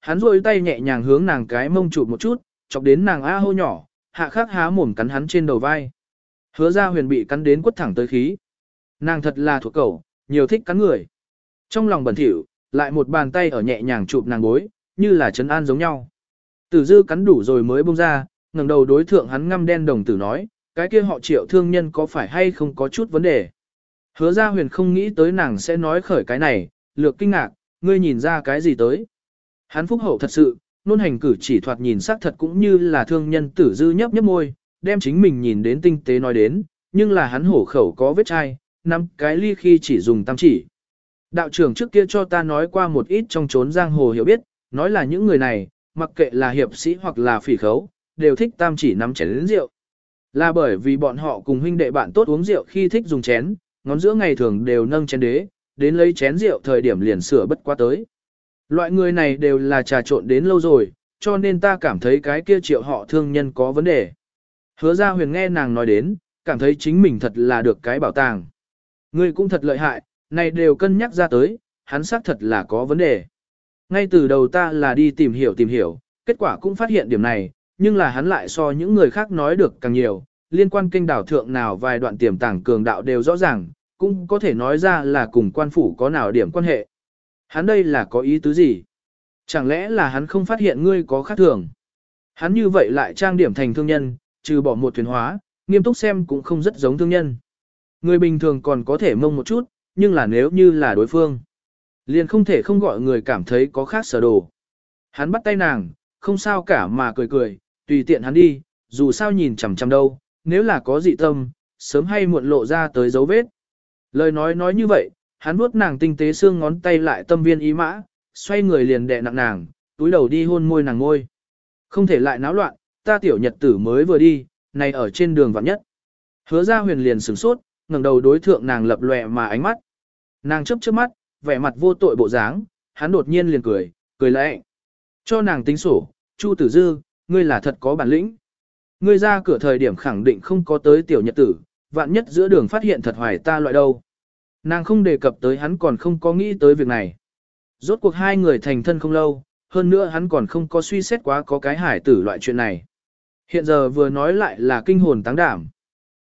Hắn rôi tay nhẹ nhàng hướng nàng cái mông chụp một chút, chọc đến nàng a hô nhỏ, hạ khắc há mồm cắn hắn trên đầu vai. Hứa ra huyền bị cắn đến quất thẳng tới khí. Nàng thật là thuộc cầu, nhiều thích cắn người. Trong lòng bẩn thỉu, lại một bàn tay ở nhẹ nhàng chụp nàng bối, như là trấn an giống nhau. Tử dư cắn đủ rồi mới buông ra, ngẩng đầu đối thượng hắn ngăm đen đồng tử nói, cái kia họ triệu thương nhân có phải hay không có chút vấn đề. Hứa ra huyền không nghĩ tới nàng sẽ nói khởi cái này, lược kinh ngạc, ngươi nhìn ra cái gì tới. Hắn phúc hậu thật sự, nôn hành cử chỉ thoạt nhìn sắc thật cũng như là thương nhân tử dư nhấp nhấp môi, đem chính mình nhìn đến tinh tế nói đến, nhưng là hắn hổ khẩu có vết chai, năm cái ly khi chỉ dùng tam chỉ. Đạo trưởng trước kia cho ta nói qua một ít trong chốn giang hồ hiểu biết, nói là những người này, mặc kệ là hiệp sĩ hoặc là phỉ khấu, đều thích tam chỉ nắm chén đến rượu. Là bởi vì bọn họ cùng huynh đệ bạn tốt uống rượu khi thích dùng chén, ngón giữa ngày thường đều nâng chén đế, đến lấy chén rượu thời điểm liền sửa bất qua tới. Loại người này đều là trà trộn đến lâu rồi, cho nên ta cảm thấy cái kia triệu họ thương nhân có vấn đề. Hứa ra huyền nghe nàng nói đến, cảm thấy chính mình thật là được cái bảo tàng. Ngươi cũng thật lợi hại, này đều cân nhắc ra tới, hắn xác thật là có vấn đề. Ngay từ đầu ta là đi tìm hiểu tìm hiểu, kết quả cũng phát hiện điểm này, nhưng là hắn lại so những người khác nói được càng nhiều, liên quan kênh đảo thượng nào vài đoạn tiềm tàng cường đạo đều rõ ràng, cũng có thể nói ra là cùng quan phủ có nào điểm quan hệ. Hắn đây là có ý tứ gì? Chẳng lẽ là hắn không phát hiện ngươi có khác thường? Hắn như vậy lại trang điểm thành thương nhân, trừ bỏ một thuyền hóa, nghiêm túc xem cũng không rất giống thương nhân. Người bình thường còn có thể mông một chút, nhưng là nếu như là đối phương, liền không thể không gọi người cảm thấy có khác sở đồ. Hắn bắt tay nàng, không sao cả mà cười cười, tùy tiện hắn đi, dù sao nhìn chằm chằm đâu, nếu là có dị tâm, sớm hay muộn lộ ra tới dấu vết. Lời nói nói như vậy, hắn vuốt nàng tinh tế xương ngón tay lại tâm viên ý mã, xoay người liền đè nặng nàng, túi đầu đi hôn môi nàng ngôi. Không thể lại náo loạn, ta tiểu nhật tử mới vừa đi, này ở trên đường vạn nhất. Hứa ra huyền liền sửng sốt, ngẩng đầu đối thượng nàng lập lòe mà ánh mắt. Nàng chớp chớp mắt, vẻ mặt vô tội bộ dáng, hắn đột nhiên liền cười, cười lẽ. Cho nàng tính sổ, Chu Tử Dư, ngươi là thật có bản lĩnh. Ngươi ra cửa thời điểm khẳng định không có tới tiểu nhật tử, vạn nhất giữa đường phát hiện thật hoài ta loại đâu. Nàng không đề cập tới hắn còn không có nghĩ tới việc này. Rốt cuộc hai người thành thân không lâu, hơn nữa hắn còn không có suy xét quá có cái hải tử loại chuyện này. Hiện giờ vừa nói lại là kinh hồn táng đảm.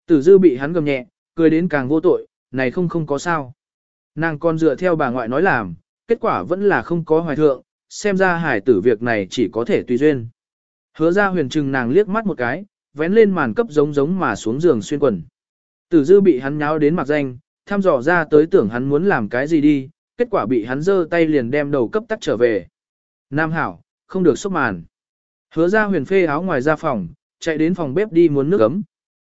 Tử dư bị hắn gầm nhẹ, cười đến càng vô tội, này không không có sao. Nàng còn dựa theo bà ngoại nói làm, kết quả vẫn là không có hoài thượng, xem ra hải tử việc này chỉ có thể tùy duyên. Hứa ra huyền trừng nàng liếc mắt một cái, vén lên màn cấp giống giống mà xuống giường xuyên quần. Tử dư bị hắn nháo đến mặt danh, thăm dò ra tới tưởng hắn muốn làm cái gì đi, kết quả bị hắn giơ tay liền đem đầu cấp tắt trở về. Nam hảo, không được xúc màn. Hứa ra huyền phê áo ngoài ra phòng, chạy đến phòng bếp đi muốn nước ấm.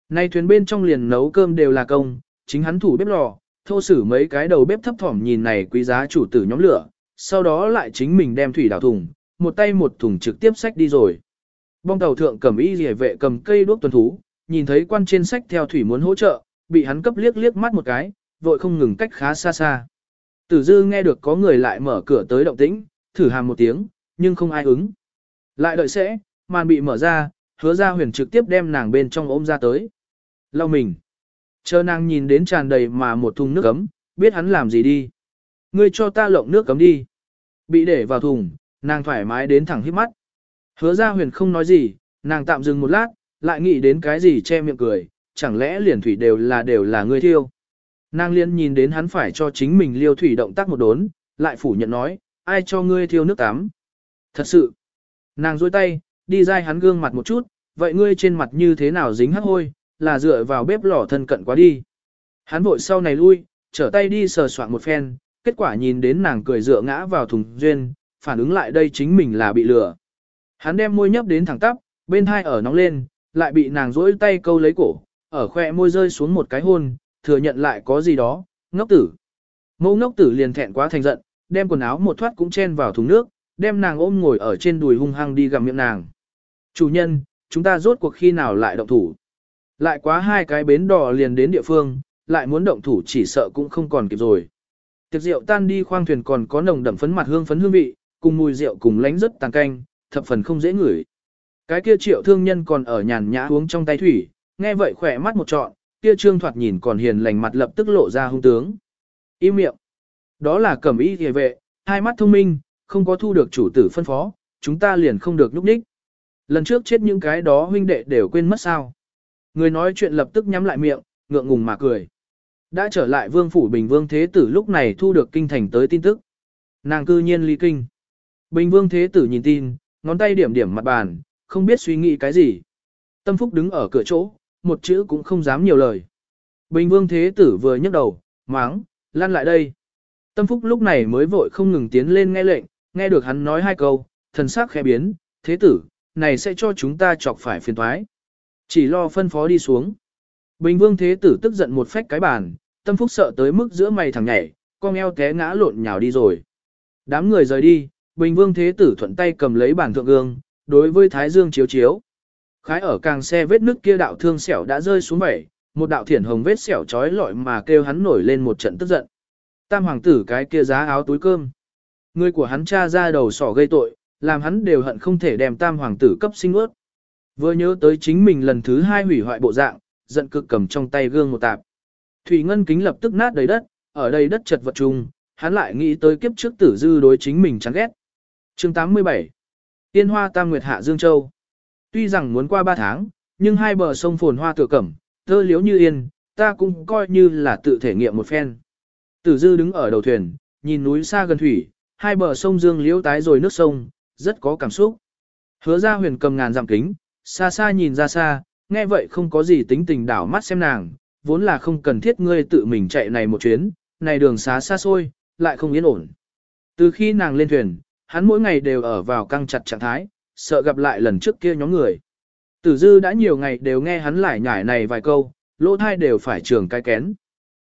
Nay thuyền bên trong liền nấu cơm đều là công, chính hắn thủ bếp lò, thô sử mấy cái đầu bếp thấp thỏm nhìn này quý giá chủ tử nhóm lửa, sau đó lại chính mình đem thủy đảo thùng, một tay một thùng trực tiếp sách đi rồi. Bong tàu thượng cầm y rỉa vệ cầm cây đuốc tuần thú, nhìn thấy quan trên sách theo thủy muốn hỗ trợ, bị hắn cấp liếc liếc mắt một cái, vội không ngừng cách khá xa xa. Tử dư nghe được có người lại mở cửa tới động tĩnh, thử hàm một tiếng, nhưng không ai ứng. Lại đợi sẽ, màn bị mở ra, hứa ra huyền trực tiếp đem nàng bên trong ôm ra tới. Lau mình. Chờ nàng nhìn đến tràn đầy mà một thùng nước cấm, biết hắn làm gì đi. Ngươi cho ta lộng nước cấm đi. Bị để vào thùng, nàng thoải mái đến thẳng hít mắt. Hứa ra huyền không nói gì, nàng tạm dừng một lát, lại nghĩ đến cái gì che miệng cười, chẳng lẽ liền thủy đều là đều là ngươi thiêu. Nàng liên nhìn đến hắn phải cho chính mình liêu thủy động tác một đốn, lại phủ nhận nói, ai cho ngươi thiêu nước tắm. Thật sự, nàng dôi tay, đi dai hắn gương mặt một chút, vậy ngươi trên mặt như thế nào dính hắc hôi, là dựa vào bếp lò thân cận quá đi. Hắn vội sau này lui, trở tay đi sờ soạn một phen, kết quả nhìn đến nàng cười dựa ngã vào thùng duyên, phản ứng lại đây chính mình là bị lừa. Hắn đem môi nhấp đến thẳng tắp, bên hai ở nóng lên, lại bị nàng rỗi tay câu lấy cổ, ở khoe môi rơi xuống một cái hôn, thừa nhận lại có gì đó, ngốc tử. Mẫu ngốc tử liền thẹn quá thành giận, đem quần áo một thoát cũng chen vào thùng nước, đem nàng ôm ngồi ở trên đùi hung hăng đi gặm miệng nàng. Chủ nhân, chúng ta rốt cuộc khi nào lại động thủ. Lại quá hai cái bến đò liền đến địa phương, lại muốn động thủ chỉ sợ cũng không còn kịp rồi. Tiệc rượu tan đi khoang thuyền còn có nồng đậm phấn mặt hương phấn hương vị, cùng mùi rượu cùng lánh rất tàng canh, thập phần không dễ ngửi. Cái kia triệu thương nhân còn ở nhàn nhã uống trong tay thủy, nghe vậy khỏe mắt một trọn, kia trương thoạt nhìn còn hiền lành mặt lập tức lộ ra hung tướng. Im miệng. Đó là cẩm y hề vệ, hai mắt thông minh, không có thu được chủ tử phân phó, chúng ta liền không được núp đích. Lần trước chết những cái đó huynh đệ đều quên mất sao. Người nói chuyện lập tức nhắm lại miệng, ngượng ngùng mà cười. Đã trở lại vương phủ Bình Vương Thế Tử lúc này thu được kinh thành tới tin tức. Nàng cư nhiên ly kinh. Bình Vương Thế Tử nhìn tin, ngón tay điểm điểm mặt bàn, không biết suy nghĩ cái gì. Tâm Phúc đứng ở cửa chỗ, một chữ cũng không dám nhiều lời. Bình Vương Thế Tử vừa nhấc đầu, máng, lăn lại đây. Tâm Phúc lúc này mới vội không ngừng tiến lên nghe lệnh, nghe được hắn nói hai câu, thần sắc khẽ biến, Thế Tử, này sẽ cho chúng ta chọc phải phiền thoái. Chỉ lo phân phó đi xuống. Bình Vương Thế Tử tức giận một phách cái bàn, Tâm Phúc sợ tới mức giữa mày thằng nhảy, con eo té ngã lộn nhào đi rồi. Đám người rời đi, Bình Vương Thế Tử thuận tay cầm lấy bản thượng gương, đối với Thái Dương chiếu chiếu. Khái ở càng xe vết nước kia đạo thương xẻo đã rơi xuống bảy, một đạo thiển hồng vết xẻo trói lọi mà kêu hắn nổi lên một trận tức giận. Tam hoàng tử cái kia giá áo túi cơm. Người của hắn cha ra đầu sỏ gây tội, làm hắn đều hận không thể đem tam hoàng tử cấp sinh ướt. Vừa nhớ tới chính mình lần thứ hai hủy hoại bộ dạng, giận cực cầm trong tay gương một tạp. Thủy ngân kính lập tức nát đầy đất, ở đây đất chật vật chung, hắn lại nghĩ tới kiếp trước tử dư đối chính mình chán ghét. chương 87 Tiên hoa tam nguyệt hạ Dương Châu Tuy rằng muốn qua 3 tháng, nhưng hai bờ sông phồn hoa tựa cẩm, tơ liếu như yên, ta cũng coi như là tự thể nghiệm một phen. Tử dư đứng ở đầu thuyền, nhìn núi xa gần thủy, hai bờ sông dương liễu tái rồi nước sông, rất có cảm xúc. Hứa ra huyền cầm ngàn dặm kính, xa xa nhìn ra xa, nghe vậy không có gì tính tình đảo mắt xem nàng, vốn là không cần thiết ngươi tự mình chạy này một chuyến, này đường xá xa xôi, lại không yên ổn. Từ khi nàng lên thuyền, hắn mỗi ngày đều ở vào căng chặt trạng thái, sợ gặp lại lần trước kia nhóm người. Tử dư đã nhiều ngày đều nghe hắn lại nhải này vài câu, lỗ thai đều phải trường cái kén.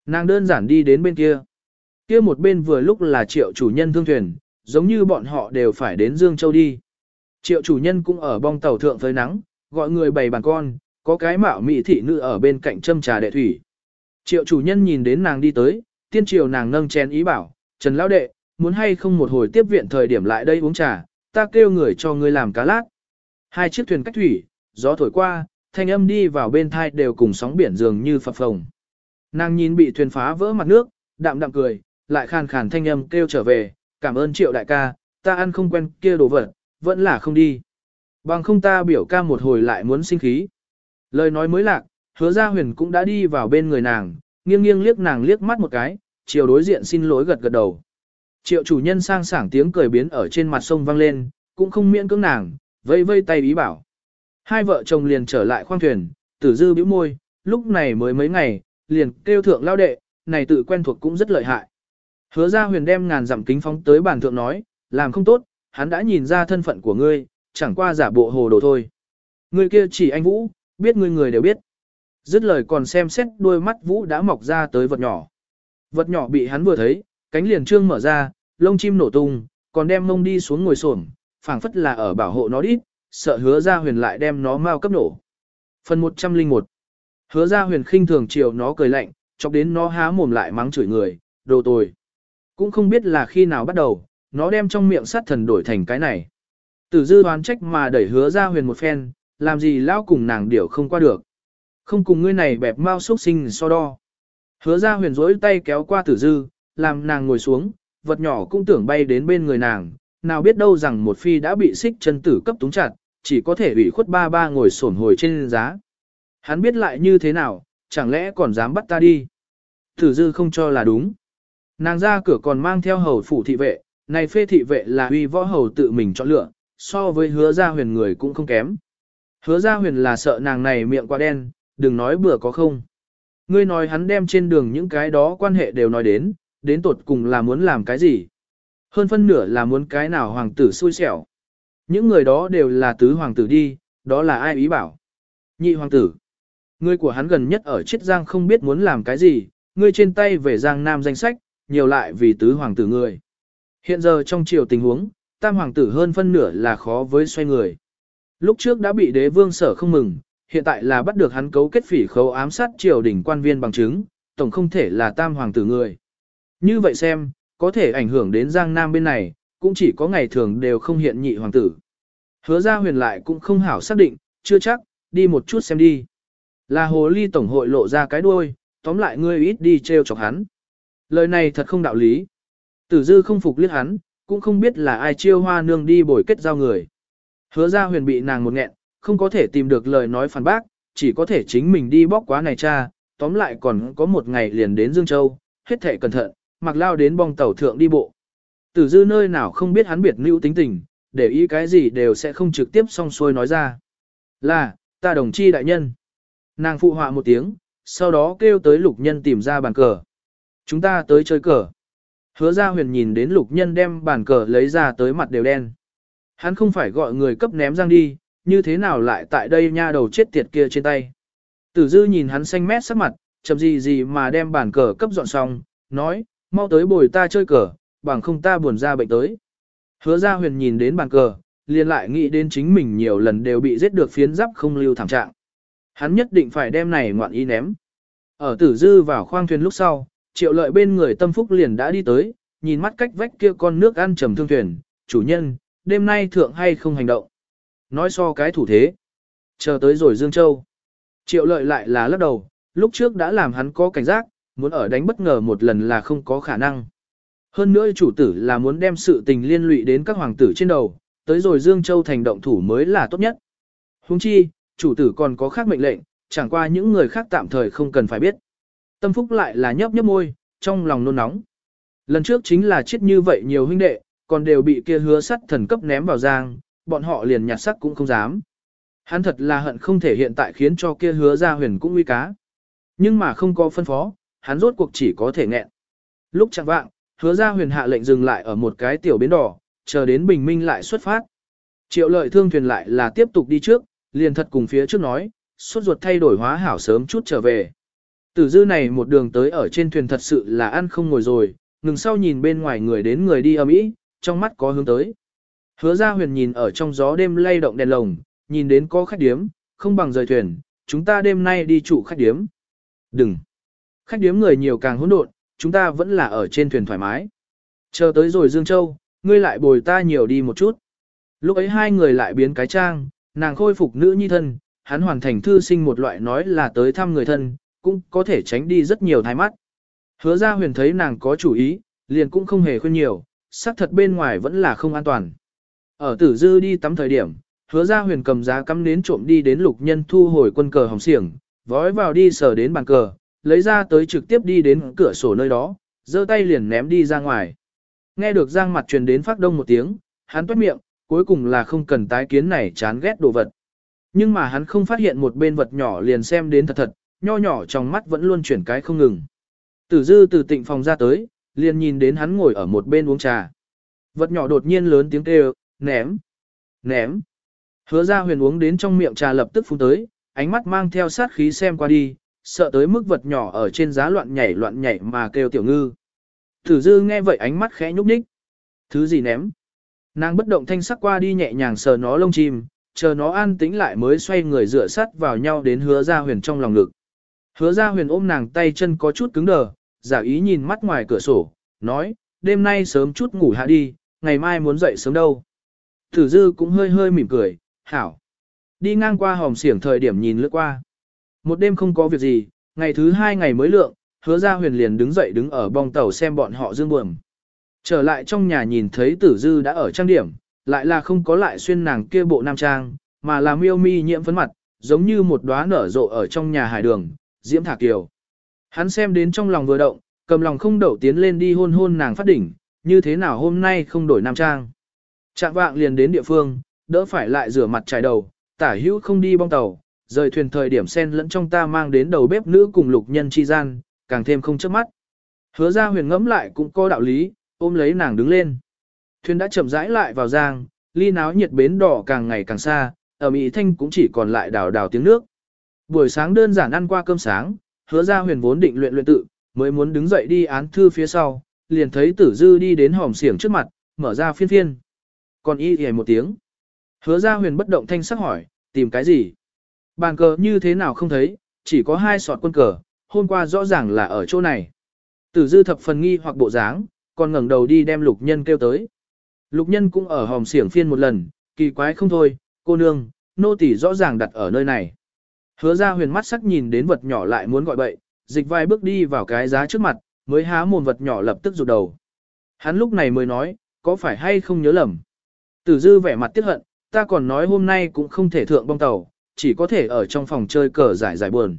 Nàng đơn giản đi đến bên kia. Kia một bên vừa lúc là triệu chủ nhân thương thuyền, giống như bọn họ đều phải đến Dương Châu đi. Triệu chủ nhân cũng ở bong tàu thượng phơi nắng, gọi người bày bàn con, có cái mạo mỹ thị nữ ở bên cạnh châm trà đệ thủy. Triệu chủ nhân nhìn đến nàng đi tới, tiên triều nàng nâng chén ý bảo, Trần Lão Đệ, muốn hay không một hồi tiếp viện thời điểm lại đây uống trà, ta kêu người cho ngươi làm cá lát. Hai chiếc thuyền cách thủy, gió thổi qua, thanh âm đi vào bên thai đều cùng sóng biển dường như phập phồng. Nàng nhìn bị thuyền phá vỡ mặt nước, đạm đạm cười, lại khàn khàn thanh âm kêu trở về, cảm ơn triệu đại ca, ta ăn không quen kia đồ vật, vẫn là không đi. Bằng không ta biểu ca một hồi lại muốn sinh khí. Lời nói mới lạc, hứa ra huyền cũng đã đi vào bên người nàng, nghiêng nghiêng liếc nàng liếc mắt một cái, chiều đối diện xin lỗi gật gật đầu. Triệu chủ nhân sang sảng tiếng cười biến ở trên mặt sông vang lên, cũng không miễn cưỡng nàng, vây vây tay ý bảo. Hai vợ chồng liền trở lại khoang thuyền, tử dư bĩu môi, lúc này mới mấy ngày, liền kêu thượng lao đệ, này tự quen thuộc cũng rất lợi hại. Hứa ra huyền đem ngàn dặm kính phóng tới bàn thượng nói, làm không tốt, hắn đã nhìn ra thân phận của ngươi, chẳng qua giả bộ hồ đồ thôi. Ngươi kia chỉ anh Vũ, biết ngươi người đều biết. Dứt lời còn xem xét đôi mắt Vũ đã mọc ra tới vật nhỏ. Vật nhỏ bị hắn vừa thấy, cánh liền trương mở ra, lông chim nổ tung, còn đem mông đi xuống ngồi xổm, phảng phất là ở bảo hộ nó đi, sợ hứa ra huyền lại đem nó mau cấp nổ. Phần 101 Hứa ra huyền khinh thường chiều nó cười lạnh, chọc đến nó há mồm lại mắng chửi người, đồ tồi. Cũng không biết là khi nào bắt đầu, nó đem trong miệng sát thần đổi thành cái này. Tử dư đoán trách mà đẩy hứa ra huyền một phen, làm gì lão cùng nàng điểu không qua được. Không cùng ngươi này bẹp mau xúc sinh so đo. Hứa ra huyền rỗi tay kéo qua tử dư, làm nàng ngồi xuống, vật nhỏ cũng tưởng bay đến bên người nàng, nào biết đâu rằng một phi đã bị xích chân tử cấp túng chặt, chỉ có thể ủy khuất ba ba ngồi sổn hồi trên giá. Hắn biết lại như thế nào, chẳng lẽ còn dám bắt ta đi. Tử dư không cho là đúng. Nàng ra cửa còn mang theo hầu phủ thị vệ, này phê thị vệ là uy võ hầu tự mình chọn lựa, so với hứa gia huyền người cũng không kém. Hứa gia huyền là sợ nàng này miệng quá đen, đừng nói bừa có không. Ngươi nói hắn đem trên đường những cái đó quan hệ đều nói đến, đến tột cùng là muốn làm cái gì. Hơn phân nửa là muốn cái nào hoàng tử xui xẻo. Những người đó đều là tứ hoàng tử đi, đó là ai ý bảo. Nhị hoàng tử. Ngươi của hắn gần nhất ở chiết giang không biết muốn làm cái gì, ngươi trên tay về giang nam danh sách, nhiều lại vì tứ hoàng tử người. Hiện giờ trong triều tình huống, tam hoàng tử hơn phân nửa là khó với xoay người. Lúc trước đã bị đế vương sở không mừng, hiện tại là bắt được hắn cấu kết phỉ khấu ám sát triều đình quan viên bằng chứng, tổng không thể là tam hoàng tử người. Như vậy xem, có thể ảnh hưởng đến Giang Nam bên này, cũng chỉ có ngày thường đều không hiện nhị hoàng tử. Hứa ra huyền lại cũng không hảo xác định, chưa chắc, đi một chút xem đi. Là hồ ly tổng hội lộ ra cái đuôi, tóm lại ngươi ít đi treo chọc hắn. Lời này thật không đạo lý. Tử dư không phục liếc hắn, cũng không biết là ai chiêu hoa nương đi bồi kết giao người. Hứa ra huyền bị nàng một nghẹn, không có thể tìm được lời nói phản bác, chỉ có thể chính mình đi bóc quá này cha, tóm lại còn có một ngày liền đến Dương Châu, hết thể cẩn thận, mặc lao đến bong tàu thượng đi bộ. Tử dư nơi nào không biết hắn biệt lưu tính tình, để ý cái gì đều sẽ không trực tiếp song xuôi nói ra. Là, ta đồng chi đại nhân. Nàng phụ họa một tiếng, sau đó kêu tới lục nhân tìm ra bàn cờ. Chúng ta tới chơi cờ. Hứa ra huyền nhìn đến lục nhân đem bàn cờ lấy ra tới mặt đều đen. Hắn không phải gọi người cấp ném răng đi, như thế nào lại tại đây nha đầu chết tiệt kia trên tay. Tử dư nhìn hắn xanh mét sắc mặt, chậm gì gì mà đem bàn cờ cấp dọn xong, nói, mau tới bồi ta chơi cờ, bằng không ta buồn ra bệnh tới. Hứa ra huyền nhìn đến bàn cờ, liền lại nghĩ đến chính mình nhiều lần đều bị giết được phiến giáp không lưu thảm trạng. Hắn nhất định phải đem này ngoạn ý ném. Ở tử dư vào khoang thuyền lúc sau, triệu lợi bên người tâm phúc liền đã đi tới, nhìn mắt cách vách kia con nước ăn trầm thương thuyền, chủ nhân, đêm nay thượng hay không hành động. Nói so cái thủ thế. Chờ tới rồi Dương Châu. Triệu lợi lại là lắc đầu, lúc trước đã làm hắn có cảnh giác, muốn ở đánh bất ngờ một lần là không có khả năng. Hơn nữa chủ tử là muốn đem sự tình liên lụy đến các hoàng tử trên đầu, tới rồi Dương Châu thành động thủ mới là tốt nhất. Huống chi, chủ tử còn có khác mệnh lệnh, chẳng qua những người khác tạm thời không cần phải biết. Tâm Phúc lại là nhấp nhấp môi, trong lòng nôn nóng. Lần trước chính là chết như vậy nhiều huynh đệ, còn đều bị kia hứa sắt thần cấp ném vào giang, bọn họ liền nhặt sắc cũng không dám. Hắn thật là hận không thể hiện tại khiến cho kia hứa ra huyền cũng nguy cá. Nhưng mà không có phân phó, hắn rốt cuộc chỉ có thể nghẹn. Lúc chẳng vạng, hứa ra huyền hạ lệnh dừng lại ở một cái tiểu bến đỏ, chờ đến bình minh lại xuất phát. Triệu lợi thương thuyền lại là tiếp tục đi trước, liền thật cùng phía trước nói, suốt ruột thay đổi hóa hảo sớm chút trở về. Tử dư này một đường tới ở trên thuyền thật sự là ăn không ngồi rồi, ngừng sau nhìn bên ngoài người đến người đi ầm ý, trong mắt có hướng tới. Hứa ra huyền nhìn ở trong gió đêm lay động đèn lồng, nhìn đến có khách điếm, không bằng rời thuyền, chúng ta đêm nay đi trụ khách điếm. Đừng! Khách điếm người nhiều càng hỗn độn, chúng ta vẫn là ở trên thuyền thoải mái. Chờ tới rồi Dương Châu, ngươi lại bồi ta nhiều đi một chút. Lúc ấy hai người lại biến cái trang, nàng khôi phục nữ nhi thân, hắn hoàn thành thư sinh một loại nói là tới thăm người thân, cũng có thể tránh đi rất nhiều thái mắt. Hứa ra huyền thấy nàng có chủ ý, liền cũng không hề khuyên nhiều, xác thật bên ngoài vẫn là không an toàn. Ở tử dư đi tắm thời điểm, hứa ra huyền cầm giá cắm nến trộm đi đến lục nhân thu hồi quân cờ hồng xiềng, vói vào đi sờ đến bàn cờ, lấy ra tới trực tiếp đi đến cửa sổ nơi đó, giơ tay liền ném đi ra ngoài. Nghe được giang mặt truyền đến phát đông một tiếng, hắn toát miệng, cuối cùng là không cần tái kiến này chán ghét đồ vật. Nhưng mà hắn không phát hiện một bên vật nhỏ liền xem đến thật thật, nho nhỏ trong mắt vẫn luôn chuyển cái không ngừng. Tử dư từ tịnh phòng ra tới, liền nhìn đến hắn ngồi ở một bên uống trà. Vật nhỏ đột nhiên lớn tiếng kêu, ném, ném. Hứa ra huyền uống đến trong miệng trà lập tức phun tới, ánh mắt mang theo sát khí xem qua đi, sợ tới mức vật nhỏ ở trên giá loạn nhảy loạn nhảy mà kêu tiểu ngư. Tử dư nghe vậy ánh mắt khẽ nhúc nhích. Thứ gì ném? Nàng bất động thanh sắc qua đi nhẹ nhàng sờ nó lông chim, chờ nó an tĩnh lại mới xoay người dựa sắt vào nhau đến hứa ra huyền trong lòng ngực. Hứa ra huyền ôm nàng tay chân có chút cứng đờ, giả ý nhìn mắt ngoài cửa sổ, nói, đêm nay sớm chút ngủ hạ đi, ngày mai muốn dậy sớm đâu. Tử dư cũng hơi hơi mỉm cười, hảo. Đi ngang qua hòm xiển thời điểm nhìn lướt qua. Một đêm không có việc gì, ngày thứ hai ngày mới lượng, hứa ra huyền liền đứng dậy đứng ở bong tàu xem bọn họ dương buồm. Trở lại trong nhà nhìn thấy tử dư đã ở trang điểm, lại là không có lại xuyên nàng kia bộ nam trang, mà là miêu mi nhiễm phấn mặt, giống như một đóa nở rộ ở trong nhà hải đường, diễm thả kiều. Hắn xem đến trong lòng vừa động, cầm lòng không đậu tiến lên đi hôn hôn nàng phát đỉnh, như thế nào hôm nay không đổi nam trang. Trạng vạng liền đến địa phương, đỡ phải lại rửa mặt trải đầu, tả hữu không đi bong tàu, rời thuyền thời điểm sen lẫn trong ta mang đến đầu bếp nữ cùng lục nhân chi gian, càng thêm không chớp mắt. Hứa ra huyền ngẫm lại cũng có đạo lý, ôm lấy nàng đứng lên. Thuyền đã chậm rãi lại vào giang, ly náo nhiệt bến đỏ càng ngày càng xa, ở Mỹ Thanh cũng chỉ còn lại đào đào tiếng nước. Buổi sáng đơn giản ăn qua cơm sáng, hứa ra huyền vốn định luyện luyện tự, mới muốn đứng dậy đi án thư phía sau, liền thấy tử dư đi đến hòm xiển trước mặt, mở ra phiên phiên. Còn y hề một tiếng. Hứa ra huyền bất động thanh sắc hỏi, tìm cái gì? Bàn cờ như thế nào không thấy, chỉ có hai sọt quân cờ, hôm qua rõ ràng là ở chỗ này. Tử dư thập phần nghi hoặc bộ dáng, còn ngẩng đầu đi đem lục nhân kêu tới. Lục nhân cũng ở hòm siểng phiên một lần, kỳ quái không thôi, cô nương, nô tỳ rõ ràng đặt ở nơi này. Hứa ra huyền mắt sắc nhìn đến vật nhỏ lại muốn gọi bậy, dịch vai bước đi vào cái giá trước mặt, mới há mồm vật nhỏ lập tức rụt đầu. Hắn lúc này mới nói, có phải hay không nhớ lầm? Tử dư vẻ mặt tiếc hận, ta còn nói hôm nay cũng không thể thượng bong tàu, chỉ có thể ở trong phòng chơi cờ giải giải buồn.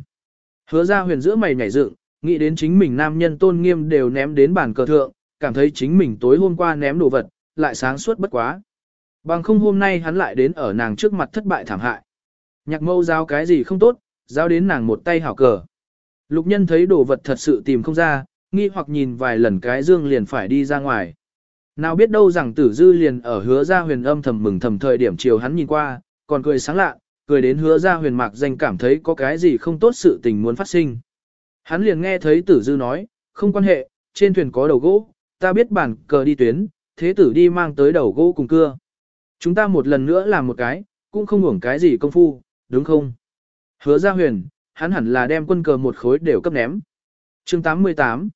Hứa ra huyền giữa mày nhảy dựng, nghĩ đến chính mình nam nhân tôn nghiêm đều ném đến bàn cờ thượng, cảm thấy chính mình tối hôm qua ném đồ vật, lại sáng suốt bất quá. Bằng không hôm nay hắn lại đến ở nàng trước mặt thất bại thảm hại. Nhạc mâu giao cái gì không tốt, giao đến nàng một tay hảo cờ. Lục nhân thấy đồ vật thật sự tìm không ra, nghi hoặc nhìn vài lần cái dương liền phải đi ra ngoài. Nào biết đâu rằng tử dư liền ở hứa ra huyền âm thầm mừng thầm thời điểm chiều hắn nhìn qua, còn cười sáng lạ, cười đến hứa ra huyền mạc danh cảm thấy có cái gì không tốt sự tình muốn phát sinh. Hắn liền nghe thấy tử dư nói, không quan hệ, trên thuyền có đầu gỗ, ta biết bản cờ đi tuyến, thế tử đi mang tới đầu gỗ cùng cưa. Chúng ta một lần nữa làm một cái, cũng không hưởng cái gì công phu, đúng không? Hứa ra huyền, hắn hẳn là đem quân cờ một khối đều cấp ném. chương 88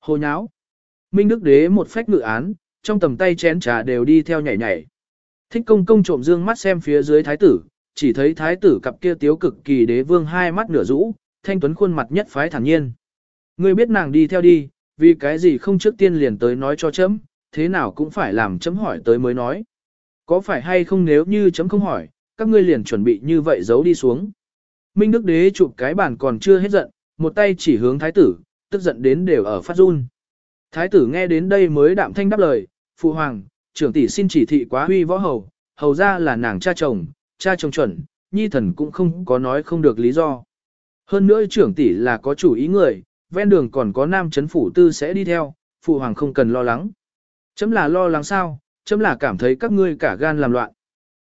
Hồ nháo Minh Đức Đế một phách ngự án, trong tầm tay chén trà đều đi theo nhảy nhảy. Thích công công trộm dương mắt xem phía dưới thái tử, chỉ thấy thái tử cặp kia tiếu cực kỳ đế vương hai mắt nửa rũ, thanh tuấn khuôn mặt nhất phái thản nhiên. Ngươi biết nàng đi theo đi, vì cái gì không trước tiên liền tới nói cho chấm, thế nào cũng phải làm chấm hỏi tới mới nói. Có phải hay không nếu như chấm không hỏi, các ngươi liền chuẩn bị như vậy giấu đi xuống. Minh Đức Đế chụp cái bàn còn chưa hết giận, một tay chỉ hướng thái tử, tức giận đến đều ở phát run. Thái tử nghe đến đây mới đạm thanh đáp lời, phụ hoàng, trưởng tỷ xin chỉ thị quá huy võ hầu, hầu ra là nàng cha chồng, cha chồng chuẩn, nhi thần cũng không có nói không được lý do. Hơn nữa trưởng tỷ là có chủ ý người, ven đường còn có nam chấn phủ tư sẽ đi theo, phụ hoàng không cần lo lắng. Chấm là lo lắng sao, chấm là cảm thấy các ngươi cả gan làm loạn.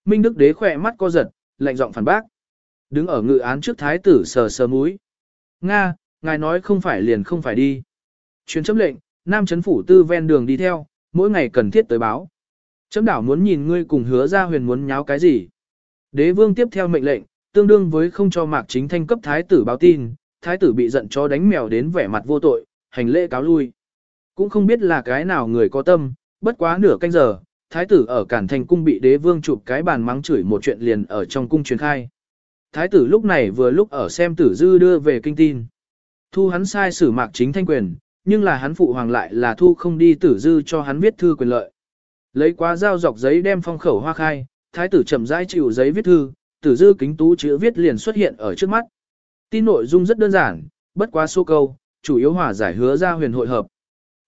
Minh Đức Đế khỏe mắt co giật, lạnh giọng phản bác. Đứng ở ngự án trước thái tử sờ sờ mũi. Nga, ngài nói không phải liền không phải đi. Chuyến chấm lệnh, nam chấn phủ tư ven đường đi theo, mỗi ngày cần thiết tới báo. Chấm đảo muốn nhìn ngươi cùng hứa ra huyền muốn nháo cái gì. Đế vương tiếp theo mệnh lệnh, tương đương với không cho mạc chính thanh cấp thái tử báo tin, thái tử bị giận cho đánh mèo đến vẻ mặt vô tội, hành lễ cáo lui. Cũng không biết là cái nào người có tâm, bất quá nửa canh giờ, thái tử ở cản thành cung bị đế vương chụp cái bàn mắng chửi một chuyện liền ở trong cung truyền khai. Thái tử lúc này vừa lúc ở xem tử dư đưa về kinh tin. Thu hắn sai xử mạc chính thanh quyền, nhưng là hắn phụ hoàng lại là thu không đi tử dư cho hắn viết thư quyền lợi. Lấy quá dao dọc giấy đem phong khẩu hoa khai, thái tử chậm rãi chịu giấy viết thư, tử dư kính tú chữ viết liền xuất hiện ở trước mắt. Tin nội dung rất đơn giản, bất quá số câu, chủ yếu hòa giải hứa ra huyền hội hợp.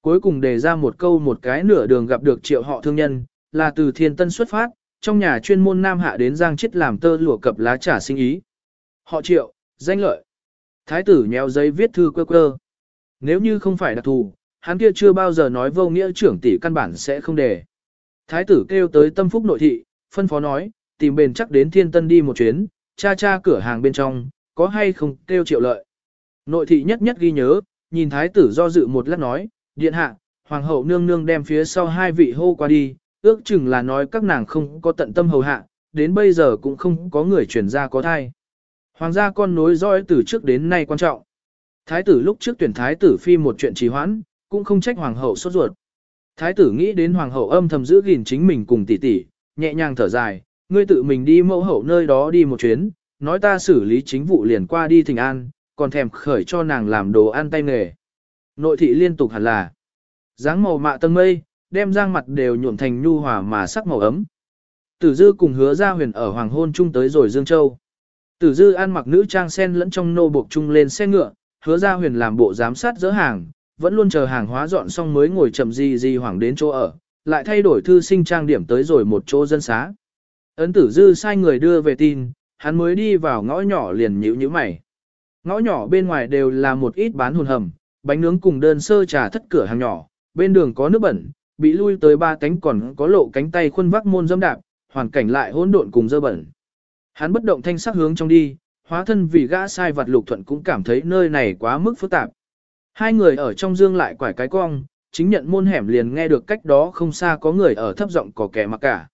Cuối cùng đề ra một câu một cái nửa đường gặp được triệu họ thương nhân, là từ thiên tân xuất phát, trong nhà chuyên môn nam hạ đến giang chết làm tơ lụa cập lá trà sinh ý. Họ triệu, danh lợi. Thái tử nhéo giấy viết thư quơ quơ. Nếu như không phải đặc thù, hắn kia chưa bao giờ nói vô nghĩa trưởng tỷ căn bản sẽ không để. Thái tử kêu tới tâm phúc nội thị, phân phó nói, tìm bền chắc đến thiên tân đi một chuyến, cha cha cửa hàng bên trong, có hay không kêu triệu lợi. Nội thị nhất nhất ghi nhớ, nhìn thái tử do dự một lát nói, điện hạ, hoàng hậu nương nương đem phía sau hai vị hô qua đi, ước chừng là nói các nàng không có tận tâm hầu hạ, đến bây giờ cũng không có người chuyển ra có thai. Hoàng gia con nối dõi từ trước đến nay quan trọng. Thái tử lúc trước tuyển thái tử phi một chuyện trì hoãn, cũng không trách hoàng hậu sốt ruột. Thái tử nghĩ đến hoàng hậu âm thầm giữ gìn chính mình cùng tỷ tỷ, nhẹ nhàng thở dài, ngươi tự mình đi mẫu hậu nơi đó đi một chuyến, nói ta xử lý chính vụ liền qua đi thỉnh an, còn thèm khởi cho nàng làm đồ ăn tay nghề. Nội thị liên tục hẳn là dáng màu mạ tân mây, đem giang mặt đều nhuộm thành nhu hòa mà sắc màu ấm. Tử dư cùng hứa ra huyền ở hoàng hôn chung tới rồi Dương Châu. Tử dư ăn mặc nữ trang sen lẫn trong nô buộc chung lên xe ngựa, hứa ra huyền làm bộ giám sát dỡ hàng, vẫn luôn chờ hàng hóa dọn xong mới ngồi chậm gì gì hoảng đến chỗ ở, lại thay đổi thư sinh trang điểm tới rồi một chỗ dân xá. Ấn tử dư sai người đưa về tin, hắn mới đi vào ngõ nhỏ liền nhíu nhíu mày. Ngõ nhỏ bên ngoài đều là một ít bán hồn hầm, bánh nướng cùng đơn sơ trà thất cửa hàng nhỏ, bên đường có nước bẩn, bị lui tới ba cánh còn có lộ cánh tay khuôn vác môn dâm đạp, hoàn cảnh lại hỗn độn cùng dơ bẩn. Hắn bất động thanh sắc hướng trong đi, hóa thân vì gã sai vật lục thuận cũng cảm thấy nơi này quá mức phức tạp. Hai người ở trong dương lại quải cái cong, chính nhận môn hẻm liền nghe được cách đó không xa có người ở thấp giọng có kẻ mặc cả.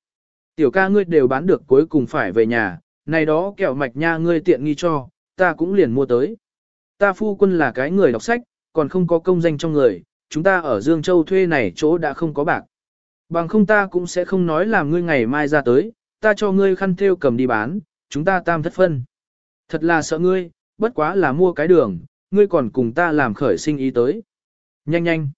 Tiểu ca ngươi đều bán được cuối cùng phải về nhà, này đó kẹo mạch nha ngươi tiện nghi cho, ta cũng liền mua tới. Ta phu quân là cái người đọc sách, còn không có công danh trong người, chúng ta ở Dương Châu thuê này chỗ đã không có bạc. Bằng không ta cũng sẽ không nói là ngươi ngày mai ra tới, ta cho ngươi khăn thêu cầm đi bán, chúng ta tam thất phân. Thật là sợ ngươi, bất quá là mua cái đường, ngươi còn cùng ta làm khởi sinh ý tới. Nhanh nhanh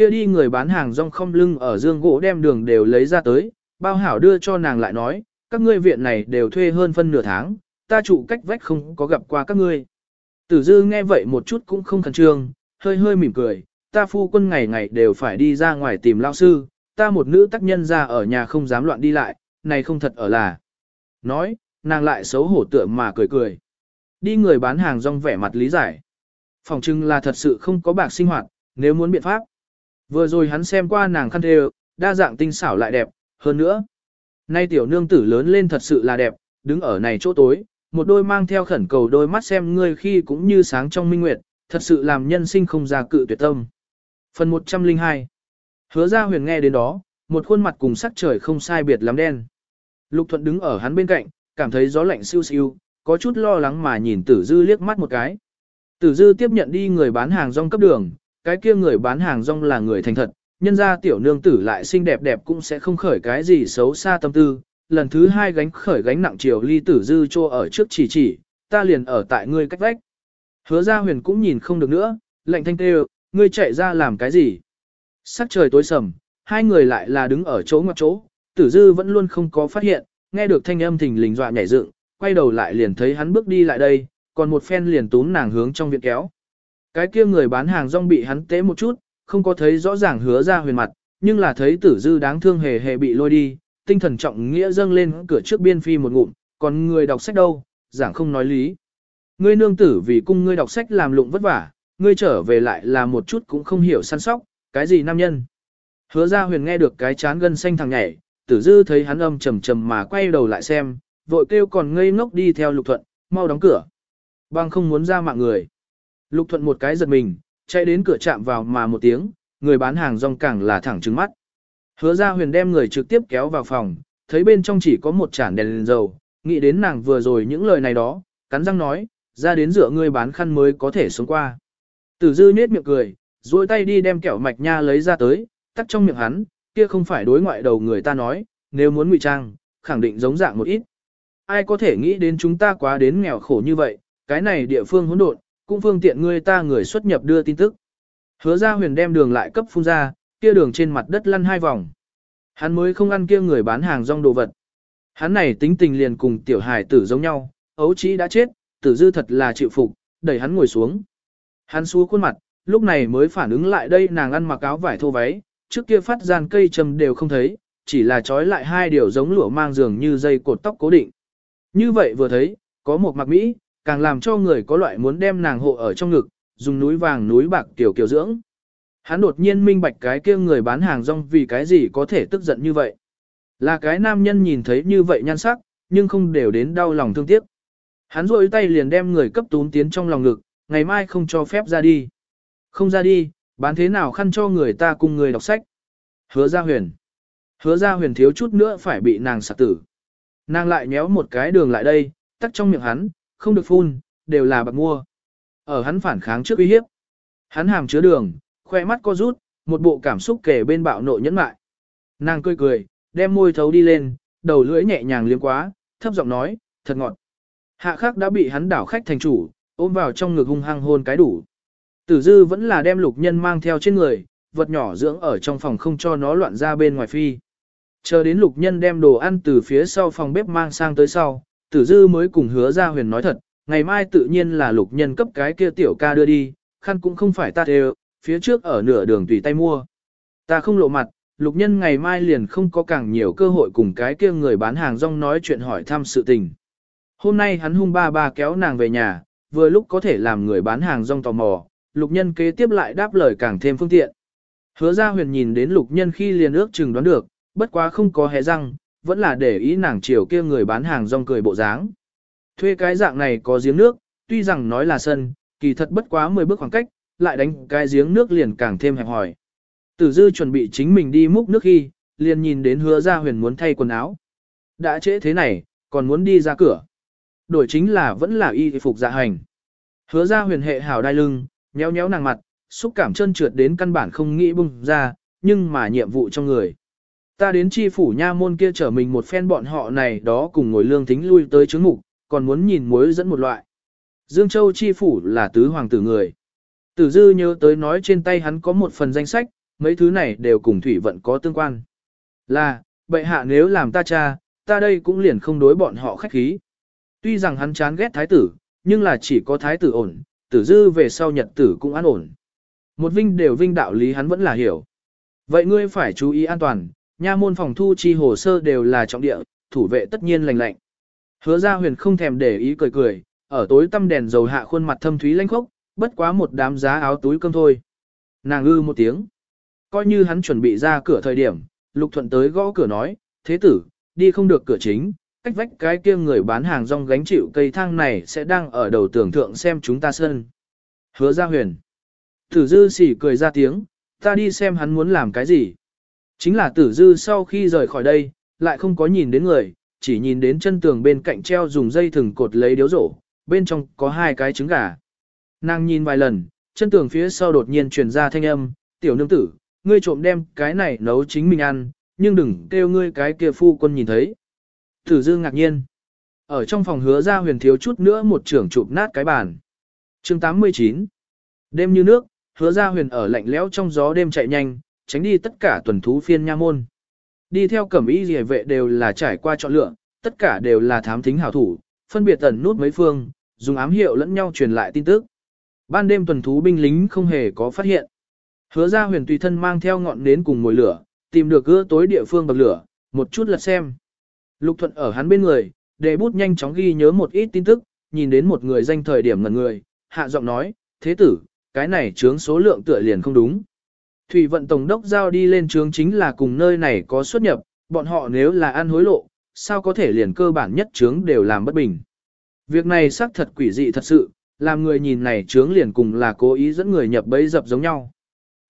kia đi người bán hàng rong không lưng ở dương gỗ đem đường đều lấy ra tới, bao hảo đưa cho nàng lại nói, các ngươi viện này đều thuê hơn phân nửa tháng, ta trụ cách vách không có gặp qua các ngươi. Tử dư nghe vậy một chút cũng không khẩn trương, hơi hơi mỉm cười, ta phu quân ngày ngày đều phải đi ra ngoài tìm lao sư, ta một nữ tác nhân ra ở nhà không dám loạn đi lại, này không thật ở là. Nói, nàng lại xấu hổ tựa mà cười cười. Đi người bán hàng rong vẻ mặt lý giải. Phòng trưng là thật sự không có bạc sinh hoạt, nếu muốn biện pháp. Vừa rồi hắn xem qua nàng khăn thề, đa dạng tinh xảo lại đẹp, hơn nữa. Nay tiểu nương tử lớn lên thật sự là đẹp, đứng ở này chỗ tối, một đôi mang theo khẩn cầu đôi mắt xem ngươi khi cũng như sáng trong minh nguyệt, thật sự làm nhân sinh không ra cự tuyệt tâm. Phần 102 Hứa ra huyền nghe đến đó, một khuôn mặt cùng sắc trời không sai biệt lắm đen. Lục thuận đứng ở hắn bên cạnh, cảm thấy gió lạnh siêu siêu, có chút lo lắng mà nhìn tử dư liếc mắt một cái. Tử dư tiếp nhận đi người bán hàng rong cấp đường, cái kia người bán hàng rong là người thành thật, nhân ra tiểu nương tử lại xinh đẹp đẹp cũng sẽ không khởi cái gì xấu xa tâm tư. Lần thứ hai gánh khởi gánh nặng chiều ly tử dư cho ở trước chỉ chỉ, ta liền ở tại ngươi cách vách. Hứa ra huyền cũng nhìn không được nữa, lệnh thanh tê ngươi chạy ra làm cái gì? Sắc trời tối sầm, hai người lại là đứng ở chỗ ngoặc chỗ, tử dư vẫn luôn không có phát hiện, nghe được thanh âm thình lình dọa nhảy dựng, quay đầu lại liền thấy hắn bước đi lại đây, còn một phen liền tún nàng hướng trong viện kéo. Cái kia người bán hàng rong bị hắn tế một chút, không có thấy rõ ràng hứa ra huyền mặt, nhưng là thấy tử dư đáng thương hề hề bị lôi đi, tinh thần trọng nghĩa dâng lên cửa trước biên phi một ngụm, còn người đọc sách đâu, giảng không nói lý. Ngươi nương tử vì cung ngươi đọc sách làm lụng vất vả, ngươi trở về lại là một chút cũng không hiểu săn sóc, cái gì nam nhân. Hứa ra huyền nghe được cái chán gân xanh thằng nhảy, tử dư thấy hắn âm trầm trầm mà quay đầu lại xem, vội kêu còn ngây ngốc đi theo lục thuận, mau đóng cửa. Bang không muốn ra mạng người. Lục thuận một cái giật mình, chạy đến cửa chạm vào mà một tiếng, người bán hàng rong càng là thẳng trứng mắt. Hứa ra huyền đem người trực tiếp kéo vào phòng, thấy bên trong chỉ có một chản đèn, đèn dầu, nghĩ đến nàng vừa rồi những lời này đó, cắn răng nói, ra đến giữa ngươi bán khăn mới có thể sống qua. Tử dư nết miệng cười, duỗi tay đi đem kẹo mạch nha lấy ra tới, tắt trong miệng hắn, kia không phải đối ngoại đầu người ta nói, nếu muốn ngụy trang, khẳng định giống dạng một ít. Ai có thể nghĩ đến chúng ta quá đến nghèo khổ như vậy, cái này địa phương hỗn độn, cũng phương tiện ngươi ta người xuất nhập đưa tin tức. Hứa ra huyền đem đường lại cấp phun ra, kia đường trên mặt đất lăn hai vòng. Hắn mới không ăn kia người bán hàng rong đồ vật. Hắn này tính tình liền cùng tiểu hài tử giống nhau, ấu trí đã chết, tử dư thật là chịu phục, đẩy hắn ngồi xuống. Hắn xua khuôn mặt, lúc này mới phản ứng lại đây nàng ăn mặc áo vải thô váy, trước kia phát gian cây châm đều không thấy, chỉ là trói lại hai điều giống lụa mang giường như dây cột tóc cố định. Như vậy vừa thấy, có một mặc Mỹ, càng làm cho người có loại muốn đem nàng hộ ở trong ngực, dùng núi vàng núi bạc tiểu kiều dưỡng. Hắn đột nhiên minh bạch cái kia người bán hàng rong vì cái gì có thể tức giận như vậy. Là cái nam nhân nhìn thấy như vậy nhan sắc, nhưng không đều đến đau lòng thương tiếc. Hắn rôi tay liền đem người cấp tún tiến trong lòng ngực, ngày mai không cho phép ra đi. Không ra đi, bán thế nào khăn cho người ta cùng người đọc sách. Hứa ra huyền. Hứa ra huyền thiếu chút nữa phải bị nàng sạc tử. Nàng lại nhéo một cái đường lại đây, tắt trong miệng hắn, không được phun, đều là bạc mua. Ở hắn phản kháng trước uy hiếp. Hắn hàm chứa đường, khoe mắt co rút, một bộ cảm xúc kể bên bạo nộ nhẫn mại. Nàng cười cười, đem môi thấu đi lên, đầu lưỡi nhẹ nhàng liếm quá, thấp giọng nói, thật ngọt. Hạ khắc đã bị hắn đảo khách thành chủ, ôm vào trong ngực hung hăng hôn cái đủ. Tử dư vẫn là đem lục nhân mang theo trên người, vật nhỏ dưỡng ở trong phòng không cho nó loạn ra bên ngoài phi. Chờ đến lục nhân đem đồ ăn từ phía sau phòng bếp mang sang tới sau, tử dư mới cùng hứa ra huyền nói thật, ngày mai tự nhiên là lục nhân cấp cái kia tiểu ca đưa đi, khăn cũng không phải ta đều, phía trước ở nửa đường tùy tay mua. Ta không lộ mặt, lục nhân ngày mai liền không có càng nhiều cơ hội cùng cái kia người bán hàng rong nói chuyện hỏi thăm sự tình. Hôm nay hắn hung ba ba kéo nàng về nhà, vừa lúc có thể làm người bán hàng rong tò mò, lục nhân kế tiếp lại đáp lời càng thêm phương tiện. Hứa ra huyền nhìn đến lục nhân khi liền ước chừng đoán được, bất quá không có hề răng, vẫn là để ý nàng chiều kia người bán hàng rong cười bộ dáng. Thuê cái dạng này có giếng nước, tuy rằng nói là sân, kỳ thật bất quá 10 bước khoảng cách, lại đánh cái giếng nước liền càng thêm hẹp hỏi. Tử dư chuẩn bị chính mình đi múc nước khi, liền nhìn đến hứa ra huyền muốn thay quần áo. Đã trễ thế này, còn muốn đi ra cửa. Đổi chính là vẫn là y phục dạ hành. Hứa ra huyền hệ hào đai lưng, nhéo nhéo nàng mặt, xúc cảm chân trượt đến căn bản không nghĩ bung ra, nhưng mà nhiệm vụ trong người. Ta đến chi phủ nha môn kia trở mình một phen bọn họ này đó cùng ngồi lương thính lui tới chứng mục, còn muốn nhìn mối dẫn một loại. Dương Châu chi phủ là tứ hoàng tử người. Tử dư nhớ tới nói trên tay hắn có một phần danh sách, mấy thứ này đều cùng thủy vận có tương quan. Là, bệ hạ nếu làm ta cha, ta đây cũng liền không đối bọn họ khách khí. Tuy rằng hắn chán ghét thái tử, nhưng là chỉ có thái tử ổn, tử dư về sau nhật tử cũng an ổn. Một vinh đều vinh đạo lý hắn vẫn là hiểu. Vậy ngươi phải chú ý an toàn, nha môn phòng thu chi hồ sơ đều là trọng địa, thủ vệ tất nhiên lành lạnh. Hứa Gia huyền không thèm để ý cười cười, ở tối tăm đèn dầu hạ khuôn mặt thâm thúy lanh khốc, bất quá một đám giá áo túi cơm thôi. Nàng ư một tiếng. Coi như hắn chuẩn bị ra cửa thời điểm, lục thuận tới gõ cửa nói, thế tử, đi không được cửa chính, cách vách cái kia người bán hàng rong gánh chịu cây thang này sẽ đang ở đầu tưởng thượng xem chúng ta sơn. Hứa Gia huyền. Tử dư xỉ cười ra tiếng, ta đi xem hắn muốn làm cái gì. Chính là tử dư sau khi rời khỏi đây, lại không có nhìn đến người, chỉ nhìn đến chân tường bên cạnh treo dùng dây thừng cột lấy điếu rổ, bên trong có hai cái trứng gà. Nàng nhìn vài lần, chân tường phía sau đột nhiên truyền ra thanh âm, tiểu nương tử, ngươi trộm đem cái này nấu chính mình ăn, nhưng đừng kêu ngươi cái kia phu quân nhìn thấy. Tử dư ngạc nhiên. Ở trong phòng hứa ra huyền thiếu chút nữa một trưởng chụp nát cái bàn. chương 89. Đêm như nước, hứa ra huyền ở lạnh lẽo trong gió đêm chạy nhanh, tránh đi tất cả tuần thú phiên nha môn. Đi theo cẩm y rìa vệ đều là trải qua chọn lựa, tất cả đều là thám thính hảo thủ, phân biệt tẩn nút mấy phương, dùng ám hiệu lẫn nhau truyền lại tin tức. Ban đêm tuần thú binh lính không hề có phát hiện. Hứa ra huyền tùy thân mang theo ngọn nến cùng mồi lửa, tìm được gỡ tối địa phương bậc lửa, một chút lật xem. Lục thuận ở hắn bên người, để bút nhanh chóng ghi nhớ một ít tin tức, nhìn đến một người danh thời điểm ngần người, hạ giọng nói, thế tử, cái này chướng số lượng tựa liền không đúng. Thủy vận tổng đốc giao đi lên trướng chính là cùng nơi này có xuất nhập, bọn họ nếu là ăn hối lộ, sao có thể liền cơ bản nhất trướng đều làm bất bình. Việc này xác thật quỷ dị thật sự, làm người nhìn này trướng liền cùng là cố ý dẫn người nhập bẫy dập giống nhau.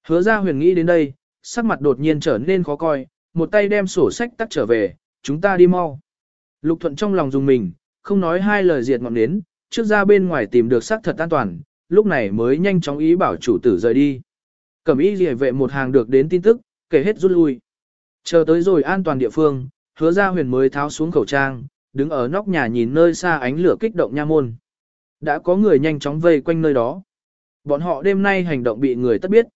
Hứa ra huyền nghĩ đến đây, sắc mặt đột nhiên trở nên khó coi, một tay đem sổ sách tắt trở về, chúng ta đi mau. Lục thuận trong lòng dùng mình, không nói hai lời diệt ngọn nến, trước ra bên ngoài tìm được xác thật an toàn, lúc này mới nhanh chóng ý bảo chủ tử rời đi. Cẩm y rìa vệ một hàng được đến tin tức, kể hết rút lui. Chờ tới rồi an toàn địa phương, hứa ra huyền mới tháo xuống khẩu trang, đứng ở nóc nhà nhìn nơi xa ánh lửa kích động nha môn. Đã có người nhanh chóng vây quanh nơi đó. Bọn họ đêm nay hành động bị người tất biết.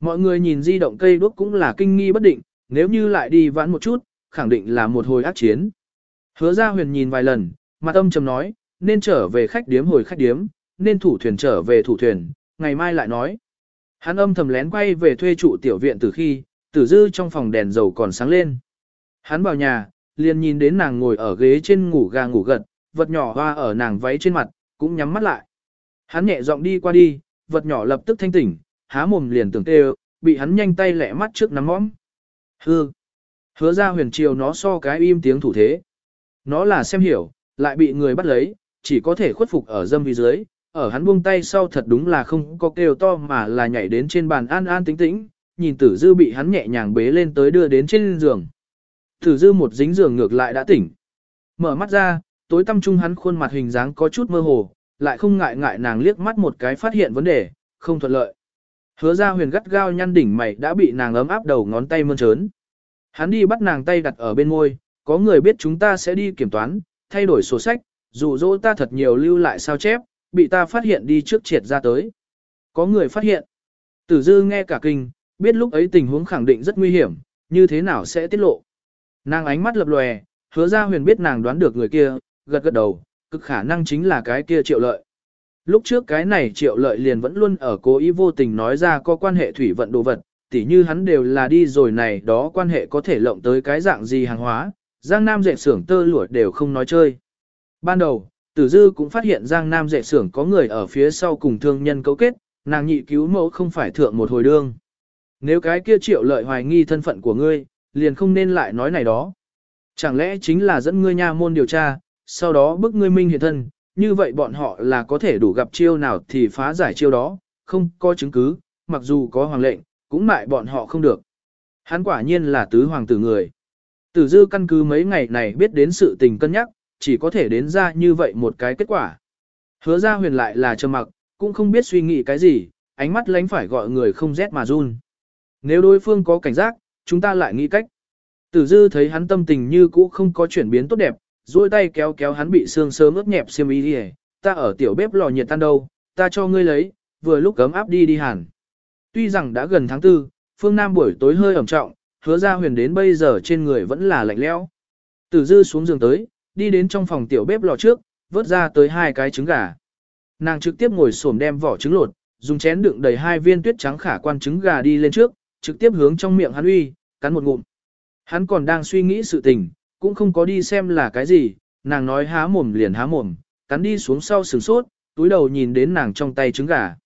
Mọi người nhìn di động cây đuốc cũng là kinh nghi bất định, nếu như lại đi vãn một chút, khẳng định là một hồi ác chiến. Hứa ra huyền nhìn vài lần, mặt âm trầm nói, nên trở về khách điếm hồi khách điếm, nên thủ thuyền trở về thủ thuyền, ngày mai lại nói. Hắn âm thầm lén quay về thuê trụ tiểu viện từ khi, tử dư trong phòng đèn dầu còn sáng lên. Hắn vào nhà, liền nhìn đến nàng ngồi ở ghế trên ngủ gà ngủ gật, vật nhỏ hoa ở nàng váy trên mặt, cũng nhắm mắt lại. Hắn nhẹ giọng đi qua đi, vật nhỏ lập tức thanh tỉnh, há mồm liền tưởng tê bị hắn nhanh tay lẹ mắt trước nắm mõm. Hư. Hứa ra huyền chiều nó so cái im tiếng thủ thế. Nó là xem hiểu, lại bị người bắt lấy, chỉ có thể khuất phục ở dâm vi dưới, ở hắn buông tay sau thật đúng là không có kêu to mà là nhảy đến trên bàn an an tĩnh tĩnh, nhìn tử dư bị hắn nhẹ nhàng bế lên tới đưa đến trên giường. Tử dư một dính giường ngược lại đã tỉnh. Mở mắt ra, tối tăm trung hắn khuôn mặt hình dáng có chút mơ hồ, lại không ngại ngại nàng liếc mắt một cái phát hiện vấn đề, không thuận lợi. Hứa ra huyền gắt gao nhăn đỉnh mày đã bị nàng ấm áp đầu ngón tay mơn trớn. Hắn đi bắt nàng tay đặt ở bên môi, có người biết chúng ta sẽ đi kiểm toán, thay đổi sổ sách, dụ dỗ ta thật nhiều lưu lại sao chép, bị ta phát hiện đi trước triệt ra tới. Có người phát hiện. Tử dư nghe cả kinh, biết lúc ấy tình huống khẳng định rất nguy hiểm, như thế nào sẽ tiết lộ. Nàng ánh mắt lập lòe, hứa ra huyền biết nàng đoán được người kia, gật gật đầu, cực khả năng chính là cái kia triệu lợi. Lúc trước cái này triệu lợi liền vẫn luôn ở cố ý vô tình nói ra có quan hệ thủy vận đồ vật, tỉ như hắn đều là đi rồi này đó quan hệ có thể lộng tới cái dạng gì hàng hóa, Giang Nam dệt xưởng tơ lụa đều không nói chơi. Ban đầu, Tử Dư cũng phát hiện Giang Nam dệ xưởng có người ở phía sau cùng thương nhân cấu kết, nàng nhị cứu mẫu không phải thượng một hồi đương. Nếu cái kia triệu lợi hoài nghi thân phận của ngươi, liền không nên lại nói này đó. Chẳng lẽ chính là dẫn ngươi nha môn điều tra, sau đó bức ngươi minh hiện thân, như vậy bọn họ là có thể đủ gặp chiêu nào thì phá giải chiêu đó, không có chứng cứ, mặc dù có hoàng lệnh, cũng mại bọn họ không được. Hắn quả nhiên là tứ hoàng tử người. Tử dư căn cứ mấy ngày này biết đến sự tình cân nhắc, chỉ có thể đến ra như vậy một cái kết quả. Hứa ra huyền lại là trầm mặc, cũng không biết suy nghĩ cái gì, ánh mắt lánh phải gọi người không rét mà run. Nếu đối phương có cảnh giác, chúng ta lại nghĩ cách. Tử dư thấy hắn tâm tình như cũ không có chuyển biến tốt đẹp, duỗi tay kéo kéo hắn bị sương sớm ướt nhẹp xiêm y đi ta ở tiểu bếp lò nhiệt tan đâu, ta cho ngươi lấy, vừa lúc cấm áp đi đi hẳn. Tuy rằng đã gần tháng tư, phương Nam buổi tối hơi ẩm trọng, hứa ra huyền đến bây giờ trên người vẫn là lạnh lẽo. Tử dư xuống giường tới, đi đến trong phòng tiểu bếp lò trước, vớt ra tới hai cái trứng gà. Nàng trực tiếp ngồi xổm đem vỏ trứng lột, dùng chén đựng đầy hai viên tuyết trắng khả quan trứng gà đi lên trước, trực tiếp hướng trong miệng hắn uy, cắn một ngụm. Hắn còn đang suy nghĩ sự tình, cũng không có đi xem là cái gì, nàng nói há mồm liền há mồm, cắn đi xuống sau sừng sốt, túi đầu nhìn đến nàng trong tay trứng gà.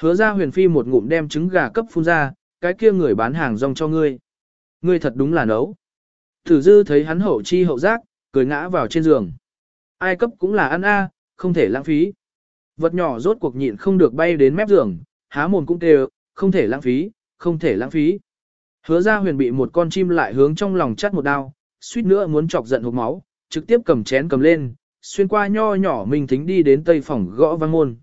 Hứa ra huyền phi một ngụm đem trứng gà cấp phun ra, cái kia người bán hàng rong cho ngươi. Ngươi thật đúng là nấu. Thử dư thấy hắn hậu chi hậu giác, cười ngã vào trên giường. Ai cấp cũng là ăn a, không thể lãng phí. Vật nhỏ rốt cuộc nhịn không được bay đến mép giường, há mồm cũng kêu, không thể lãng phí, không thể lãng phí. Hứa ra huyền bị một con chim lại hướng trong lòng chắt một đao, suýt nữa muốn chọc giận hộp máu, trực tiếp cầm chén cầm lên, xuyên qua nho nhỏ mình thính đi đến tây phòng gõ vang môn.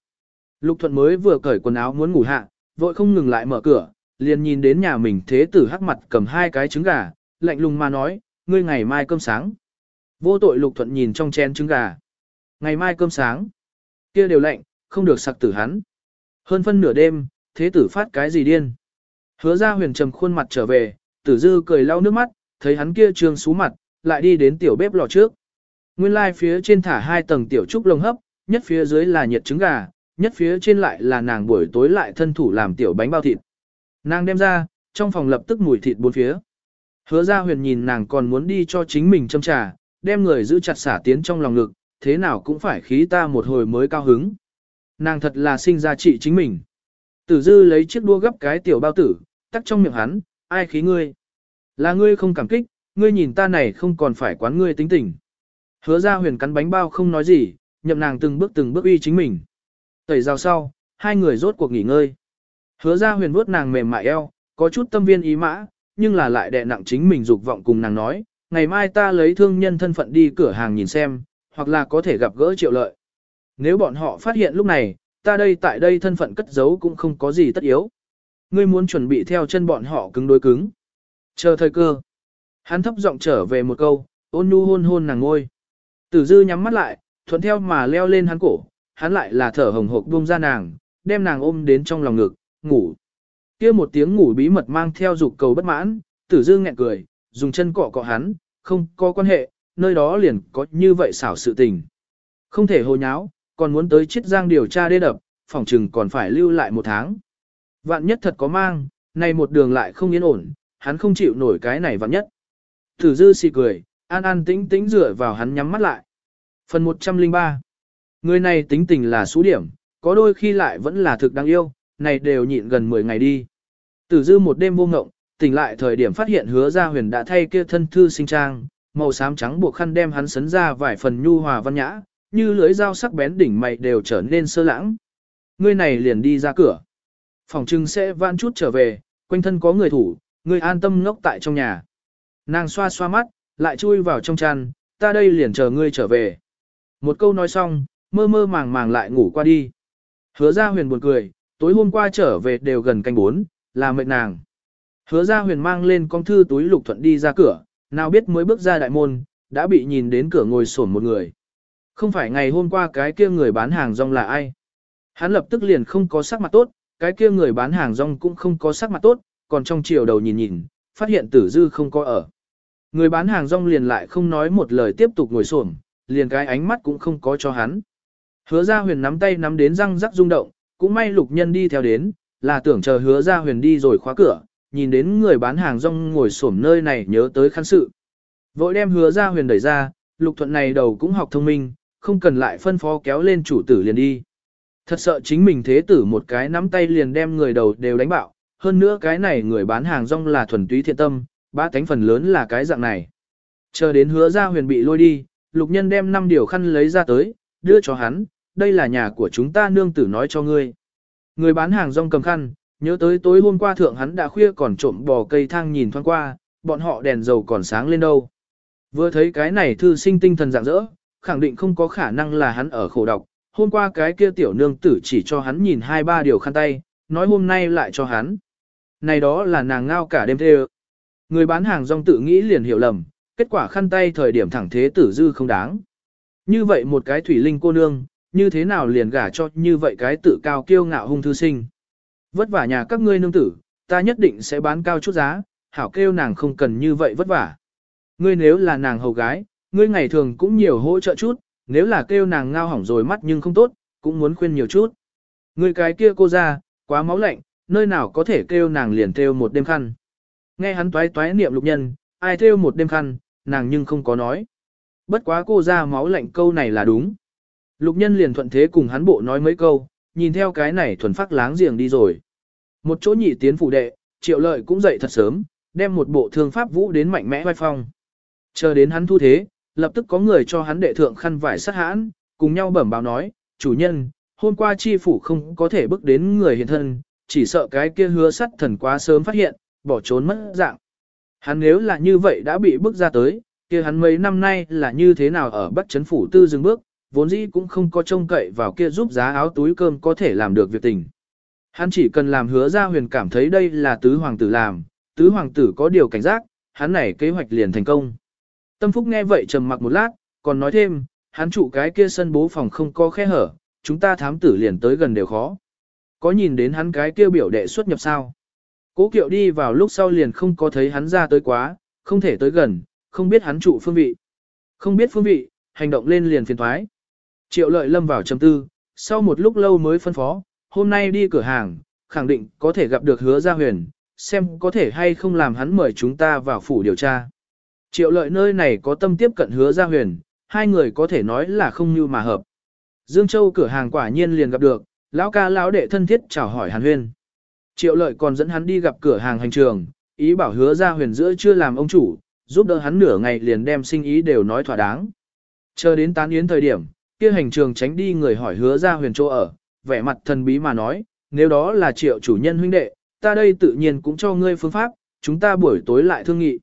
Lục thuận mới vừa cởi quần áo muốn ngủ hạ, vội không ngừng lại mở cửa, liền nhìn đến nhà mình thế tử hắc mặt cầm hai cái trứng gà, lạnh lùng mà nói, ngươi ngày mai cơm sáng. Vô tội lục thuận nhìn trong chén trứng gà. Ngày mai cơm sáng. kia đều lạnh, không được sặc tử hắn. Hơn phân nửa đêm, thế tử phát cái gì điên. Hứa ra huyền trầm khuôn mặt trở về, tử dư cười lau nước mắt, thấy hắn kia trương xú mặt, lại đi đến tiểu bếp lò trước. Nguyên lai like phía trên thả hai tầng tiểu trúc lồng hấp, nhất phía dưới là nhiệt trứng gà, nhất phía trên lại là nàng buổi tối lại thân thủ làm tiểu bánh bao thịt. Nàng đem ra, trong phòng lập tức mùi thịt bốn phía. Hứa ra huyền nhìn nàng còn muốn đi cho chính mình châm trà, đem người giữ chặt xả tiến trong lòng ngực, thế nào cũng phải khí ta một hồi mới cao hứng. Nàng thật là sinh ra trị chính mình. Tử dư lấy chiếc đua gấp cái tiểu bao tử, tắt trong miệng hắn, ai khí ngươi. Là ngươi không cảm kích, ngươi nhìn ta này không còn phải quán ngươi tính tình. Hứa ra huyền cắn bánh bao không nói gì, nhậm nàng từng bước từng bước uy chính mình. Tẩy rào sau, hai người rốt cuộc nghỉ ngơi. Hứa ra huyền vuốt nàng mềm mại eo, có chút tâm viên ý mã, nhưng là lại đè nặng chính mình dục vọng cùng nàng nói, ngày mai ta lấy thương nhân thân phận đi cửa hàng nhìn xem, hoặc là có thể gặp gỡ triệu lợi. Nếu bọn họ phát hiện lúc này, ta đây tại đây thân phận cất giấu cũng không có gì tất yếu. Ngươi muốn chuẩn bị theo chân bọn họ cứng đối cứng. Chờ thời cơ. Hắn thấp giọng trở về một câu, ôn nhu hôn hôn nàng ngôi. Tử dư nhắm mắt lại, thuận theo mà leo lên hắn cổ, hắn lại là thở hồng hộc buông ra nàng, đem nàng ôm đến trong lòng ngực, ngủ. kia một tiếng ngủ bí mật mang theo dục cầu bất mãn, tử dư nghẹn cười, dùng chân cọ cọ hắn, không có quan hệ, nơi đó liền có như vậy xảo sự tình. Không thể hồ nháo, còn muốn tới chiết giang điều tra đê đập, phòng trừng còn phải lưu lại một tháng. Vạn nhất thật có mang, này một đường lại không yên ổn, hắn không chịu nổi cái này vạn nhất. Tử dư xì cười, an an tĩnh tĩnh dựa vào hắn nhắm mắt lại. Phần 103 Người này tính tình là số điểm, có đôi khi lại vẫn là thực đáng yêu, này đều nhịn gần 10 ngày đi. Tử dư một đêm vô ngộng, tỉnh lại thời điểm phát hiện hứa ra huyền đã thay kia thân thư sinh trang, màu xám trắng buộc khăn đem hắn sấn ra vài phần nhu hòa văn nhã, như lưới dao sắc bén đỉnh mày đều trở nên sơ lãng. Người này liền đi ra cửa. Phòng trưng sẽ van chút trở về, quanh thân có người thủ, người an tâm ngốc tại trong nhà. Nàng xoa xoa mắt, lại chui vào trong chăn, ta đây liền chờ ngươi trở về. Một câu nói xong, mơ mơ màng màng lại ngủ qua đi. Hứa ra huyền buồn cười, tối hôm qua trở về đều gần canh bốn, là mệt nàng. Hứa ra huyền mang lên con thư túi lục thuận đi ra cửa, nào biết mới bước ra đại môn, đã bị nhìn đến cửa ngồi sổn một người. Không phải ngày hôm qua cái kia người bán hàng rong là ai. Hắn lập tức liền không có sắc mặt tốt, cái kia người bán hàng rong cũng không có sắc mặt tốt, còn trong chiều đầu nhìn nhìn, phát hiện tử dư không có ở. Người bán hàng rong liền lại không nói một lời tiếp tục ngồi xổm, liền cái ánh mắt cũng không có cho hắn. Hứa ra huyền nắm tay nắm đến răng rắc rung động, cũng may lục nhân đi theo đến, là tưởng chờ hứa ra huyền đi rồi khóa cửa, nhìn đến người bán hàng rong ngồi xổm nơi này nhớ tới khăn sự. Vội đem hứa ra huyền đẩy ra, lục thuận này đầu cũng học thông minh, không cần lại phân phó kéo lên chủ tử liền đi. Thật sợ chính mình thế tử một cái nắm tay liền đem người đầu đều đánh bạo, hơn nữa cái này người bán hàng rong là thuần túy thiện tâm, ba tánh phần lớn là cái dạng này. Chờ đến hứa ra huyền bị lôi đi, lục nhân đem 5 điều khăn lấy ra tới, đưa cho hắn, đây là nhà của chúng ta nương tử nói cho ngươi. Người bán hàng rong cầm khăn, nhớ tới tối hôm qua thượng hắn đã khuya còn trộm bò cây thang nhìn thoáng qua, bọn họ đèn dầu còn sáng lên đâu. Vừa thấy cái này thư sinh tinh thần rạng rỡ, khẳng định không có khả năng là hắn ở khổ độc. Hôm qua cái kia tiểu nương tử chỉ cho hắn nhìn hai ba điều khăn tay, nói hôm nay lại cho hắn. Này đó là nàng ngao cả đêm thê Người bán hàng rong tự nghĩ liền hiểu lầm, kết quả khăn tay thời điểm thẳng thế tử dư không đáng. Như vậy một cái thủy linh cô nương, như thế nào liền gả cho như vậy cái tự cao kiêu ngạo hung thư sinh. Vất vả nhà các ngươi nương tử, ta nhất định sẽ bán cao chút giá, hảo kêu nàng không cần như vậy vất vả. Ngươi nếu là nàng hầu gái, ngươi ngày thường cũng nhiều hỗ trợ chút, nếu là kêu nàng ngao hỏng rồi mắt nhưng không tốt, cũng muốn khuyên nhiều chút. Ngươi cái kia cô ra, quá máu lạnh, nơi nào có thể kêu nàng liền kêu một đêm khăn. Nghe hắn toái toái niệm lục nhân, ai kêu một đêm khăn, nàng nhưng không có nói. Bất quá cô ra máu lạnh câu này là đúng. Lục nhân liền thuận thế cùng hắn bộ nói mấy câu, nhìn theo cái này thuần phát láng giềng đi rồi. Một chỗ nhị tiến phủ đệ, triệu lợi cũng dậy thật sớm, đem một bộ thương pháp vũ đến mạnh mẽ vai phong. Chờ đến hắn thu thế, lập tức có người cho hắn đệ thượng khăn vải sát hãn, cùng nhau bẩm báo nói, chủ nhân, hôm qua chi phủ không có thể bước đến người hiện thân, chỉ sợ cái kia hứa sắt thần quá sớm phát hiện, bỏ trốn mất dạng. Hắn nếu là như vậy đã bị bước ra tới, kia hắn mấy năm nay là như thế nào ở Bắc chấn Phủ Tư dừng bước, vốn dĩ cũng không có trông cậy vào kia giúp giá áo túi cơm có thể làm được việc tình. Hắn chỉ cần làm hứa ra huyền cảm thấy đây là tứ hoàng tử làm, tứ hoàng tử có điều cảnh giác, hắn này kế hoạch liền thành công. Tâm Phúc nghe vậy trầm mặc một lát, còn nói thêm, hắn trụ cái kia sân bố phòng không có khe hở, chúng ta thám tử liền tới gần đều khó. Có nhìn đến hắn cái kia biểu đệ xuất nhập sao? Cố kiệu đi vào lúc sau liền không có thấy hắn ra tới quá, không thể tới gần, không biết hắn trụ phương vị. Không biết phương vị, hành động lên liền phiền thoái. Triệu lợi lâm vào trầm tư, sau một lúc lâu mới phân phó, hôm nay đi cửa hàng, khẳng định có thể gặp được hứa gia huyền, xem có thể hay không làm hắn mời chúng ta vào phủ điều tra. Triệu lợi nơi này có tâm tiếp cận hứa gia huyền, hai người có thể nói là không như mà hợp. Dương Châu cửa hàng quả nhiên liền gặp được, lão ca lão đệ thân thiết chào hỏi hàn huyên. Triệu lợi còn dẫn hắn đi gặp cửa hàng hành trường, ý bảo hứa gia huyền giữa chưa làm ông chủ, giúp đỡ hắn nửa ngày liền đem sinh ý đều nói thỏa đáng. Chờ đến tán yến thời điểm, kia hành trường tránh đi người hỏi hứa gia huyền chỗ ở, vẻ mặt thần bí mà nói, nếu đó là triệu chủ nhân huynh đệ, ta đây tự nhiên cũng cho ngươi phương pháp, chúng ta buổi tối lại thương nghị.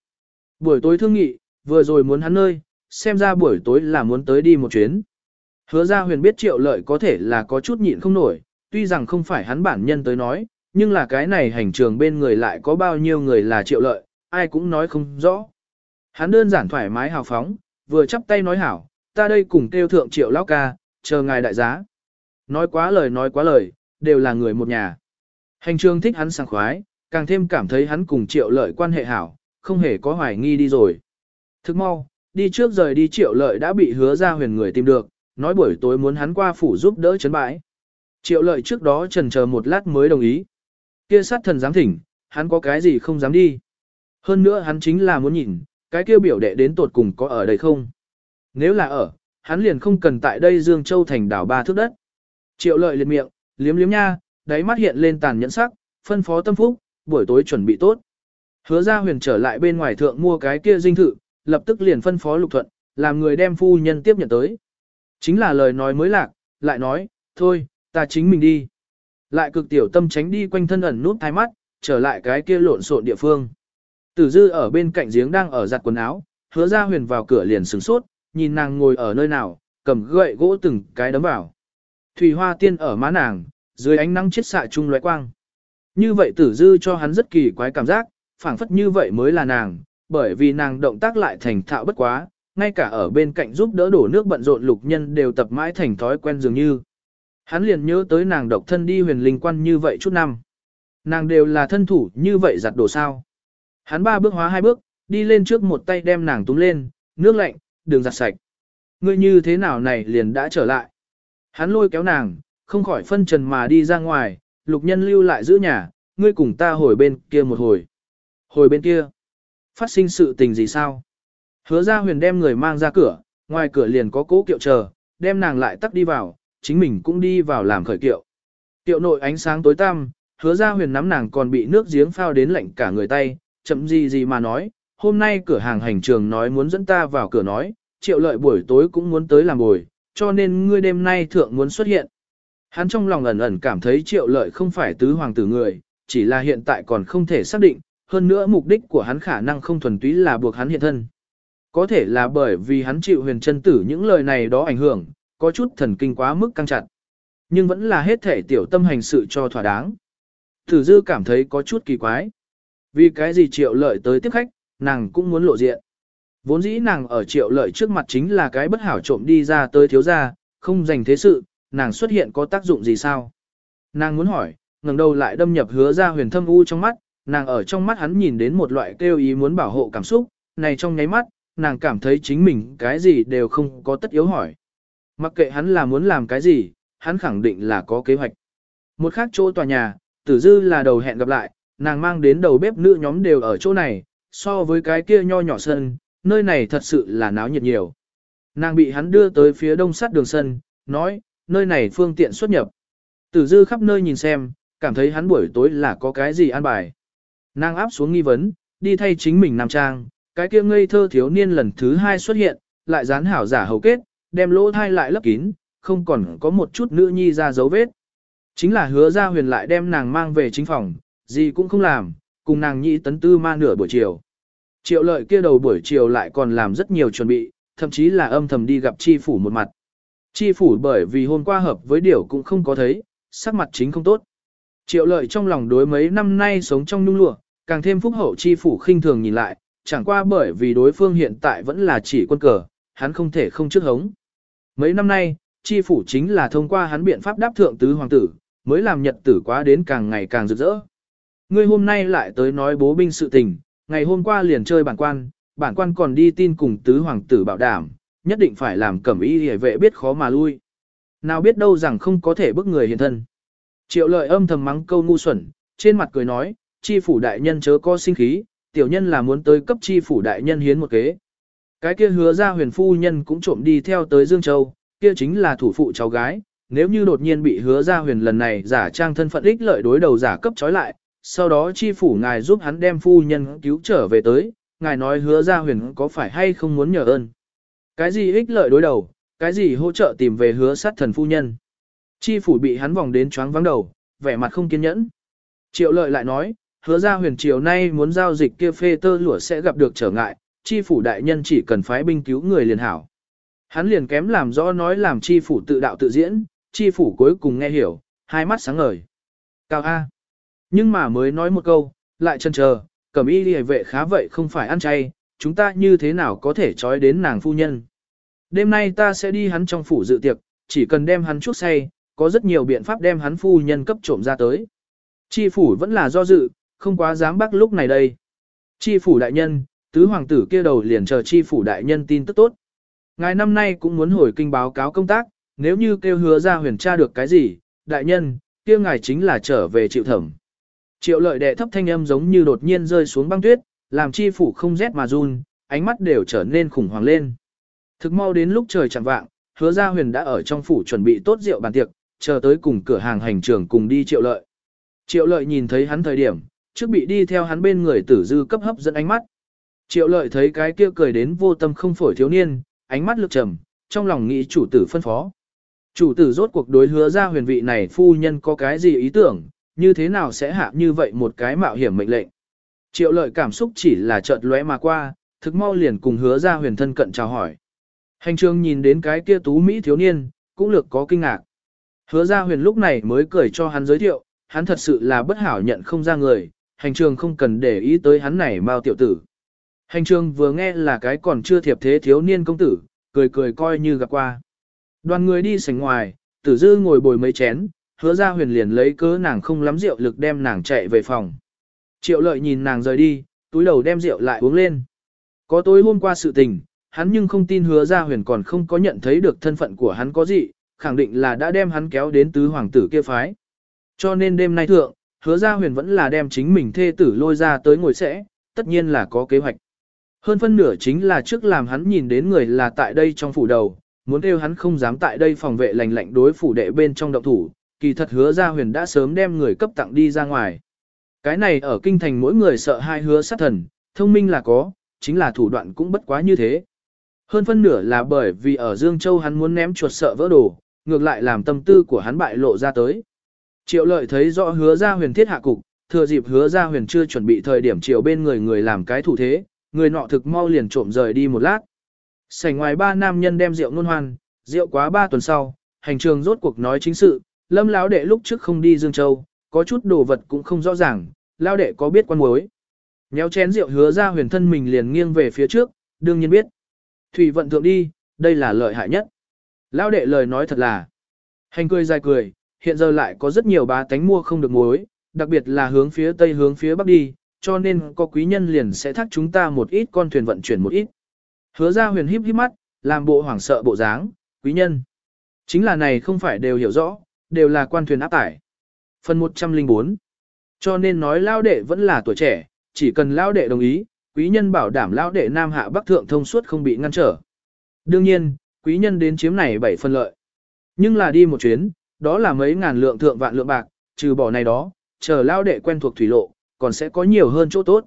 Buổi tối thương nghị, vừa rồi muốn hắn nơi, xem ra buổi tối là muốn tới đi một chuyến. Hứa ra huyền biết triệu lợi có thể là có chút nhịn không nổi, tuy rằng không phải hắn bản nhân tới nói, nhưng là cái này hành trường bên người lại có bao nhiêu người là triệu lợi, ai cũng nói không rõ. Hắn đơn giản thoải mái hào phóng, vừa chắp tay nói hảo, ta đây cùng kêu thượng triệu lão ca, chờ ngài đại giá. Nói quá lời nói quá lời, đều là người một nhà. Hành trường thích hắn sảng khoái, càng thêm cảm thấy hắn cùng triệu lợi quan hệ hảo, không hề có hoài nghi đi rồi. Thức mau, đi trước rời đi triệu lợi đã bị hứa ra huyền người tìm được, nói buổi tối muốn hắn qua phủ giúp đỡ chấn bãi. Triệu lợi trước đó trần chờ một lát mới đồng ý. Kia sát thần dám thỉnh, hắn có cái gì không dám đi. Hơn nữa hắn chính là muốn nhìn, cái kia biểu đệ đến tột cùng có ở đây không. Nếu là ở, hắn liền không cần tại đây Dương Châu thành đảo ba thước đất. Triệu lợi liệt miệng, liếm liếm nha, đáy mắt hiện lên tàn nhẫn sắc, phân phó tâm phúc, buổi tối chuẩn bị tốt. Hứa ra huyền trở lại bên ngoài thượng mua cái kia dinh thự, lập tức liền phân phó lục thuận, làm người đem phu nhân tiếp nhận tới. Chính là lời nói mới lạc, lại nói, thôi, ta chính mình đi. Lại cực tiểu tâm tránh đi quanh thân ẩn nút thái mắt, trở lại cái kia lộn xộn địa phương. Tử dư ở bên cạnh giếng đang ở giặt quần áo, hứa ra huyền vào cửa liền sửng sốt, nhìn nàng ngồi ở nơi nào, cầm gậy gỗ từng cái đấm vào. Thủy hoa tiên ở má nàng, dưới ánh nắng chết xạ chung loại quang. Như vậy tử dư cho hắn rất kỳ quái cảm giác, phảng phất như vậy mới là nàng, bởi vì nàng động tác lại thành thạo bất quá, ngay cả ở bên cạnh giúp đỡ đổ nước bận rộn lục nhân đều tập mãi thành thói quen dường như. Hắn liền nhớ tới nàng độc thân đi huyền linh quan như vậy chút năm. Nàng đều là thân thủ như vậy giặt đồ sao. Hắn ba bước hóa hai bước, đi lên trước một tay đem nàng túm lên, nước lạnh, đường giặt sạch. Ngươi như thế nào này liền đã trở lại. Hắn lôi kéo nàng, không khỏi phân trần mà đi ra ngoài, lục nhân lưu lại giữ nhà, ngươi cùng ta hồi bên kia một hồi. Hồi bên kia, phát sinh sự tình gì sao? Hứa ra huyền đem người mang ra cửa, ngoài cửa liền có cố kiệu chờ, đem nàng lại tắt đi vào, chính mình cũng đi vào làm khởi kiệu. Kiệu nội ánh sáng tối tăm, hứa ra huyền nắm nàng còn bị nước giếng phao đến lạnh cả người tay, chậm gì gì mà nói, hôm nay cửa hàng hành trường nói muốn dẫn ta vào cửa nói, triệu lợi buổi tối cũng muốn tới làm bồi, cho nên ngươi đêm nay thượng muốn xuất hiện. Hắn trong lòng ẩn ẩn cảm thấy triệu lợi không phải tứ hoàng tử người, chỉ là hiện tại còn không thể xác định, hơn nữa mục đích của hắn khả năng không thuần túy là buộc hắn hiện thân. Có thể là bởi vì hắn chịu huyền chân tử những lời này đó ảnh hưởng, có chút thần kinh quá mức căng chặt. Nhưng vẫn là hết thể tiểu tâm hành sự cho thỏa đáng. Tử dư cảm thấy có chút kỳ quái. Vì cái gì triệu lợi tới tiếp khách, nàng cũng muốn lộ diện. Vốn dĩ nàng ở triệu lợi trước mặt chính là cái bất hảo trộm đi ra tới thiếu gia, không dành thế sự, nàng xuất hiện có tác dụng gì sao? Nàng muốn hỏi, ngẩng đầu lại đâm nhập hứa ra huyền thâm u trong mắt, nàng ở trong mắt hắn nhìn đến một loại kêu ý muốn bảo hộ cảm xúc, này trong nháy mắt, nàng cảm thấy chính mình cái gì đều không có tất yếu hỏi. Mặc kệ hắn là muốn làm cái gì, hắn khẳng định là có kế hoạch. Một khác chỗ tòa nhà, tử dư là đầu hẹn gặp lại, nàng mang đến đầu bếp nữ nhóm đều ở chỗ này, so với cái kia nho nhỏ sân, nơi này thật sự là náo nhiệt nhiều. Nàng bị hắn đưa tới phía đông sát đường sân, nói, nơi này phương tiện xuất nhập. Tử dư khắp nơi nhìn xem, cảm thấy hắn buổi tối là có cái gì an bài. Nàng áp xuống nghi vấn, đi thay chính mình nam trang, cái kia ngây thơ thiếu niên lần thứ hai xuất hiện, lại dán hảo giả hầu kết, đem lỗ thai lại lấp kín, không còn có một chút nữ nhi ra dấu vết. Chính là hứa ra huyền lại đem nàng mang về chính phòng, gì cũng không làm, cùng nàng nhị tấn tư ma nửa buổi chiều. Triệu lợi kia đầu buổi chiều lại còn làm rất nhiều chuẩn bị, thậm chí là âm thầm đi gặp chi phủ một mặt. Chi phủ bởi vì hôm qua hợp với điều cũng không có thấy, sắc mặt chính không tốt. Triệu lợi trong lòng đối mấy năm nay sống trong nhung lụa, càng thêm phúc hậu chi phủ khinh thường nhìn lại, chẳng qua bởi vì đối phương hiện tại vẫn là chỉ quân cờ, hắn không thể không trước hống. Mấy năm nay, chi phủ chính là thông qua hắn biện pháp đáp thượng tứ hoàng tử, mới làm nhật tử quá đến càng ngày càng rực rỡ. Ngươi hôm nay lại tới nói bố binh sự tình, ngày hôm qua liền chơi bản quan, bản quan còn đi tin cùng tứ hoàng tử bảo đảm, nhất định phải làm cẩm y hề vệ biết khó mà lui. Nào biết đâu rằng không có thể bức người hiền thân. Triệu lợi âm thầm mắng câu ngu xuẩn, trên mặt cười nói, chi phủ đại nhân chớ có sinh khí, tiểu nhân là muốn tới cấp chi phủ đại nhân hiến một kế. Cái kia hứa ra huyền phu nhân cũng trộm đi theo tới Dương Châu, kia chính là thủ phụ cháu gái, nếu như đột nhiên bị hứa ra huyền lần này giả trang thân phận ích lợi đối đầu giả cấp trói lại, sau đó chi phủ ngài giúp hắn đem phu nhân cứu trở về tới, ngài nói hứa ra huyền có phải hay không muốn nhờ ơn. Cái gì ích lợi đối đầu, cái gì hỗ trợ tìm về hứa sát thần phu nhân. Chi phủ bị hắn vòng đến choáng vắng đầu, vẻ mặt không kiên nhẫn. Triệu lợi lại nói, hứa ra huyền chiều nay muốn giao dịch kia phê tơ lụa sẽ gặp được trở ngại, chi phủ đại nhân chỉ cần phái binh cứu người liền hảo. Hắn liền kém làm rõ nói làm chi phủ tự đạo tự diễn, chi phủ cuối cùng nghe hiểu, hai mắt sáng ngời. Cao A. Nhưng mà mới nói một câu, lại chân chờ, cẩm y đi vệ khá vậy không phải ăn chay, chúng ta như thế nào có thể trói đến nàng phu nhân. Đêm nay ta sẽ đi hắn trong phủ dự tiệc, chỉ cần đem hắn chút say, có rất nhiều biện pháp đem hắn phu nhân cấp trộm ra tới. Chi phủ vẫn là do dự, không quá dám bắt lúc này đây. Chi phủ đại nhân, tứ hoàng tử kia đầu liền chờ chi phủ đại nhân tin tức tốt. Ngài năm nay cũng muốn hồi kinh báo cáo công tác, nếu như kêu hứa ra huyền tra được cái gì, đại nhân, kia ngài chính là trở về chịu thẩm. Triệu lợi đệ thấp thanh âm giống như đột nhiên rơi xuống băng tuyết, làm chi phủ không rét mà run, ánh mắt đều trở nên khủng hoảng lên. Thực mau đến lúc trời chẳng vạng, hứa ra huyền đã ở trong phủ chuẩn bị tốt rượu bàn tiệc, chờ tới cùng cửa hàng hành trưởng cùng đi triệu lợi. Triệu lợi nhìn thấy hắn thời điểm, trước bị đi theo hắn bên người tử dư cấp hấp dẫn ánh mắt. Triệu lợi thấy cái kia cười đến vô tâm không phổi thiếu niên, ánh mắt lực trầm, trong lòng nghĩ chủ tử phân phó. Chủ tử rốt cuộc đối hứa ra huyền vị này phu nhân có cái gì ý tưởng, như thế nào sẽ hạ như vậy một cái mạo hiểm mệnh lệnh. Triệu lợi cảm xúc chỉ là chợt lóe mà qua, thực mau liền cùng hứa ra huyền thân cận chào hỏi. Hành trường nhìn đến cái kia tú Mỹ thiếu niên, cũng lược có kinh ngạc. Hứa ra huyền lúc này mới cười cho hắn giới thiệu, hắn thật sự là bất hảo nhận không ra người, hành trường không cần để ý tới hắn này mau tiểu tử. Hành trường vừa nghe là cái còn chưa thiệp thế thiếu niên công tử, cười cười coi như gặp qua. Đoàn người đi sảnh ngoài, tử dư ngồi bồi mấy chén, hứa ra huyền liền lấy cớ nàng không lắm rượu lực đem nàng chạy về phòng. Triệu lợi nhìn nàng rời đi, túi đầu đem rượu lại uống lên. Có tối hôm qua sự tình, hắn nhưng không tin hứa ra huyền còn không có nhận thấy được thân phận của hắn có gì, khẳng định là đã đem hắn kéo đến tứ hoàng tử kia phái. Cho nên đêm nay thượng, hứa ra huyền vẫn là đem chính mình thê tử lôi ra tới ngồi sẽ, tất nhiên là có kế hoạch. Hơn phân nửa chính là trước làm hắn nhìn đến người là tại đây trong phủ đầu, muốn kêu hắn không dám tại đây phòng vệ lành lạnh đối phủ đệ bên trong động thủ, kỳ thật hứa ra huyền đã sớm đem người cấp tặng đi ra ngoài. Cái này ở kinh thành mỗi người sợ hai hứa sát thần, thông minh là có, chính là thủ đoạn cũng bất quá như thế. Hơn phân nửa là bởi vì ở Dương Châu hắn muốn ném chuột sợ vỡ đồ, ngược lại làm tâm tư của hắn bại lộ ra tới. Triệu lợi thấy rõ hứa ra huyền thiết hạ cục, thừa dịp hứa ra huyền chưa chuẩn bị thời điểm triệu bên người người làm cái thủ thế, người nọ thực mau liền trộm rời đi một lát. Sảnh ngoài ba nam nhân đem rượu nôn hoan, rượu quá ba tuần sau, hành trường rốt cuộc nói chính sự, lâm lão đệ lúc trước không đi Dương Châu, có chút đồ vật cũng không rõ ràng, lão đệ có biết quan mối. Nhéo chén rượu hứa ra huyền thân mình liền nghiêng về phía trước, đương nhiên biết. Thủy vận thượng đi, đây là lợi hại nhất. Lão đệ lời nói thật là. Hành cười dài cười, hiện giờ lại có rất nhiều bá tánh mua không được mối, đặc biệt là hướng phía tây hướng phía bắc đi, cho nên có quý nhân liền sẽ thác chúng ta một ít con thuyền vận chuyển một ít. Hứa ra huyền híp híp mắt, làm bộ hoảng sợ bộ dáng, quý nhân. Chính là này không phải đều hiểu rõ, đều là quan thuyền áp tải. Phần 104 Cho nên nói lao đệ vẫn là tuổi trẻ, chỉ cần lao đệ đồng ý, quý nhân bảo đảm lao đệ Nam Hạ Bắc Thượng thông suốt không bị ngăn trở. Đương nhiên, quý nhân đến chiếm này bảy phần lợi. Nhưng là đi một chuyến, đó là mấy ngàn lượng thượng vạn lượng bạc, trừ bỏ này đó, chờ lao đệ quen thuộc thủy lộ, còn sẽ có nhiều hơn chỗ tốt.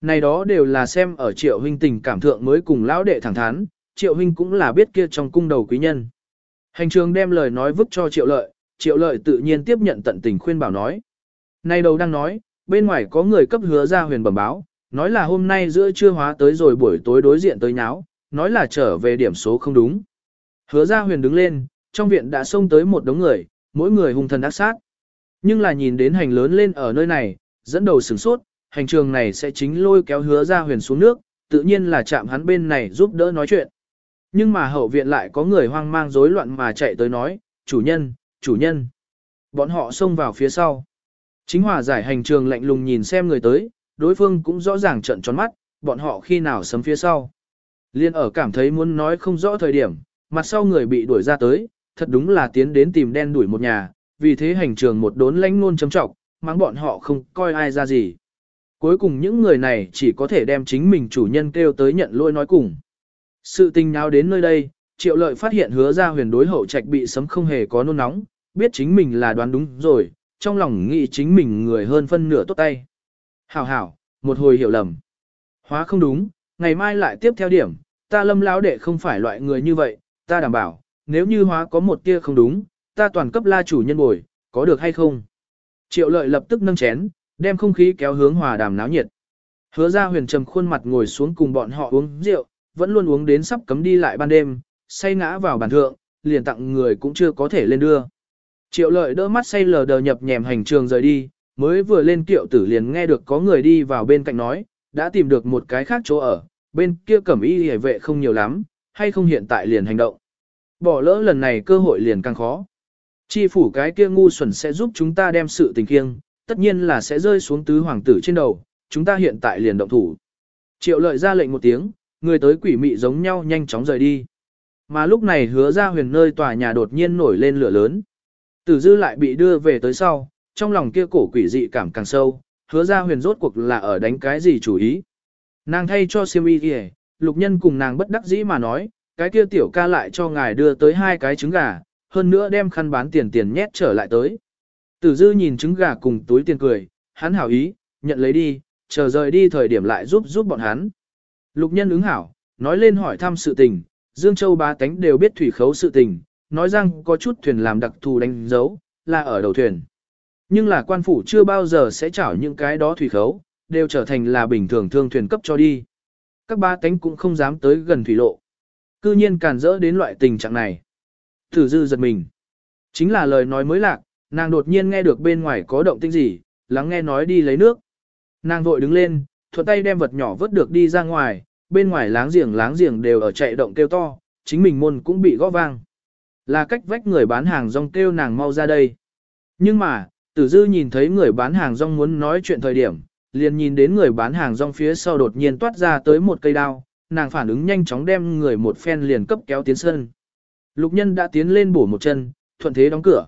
Này đó đều là xem ở triệu huynh tình cảm thượng mới cùng lão đệ thẳng thắn, triệu huynh cũng là biết kia trong cung đầu quý nhân. Hành trường đem lời nói vứt cho triệu lợi, triệu lợi tự nhiên tiếp nhận tận tình khuyên bảo nói. nay đầu đang nói, bên ngoài có người cấp hứa ra huyền bẩm báo, nói là hôm nay giữa trưa hóa tới rồi buổi tối đối diện tới nháo, nói là trở về điểm số không đúng. Hứa ra huyền đứng lên, trong viện đã xông tới một đống người, mỗi người hung thần ác sát. Nhưng là nhìn đến hành lớn lên ở nơi này, dẫn đầu sửng sốt, hành trường này sẽ chính lôi kéo hứa ra huyền xuống nước, tự nhiên là chạm hắn bên này giúp đỡ nói chuyện. Nhưng mà hậu viện lại có người hoang mang rối loạn mà chạy tới nói, chủ nhân, chủ nhân. Bọn họ xông vào phía sau. Chính hòa giải hành trường lạnh lùng nhìn xem người tới, đối phương cũng rõ ràng trận tròn mắt, bọn họ khi nào sấm phía sau. Liên ở cảm thấy muốn nói không rõ thời điểm, mặt sau người bị đuổi ra tới, thật đúng là tiến đến tìm đen đuổi một nhà, vì thế hành trường một đốn lãnh ngôn chấm trọng, mắng bọn họ không coi ai ra gì. Cuối cùng những người này chỉ có thể đem chính mình chủ nhân kêu tới nhận lỗi nói cùng. Sự tình nào đến nơi đây, triệu lợi phát hiện hứa ra huyền đối hậu trạch bị sấm không hề có nôn nóng, biết chính mình là đoán đúng rồi, trong lòng nghĩ chính mình người hơn phân nửa tốt tay. Hảo hảo, một hồi hiểu lầm. Hóa không đúng, ngày mai lại tiếp theo điểm, ta lâm lão đệ không phải loại người như vậy, ta đảm bảo, nếu như hóa có một tia không đúng, ta toàn cấp la chủ nhân bồi, có được hay không? Triệu lợi lập tức nâng chén, đem không khí kéo hướng hòa đàm náo nhiệt. Hứa ra huyền trầm khuôn mặt ngồi xuống cùng bọn họ uống rượu, vẫn luôn uống đến sắp cấm đi lại ban đêm, say ngã vào bàn thượng, liền tặng người cũng chưa có thể lên đưa. Triệu lợi đỡ mắt say lờ đờ nhập nhèm hành trường rời đi, mới vừa lên kiệu tử liền nghe được có người đi vào bên cạnh nói, đã tìm được một cái khác chỗ ở, bên kia cẩm y hề vệ không nhiều lắm, hay không hiện tại liền hành động. Bỏ lỡ lần này cơ hội liền càng khó. Chi phủ cái kia ngu xuẩn sẽ giúp chúng ta đem sự tình kiêng, tất nhiên là sẽ rơi xuống tứ hoàng tử trên đầu, chúng ta hiện tại liền động thủ. Triệu lợi ra lệnh một tiếng, người tới quỷ mị giống nhau nhanh chóng rời đi. Mà lúc này hứa ra huyền nơi tòa nhà đột nhiên nổi lên lửa lớn. Tử dư lại bị đưa về tới sau, trong lòng kia cổ quỷ dị cảm càng sâu, hứa ra huyền rốt cuộc là ở đánh cái gì chủ ý. Nàng thay cho siêm y kìa, lục nhân cùng nàng bất đắc dĩ mà nói, cái kia tiểu ca lại cho ngài đưa tới hai cái trứng gà, hơn nữa đem khăn bán tiền tiền nhét trở lại tới. Tử dư nhìn trứng gà cùng túi tiền cười, hắn hảo ý, nhận lấy đi, chờ rời đi thời điểm lại giúp giúp bọn hắn. Lục nhân ứng hảo, nói lên hỏi thăm sự tình, Dương Châu ba tánh đều biết thủy khấu sự tình, nói rằng có chút thuyền làm đặc thù đánh dấu, là ở đầu thuyền. Nhưng là quan phủ chưa bao giờ sẽ chảo những cái đó thủy khấu, đều trở thành là bình thường thương thuyền cấp cho đi. Các ba tánh cũng không dám tới gần thủy lộ. Cư nhiên càn rỡ đến loại tình trạng này. Thử dư giật mình. Chính là lời nói mới lạc, nàng đột nhiên nghe được bên ngoài có động tĩnh gì, lắng nghe nói đi lấy nước. Nàng vội đứng lên, thuận tay đem vật nhỏ vớt được đi ra ngoài, bên ngoài láng giềng láng giềng đều ở chạy động kêu to, chính mình môn cũng bị gõ vang. Là cách vách người bán hàng rong kêu nàng mau ra đây. Nhưng mà, tử dư nhìn thấy người bán hàng rong muốn nói chuyện thời điểm, liền nhìn đến người bán hàng rong phía sau đột nhiên toát ra tới một cây đao, nàng phản ứng nhanh chóng đem người một phen liền cấp kéo tiến sân. Lục nhân đã tiến lên bổ một chân, thuận thế đóng cửa.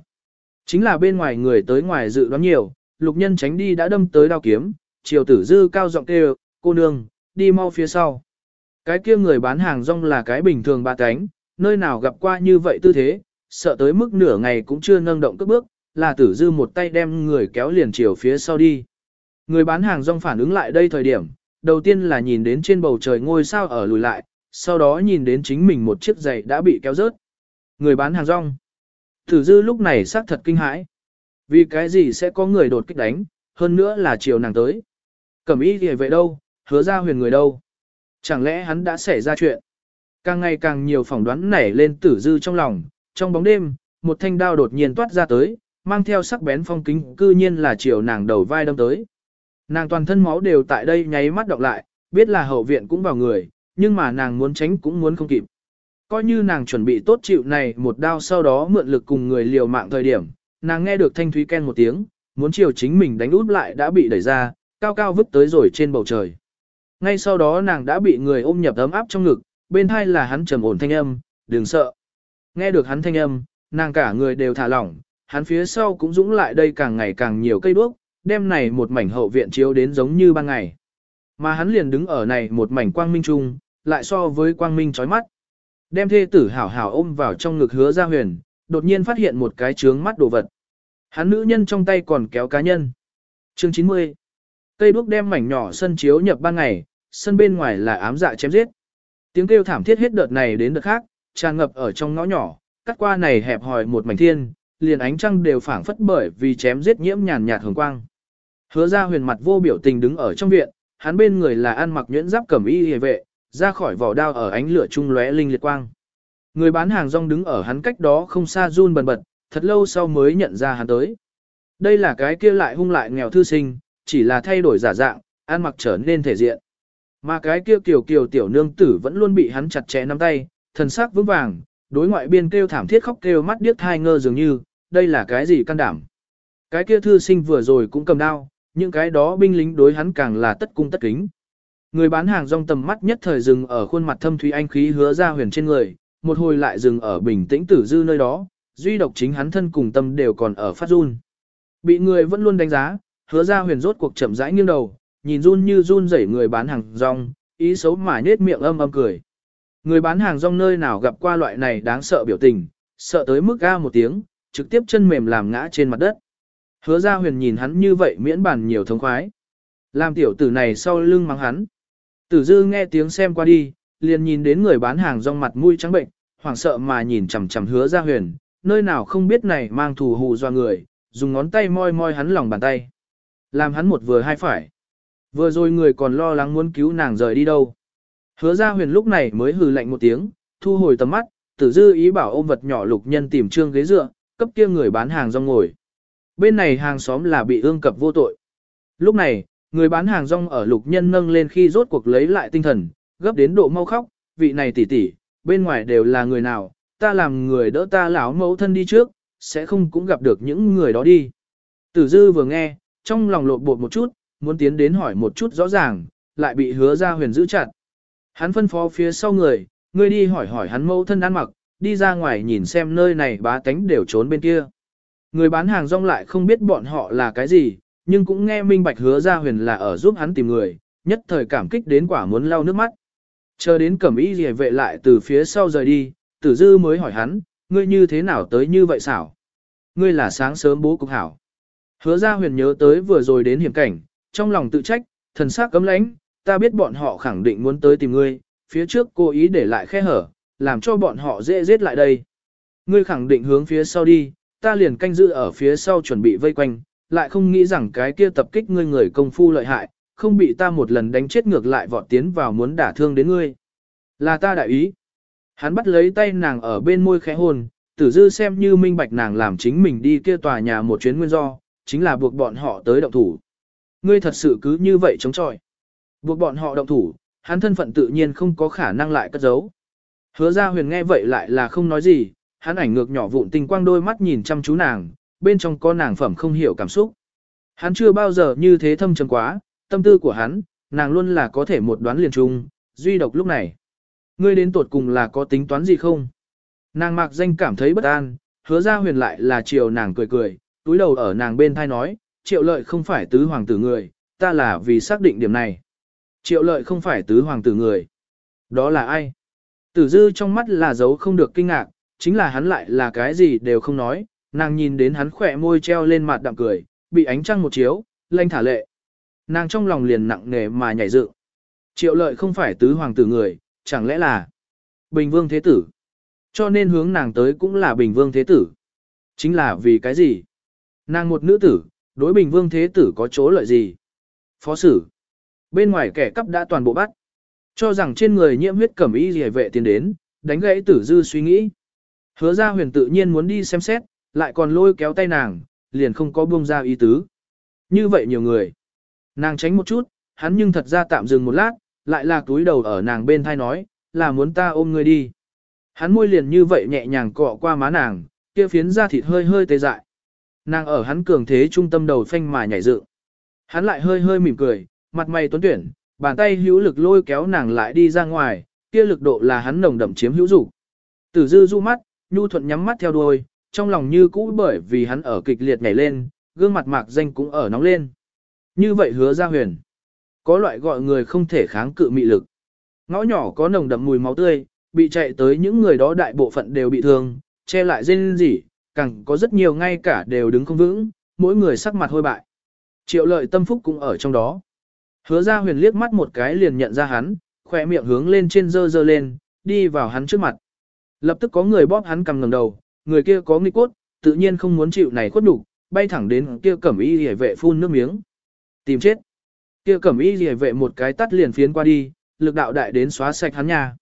Chính là bên ngoài người tới ngoài dự đoán nhiều, lục nhân tránh đi đã đâm tới đao kiếm, triều tử dư cao giọng kêu, cô nương, đi mau phía sau. Cái kia người bán hàng rong là cái bình thường ba cánh, nơi nào gặp qua như vậy tư thế, sợ tới mức nửa ngày cũng chưa nâng động cước bước, là tử dư một tay đem người kéo liền chiều phía sau đi. Người bán hàng rong phản ứng lại đây thời điểm, đầu tiên là nhìn đến trên bầu trời ngôi sao ở lùi lại, sau đó nhìn đến chính mình một chiếc giày đã bị kéo rớt. Người bán hàng rong. Tử dư lúc này xác thật kinh hãi. Vì cái gì sẽ có người đột kích đánh, hơn nữa là chiều nàng tới. Cẩm y thì vậy đâu, hứa ra huyền người đâu. Chẳng lẽ hắn đã xảy ra chuyện? Càng ngày càng nhiều phỏng đoán nảy lên tử dư trong lòng, trong bóng đêm, một thanh đao đột nhiên toát ra tới, mang theo sắc bén phong kính cư nhiên là chiều nàng đầu vai đâm tới. Nàng toàn thân máu đều tại đây nháy mắt đọc lại, biết là hậu viện cũng vào người, nhưng mà nàng muốn tránh cũng muốn không kịp. Coi như nàng chuẩn bị tốt chịu này một đao sau đó mượn lực cùng người liều mạng thời điểm, nàng nghe được thanh thúy ken một tiếng, muốn chiều chính mình đánh út lại đã bị đẩy ra, cao cao vứt tới rồi trên bầu trời. Ngay sau đó nàng đã bị người ôm nhập ấm áp trong ngực, bên hai là hắn trầm ổn thanh âm, đừng sợ. Nghe được hắn thanh âm, nàng cả người đều thả lỏng, hắn phía sau cũng dũng lại đây càng ngày càng nhiều cây đuốc, đêm này một mảnh hậu viện chiếu đến giống như ban ngày. Mà hắn liền đứng ở này một mảnh quang minh trung, lại so với quang minh chói mắt. Đem thê tử hảo hảo ôm vào trong ngực hứa ra huyền, đột nhiên phát hiện một cái trướng mắt đồ vật. Hắn nữ nhân trong tay còn kéo cá nhân. Chương 90 Cây đuốc đem mảnh nhỏ sân chiếu nhập ban ngày, sân bên ngoài là ám dạ chém giết. Tiếng kêu thảm thiết hết đợt này đến đợt khác, tràn ngập ở trong ngõ nhỏ, cắt qua này hẹp hòi một mảnh thiên, liền ánh trăng đều phảng phất bởi vì chém giết nhiễm nhàn nhạt hồng quang. Hứa ra huyền mặt vô biểu tình đứng ở trong viện, hắn bên người là ăn mặc nhuyễn giáp cẩm y hề vệ, ra khỏi vỏ đao ở ánh lửa trung lóe linh liệt quang. Người bán hàng rong đứng ở hắn cách đó không xa run bần bật, thật lâu sau mới nhận ra hắn tới. Đây là cái kia lại hung lại nghèo thư sinh, chỉ là thay đổi giả dạng, ăn mặc trở nên thể diện. Mà cái kia kiều kiều tiểu nương tử vẫn luôn bị hắn chặt chẽ nắm tay, thần sắc vững vàng, đối ngoại biên kêu thảm thiết khóc kêu mắt điếc thai ngơ dường như, đây là cái gì can đảm. Cái kia thư sinh vừa rồi cũng cầm đao, những cái đó binh lính đối hắn càng là tất cung tất kính. Người bán hàng rong tầm mắt nhất thời dừng ở khuôn mặt thâm thúy anh khí hứa ra huyền trên người, một hồi lại dừng ở bình tĩnh tử dư nơi đó, duy độc chính hắn thân cùng tâm đều còn ở phát run. Bị người vẫn luôn đánh giá, hứa ra huyền rốt cuộc chậm rãi nghiêng đầu, nhìn run như run rẩy người bán hàng rong, ý xấu mà nết miệng âm âm cười. Người bán hàng rong nơi nào gặp qua loại này đáng sợ biểu tình, sợ tới mức ga một tiếng, trực tiếp chân mềm làm ngã trên mặt đất. Hứa ra huyền nhìn hắn như vậy miễn bàn nhiều thống khoái. Làm tiểu tử này sau lưng mắng hắn. Tử dư nghe tiếng xem qua đi, liền nhìn đến người bán hàng rong mặt mũi trắng bệnh, hoảng sợ mà nhìn chằm chằm hứa ra huyền, nơi nào không biết này mang thù hù do người, dùng ngón tay moi moi hắn lòng bàn tay. Làm hắn một vừa hai phải. Vừa rồi người còn lo lắng muốn cứu nàng rời đi đâu. Hứa ra huyền lúc này mới hừ lạnh một tiếng, thu hồi tầm mắt, tử dư ý bảo ôm vật nhỏ lục nhân tìm trương ghế dựa, cấp kia người bán hàng rong ngồi. Bên này hàng xóm là bị ương cập vô tội. Lúc này, người bán hàng rong ở lục nhân nâng lên khi rốt cuộc lấy lại tinh thần, gấp đến độ mau khóc, vị này tỷ tỷ, bên ngoài đều là người nào, ta làm người đỡ ta lão mẫu thân đi trước, sẽ không cũng gặp được những người đó đi. Tử dư vừa nghe, trong lòng lộn bột một chút, muốn tiến đến hỏi một chút rõ ràng, lại bị hứa ra huyền giữ chặt. Hắn phân phó phía sau người, người đi hỏi hỏi hắn mẫu thân ăn mặc, đi ra ngoài nhìn xem nơi này bá tánh đều trốn bên kia. Người bán hàng rong lại không biết bọn họ là cái gì, nhưng cũng nghe minh bạch hứa ra huyền là ở giúp hắn tìm người, nhất thời cảm kích đến quả muốn lau nước mắt. Chờ đến cẩm y rìa vệ lại từ phía sau rời đi, tử dư mới hỏi hắn, ngươi như thế nào tới như vậy xảo? Ngươi là sáng sớm bố cục hảo. Hứa ra huyền nhớ tới vừa rồi đến hiểm cảnh, trong lòng tự trách, thần sắc cấm lãnh, ta biết bọn họ khẳng định muốn tới tìm ngươi, phía trước cố ý để lại khe hở, làm cho bọn họ dễ giết lại đây. Ngươi khẳng định hướng phía sau đi, ta liền canh giữ ở phía sau chuẩn bị vây quanh, lại không nghĩ rằng cái kia tập kích ngươi người công phu lợi hại, không bị ta một lần đánh chết ngược lại vọt tiến vào muốn đả thương đến ngươi. Là ta đại ý. Hắn bắt lấy tay nàng ở bên môi khẽ hôn, tử dư xem như minh bạch nàng làm chính mình đi kia tòa nhà một chuyến nguyên do, chính là buộc bọn họ tới động thủ. Ngươi thật sự cứ như vậy chống chọi. Buộc bọn họ động thủ, hắn thân phận tự nhiên không có khả năng lại cất giấu. Hứa ra huyền nghe vậy lại là không nói gì, hắn ảnh ngược nhỏ vụn tinh quang đôi mắt nhìn chăm chú nàng, bên trong có nàng phẩm không hiểu cảm xúc. Hắn chưa bao giờ như thế thâm trầm quá, tâm tư của hắn, nàng luôn là có thể một đoán liền chung, duy độc lúc này. Ngươi đến tuột cùng là có tính toán gì không? Nàng mạc danh cảm thấy bất an, hứa ra huyền lại là chiều nàng cười cười, túi đầu ở nàng bên thai nói, triệu lợi không phải tứ hoàng tử người, ta là vì xác định điểm này. Triệu lợi không phải tứ hoàng tử người. Đó là ai? Tử dư trong mắt là dấu không được kinh ngạc, chính là hắn lại là cái gì đều không nói, nàng nhìn đến hắn khỏe môi treo lên mặt đạm cười, bị ánh trăng một chiếu, lanh thả lệ. Nàng trong lòng liền nặng nề mà nhảy dựng. Triệu lợi không phải tứ hoàng tử người, chẳng lẽ là Bình Vương Thế Tử. Cho nên hướng nàng tới cũng là Bình Vương Thế Tử. Chính là vì cái gì? Nàng một nữ tử, đối Bình Vương Thế Tử có chỗ lợi gì? Phó sử. Bên ngoài kẻ cắp đã toàn bộ bắt. Cho rằng trên người nhiễm huyết cẩm y rìa vệ tiến đến, đánh gãy tử dư suy nghĩ. Hứa ra huyền tự nhiên muốn đi xem xét, lại còn lôi kéo tay nàng, liền không có buông ra ý tứ. Như vậy nhiều người. Nàng tránh một chút, hắn nhưng thật ra tạm dừng một lát, lại là túi đầu ở nàng bên thai nói, là muốn ta ôm ngươi đi. Hắn môi liền như vậy nhẹ nhàng cọ qua má nàng, kia phiến da thịt hơi hơi tê dại. Nàng ở hắn cường thế trung tâm đầu phanh mà nhảy dựng. Hắn lại hơi hơi mỉm cười, mặt mày tuấn tuyển, bàn tay hữu lực lôi kéo nàng lại đi ra ngoài, kia lực độ là hắn nồng đậm chiếm hữu dục. Tử dư du mắt, nhu thuận nhắm mắt theo đuôi, trong lòng như cũ bởi vì hắn ở kịch liệt nhảy lên, gương mặt mạc danh cũng ở nóng lên. Như vậy hứa ra huyền. Có loại gọi người không thể kháng cự mị lực. Ngõ nhỏ có nồng đậm mùi máu tươi, bị chạy tới những người đó đại bộ phận đều bị thương, che lại dên gì, càng có rất nhiều ngay cả đều đứng không vững, mỗi người sắc mặt hôi bại. Triệu lợi tâm phúc cũng ở trong đó. Hứa ra huyền liếc mắt một cái liền nhận ra hắn, khỏe miệng hướng lên trên dơ dơ lên, đi vào hắn trước mặt. Lập tức có người bóp hắn cầm ngẩng đầu, người kia có nghịch cốt, tự nhiên không muốn chịu này khuất đủ, bay thẳng đến kia cẩm y hề vệ phun nước miếng. Tìm chết. Kia cẩm y hề vệ một cái tắt liền phiến qua đi, lực đạo đại đến xóa sạch hắn nhà.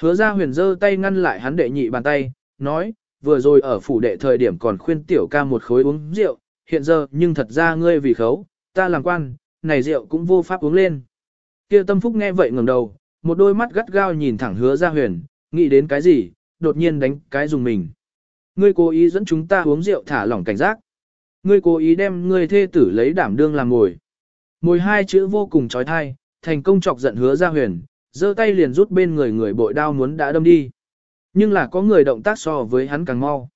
Hứa ra huyền dơ tay ngăn lại hắn đệ nhị bàn tay, nói, vừa rồi ở phủ đệ thời điểm còn khuyên tiểu ca một khối uống rượu, hiện giờ nhưng thật ra ngươi vì khấu, ta làm quan, này rượu cũng vô pháp uống lên. Kia tâm phúc nghe vậy ngẩng đầu, một đôi mắt gắt gao nhìn thẳng hứa ra huyền, nghĩ đến cái gì, đột nhiên đánh cái dùng mình. Ngươi cố ý dẫn chúng ta uống rượu thả lỏng cảnh giác. Ngươi cố ý đem ngươi thê tử lấy đảm đương làm ngồi. Mồi hai chữ vô cùng trói thai, thành công chọc giận hứa ra huyền, giơ tay liền rút bên người người bội đao muốn đã đâm đi. Nhưng là có người động tác so với hắn càng mau.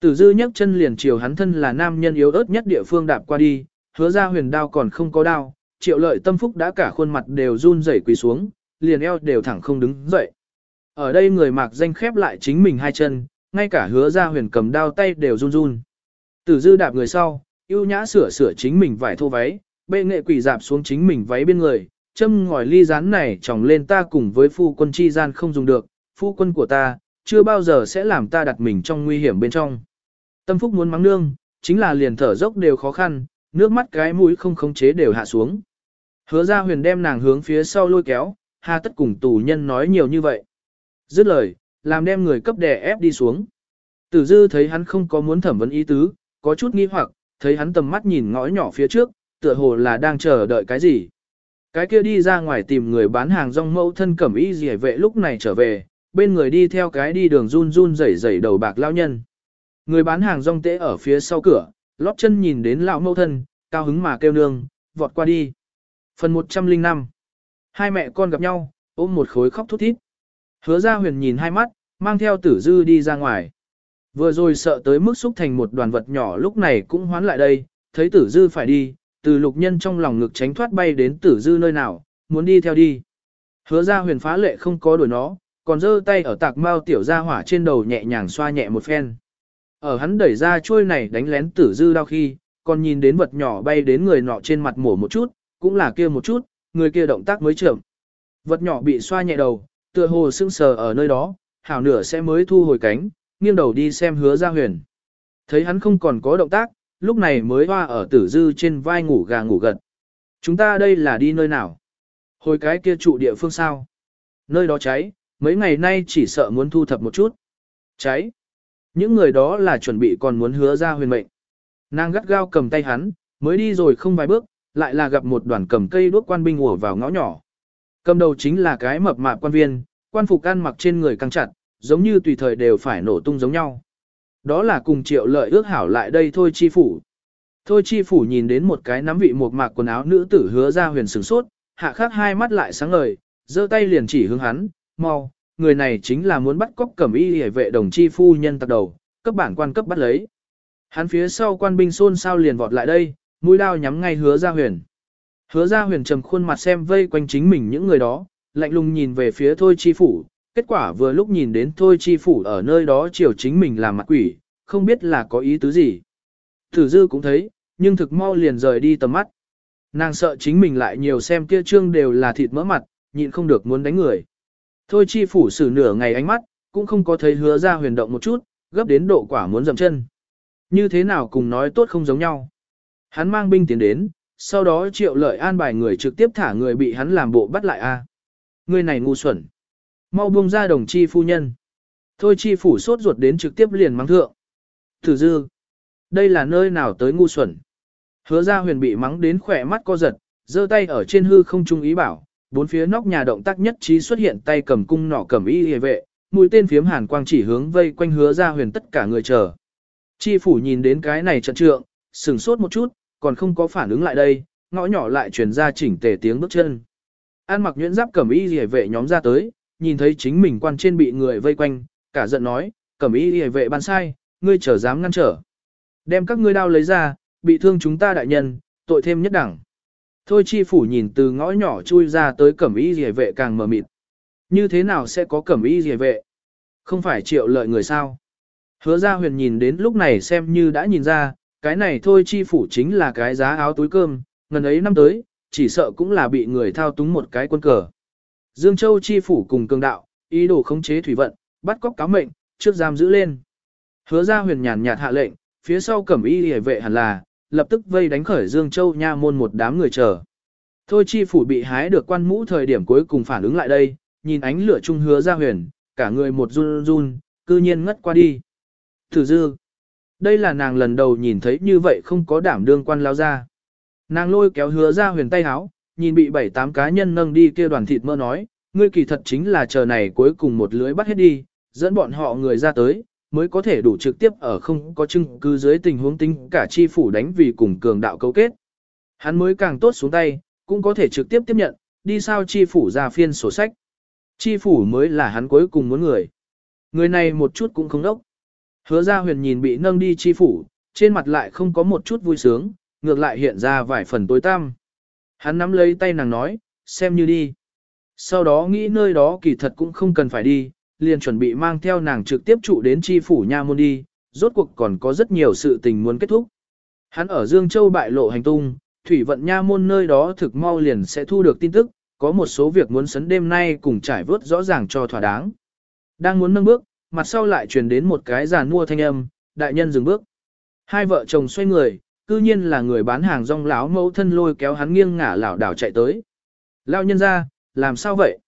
Tử dư nhấc chân liền chiều hắn thân là nam nhân yếu ớt nhất địa phương đạp qua đi, hứa ra huyền đao còn không có đao, triệu lợi tâm phúc đã cả khuôn mặt đều run rẩy quỳ xuống, liền eo đều thẳng không đứng dậy. Ở đây người mạc danh khép lại chính mình hai chân, ngay cả hứa ra huyền cầm đao tay đều run run. Tử dư đạp người sau, yêu nhã sửa sửa chính mình vải thô váy, bệ nghệ quỷ dạp xuống chính mình váy bên người, châm ngòi ly rán này tròng lên ta cùng với phu quân chi gian không dùng được, phu quân của ta, chưa bao giờ sẽ làm ta đặt mình trong nguy hiểm bên trong. Tâm phúc muốn mắng nương, chính là liền thở dốc đều khó khăn, nước mắt cái mũi không khống chế đều hạ xuống. Hứa ra huyền đem nàng hướng phía sau lôi kéo, hà tất cùng tù nhân nói nhiều như vậy. Dứt lời, làm đem người cấp đè ép đi xuống. Tử dư thấy hắn không có muốn thẩm vấn ý tứ, có chút nghi hoặc, thấy hắn tầm mắt nhìn ngõ nhỏ phía trước, tựa hồ là đang chờ đợi cái gì. Cái kia đi ra ngoài tìm người bán hàng rong mẫu thân cẩm y gì vệ lúc này trở về, bên người đi theo cái đi đường run run rẩy rẩy đầu bạc lao nhân. Người bán hàng rong tễ ở phía sau cửa, lóp chân nhìn đến lão mẫu thân, cao hứng mà kêu nương, vọt qua đi. Phần 105 Hai mẹ con gặp nhau, ôm một khối khóc thút thít. Hứa ra huyền nhìn hai mắt, mang theo tử dư đi ra ngoài. Vừa rồi sợ tới mức xúc thành một đoàn vật nhỏ lúc này cũng hoán lại đây, thấy tử dư phải đi, từ lục nhân trong lòng ngực tránh thoát bay đến tử dư nơi nào, muốn đi theo đi. Hứa ra huyền phá lệ không có đuổi nó, còn giơ tay ở tạc mao tiểu ra hỏa trên đầu nhẹ nhàng xoa nhẹ một phen. Ở hắn đẩy ra chuôi này đánh lén tử dư đau khi, còn nhìn đến vật nhỏ bay đến người nọ trên mặt mổ một chút, cũng là kia một chút, người kia động tác mới chậm. Vật nhỏ bị xoa nhẹ đầu, tựa hồ sưng sờ ở nơi đó, hảo nửa sẽ mới thu hồi cánh, nghiêng đầu đi xem hứa ra huyền. Thấy hắn không còn có động tác, lúc này mới hoa ở tử dư trên vai ngủ gà ngủ gật. Chúng ta đây là đi nơi nào? Hồi cái kia trụ địa phương sao? Nơi đó cháy, mấy ngày nay chỉ sợ muốn thu thập một chút. Cháy. Những người đó là chuẩn bị còn muốn hứa ra huyền mệnh. Nàng gắt gao cầm tay hắn, mới đi rồi không vài bước, lại là gặp một đoàn cầm cây đuốc quan binh ùa vào ngõ nhỏ. Cầm đầu chính là cái mập mạp quan viên, quan phục ăn mặc trên người căng chặt, giống như tùy thời đều phải nổ tung giống nhau. Đó là cùng triệu lợi ước hảo lại đây thôi chi phủ. Thôi chi phủ nhìn đến một cái nắm vị một mạc quần áo nữ tử hứa ra huyền sửng sốt, hạ khắc hai mắt lại sáng ngời, giơ tay liền chỉ hướng hắn, mau, người này chính là muốn bắt cóc cẩm y hề vệ đồng chi phu nhân tặc đầu, cấp bản quan cấp bắt lấy. Hắn phía sau quan binh xôn sao liền vọt lại đây, mũi đao nhắm ngay hứa ra huyền. Hứa ra huyền trầm khuôn mặt xem vây quanh chính mình những người đó, lạnh lùng nhìn về phía thôi chi phủ, kết quả vừa lúc nhìn đến thôi chi phủ ở nơi đó chiều chính mình làm mặt quỷ, không biết là có ý tứ gì. Thử dư cũng thấy, nhưng thực mau liền rời đi tầm mắt. Nàng sợ chính mình lại nhiều xem kia trương đều là thịt mỡ mặt, nhịn không được muốn đánh người. Thôi chi phủ xử nửa ngày ánh mắt, cũng không có thấy hứa ra huyền động một chút, gấp đến độ quả muốn dầm chân. Như thế nào cùng nói tốt không giống nhau. Hắn mang binh tiến đến, sau đó triệu lợi an bài người trực tiếp thả người bị hắn làm bộ bắt lại a. Người này ngu xuẩn. Mau buông ra đồng chi phu nhân. Thôi chi phủ sốt ruột đến trực tiếp liền mắng thượng. Thử dư. Đây là nơi nào tới ngu xuẩn. Hứa ra huyền bị mắng đến khỏe mắt co giật, giơ tay ở trên hư không trung ý bảo, bốn phía nóc nhà động tác nhất trí xuất hiện tay cầm cung nỏ cầm y hề vệ, mũi tên phiếm hàn quang chỉ hướng vây quanh hứa ra huyền tất cả người chờ. Chi phủ nhìn đến cái này trận trượng, sừng sốt một chút, còn không có phản ứng lại đây, ngõ nhỏ lại truyền ra chỉnh tề tiếng bước chân. An mặc nhuyễn giáp cầm y hề vệ nhóm ra tới, nhìn thấy chính mình quan trên bị người vây quanh, cả giận nói, cầm y hề vệ ban sai, ngươi trở dám ngăn trở. Đem các ngươi đao lấy ra, bị thương chúng ta đại nhân, tội thêm nhất đẳng. Thôi chi phủ nhìn từ ngõ nhỏ chui ra tới cẩm y rìa vệ càng mờ mịt. Như thế nào sẽ có cẩm y rìa vệ? Không phải triệu lợi người sao? Hứa ra huyền nhìn đến lúc này xem như đã nhìn ra, cái này thôi chi phủ chính là cái giá áo túi cơm, ngần ấy năm tới, chỉ sợ cũng là bị người thao túng một cái quân cờ. Dương Châu chi phủ cùng cường đạo, ý đồ khống chế thủy vận, bắt cóc cáo mệnh, trước giam giữ lên. Hứa ra huyền nhàn nhạt hạ lệnh, phía sau cẩm y hề vệ hẳn là, lập tức vây đánh khởi Dương Châu nha môn một đám người chờ. Thôi chi phủ bị hái được quan mũ thời điểm cuối cùng phản ứng lại đây, nhìn ánh lửa trung hứa ra huyền, cả người một run run, cư nhiên ngất qua đi. Thử dư. Đây là nàng lần đầu nhìn thấy như vậy không có đảm đương quan lao ra. Nàng lôi kéo hứa ra huyền tay háo, nhìn bị bảy tám cá nhân nâng đi kia đoàn thịt mơ nói, ngươi kỳ thật chính là chờ này cuối cùng một lưới bắt hết đi, dẫn bọn họ người ra tới, mới có thể đủ trực tiếp ở không có chứng cứ dưới tình huống tính cả chi phủ đánh vì cùng cường đạo cấu kết. Hắn mới càng tốt xuống tay, cũng có thể trực tiếp tiếp nhận, đi sao chi phủ ra phiên sổ sách. Chi phủ mới là hắn cuối cùng muốn người. Người này một chút cũng không đốc. Hứa ra huyền nhìn bị nâng đi chi phủ, trên mặt lại không có một chút vui sướng, ngược lại hiện ra vài phần tối tăm. Hắn nắm lấy tay nàng nói, xem như đi. Sau đó nghĩ nơi đó kỳ thật cũng không cần phải đi, liền chuẩn bị mang theo nàng trực tiếp trụ đến chi phủ nha môn đi, rốt cuộc còn có rất nhiều sự tình muốn kết thúc. Hắn ở Dương Châu bại lộ hành tung, thủy vận nha môn nơi đó thực mau liền sẽ thu được tin tức, có một số việc muốn sấn đêm nay cùng trải vớt rõ ràng cho thỏa đáng. Đang muốn nâng bước, mặt sau lại truyền đến một cái giàn mua thanh âm, đại nhân dừng bước. Hai vợ chồng xoay người, cư nhiên là người bán hàng rong láo mẫu thân lôi kéo hắn nghiêng ngả lảo đảo chạy tới. Lao nhân ra, làm sao vậy?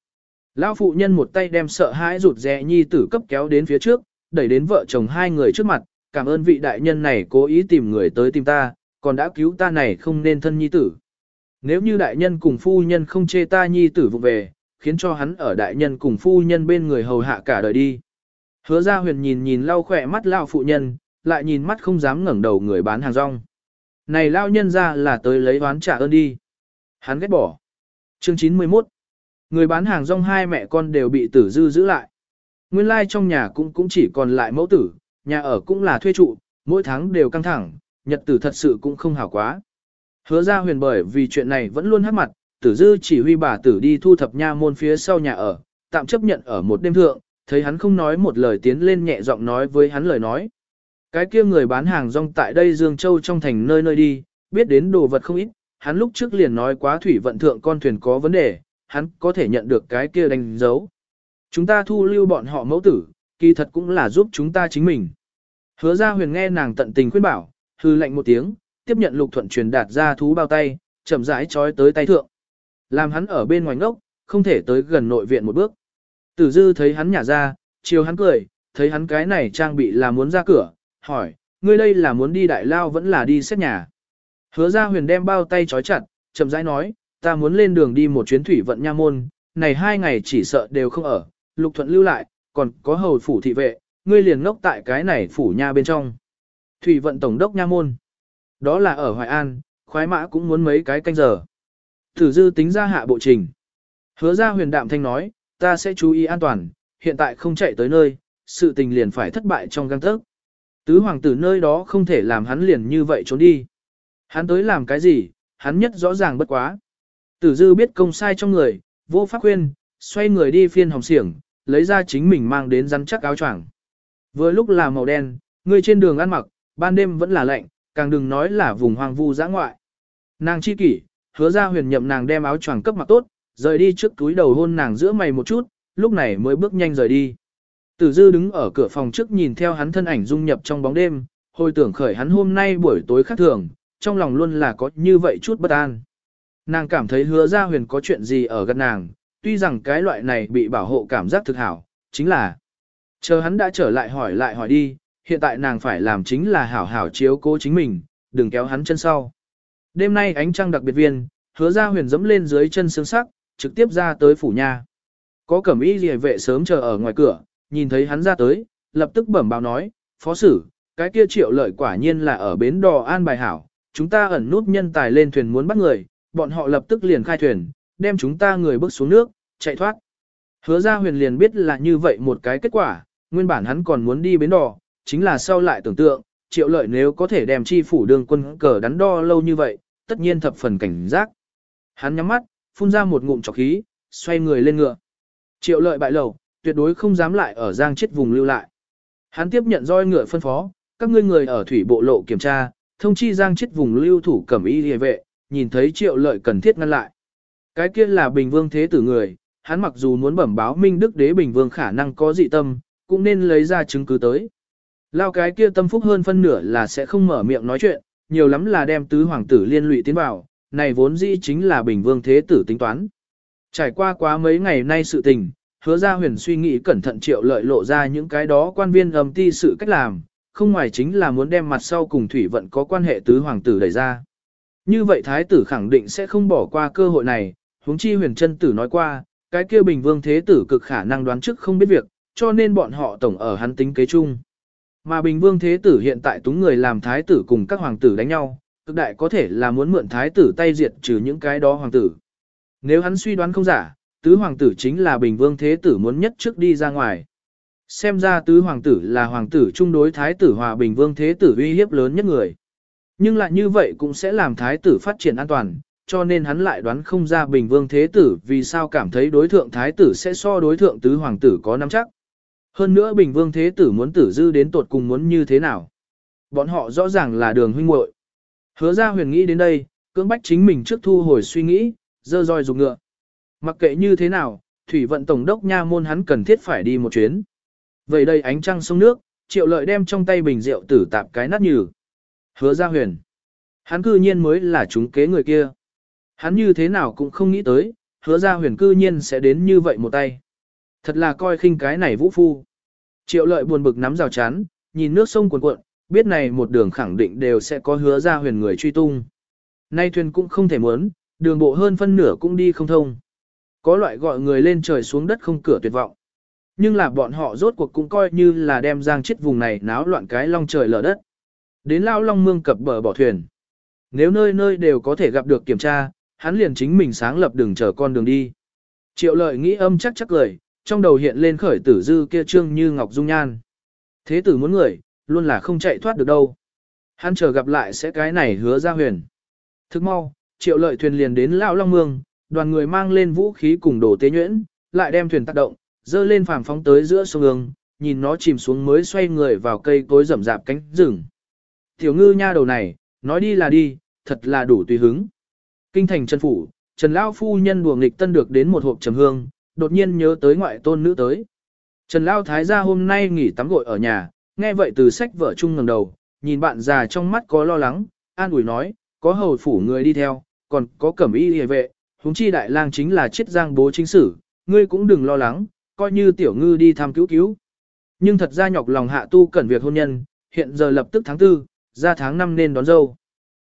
Lão phụ nhân một tay đem sợ hãi rụt rè nhi tử cấp kéo đến phía trước, đẩy đến vợ chồng hai người trước mặt, cảm ơn vị đại nhân này cố ý tìm người tới tìm ta, còn đã cứu ta này không nên thân nhi tử. Nếu như đại nhân cùng phu nhân không chê ta nhi tử vụ về, khiến cho hắn ở đại nhân cùng phu nhân bên người hầu hạ cả đời đi. Hứa ra huyền nhìn nhìn lau khỏe mắt lao phụ nhân, lại nhìn mắt không dám ngẩng đầu người bán hàng rong. Này lao nhân ra là tới lấy oán trả ơn đi. Hắn ghét bỏ. Chương 91 Người bán hàng rong hai mẹ con đều bị tử dư giữ lại. Nguyên lai like trong nhà cũng cũng chỉ còn lại mẫu tử, nhà ở cũng là thuê trụ, mỗi tháng đều căng thẳng, nhật tử thật sự cũng không hảo quá. Hứa ra huyền bởi vì chuyện này vẫn luôn hát mặt, tử dư chỉ huy bà tử đi thu thập nha môn phía sau nhà ở, tạm chấp nhận ở một đêm thượng, thấy hắn không nói một lời tiến lên nhẹ giọng nói với hắn lời nói. Cái kia người bán hàng rong tại đây Dương Châu trong thành nơi nơi đi, biết đến đồ vật không ít, hắn lúc trước liền nói quá thủy vận thượng con thuyền có vấn đề, hắn có thể nhận được cái kia đánh dấu. Chúng ta thu lưu bọn họ mẫu tử, kỳ thật cũng là giúp chúng ta chính mình. Hứa ra huyền nghe nàng tận tình khuyên bảo, hư lệnh một tiếng, tiếp nhận lục thuận truyền đạt ra thú bao tay, chậm rãi trói tới tay thượng. Làm hắn ở bên ngoài ngốc, không thể tới gần nội viện một bước. Tử dư thấy hắn nhả ra, chiều hắn cười, thấy hắn cái này trang bị là muốn ra cửa, hỏi, ngươi đây là muốn đi đại lao vẫn là đi xét nhà. Hứa ra huyền đem bao tay trói chặt, chậm rãi nói, ta muốn lên đường đi một chuyến thủy vận nha môn, này hai ngày chỉ sợ đều không ở, lục thuận lưu lại, còn có hầu phủ thị vệ, ngươi liền ngốc tại cái này phủ nha bên trong. Thủy vận tổng đốc nha môn. Đó là ở Hoài An, khoái mã cũng muốn mấy cái canh giờ. Thử dư tính ra hạ bộ trình. Hứa ra huyền đạm thanh nói, ta sẽ chú ý an toàn, hiện tại không chạy tới nơi, sự tình liền phải thất bại trong găng tớc. Tứ hoàng tử nơi đó không thể làm hắn liền như vậy trốn đi. Hắn tới làm cái gì, hắn nhất rõ ràng bất quá. Tử dư biết công sai trong người, vô pháp khuyên, xoay người đi phiên hồng xiển, lấy ra chính mình mang đến rắn chắc áo choàng. Vừa lúc là màu đen, người trên đường ăn mặc, ban đêm vẫn là lạnh, càng đừng nói là vùng hoang vu dã ngoại. Nàng chi kỷ, hứa ra huyền nhậm nàng đem áo choàng cấp mặc tốt, rời đi trước túi đầu hôn nàng giữa mày một chút, lúc này mới bước nhanh rời đi. Tử dư đứng ở cửa phòng trước nhìn theo hắn thân ảnh dung nhập trong bóng đêm, hồi tưởng khởi hắn hôm nay buổi tối khác thường, trong lòng luôn là có như vậy chút bất an. Nàng cảm thấy hứa ra huyền có chuyện gì ở gần nàng, tuy rằng cái loại này bị bảo hộ cảm giác thực hảo, chính là chờ hắn đã trở lại hỏi lại hỏi đi, hiện tại nàng phải làm chính là hảo hảo chiếu cố chính mình, đừng kéo hắn chân sau. Đêm nay ánh trăng đặc biệt viên, hứa ra huyền dẫm lên dưới chân xương sắc, trực tiếp ra tới phủ nhà. Có cẩm y liề vệ sớm chờ ở ngoài cửa, nhìn thấy hắn ra tới, lập tức bẩm báo nói, phó sử, cái kia triệu lợi quả nhiên là ở bến đò an bài hảo, chúng ta ẩn nút nhân tài lên thuyền muốn bắt người, bọn họ lập tức liền khai thuyền, đem chúng ta người bước xuống nước, chạy thoát. Hứa ra huyền liền biết là như vậy một cái kết quả, nguyên bản hắn còn muốn đi bến đò, chính là sau lại tưởng tượng, triệu lợi nếu có thể đem chi phủ đường quân cờ đắn đo lâu như vậy, tất nhiên thập phần cảnh giác. Hắn nhắm mắt, phun ra một ngụm trọc khí, xoay người lên ngựa. Triệu lợi bại lầu, tuyệt đối không dám lại ở giang chết vùng lưu lại. Hắn tiếp nhận roi ngựa phân phó, các ngươi người ở thủy bộ lộ kiểm tra, thông chi giang chết vùng lưu thủ cẩm y hề vệ, nhìn thấy triệu lợi cần thiết ngăn lại. Cái kia là bình vương thế tử người, hắn mặc dù muốn bẩm báo minh đức đế bình vương khả năng có dị tâm, cũng nên lấy ra chứng cứ tới. Lao cái kia tâm phúc hơn phân nửa là sẽ không mở miệng nói chuyện, nhiều lắm là đem tứ hoàng tử liên lụy tiến vào, này vốn dĩ chính là bình vương thế tử tính toán. Trải qua quá mấy ngày nay sự tình, hứa ra huyền suy nghĩ cẩn thận triệu lợi lộ ra những cái đó quan viên ầm ti sự cách làm, không ngoài chính là muốn đem mặt sau cùng thủy vận có quan hệ tứ hoàng tử đẩy ra. Như vậy thái tử khẳng định sẽ không bỏ qua cơ hội này, huống chi huyền chân tử nói qua, cái kia bình vương thế tử cực khả năng đoán trước không biết việc, cho nên bọn họ tổng ở hắn tính kế chung. Mà bình vương thế tử hiện tại túng người làm thái tử cùng các hoàng tử đánh nhau, cực đại có thể là muốn mượn thái tử tay diệt trừ những cái đó hoàng tử. Nếu hắn suy đoán không giả, tứ hoàng tử chính là bình vương thế tử muốn nhất trước đi ra ngoài. Xem ra tứ hoàng tử là hoàng tử chung đối thái tử hòa bình vương thế tử uy hiếp lớn nhất người. Nhưng lại như vậy cũng sẽ làm thái tử phát triển an toàn, cho nên hắn lại đoán không ra bình vương thế tử vì sao cảm thấy đối thượng thái tử sẽ so đối thượng tứ hoàng tử có nắm chắc. Hơn nữa bình vương thế tử muốn tử dư đến tột cùng muốn như thế nào. Bọn họ rõ ràng là đường huynh muội. Hứa ra huyền nghĩ đến đây, cưỡng bách chính mình trước thu hồi suy nghĩ, dơ roi dùng ngựa. Mặc kệ như thế nào, thủy vận tổng đốc nha môn hắn cần thiết phải đi một chuyến. Vậy đây ánh trăng sông nước, triệu lợi đem trong tay bình rượu tử tạp cái nát nhừ. Hứa ra huyền. Hắn cư nhiên mới là chúng kế người kia. Hắn như thế nào cũng không nghĩ tới, hứa ra huyền cư nhiên sẽ đến như vậy một tay. Thật là coi khinh cái này vũ phu. Triệu lợi buồn bực nắm rào chán, nhìn nước sông cuồn cuộn, biết này một đường khẳng định đều sẽ có hứa ra huyền người truy tung. Nay thuyền cũng không thể muốn, đường bộ hơn phân nửa cũng đi không thông. Có loại gọi người lên trời xuống đất không cửa tuyệt vọng. Nhưng là bọn họ rốt cuộc cũng coi như là đem giang chết vùng này náo loạn cái long trời lở đất. Đến lao long mương cập bờ bỏ thuyền. Nếu nơi nơi đều có thể gặp được kiểm tra, hắn liền chính mình sáng lập đường chờ con đường đi. Triệu lợi nghĩ âm chắc chắc lời, trong đầu hiện lên khởi tử dư kia trương như ngọc dung nhan. Thế tử muốn người, luôn là không chạy thoát được đâu. Hắn chờ gặp lại sẽ cái này hứa ra huyền. Thức mau, triệu lợi thuyền liền đến Lão Long Mương, đoàn người mang lên vũ khí cùng đồ tế nhuyễn, lại đem thuyền tác động, dơ lên phàm phóng tới giữa sông ương, nhìn nó chìm xuống mới xoay người vào cây cối rậm rạp cánh rừng. Tiểu ngư nha đầu này, nói đi là đi, thật là đủ tùy hứng. Kinh thành Trần Phủ, Trần Lao Phu Nhân đùa nghịch tân được đến một hộp trầm hương, đột nhiên nhớ tới ngoại tôn nữ tới. Trần Lao Thái gia hôm nay nghỉ tắm gội ở nhà, nghe vậy từ sách vợ chung ngẩng đầu, nhìn bạn già trong mắt có lo lắng, an ủi nói, có hầu phủ người đi theo, còn có cẩm y hề vệ, huống chi đại lang chính là chết giang bố chính sử, ngươi cũng đừng lo lắng, coi như tiểu ngư đi thăm cứu cứu. Nhưng thật ra nhọc lòng hạ tu cần việc hôn nhân, hiện giờ lập tức tháng tư, ra tháng năm nên đón dâu.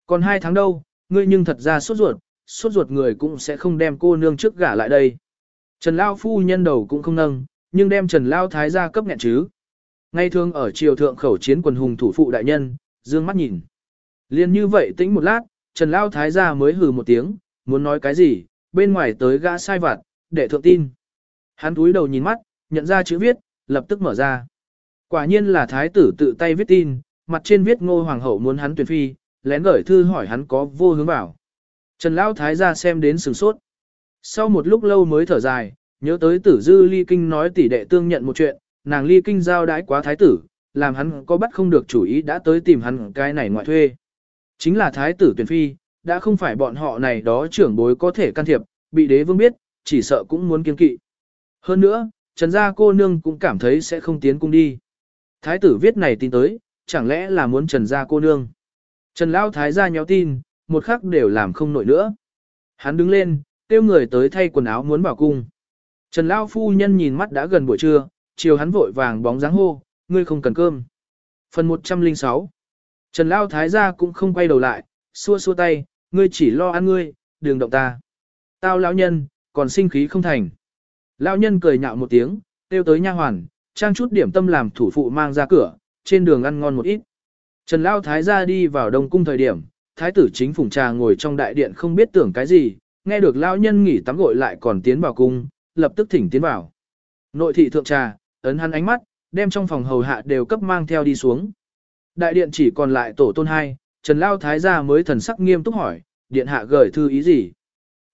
Còn hai tháng đâu, ngươi nhưng thật ra sốt ruột, sốt ruột người cũng sẽ không đem cô nương trước gả lại đây. Trần Lao phu nhân đầu cũng không nâng, nhưng đem Trần Lao thái gia cấp nghẹn chứ. Ngay thường ở triều thượng khẩu chiến quần hùng thủ phụ đại nhân, dương mắt nhìn. Liên như vậy tĩnh một lát, Trần Lao thái gia mới hừ một tiếng, muốn nói cái gì, bên ngoài tới gã sai vặt, để thượng tin. Hắn túi đầu nhìn mắt, nhận ra chữ viết, lập tức mở ra. Quả nhiên là thái tử tự tay viết tin, mặt trên viết ngô hoàng hậu muốn hắn tuyển phi, lén gửi thư hỏi hắn có vô hướng bảo. Trần Lão Thái gia xem đến sừng sốt. Sau một lúc lâu mới thở dài, nhớ tới tử dư ly kinh nói tỷ đệ tương nhận một chuyện, nàng ly kinh giao đãi quá thái tử, làm hắn có bắt không được chủ ý đã tới tìm hắn cái này ngoại thuê. Chính là thái tử tuyển phi, đã không phải bọn họ này đó trưởng bối có thể can thiệp, bị đế vương biết, chỉ sợ cũng muốn kiên kỵ. Hơn nữa, Trần gia cô nương cũng cảm thấy sẽ không tiến cung đi. Thái tử viết này tin tới, chẳng lẽ là muốn Trần gia cô nương. Trần Lão Thái gia nhéo tin, một khắc đều làm không nổi nữa. Hắn đứng lên, kêu người tới thay quần áo muốn vào cung. Trần Lão Phu Nhân nhìn mắt đã gần buổi trưa, chiều hắn vội vàng bóng dáng hô, ngươi không cần cơm. Phần 106 Trần Lão Thái gia cũng không quay đầu lại, xua xua tay, ngươi chỉ lo ăn ngươi, đừng động ta. Tao lão nhân, còn sinh khí không thành. Lão nhân cười nhạo một tiếng, kêu tới nha hoàn, trang chút điểm tâm làm thủ phụ mang ra cửa, trên đường ăn ngon một ít. Trần Lao Thái gia đi vào Đông Cung thời điểm, Thái tử chính phùng trà ngồi trong đại điện không biết tưởng cái gì, nghe được Lao nhân nghỉ tắm gội lại còn tiến vào cung, lập tức thỉnh tiến vào. Nội thị thượng trà, ấn hắn ánh mắt, đem trong phòng hầu hạ đều cấp mang theo đi xuống. Đại điện chỉ còn lại tổ tôn hai, Trần Lao Thái gia mới thần sắc nghiêm túc hỏi, điện hạ gửi thư ý gì?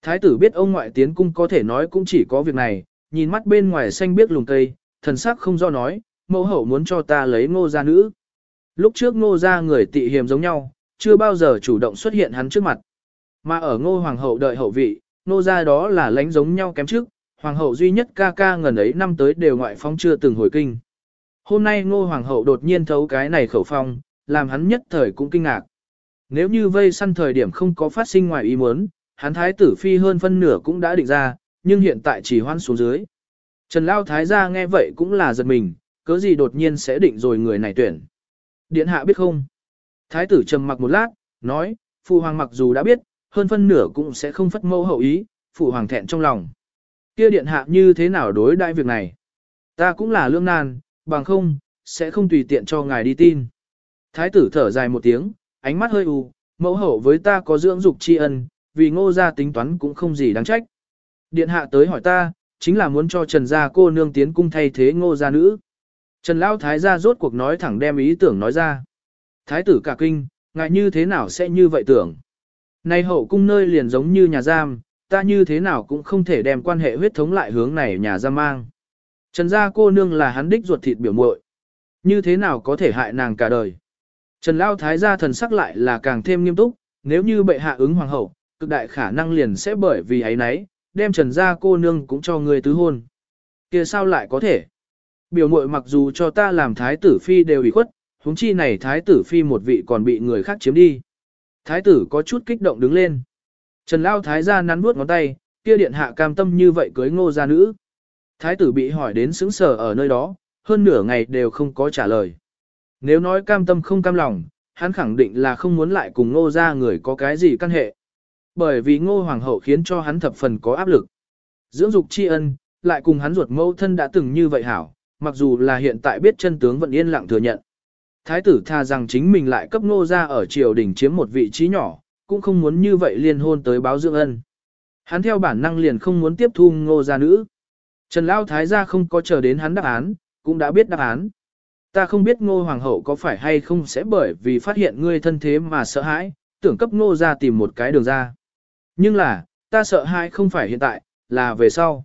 Thái tử biết ông ngoại tiến cung có thể nói cũng chỉ có việc này, nhìn mắt bên ngoài xanh biếc lùng cây, thần sắc không do nói, mẫu hậu muốn cho ta lấy ngô gia nữ. Lúc trước ngô gia người tị hiềm giống nhau, chưa bao giờ chủ động xuất hiện hắn trước mặt. Mà ở ngô hoàng hậu đợi hậu vị, ngô gia đó là lánh giống nhau kém trước, hoàng hậu duy nhất ca ca ngần ấy năm tới đều ngoại phong chưa từng hồi kinh. Hôm nay ngô hoàng hậu đột nhiên thấu cái này khẩu phong, làm hắn nhất thời cũng kinh ngạc. Nếu như vây săn thời điểm không có phát sinh ngoài ý muốn, hắn thái tử phi hơn phân nửa cũng đã định ra, nhưng hiện tại chỉ hoan xuống dưới. Trần Lao Thái gia nghe vậy cũng là giật mình, cớ gì đột nhiên sẽ định rồi người này tuyển. Điện hạ biết không? Thái tử trầm mặc một lát, nói, phụ hoàng mặc dù đã biết, hơn phân nửa cũng sẽ không phất mâu hậu ý, phụ hoàng thẹn trong lòng. Kia điện hạ như thế nào đối đại việc này? Ta cũng là lương nan, bằng không, sẽ không tùy tiện cho ngài đi tin. Thái tử thở dài một tiếng, ánh mắt hơi u, mẫu hậu với ta có dưỡng dục tri ân, vì ngô gia tính toán cũng không gì đáng trách. Điện hạ tới hỏi ta, chính là muốn cho Trần gia cô nương tiến cung thay thế ngô gia nữ. Trần Lão Thái gia rốt cuộc nói thẳng đem ý tưởng nói ra. Thái tử cả kinh, ngại như thế nào sẽ như vậy tưởng. Này hậu cung nơi liền giống như nhà giam, ta như thế nào cũng không thể đem quan hệ huyết thống lại hướng này nhà giam mang. Trần gia cô nương là hắn đích ruột thịt biểu muội, Như thế nào có thể hại nàng cả đời. Trần Lao Thái gia thần sắc lại là càng thêm nghiêm túc, nếu như bệ hạ ứng hoàng hậu, cực đại khả năng liền sẽ bởi vì ấy nấy, đem Trần gia cô nương cũng cho người tứ hôn. kia sao lại có thể? Biểu muội mặc dù cho ta làm thái tử phi đều ủy khuất, huống chi này thái tử phi một vị còn bị người khác chiếm đi. Thái tử có chút kích động đứng lên. Trần Lao Thái gia nắn nuốt ngón tay, kia điện hạ cam tâm như vậy cưới ngô gia nữ. Thái tử bị hỏi đến sững sờ ở nơi đó, hơn nửa ngày đều không có trả lời. Nếu nói cam tâm không cam lòng, hắn khẳng định là không muốn lại cùng ngô gia người có cái gì căn hệ. Bởi vì ngô hoàng hậu khiến cho hắn thập phần có áp lực. Dưỡng dục tri ân, lại cùng hắn ruột mẫu thân đã từng như vậy hảo, mặc dù là hiện tại biết chân tướng vẫn yên lặng thừa nhận. Thái tử tha rằng chính mình lại cấp ngô gia ở triều đình chiếm một vị trí nhỏ, cũng không muốn như vậy liên hôn tới báo dưỡng ân. Hắn theo bản năng liền không muốn tiếp thu ngô gia nữ. Trần Lão Thái gia không có chờ đến hắn đáp án, cũng đã biết đáp án. Ta không biết ngô hoàng hậu có phải hay không sẽ bởi vì phát hiện ngươi thân thế mà sợ hãi, tưởng cấp ngô ra tìm một cái đường ra. Nhưng là, ta sợ hãi không phải hiện tại, là về sau.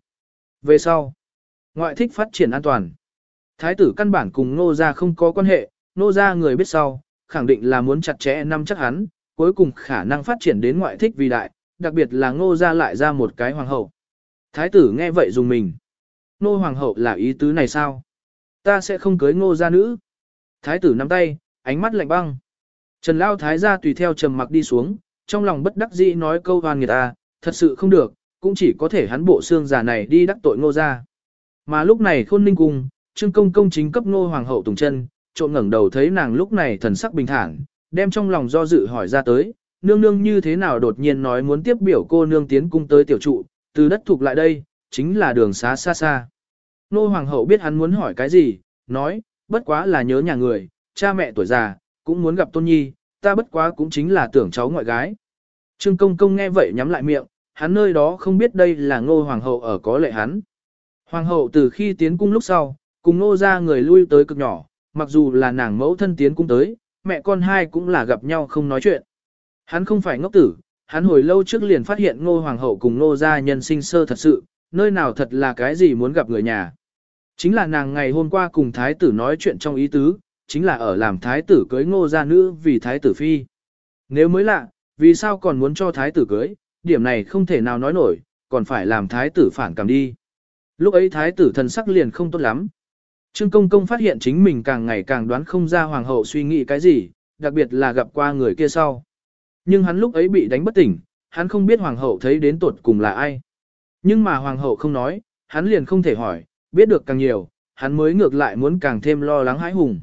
Về sau, ngoại thích phát triển an toàn. Thái tử căn bản cùng Nô gia không có quan hệ, Nô gia người biết sau, khẳng định là muốn chặt chẽ năm chắc hắn, cuối cùng khả năng phát triển đến ngoại thích vì đại, đặc biệt là Nô gia lại ra một cái hoàng hậu. Thái tử nghe vậy dùng mình. Nô hoàng hậu là ý tứ này sao? Ta sẽ không cưới ngô gia nữ. Thái tử nắm tay, ánh mắt lạnh băng. Trần Lao Thái gia tùy theo trầm mặc đi xuống, trong lòng bất đắc dĩ nói câu hoan người ta, thật sự không được, cũng chỉ có thể hắn bộ xương giả này đi đắc tội ngô gia. Mà lúc này khôn ninh cung, trương công công chính cấp ngô hoàng hậu tùng chân, trộn ngẩng đầu thấy nàng lúc này thần sắc bình thản, đem trong lòng do dự hỏi ra tới, nương nương như thế nào đột nhiên nói muốn tiếp biểu cô nương tiến cung tới tiểu trụ, từ đất thuộc lại đây, chính là đường xá xa xa. Nô hoàng hậu biết hắn muốn hỏi cái gì, nói, bất quá là nhớ nhà người, cha mẹ tuổi già, cũng muốn gặp tôn nhi, ta bất quá cũng chính là tưởng cháu ngoại gái. Trương công công nghe vậy nhắm lại miệng, hắn nơi đó không biết đây là ngô hoàng hậu ở có lệ hắn. Hoàng hậu từ khi tiến cung lúc sau, cùng ngô ra người lui tới cực nhỏ, mặc dù là nàng mẫu thân tiến cũng tới, mẹ con hai cũng là gặp nhau không nói chuyện. Hắn không phải ngốc tử, hắn hồi lâu trước liền phát hiện ngô hoàng hậu cùng ngô gia nhân sinh sơ thật sự, nơi nào thật là cái gì muốn gặp người nhà. Chính là nàng ngày hôm qua cùng thái tử nói chuyện trong ý tứ, chính là ở làm thái tử cưới ngô gia nữ vì thái tử phi. Nếu mới lạ, vì sao còn muốn cho thái tử cưới, điểm này không thể nào nói nổi, còn phải làm thái tử phản cảm đi. Lúc ấy thái tử thần sắc liền không tốt lắm. Trương Công Công phát hiện chính mình càng ngày càng đoán không ra hoàng hậu suy nghĩ cái gì, đặc biệt là gặp qua người kia sau. Nhưng hắn lúc ấy bị đánh bất tỉnh, hắn không biết hoàng hậu thấy đến tuột cùng là ai. Nhưng mà hoàng hậu không nói, hắn liền không thể hỏi, biết được càng nhiều, hắn mới ngược lại muốn càng thêm lo lắng hãi hùng.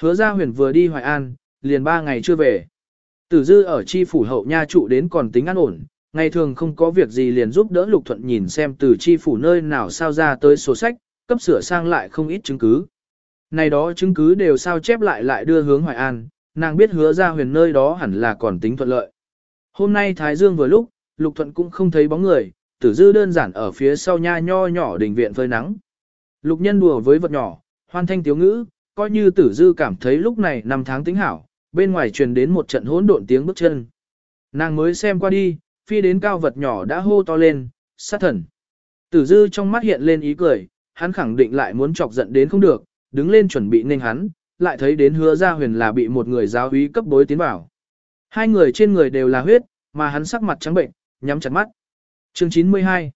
Hứa ra huyền vừa đi Hoài An, liền ba ngày chưa về. Tử dư ở chi phủ hậu nha trụ đến còn tính an ổn, ngày thường không có việc gì liền giúp đỡ lục thuận nhìn xem từ chi phủ nơi nào sao ra tới sổ sách, cấp sửa sang lại không ít chứng cứ. Này đó chứng cứ đều sao chép lại lại đưa hướng Hoài An, nàng biết hứa ra huyền nơi đó hẳn là còn tính thuận lợi. Hôm nay Thái Dương vừa lúc, Lục Thuận cũng không thấy bóng người, tử dư đơn giản ở phía sau nha nho nhỏ đình viện phơi nắng. Lục nhân đùa với vật nhỏ, hoan thanh tiếu ngữ, coi như tử dư cảm thấy lúc này năm tháng tính hảo, bên ngoài truyền đến một trận hỗn độn tiếng bước chân. Nàng mới xem qua đi, phi đến cao vật nhỏ đã hô to lên, sát thần. Tử dư trong mắt hiện lên ý cười, hắn khẳng định lại muốn chọc giận đến không được, đứng lên chuẩn bị nên hắn, lại thấy đến hứa ra huyền là bị một người giáo úy cấp bối tiến vào. Hai người trên người đều là huyết, mà hắn sắc mặt trắng bệnh, nhắm chặt mắt. Chương 92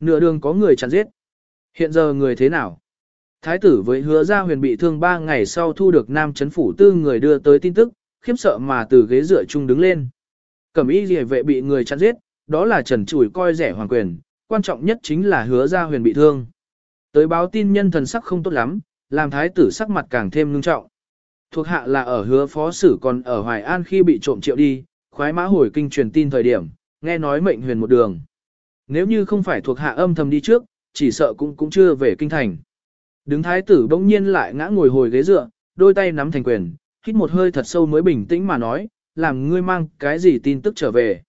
Nửa đường có người chặn giết. Hiện giờ người thế nào? Thái tử với hứa ra huyền bị thương ba ngày sau thu được nam chấn phủ tư người đưa tới tin tức, khiếp sợ mà từ ghế dựa chung đứng lên. Cẩm y rìa vệ bị người chặn giết, đó là trần chủi coi rẻ hoàng quyền, quan trọng nhất chính là hứa ra huyền bị thương. Tới báo tin nhân thần sắc không tốt lắm, làm thái tử sắc mặt càng thêm ngưng trọng. Thuộc hạ là ở hứa phó sử còn ở Hoài An khi bị trộm triệu đi, khoái mã hồi kinh truyền tin thời điểm, nghe nói mệnh huyền một đường. Nếu như không phải thuộc hạ âm thầm đi trước, chỉ sợ cũng cũng chưa về kinh thành. Đứng thái tử bỗng nhiên lại ngã ngồi hồi ghế dựa, đôi tay nắm thành quyền, hít một hơi thật sâu mới bình tĩnh mà nói, làm ngươi mang cái gì tin tức trở về.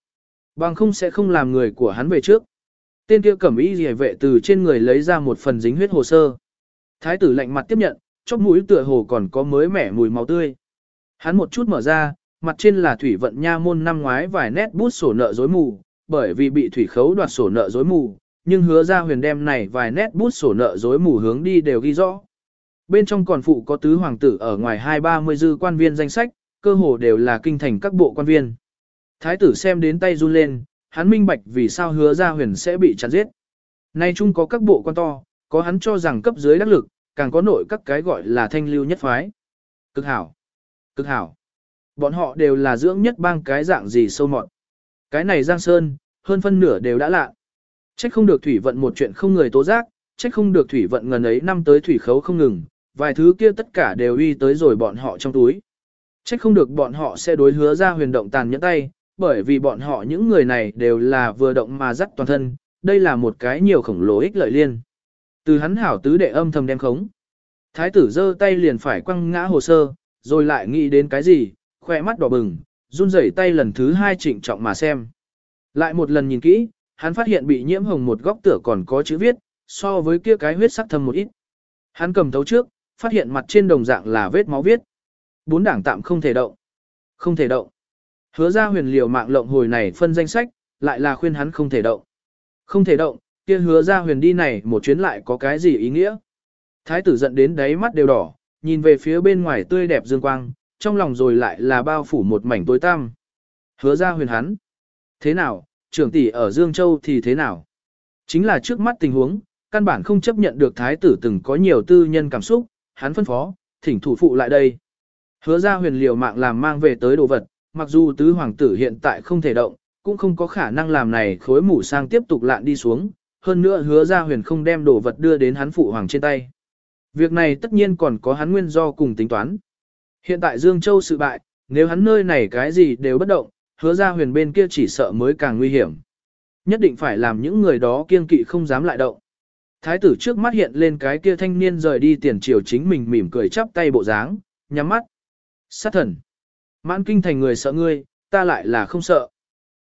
Bằng không sẽ không làm người của hắn về trước. Tên kia cẩm y rìa vệ từ trên người lấy ra một phần dính huyết hồ sơ. Thái tử lạnh mặt tiếp nhận, chóp mũi tựa hồ còn có mới mẻ mùi máu tươi. Hắn một chút mở ra, mặt trên là thủy vận nha môn năm ngoái vài nét bút sổ nợ dối mù, bởi vì bị thủy khấu đoạt sổ nợ dối mù, nhưng hứa ra huyền đem này vài nét bút sổ nợ dối mù hướng đi đều ghi rõ. Bên trong còn phụ có tứ hoàng tử ở ngoài hai ba mươi dư quan viên danh sách, cơ hồ đều là kinh thành các bộ quan viên. Thái tử xem đến tay run lên, hắn minh bạch vì sao hứa ra huyền sẽ bị chặt giết. Nay chung có các bộ quan to, có hắn cho rằng cấp dưới đắc lực, càng có nội các cái gọi là thanh lưu nhất phái. Cực hảo, cực hảo. Bọn họ đều là dưỡng nhất bang cái dạng gì sâu mọt. Cái này Giang Sơn, hơn phân nửa đều đã lạ. Trách không được thủy vận một chuyện không người tố giác, trách không được thủy vận ngần ấy năm tới thủy khấu không ngừng, vài thứ kia tất cả đều uy tới rồi bọn họ trong túi. Trách không được bọn họ sẽ đối hứa ra huyền động tàn nhẫn tay, bởi vì bọn họ những người này đều là vừa động mà dắt toàn thân, đây là một cái nhiều khổng lồ ích lợi liên. Từ hắn hảo tứ đệ âm thầm đem khống. Thái tử giơ tay liền phải quăng ngã hồ sơ, rồi lại nghĩ đến cái gì, khoe mắt đỏ bừng, run rẩy tay lần thứ hai trịnh trọng mà xem. Lại một lần nhìn kỹ, hắn phát hiện bị nhiễm hồng một góc tựa còn có chữ viết, so với kia cái huyết sắc thâm một ít. Hắn cầm thấu trước, phát hiện mặt trên đồng dạng là vết máu viết. Bốn đảng tạm không thể động. Không thể động. Hứa ra huyền liều mạng lộng hồi này phân danh sách, lại là khuyên hắn không thể động. Không thể động, kia hứa ra huyền đi này một chuyến lại có cái gì ý nghĩa. Thái tử giận đến đáy mắt đều đỏ, nhìn về phía bên ngoài tươi đẹp dương quang, trong lòng rồi lại là bao phủ một mảnh tối tăm. Hứa ra huyền hắn. Thế nào, trưởng tỷ ở Dương Châu thì thế nào? Chính là trước mắt tình huống, căn bản không chấp nhận được thái tử từng có nhiều tư nhân cảm xúc, hắn phân phó, thỉnh thủ phụ lại đây. Hứa ra huyền liều mạng làm mang về tới đồ vật, mặc dù tứ hoàng tử hiện tại không thể động, cũng không có khả năng làm này khối mủ sang tiếp tục lạn đi xuống, hơn nữa hứa ra huyền không đem đồ vật đưa đến hắn phụ hoàng trên tay. Việc này tất nhiên còn có hắn nguyên do cùng tính toán. Hiện tại Dương Châu sự bại, nếu hắn nơi này cái gì đều bất động, hứa ra huyền bên kia chỉ sợ mới càng nguy hiểm. Nhất định phải làm những người đó kiên kỵ không dám lại động. Thái tử trước mắt hiện lên cái kia thanh niên rời đi tiền triều chính mình mỉm cười chắp tay bộ dáng, nhắm mắt. Sát thần. Mãn kinh thành người sợ ngươi, ta lại là không sợ.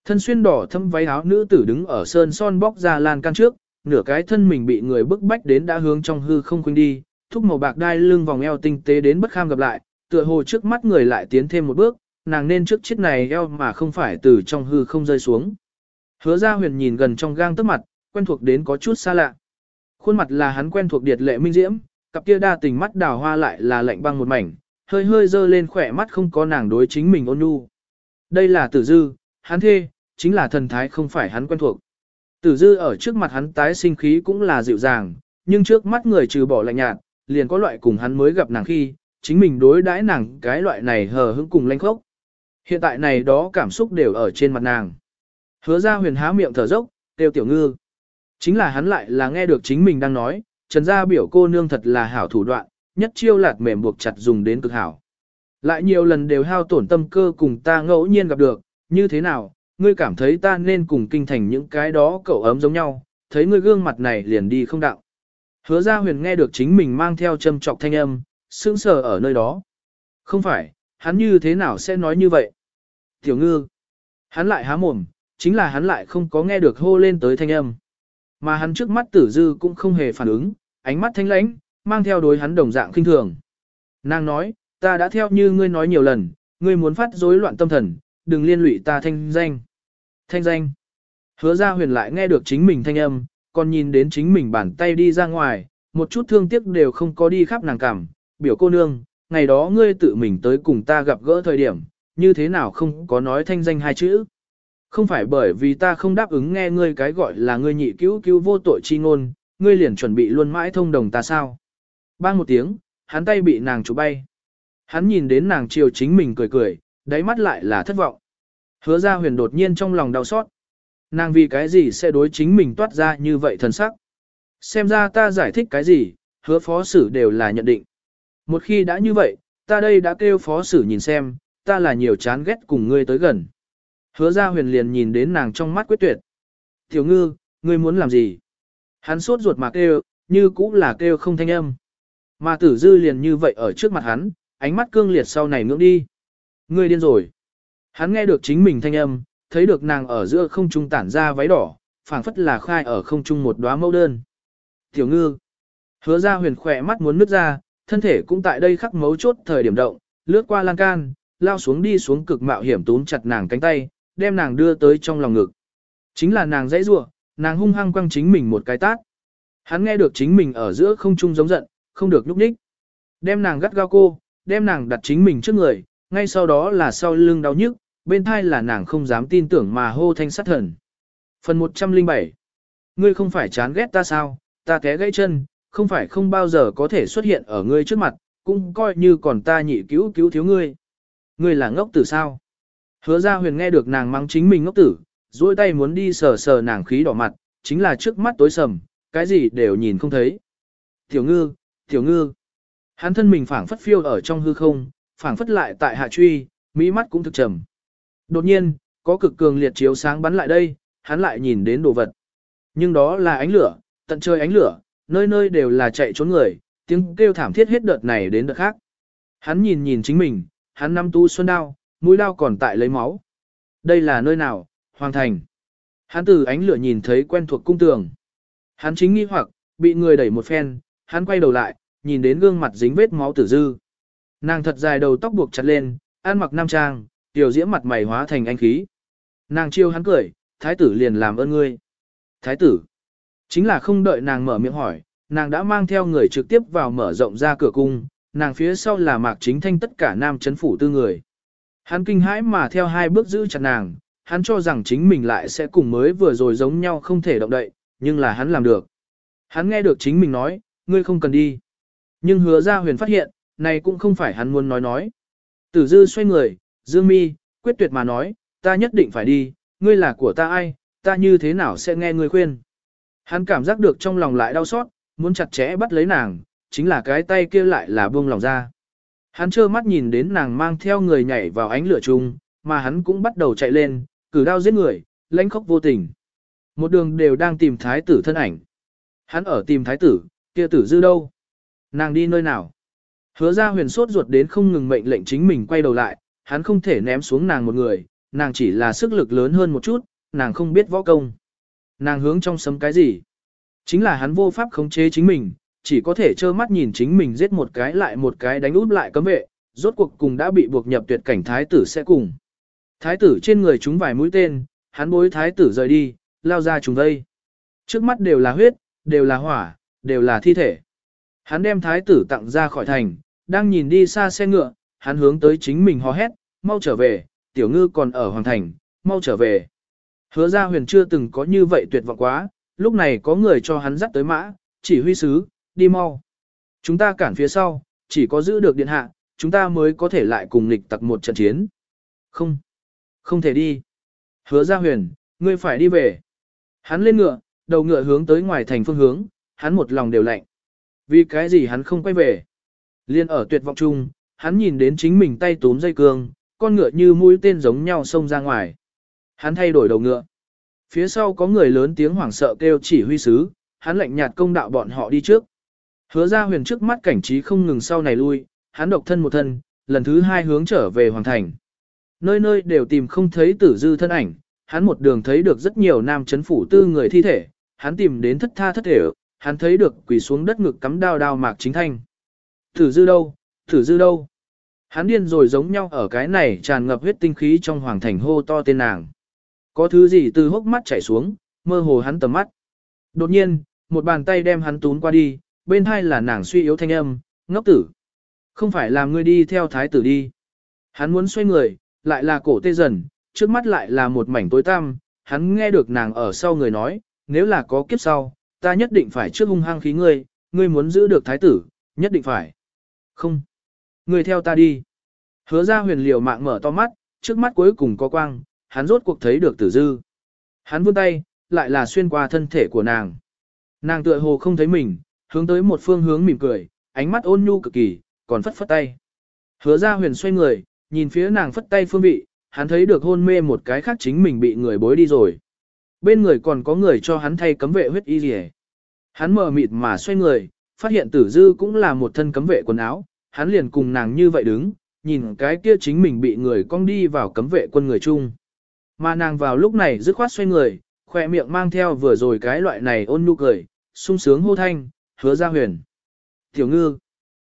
Thân xuyên đỏ thâm váy áo nữ tử đứng ở sơn son bóc ra lan can trước, nửa cái thân mình bị người bức bách đến đã hướng trong hư không khuynh đi, thúc màu bạc đai lưng vòng eo tinh tế đến bất kham gặp lại, tựa hồ trước mắt người lại tiến thêm một bước, nàng nên trước chiếc này eo mà không phải từ trong hư không rơi xuống. Hứa ra huyền nhìn gần trong gang tức mặt, quen thuộc đến có chút xa lạ. Khuôn mặt là hắn quen thuộc điệt lệ minh diễm, cặp kia đa tình mắt đào hoa lại là lạnh băng một mảnh, hơi hơi dơ lên khỏe mắt không có nàng đối chính mình ôn nhu. Đây là tử dư, hắn thê, chính là thần thái không phải hắn quen thuộc. Tử dư ở trước mặt hắn tái sinh khí cũng là dịu dàng, nhưng trước mắt người trừ bỏ lạnh nhạt, liền có loại cùng hắn mới gặp nàng khi, chính mình đối đãi nàng cái loại này hờ hững cùng lanh khốc. Hiện tại này đó cảm xúc đều ở trên mặt nàng. Hứa ra huyền há miệng thở dốc, tiêu tiểu ngư. Chính là hắn lại là nghe được chính mình đang nói, trần gia biểu cô nương thật là hảo thủ đoạn, nhất chiêu lạt mềm buộc chặt dùng đến cực hảo. Lại nhiều lần đều hao tổn tâm cơ cùng ta ngẫu nhiên gặp được, như thế nào, ngươi cảm thấy ta nên cùng kinh thành những cái đó cậu ấm giống nhau, thấy ngươi gương mặt này liền đi không đạo. Hứa ra huyền nghe được chính mình mang theo châm trọc thanh âm, sững sờ ở nơi đó. Không phải, hắn như thế nào sẽ nói như vậy? Tiểu ngư, hắn lại há mồm, chính là hắn lại không có nghe được hô lên tới thanh âm. Mà hắn trước mắt tử dư cũng không hề phản ứng, ánh mắt thanh lãnh, mang theo đối hắn đồng dạng kinh thường. Nàng nói, ta đã theo như ngươi nói nhiều lần, ngươi muốn phát rối loạn tâm thần, đừng liên lụy ta thanh danh. Thanh danh. Hứa ra huyền lại nghe được chính mình thanh âm, còn nhìn đến chính mình bàn tay đi ra ngoài, một chút thương tiếc đều không có đi khắp nàng cảm, biểu cô nương, ngày đó ngươi tự mình tới cùng ta gặp gỡ thời điểm, như thế nào không có nói thanh danh hai chữ. Không phải bởi vì ta không đáp ứng nghe ngươi cái gọi là ngươi nhị cứu cứu vô tội chi ngôn, ngươi liền chuẩn bị luôn mãi thông đồng ta sao. Bang một tiếng, hắn tay bị nàng chụp bay. Hắn nhìn đến nàng chiều chính mình cười cười, đáy mắt lại là thất vọng. Hứa ra huyền đột nhiên trong lòng đau xót. Nàng vì cái gì sẽ đối chính mình toát ra như vậy thần sắc. Xem ra ta giải thích cái gì, hứa phó sử đều là nhận định. Một khi đã như vậy, ta đây đã kêu phó sử nhìn xem, ta là nhiều chán ghét cùng ngươi tới gần. Hứa ra huyền liền nhìn đến nàng trong mắt quyết tuyệt. Tiểu ngư, ngươi muốn làm gì? Hắn sốt ruột mà kêu, như cũng là kêu không thanh âm. Mà tử dư liền như vậy ở trước mặt hắn, ánh mắt cương liệt sau này ngưỡng đi. Ngươi điên rồi. Hắn nghe được chính mình thanh âm, thấy được nàng ở giữa không trung tản ra váy đỏ, phảng phất là khai ở không trung một đóa mẫu đơn. Tiểu ngư. Hứa ra huyền khỏe mắt muốn nứt ra, thân thể cũng tại đây khắc mấu chốt thời điểm động, lướt qua lan can, lao xuống đi xuống cực mạo hiểm túm chặt nàng cánh tay, đem nàng đưa tới trong lòng ngực. Chính là nàng dãy rủa, nàng hung hăng quăng chính mình một cái tát. Hắn nghe được chính mình ở giữa không trung giống giận, không được nhúc nhích. Đem nàng gắt gao cô, đem nàng đặt chính mình trước người, ngay sau đó là sau lưng đau nhức, bên thai là nàng không dám tin tưởng mà hô thanh sát thần. Phần 107 Ngươi không phải chán ghét ta sao, ta té gãy chân, không phải không bao giờ có thể xuất hiện ở ngươi trước mặt, cũng coi như còn ta nhị cứu cứu thiếu ngươi. Ngươi là ngốc tử sao? Hứa ra huyền nghe được nàng mắng chính mình ngốc tử, duỗi tay muốn đi sờ sờ nàng khí đỏ mặt, chính là trước mắt tối sầm, cái gì đều nhìn không thấy. Tiểu ngư, tiểu ngư. Hắn thân mình phảng phất phiêu ở trong hư không, phảng phất lại tại hạ truy, mỹ mắt cũng thực trầm. Đột nhiên, có cực cường liệt chiếu sáng bắn lại đây, hắn lại nhìn đến đồ vật. Nhưng đó là ánh lửa, tận trời ánh lửa, nơi nơi đều là chạy trốn người, tiếng kêu thảm thiết hết đợt này đến đợt khác. Hắn nhìn nhìn chính mình, hắn năm tu xuân đao, mũi đao còn tại lấy máu. Đây là nơi nào, hoàng thành. Hắn từ ánh lửa nhìn thấy quen thuộc cung tường. Hắn chính nghi hoặc, bị người đẩy một phen, hắn quay đầu lại, nhìn đến gương mặt dính vết máu tử dư. Nàng thật dài đầu tóc buộc chặt lên, ăn mặc nam trang, tiểu diễm mặt mày hóa thành anh khí. Nàng chiêu hắn cười, thái tử liền làm ơn ngươi. Thái tử. Chính là không đợi nàng mở miệng hỏi, nàng đã mang theo người trực tiếp vào mở rộng ra cửa cung, nàng phía sau là mạc chính thanh tất cả nam chấn phủ tư người. Hắn kinh hãi mà theo hai bước giữ chặt nàng, hắn cho rằng chính mình lại sẽ cùng mới vừa rồi giống nhau không thể động đậy, nhưng là hắn làm được. Hắn nghe được chính mình nói, ngươi không cần đi. Nhưng hứa ra huyền phát hiện, này cũng không phải hắn muốn nói nói. Tử dư xoay người, dương mi, quyết tuyệt mà nói, ta nhất định phải đi, ngươi là của ta ai, ta như thế nào sẽ nghe ngươi khuyên. Hắn cảm giác được trong lòng lại đau xót, muốn chặt chẽ bắt lấy nàng, chính là cái tay kia lại là buông lòng ra. Hắn trơ mắt nhìn đến nàng mang theo người nhảy vào ánh lửa chung, mà hắn cũng bắt đầu chạy lên, cử đao giết người, lãnh khốc vô tình. Một đường đều đang tìm thái tử thân ảnh. Hắn ở tìm thái tử, kia tử dư đâu? Nàng đi nơi nào? Hứa ra huyền sốt ruột đến không ngừng mệnh lệnh chính mình quay đầu lại, hắn không thể ném xuống nàng một người, nàng chỉ là sức lực lớn hơn một chút, nàng không biết võ công. Nàng hướng trong sấm cái gì? Chính là hắn vô pháp khống chế chính mình, chỉ có thể trơ mắt nhìn chính mình giết một cái lại một cái đánh út lại cấm vệ, rốt cuộc cùng đã bị buộc nhập tuyệt cảnh thái tử sẽ cùng. Thái tử trên người chúng vài mũi tên, hắn bối thái tử rời đi, lao ra trùng vây. Trước mắt đều là huyết, đều là hỏa, đều là thi thể. Hắn đem thái tử tặng ra khỏi thành, đang nhìn đi xa xe ngựa, hắn hướng tới chính mình hò hét, mau trở về, tiểu ngư còn ở hoàng thành, mau trở về. Hứa ra huyền chưa từng có như vậy tuyệt vọng quá, lúc này có người cho hắn dắt tới mã, chỉ huy sứ, đi mau. Chúng ta cản phía sau, chỉ có giữ được điện hạ, chúng ta mới có thể lại cùng nghịch tặc một trận chiến. Không, không thể đi. Hứa ra huyền, ngươi phải đi về. Hắn lên ngựa, đầu ngựa hướng tới ngoài thành phương hướng, hắn một lòng đều lạnh. Vì cái gì hắn không quay về? Liên ở tuyệt vọng chung, hắn nhìn đến chính mình tay túm dây cương, con ngựa như mũi tên giống nhau xông ra ngoài. Hắn thay đổi đầu ngựa. Phía sau có người lớn tiếng hoảng sợ kêu chỉ huy sứ, hắn lạnh nhạt công đạo bọn họ đi trước. Hứa ra huyền trước mắt cảnh trí không ngừng sau này lui, hắn độc thân một thân, lần thứ hai hướng trở về hoàng thành. Nơi nơi đều tìm không thấy tử dư thân ảnh, hắn một đường thấy được rất nhiều nam chấn phủ tư người thi thể, hắn tìm đến thất tha thất thể, hắn thấy được quỳ xuống đất ngực cắm đao đao mạc chính thanh. thử dư đâu, thử dư đâu. Hắn điên rồi giống nhau ở cái này tràn ngập huyết tinh khí trong hoàng thành hô to tên nàng. Có thứ gì từ hốc mắt chảy xuống, mơ hồ hắn tầm mắt. Đột nhiên, một bàn tay đem hắn tún qua đi, bên hai là nàng suy yếu thanh âm, ngốc tử. Không phải làm ngươi đi theo thái tử đi. Hắn muốn xoay người, lại là cổ tê dần, trước mắt lại là một mảnh tối tăm, hắn nghe được nàng ở sau người nói, nếu là có kiếp sau, ta nhất định phải trước hung hăng khí ngươi, ngươi muốn giữ được thái tử, nhất định phải. Không. Ngươi theo ta đi. Hứa ra huyền liều mạng mở to mắt, trước mắt cuối cùng có quang, hắn rốt cuộc thấy được tử dư. Hắn vươn tay, lại là xuyên qua thân thể của nàng. Nàng tựa hồ không thấy mình, hướng tới một phương hướng mỉm cười, ánh mắt ôn nhu cực kỳ, còn phất phất tay. Hứa ra huyền xoay người, nhìn phía nàng phất tay phương vị, hắn thấy được hôn mê một cái khác chính mình bị người bối đi rồi. Bên người còn có người cho hắn thay cấm vệ huyết y rìa. Hắn mờ mịt mà xoay người, phát hiện tử dư cũng là một thân cấm vệ quần áo, hắn liền cùng nàng như vậy đứng, nhìn cái kia chính mình bị người cong đi vào cấm vệ quân người chung. Mà nàng vào lúc này dứt khoát xoay người, khỏe miệng mang theo vừa rồi cái loại này ôn nhu cười, sung sướng hô thanh, hứa ra huyền. Tiểu ngư.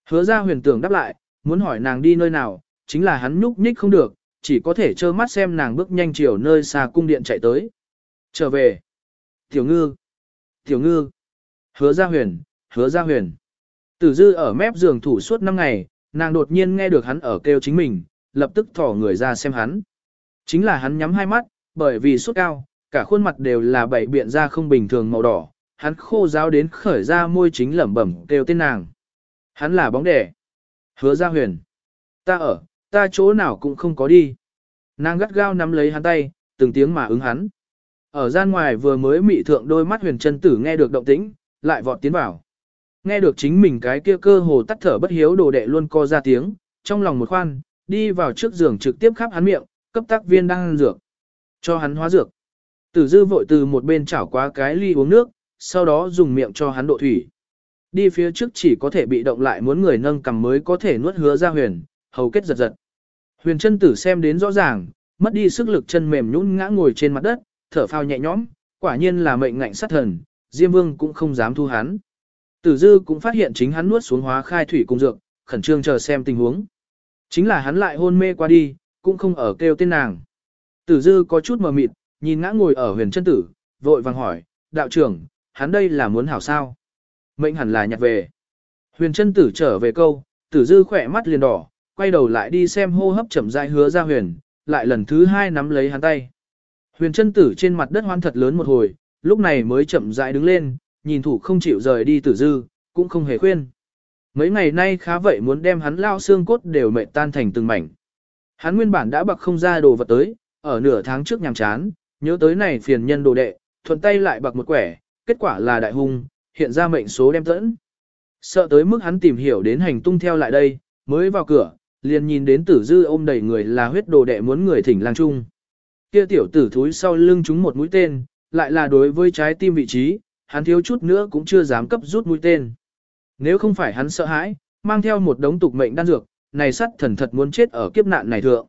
Hứa ra huyền tưởng đáp lại, muốn hỏi nàng đi nơi nào, chính là hắn nhúc nhích không được, chỉ có thể trơ mắt xem nàng bước nhanh chiều nơi xa cung điện chạy tới. Trở về. Tiểu ngư. Tiểu ngư. Hứa ra huyền, hứa ra huyền. Tử dư ở mép giường thủ suốt 5 ngày, nàng đột nhiên nghe được hắn ở kêu chính mình, lập tức thỏ người ra xem hắn. Chính là hắn nhắm hai mắt, bởi vì sốt cao, cả khuôn mặt đều là bảy biện ra không bình thường màu đỏ, hắn khô giáo đến khởi ra môi chính lẩm bẩm kêu tên nàng. Hắn là bóng đẻ. Hứa ra huyền. Ta ở, ta chỗ nào cũng không có đi. Nàng gắt gao nắm lấy hắn tay, từng tiếng mà ứng hắn. Ở gian ngoài vừa mới mị thượng đôi mắt huyền chân tử nghe được động tĩnh, lại vọt tiến vào. Nghe được chính mình cái kia cơ hồ tắt thở bất hiếu đồ đệ luôn co ra tiếng, trong lòng một khoan, đi vào trước giường trực tiếp khắp hắn miệng, cấp tác viên đang ăn dược. Cho hắn hóa dược. Tử dư vội từ một bên chảo qua cái ly uống nước, sau đó dùng miệng cho hắn độ thủy. Đi phía trước chỉ có thể bị động lại muốn người nâng cầm mới có thể nuốt hứa ra huyền, hầu kết giật giật. Huyền chân tử xem đến rõ ràng, mất đi sức lực chân mềm nhũn ngã ngồi trên mặt đất, thở phào nhẹ nhõm, quả nhiên là mệnh ngạnh sát thần, Diêm Vương cũng không dám thu hắn. Tử Dư cũng phát hiện chính hắn nuốt xuống hóa khai thủy cung dược, khẩn trương chờ xem tình huống. Chính là hắn lại hôn mê qua đi, cũng không ở kêu tên nàng. Tử Dư có chút mờ mịt, nhìn ngã ngồi ở huyền chân tử, vội vàng hỏi, đạo trưởng, hắn đây là muốn hảo sao? Mệnh hẳn là nhặt về. Huyền chân tử trở về câu, tử dư khỏe mắt liền đỏ, quay đầu lại đi xem hô hấp chậm rãi hứa ra huyền, lại lần thứ hai nắm lấy hắn tay. Huyền chân tử trên mặt đất hoan thật lớn một hồi, lúc này mới chậm rãi đứng lên, nhìn thủ không chịu rời đi tử dư, cũng không hề khuyên. Mấy ngày nay khá vậy muốn đem hắn lao xương cốt đều mệt tan thành từng mảnh. Hắn nguyên bản đã bạc không ra đồ vật tới, ở nửa tháng trước nhàm chán, nhớ tới này phiền nhân đồ đệ, thuận tay lại bạc một quẻ, kết quả là đại hung, hiện ra mệnh số đem dẫn. Sợ tới mức hắn tìm hiểu đến hành tung theo lại đây, mới vào cửa, liền nhìn đến tử dư ôm đầy người là huyết đồ đệ muốn người thỉnh lang trung. Kia tiểu tử thúi sau lưng chúng một mũi tên, lại là đối với trái tim vị trí, hắn thiếu chút nữa cũng chưa dám cấp rút mũi tên. Nếu không phải hắn sợ hãi, mang theo một đống tục mệnh đan dược, này sắt thần thật muốn chết ở kiếp nạn này thượng.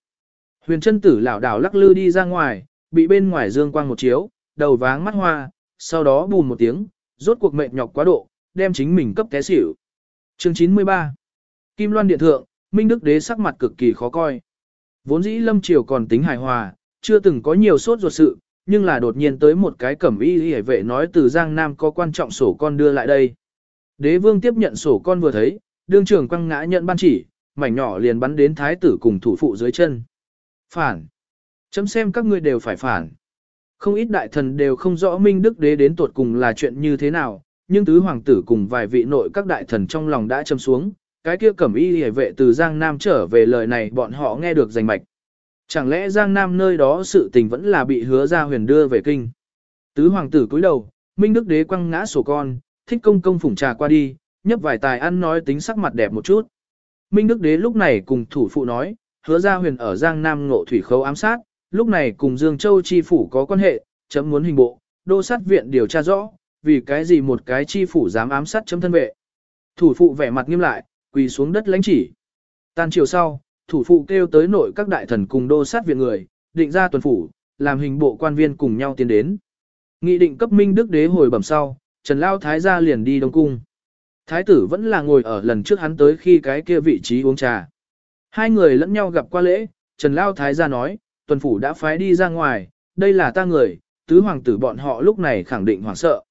Huyền chân tử lảo đảo lắc lư đi ra ngoài, bị bên ngoài dương quang một chiếu, đầu váng mắt hoa, sau đó bùn một tiếng, rốt cuộc mệnh nhọc quá độ, đem chính mình cấp té xỉu. Chương 93 Kim Loan Điện Thượng, Minh Đức Đế sắc mặt cực kỳ khó coi. Vốn dĩ Lâm Triều còn tính hài hòa, chưa từng có nhiều sốt ruột sự, nhưng là đột nhiên tới một cái cẩm y hề vệ nói từ Giang Nam có quan trọng sổ con đưa lại đây. Đế vương tiếp nhận sổ con vừa thấy, đương trưởng quăng ngã nhận ban chỉ, mảnh nhỏ liền bắn đến thái tử cùng thủ phụ dưới chân. Phản. Chấm xem các ngươi đều phải phản. Không ít đại thần đều không rõ Minh Đức Đế đến tuột cùng là chuyện như thế nào, nhưng tứ hoàng tử cùng vài vị nội các đại thần trong lòng đã châm xuống, cái kia cẩm y hề vệ từ Giang Nam trở về lời này bọn họ nghe được rành mạch. Chẳng lẽ Giang Nam nơi đó sự tình vẫn là bị hứa ra huyền đưa về kinh. Tứ hoàng tử cúi đầu, Minh Đức Đế quăng ngã sổ con, thích công công phủng trà qua đi, nhấp vài tài ăn nói tính sắc mặt đẹp một chút. Minh Đức Đế lúc này cùng thủ phụ nói, hứa ra huyền ở Giang Nam ngộ thủy khấu ám sát, lúc này cùng Dương Châu chi phủ có quan hệ, chấm muốn hình bộ, đô sát viện điều tra rõ, vì cái gì một cái chi phủ dám ám sát chấm thân vệ. Thủ phụ vẻ mặt nghiêm lại, quỳ xuống đất lãnh chỉ. Tan chiều sau, thủ phụ kêu tới nội các đại thần cùng đô sát viện người, định ra tuần phủ, làm hình bộ quan viên cùng nhau tiến đến. Nghị định cấp minh đức đế hồi bẩm sau, Trần Lao Thái gia liền đi Đông Cung. Thái tử vẫn là ngồi ở lần trước hắn tới khi cái kia vị trí uống trà. Hai người lẫn nhau gặp qua lễ, Trần Lao Thái gia nói, tuần phủ đã phái đi ra ngoài, đây là ta người, tứ hoàng tử bọn họ lúc này khẳng định hoảng sợ.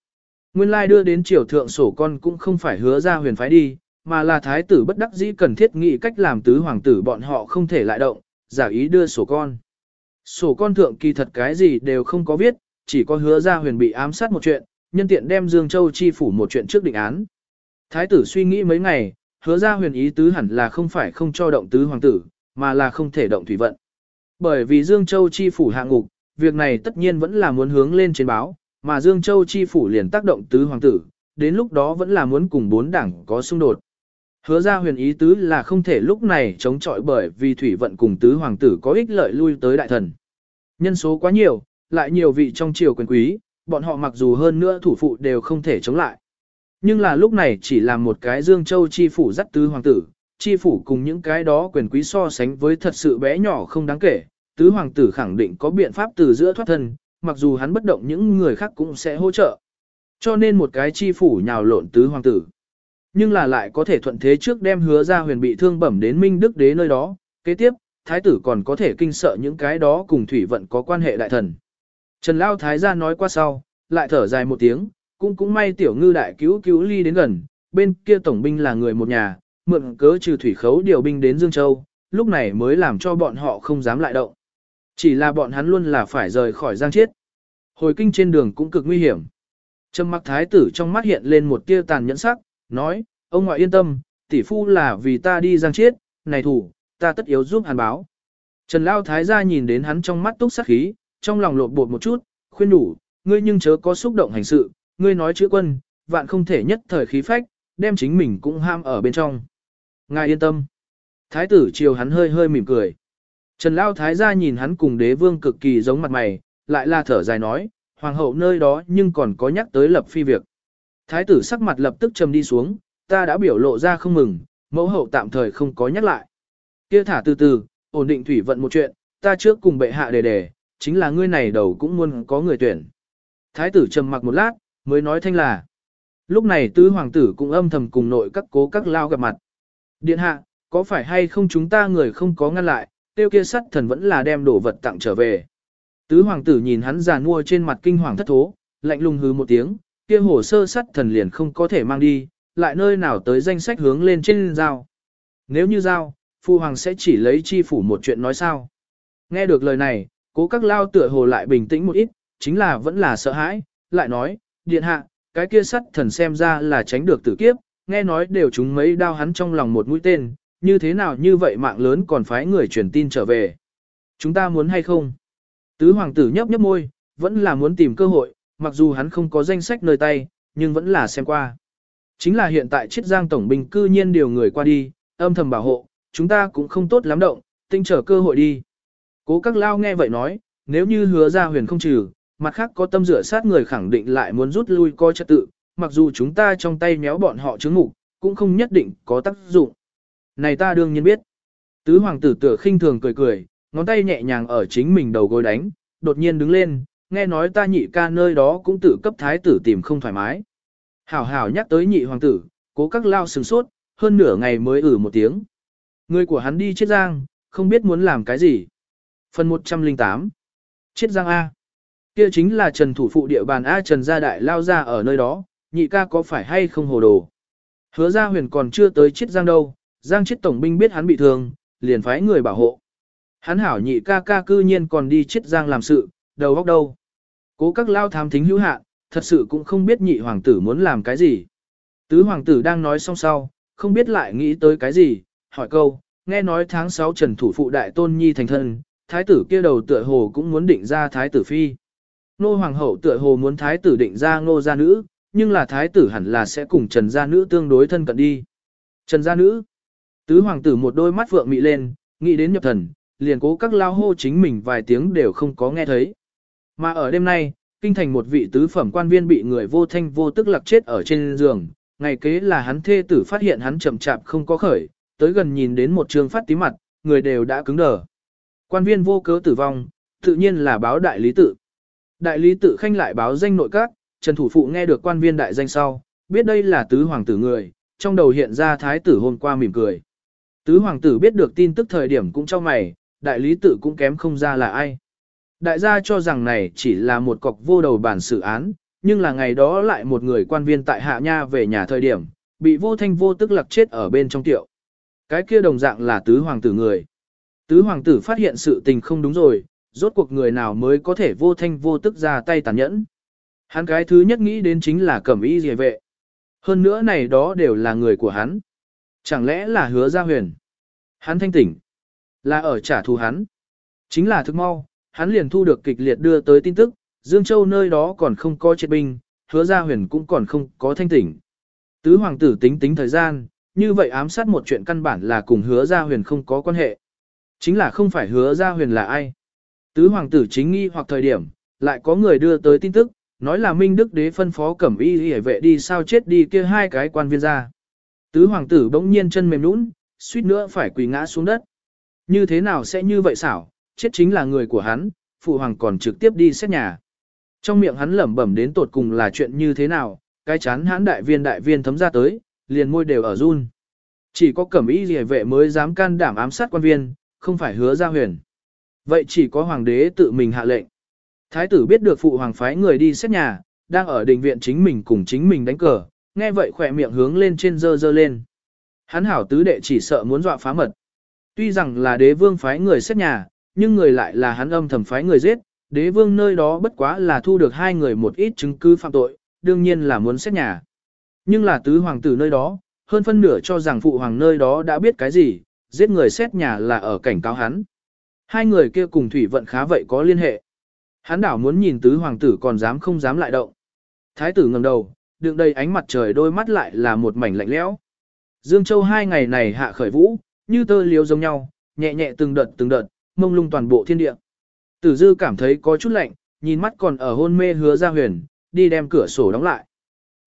Nguyên lai đưa đến triều thượng sổ con cũng không phải hứa ra huyền phái đi, mà là thái tử bất đắc dĩ cần thiết nghĩ cách làm tứ hoàng tử bọn họ không thể lại động, giả ý đưa sổ con. Sổ con thượng kỳ thật cái gì đều không có viết, chỉ có hứa ra huyền bị ám sát một chuyện, nhân tiện đem Dương Châu chi phủ một chuyện trước định án. Thái tử suy nghĩ mấy ngày, hứa ra huyền ý tứ hẳn là không phải không cho động tứ hoàng tử, mà là không thể động thủy vận. Bởi vì Dương Châu chi phủ hạ ngục, việc này tất nhiên vẫn là muốn hướng lên trên báo, mà Dương Châu chi phủ liền tác động tứ hoàng tử, đến lúc đó vẫn là muốn cùng bốn đảng có xung đột. Hứa ra huyền ý tứ là không thể lúc này chống chọi bởi vì thủy vận cùng tứ hoàng tử có ích lợi lui tới đại thần. Nhân số quá nhiều, lại nhiều vị trong triều quyền quý, bọn họ mặc dù hơn nữa thủ phụ đều không thể chống lại. Nhưng là lúc này chỉ là một cái Dương Châu chi phủ dắt tứ hoàng tử, chi phủ cùng những cái đó quyền quý so sánh với thật sự bé nhỏ không đáng kể, tứ hoàng tử khẳng định có biện pháp từ giữa thoát thân, mặc dù hắn bất động những người khác cũng sẽ hỗ trợ. Cho nên một cái chi phủ nhào lộn tứ hoàng tử. Nhưng là lại có thể thuận thế trước đem hứa ra huyền bị thương bẩm đến Minh Đức Đế nơi đó, kế tiếp, thái tử còn có thể kinh sợ những cái đó cùng thủy vận có quan hệ đại thần. Trần Lao Thái gia nói qua sau, lại thở dài một tiếng, cũng cũng may tiểu ngư đại cứu cứu ly đến gần, bên kia tổng binh là người một nhà, mượn cớ trừ thủy khấu điều binh đến Dương Châu, lúc này mới làm cho bọn họ không dám lại động. Chỉ là bọn hắn luôn là phải rời khỏi Giang Chiết. Hồi kinh trên đường cũng cực nguy hiểm. Trầm mặc thái tử trong mắt hiện lên một tia tàn nhẫn sắc, nói, ông ngoại yên tâm, tỷ phu là vì ta đi Giang Chiết, này thủ, ta tất yếu giúp hàn báo. Trần Lao Thái gia nhìn đến hắn trong mắt túc sắc khí, trong lòng lột bột một chút, khuyên đủ, ngươi nhưng chớ có xúc động hành sự, ngươi nói chữ quân, vạn không thể nhất thời khí phách, đem chính mình cũng ham ở bên trong. Ngài yên tâm. Thái tử chiều hắn hơi hơi mỉm cười. Trần Lao Thái gia nhìn hắn cùng đế vương cực kỳ giống mặt mày, lại là thở dài nói, hoàng hậu nơi đó nhưng còn có nhắc tới lập phi việc. Thái tử sắc mặt lập tức trầm đi xuống, ta đã biểu lộ ra không mừng, mẫu hậu tạm thời không có nhắc lại. Kia thả từ từ, ổn định thủy vận một chuyện, ta trước cùng bệ hạ đề đề, chính là ngươi này đầu cũng muốn có người tuyển. Thái tử trầm mặc một lát, mới nói thanh là. Lúc này tứ hoàng tử cũng âm thầm cùng nội các cố các lao gặp mặt. Điện hạ, có phải hay không chúng ta người không có ngăn lại, tiêu kia sắt thần vẫn là đem đồ vật tặng trở về. Tứ hoàng tử nhìn hắn già nua trên mặt kinh hoàng thất thố, lạnh lùng hứ một tiếng, kia hồ sơ sắt thần liền không có thể mang đi, lại nơi nào tới danh sách hướng lên trên giao. Nếu như giao, phu hoàng sẽ chỉ lấy chi phủ một chuyện nói sao. Nghe được lời này, cố các lao tựa hồ lại bình tĩnh một ít, chính là vẫn là sợ hãi, lại nói, điện hạ, cái kia sắt thần xem ra là tránh được tử kiếp, nghe nói đều chúng mấy đao hắn trong lòng một mũi tên, như thế nào như vậy mạng lớn còn phái người truyền tin trở về. Chúng ta muốn hay không? Tứ hoàng tử nhấp nhấp môi, vẫn là muốn tìm cơ hội, mặc dù hắn không có danh sách nơi tay, nhưng vẫn là xem qua. Chính là hiện tại chiết giang tổng binh cư nhiên điều người qua đi, âm thầm bảo hộ, chúng ta cũng không tốt lắm động, tinh trở cơ hội đi. Cố các lao nghe vậy nói, nếu như hứa ra huyền không trừ, mặt khác có tâm rửa sát người khẳng định lại muốn rút lui coi trật tự, mặc dù chúng ta trong tay méo bọn họ chứng ngục, cũng không nhất định có tác dụng. Này ta đương nhiên biết. Tứ hoàng tử tựa khinh thường cười cười, ngón tay nhẹ nhàng ở chính mình đầu gối đánh, đột nhiên đứng lên, nghe nói ta nhị ca nơi đó cũng tự cấp thái tử tìm không thoải mái. Hảo hảo nhắc tới nhị hoàng tử, cố các lao sừng sốt, hơn nửa ngày mới ử một tiếng. Người của hắn đi chết giang, không biết muốn làm cái gì. Phần 108 Chết giang A Kia chính là Trần thủ phụ địa bàn A Trần gia đại lao ra ở nơi đó, nhị ca có phải hay không hồ đồ. Hứa gia huyền còn chưa tới chết giang đâu, giang chết tổng binh biết hắn bị thương, liền phái người bảo hộ. Hắn hảo nhị ca ca cư nhiên còn đi chết giang làm sự, đầu góc đâu. Cố các lao tham thính hữu hạn, thật sự cũng không biết nhị hoàng tử muốn làm cái gì. Tứ hoàng tử đang nói xong sau, không biết lại nghĩ tới cái gì, hỏi câu, nghe nói tháng 6 trần thủ phụ đại tôn nhi thành thân, thái tử kia đầu tựa hồ cũng muốn định ra thái tử phi. Nô hoàng hậu tựa hồ muốn thái tử định ra ngô gia nữ, nhưng là thái tử hẳn là sẽ cùng trần gia nữ tương đối thân cận đi. Trần gia nữ. Tứ hoàng tử một đôi mắt vượng mị lên, nghĩ đến nhập thần, liền cố các lao hô chính mình vài tiếng đều không có nghe thấy. Mà ở đêm nay, kinh thành một vị tứ phẩm quan viên bị người vô thanh vô tức lặc chết ở trên giường, ngày kế là hắn thê tử phát hiện hắn chậm chạp không có khởi, tới gần nhìn đến một trường phát tí mặt, người đều đã cứng đờ. Quan viên vô cớ tử vong, tự nhiên là báo đại lý tự. Đại lý tự khanh lại báo danh nội các, Trần Thủ Phụ nghe được quan viên đại danh sau, biết đây là tứ hoàng tử người, trong đầu hiện ra thái tử hôm qua mỉm cười. Tứ hoàng tử biết được tin tức thời điểm cũng cho mày, đại lý tự cũng kém không ra là ai. Đại gia cho rằng này chỉ là một cọc vô đầu bản xử án, nhưng là ngày đó lại một người quan viên tại Hạ Nha về nhà thời điểm, bị vô thanh vô tức lặc chết ở bên trong tiệu. Cái kia đồng dạng là tứ hoàng tử người. Tứ hoàng tử phát hiện sự tình không đúng rồi, rốt cuộc người nào mới có thể vô thanh vô tức ra tay tàn nhẫn. Hắn cái thứ nhất nghĩ đến chính là cẩm y rìa vệ. Hơn nữa này đó đều là người của hắn. Chẳng lẽ là hứa gia huyền? Hắn thanh tỉnh. Là ở trả thù hắn. Chính là thức mau, hắn liền thu được kịch liệt đưa tới tin tức, Dương Châu nơi đó còn không có triệt binh, hứa gia huyền cũng còn không có thanh tỉnh. Tứ hoàng tử tính tính thời gian, như vậy ám sát một chuyện căn bản là cùng hứa gia huyền không có quan hệ. Chính là không phải hứa gia huyền là ai. Tứ hoàng tử chính nghi hoặc thời điểm, lại có người đưa tới tin tức, nói là Minh Đức đế phân phó cẩm y hề vệ đi sao chết đi kia hai cái quan viên ra. Tứ hoàng tử bỗng nhiên chân mềm nũng, suýt nữa phải quỳ ngã xuống đất. Như thế nào sẽ như vậy xảo, chết chính là người của hắn, phụ hoàng còn trực tiếp đi xét nhà. Trong miệng hắn lẩm bẩm đến tột cùng là chuyện như thế nào, cái chán hãn đại viên đại viên thấm ra tới, liền môi đều ở run. Chỉ có cẩm ý gì vệ mới dám can đảm ám sát quan viên, không phải hứa ra huyền. Vậy chỉ có hoàng đế tự mình hạ lệnh. Thái tử biết được phụ hoàng phái người đi xét nhà, đang ở đình viện chính mình cùng chính mình đánh cờ, nghe vậy khỏe miệng hướng lên trên dơ dơ lên. Hắn hảo tứ đệ chỉ sợ muốn dọa phá mật. Tuy rằng là đế vương phái người xét nhà, nhưng người lại là hắn âm thầm phái người giết, đế vương nơi đó bất quá là thu được hai người một ít chứng cứ phạm tội, đương nhiên là muốn xét nhà. Nhưng là tứ hoàng tử nơi đó, hơn phân nửa cho rằng phụ hoàng nơi đó đã biết cái gì, giết người xét nhà là ở cảnh cáo hắn. Hai người kia cùng thủy vận khá vậy có liên hệ. Hắn đảo muốn nhìn tứ hoàng tử còn dám không dám lại động. Thái tử ngẩng đầu, đựng đầy ánh mặt trời đôi mắt lại là một mảnh lạnh lẽo. Dương Châu hai ngày này hạ khởi vũ, như tơ liếu giống nhau, nhẹ nhẹ từng đợt từng đợt, mông lung toàn bộ thiên địa. Tử dư cảm thấy có chút lạnh, nhìn mắt còn ở hôn mê hứa ra huyền, đi đem cửa sổ đóng lại.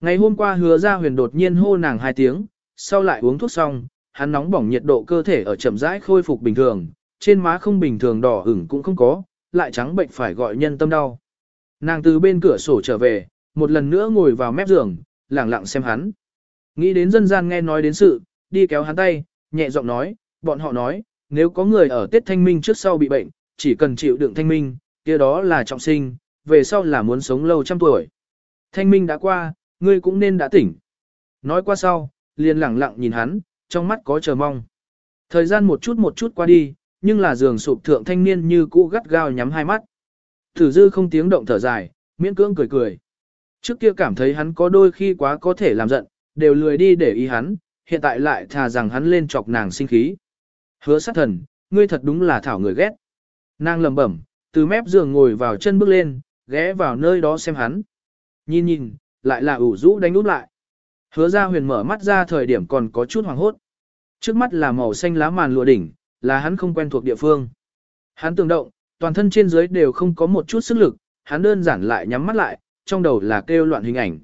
Ngày hôm qua hứa ra huyền đột nhiên hô nàng hai tiếng, sau lại uống thuốc xong, hắn nóng bỏng nhiệt độ cơ thể ở chậm rãi khôi phục bình thường, trên má không bình thường đỏ ửng cũng không có, lại trắng bệnh phải gọi nhân tâm đau. Nàng từ bên cửa sổ trở về, một lần nữa ngồi vào mép giường, lẳng lặng xem hắn. Nghĩ đến dân gian nghe nói đến sự, đi kéo hắn tay, nhẹ giọng nói, bọn họ nói, nếu có người ở Tết Thanh Minh trước sau bị bệnh, chỉ cần chịu đựng Thanh Minh, kia đó là trọng sinh, về sau là muốn sống lâu trăm tuổi. Thanh Minh đã qua, ngươi cũng nên đã tỉnh. Nói qua sau, liền lẳng lặng nhìn hắn, trong mắt có chờ mong. Thời gian một chút một chút qua đi, nhưng là giường sụp thượng thanh niên như cũ gắt gao nhắm hai mắt. Tử dư không tiếng động thở dài, miễn cưỡng cười cười. Trước kia cảm thấy hắn có đôi khi quá có thể làm giận, đều lười đi để ý hắn, hiện tại lại thà rằng hắn lên chọc nàng sinh khí. Hứa sát thần, ngươi thật đúng là thảo người ghét. Nàng lầm bẩm, từ mép giường ngồi vào chân bước lên, ghé vào nơi đó xem hắn. Nhìn nhìn, lại là ủ rũ đánh úp lại. Hứa ra huyền mở mắt ra thời điểm còn có chút hoàng hốt. Trước mắt là màu xanh lá màn lụa đỉnh, là hắn không quen thuộc địa phương. Hắn tưởng động, toàn thân trên dưới đều không có một chút sức lực, hắn đơn giản lại nhắm mắt lại, trong đầu là kêu loạn hình ảnh.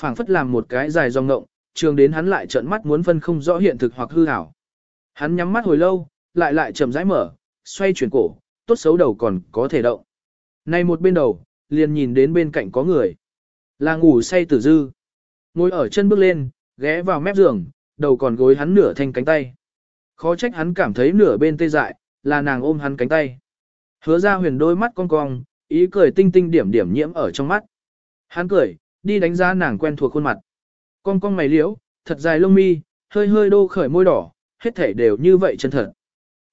phảng phất làm một cái dài dòng ngộng, trường đến hắn lại trợn mắt muốn phân không rõ hiện thực hoặc hư ảo. Hắn nhắm mắt hồi lâu, lại lại chậm rãi mở, xoay chuyển cổ, tốt xấu đầu còn có thể động. Này một bên đầu, liền nhìn đến bên cạnh có người. Là ngủ say tử dư. Ngồi ở chân bước lên, ghé vào mép giường, đầu còn gối hắn nửa thành cánh tay. Khó trách hắn cảm thấy nửa bên tê dại, là nàng ôm hắn cánh tay. Hứa ra huyền đôi mắt cong cong, ý cười tinh tinh điểm điểm nhiễm ở trong mắt. Hắn cười, đi đánh giá nàng quen thuộc khuôn mặt. Cong cong mày liễu, thật dài lông mi, hơi hơi đô khởi môi đỏ, hết thể đều như vậy chân thật.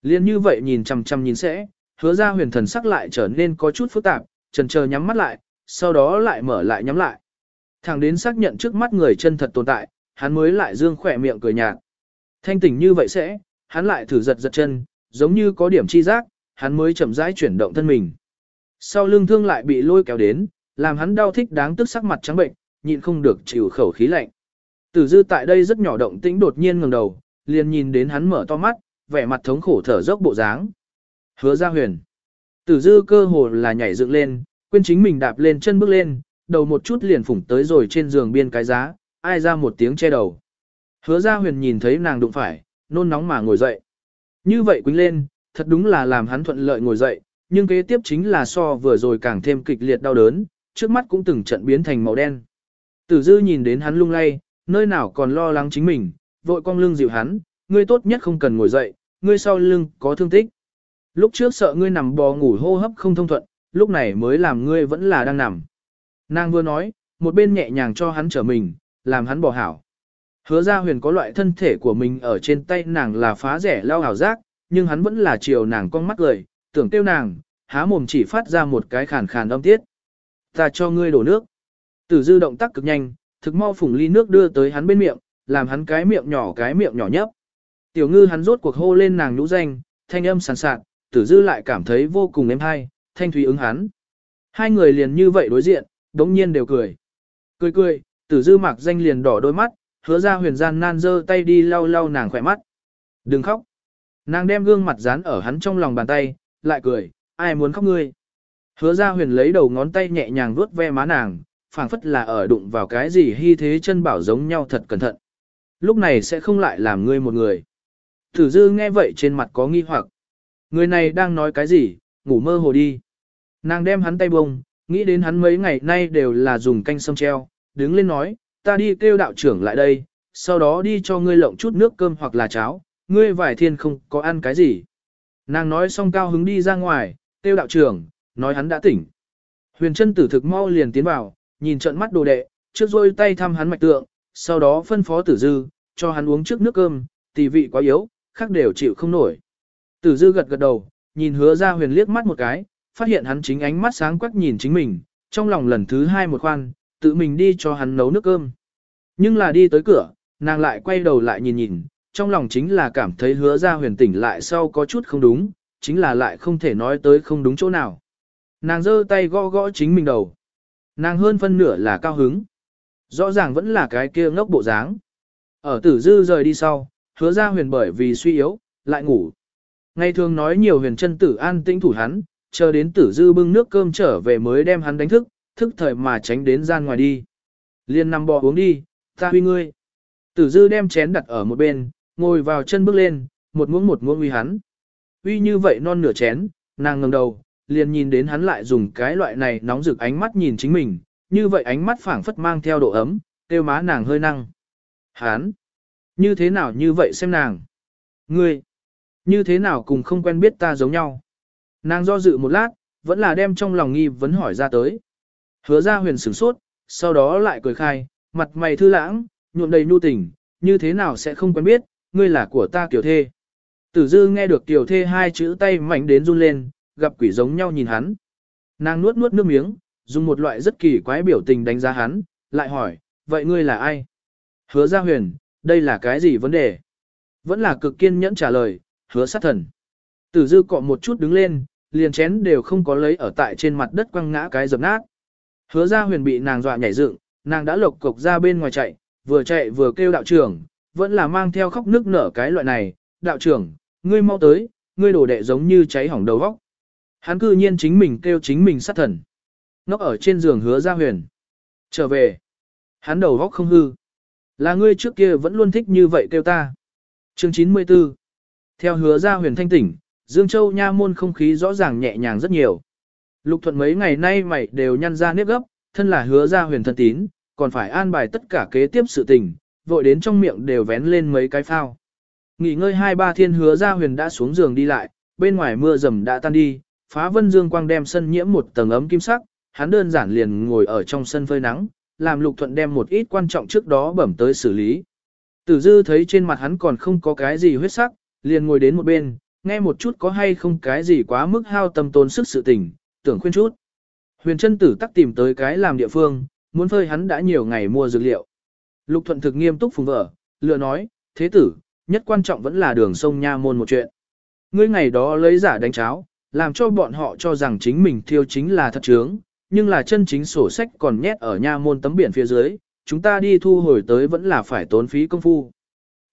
Liên như vậy nhìn chằm chằm nhìn sẽ, hứa ra huyền thần sắc lại trở nên có chút phức tạp, trần chờ nhắm mắt lại, sau đó lại mở lại nhắm lại. Thẳng đến xác nhận trước mắt người chân thật tồn tại, hắn mới lại dương khỏe miệng cười nhạt. Thanh tỉnh như vậy sẽ, hắn lại thử giật giật chân, giống như có điểm chi giác, hắn mới chậm rãi chuyển động thân mình. Sau lưng thương lại bị lôi kéo đến, làm hắn đau thích đáng tức sắc mặt trắng bệnh, nhịn không được chịu khẩu khí lạnh. Tử dư tại đây rất nhỏ động tĩnh đột nhiên ngẩng đầu, liền nhìn đến hắn mở to mắt, vẻ mặt thống khổ thở dốc bộ dáng. Hứa ra huyền. Tử dư cơ hồ là nhảy dựng lên, quên chính mình đạp lên chân bước lên, đầu một chút liền phủng tới rồi trên giường biên cái giá, ai ra một tiếng che đầu. Hứa ra huyền nhìn thấy nàng đụng phải, nôn nóng mà ngồi dậy. Như vậy quýnh lên, thật đúng là làm hắn thuận lợi ngồi dậy, nhưng kế tiếp chính là so vừa rồi càng thêm kịch liệt đau đớn, trước mắt cũng từng trận biến thành màu đen. Tử dư nhìn đến hắn lung lay, nơi nào còn lo lắng chính mình, vội cong lưng dịu hắn, ngươi tốt nhất không cần ngồi dậy, ngươi sau lưng có thương tích. Lúc trước sợ ngươi nằm bò ngủ hô hấp không thông thuận, lúc này mới làm ngươi vẫn là đang nằm. Nàng vừa nói, một bên nhẹ nhàng cho hắn trở mình, làm hắn bỏ hảo. Hứa ra huyền có loại thân thể của mình ở trên tay nàng là phá rẻ lao hảo giác, nhưng hắn vẫn là chiều nàng con mắt cười, tưởng tiêu nàng, há mồm chỉ phát ra một cái khàn khàn âm tiết. Ta cho ngươi đổ nước. Tử dư động tác cực nhanh, thực mau phủng ly nước đưa tới hắn bên miệng, làm hắn cái miệng nhỏ cái miệng nhỏ nhấp. Tiểu ngư hắn rốt cuộc hô lên nàng nhũ danh, thanh âm sàn sạt, tử dư lại cảm thấy vô cùng êm hay, thanh thúy ứng hắn. Hai người liền như vậy đối diện, đống nhiên đều cười. Cười cười, tử dư mặc danh liền đỏ đôi mắt, hứa ra huyền gian nan dơ tay đi lau lau nàng khỏe mắt. Đừng khóc. Nàng đem gương mặt dán ở hắn trong lòng bàn tay, lại cười, ai muốn khóc ngươi. Hứa ra huyền lấy đầu ngón tay nhẹ nhàng vuốt ve má nàng, phảng phất là ở đụng vào cái gì hy thế chân bảo giống nhau thật cẩn thận. Lúc này sẽ không lại làm ngươi một người. Tử dư nghe vậy trên mặt có nghi hoặc. Người này đang nói cái gì, ngủ mơ hồ đi. Nàng đem hắn tay bông, nghĩ đến hắn mấy ngày nay đều là dùng canh sâm treo, đứng lên nói, ta đi kêu đạo trưởng lại đây, sau đó đi cho ngươi lộng chút nước cơm hoặc là cháo, ngươi vải thiên không có ăn cái gì. Nàng nói xong cao hứng đi ra ngoài, kêu đạo trưởng, nói hắn đã tỉnh. Huyền chân tử thực mau liền tiến vào, nhìn trận mắt đồ đệ, trước rôi tay thăm hắn mạch tượng, sau đó phân phó tử dư, cho hắn uống trước nước cơm, tỷ vị quá yếu, khác đều chịu không nổi. Tử dư gật gật đầu, nhìn hứa ra huyền liếc mắt một cái, phát hiện hắn chính ánh mắt sáng quắc nhìn chính mình, trong lòng lần thứ hai một khoan, tự mình đi cho hắn nấu nước cơm. Nhưng là đi tới cửa, nàng lại quay đầu lại nhìn nhìn, trong lòng chính là cảm thấy hứa ra huyền tỉnh lại sau có chút không đúng, chính là lại không thể nói tới không đúng chỗ nào. Nàng giơ tay gõ gõ chính mình đầu. Nàng hơn phân nửa là cao hứng. Rõ ràng vẫn là cái kia ngốc bộ dáng. Ở tử dư rời đi sau, hứa ra huyền bởi vì suy yếu, lại ngủ. Ngày thường nói nhiều huyền chân tử an tĩnh thủ hắn, chờ đến tử dư bưng nước cơm trở về mới đem hắn đánh thức, thức thời mà tránh đến gian ngoài đi. Liên nằm bò uống đi, ta huy ngươi. Tử dư đem chén đặt ở một bên, ngồi vào chân bước lên, một muỗng một muỗng uy hắn. Uy như vậy non nửa chén, nàng ngẩng đầu, liền nhìn đến hắn lại dùng cái loại này nóng rực ánh mắt nhìn chính mình, như vậy ánh mắt phảng phất mang theo độ ấm, tiêu má nàng hơi năng. Hắn, như thế nào như vậy xem nàng? Ngươi, như thế nào cùng không quen biết ta giống nhau? Nàng do dự một lát, vẫn là đem trong lòng nghi vấn hỏi ra tới. Hứa ra huyền sửng sốt, sau đó lại cười khai, mặt mày thư lãng, nhuộm đầy nhu tình, như thế nào sẽ không quen biết, ngươi là của ta kiểu thê. Tử dư nghe được tiểu thê hai chữ tay mạnh đến run lên, gặp quỷ giống nhau nhìn hắn. Nàng nuốt nuốt nước miếng, dùng một loại rất kỳ quái biểu tình đánh giá hắn, lại hỏi, vậy ngươi là ai? Hứa Gia huyền, đây là cái gì vấn đề? Vẫn là cực kiên nhẫn trả lời, hứa sát thần. Tử dư cọ một chút đứng lên, liền chén đều không có lấy ở tại trên mặt đất quăng ngã cái dập nát. Hứa Gia huyền bị nàng dọa nhảy dựng, nàng đã lộc cục ra bên ngoài chạy, vừa chạy vừa kêu đạo trưởng, vẫn là mang theo khóc nước nở cái loại này, đạo trưởng, ngươi mau tới, ngươi đổ đệ giống như cháy hỏng đầu vóc. Hắn cư nhiên chính mình kêu chính mình sát thần. Nó ở trên giường hứa ra huyền. Trở về. Hắn đầu góc không hư. Là ngươi trước kia vẫn luôn thích như vậy kêu ta. Chương 94 Theo hứa ra huyền thanh tỉnh, Dương Châu nha môn không khí rõ ràng nhẹ nhàng rất nhiều. Lục thuận mấy ngày nay mày đều nhăn ra nếp gấp, thân là hứa ra huyền thân tín, còn phải an bài tất cả kế tiếp sự tình, vội đến trong miệng đều vén lên mấy cái phao. Nghỉ ngơi hai ba thiên hứa ra huyền đã xuống giường đi lại, bên ngoài mưa rầm đã tan đi, phá vân dương quang đem sân nhiễm một tầng ấm kim sắc, hắn đơn giản liền ngồi ở trong sân phơi nắng, làm lục thuận đem một ít quan trọng trước đó bẩm tới xử lý. Tử dư thấy trên mặt hắn còn không có cái gì huyết sắc, liền ngồi đến một bên, nghe một chút có hay không cái gì quá mức hao tâm tốn sức sự tình, tưởng khuyên chút. Huyền chân tử tắc tìm tới cái làm địa phương, muốn phơi hắn đã nhiều ngày mua dược liệu. Lục thuận thực nghiêm túc phùng vợ, lựa nói, thế tử, nhất quan trọng vẫn là đường sông Nha Môn một chuyện. Ngươi ngày đó lấy giả đánh cháo, làm cho bọn họ cho rằng chính mình thiêu chính là thật trướng, nhưng là chân chính sổ sách còn nhét ở Nha Môn tấm biển phía dưới, chúng ta đi thu hồi tới vẫn là phải tốn phí công phu.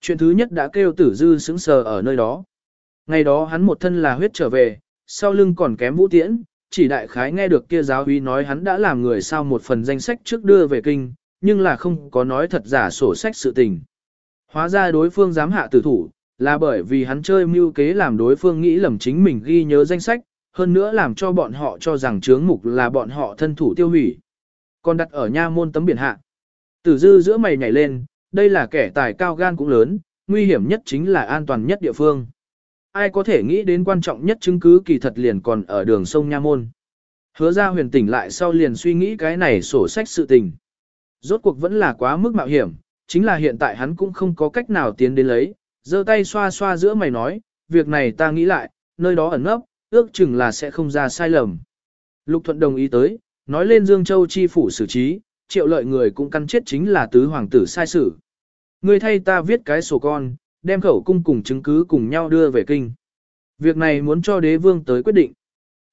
Chuyện thứ nhất đã kêu tử dư sững sờ ở nơi đó. Ngày đó hắn một thân là huyết trở về, sau lưng còn kém vũ tiễn, chỉ đại khái nghe được kia giáo uy nói hắn đã làm người sao một phần danh sách trước đưa về kinh, nhưng là không có nói thật giả sổ sách sự tình. Hóa ra đối phương dám hạ tử thủ, là bởi vì hắn chơi mưu kế làm đối phương nghĩ lầm chính mình ghi nhớ danh sách, hơn nữa làm cho bọn họ cho rằng chướng mục là bọn họ thân thủ tiêu hủy. Còn đặt ở nha môn tấm biển hạ. Tử dư giữa mày nhảy lên, đây là kẻ tài cao gan cũng lớn, nguy hiểm nhất chính là an toàn nhất địa phương. Ai có thể nghĩ đến quan trọng nhất chứng cứ kỳ thật liền còn ở đường sông Nha Môn. Hứa ra huyền tỉnh lại sau liền suy nghĩ cái này sổ sách sự tình. Rốt cuộc vẫn là quá mức mạo hiểm, chính là hiện tại hắn cũng không có cách nào tiến đến lấy, giơ tay xoa xoa giữa mày nói, việc này ta nghĩ lại, nơi đó ẩn nấp, ước chừng là sẽ không ra sai lầm. Lục Thuận đồng ý tới, nói lên Dương Châu chi phủ xử trí, triệu lợi người cũng căn chết chính là tứ hoàng tử sai xử. Người thay ta viết cái sổ con, đem khẩu cung cùng chứng cứ cùng nhau đưa về kinh. Việc này muốn cho đế vương tới quyết định.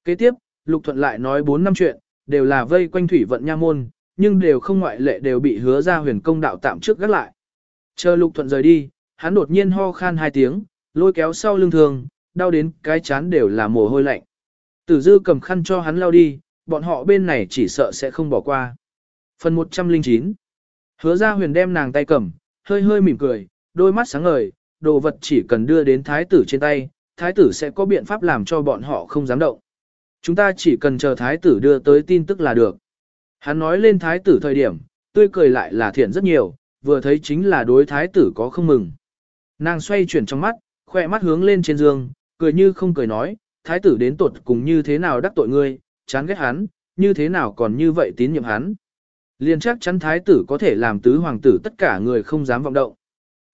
Kế tiếp, Lục Thuận lại nói 4 năm chuyện, đều là vây quanh thủy vận nha môn, nhưng đều không ngoại lệ đều bị hứa ra huyền công đạo tạm trước gác lại. Chờ Lục Thuận rời đi, hắn đột nhiên ho khan hai tiếng, lôi kéo sau lưng thường, đau đến cái chán đều là mồ hôi lạnh. Tử dư cầm khăn cho hắn lao đi, bọn họ bên này chỉ sợ sẽ không bỏ qua. Phần 109 Hứa ra huyền đem nàng tay cầm, hơi hơi mỉm cười, đôi mắt sáng ngời, đồ vật chỉ cần đưa đến thái tử trên tay, thái tử sẽ có biện pháp làm cho bọn họ không dám động. Chúng ta chỉ cần chờ thái tử đưa tới tin tức là được. Hắn nói lên thái tử thời điểm, tươi cười lại là thiện rất nhiều, vừa thấy chính là đối thái tử có không mừng. Nàng xoay chuyển trong mắt, khỏe mắt hướng lên trên giường, cười như không cười nói, thái tử đến tuột cùng như thế nào đắc tội ngươi, chán ghét hắn, như thế nào còn như vậy tín nhiệm hắn. Liên chắc chắn thái tử có thể làm tứ hoàng tử tất cả người không dám vọng động.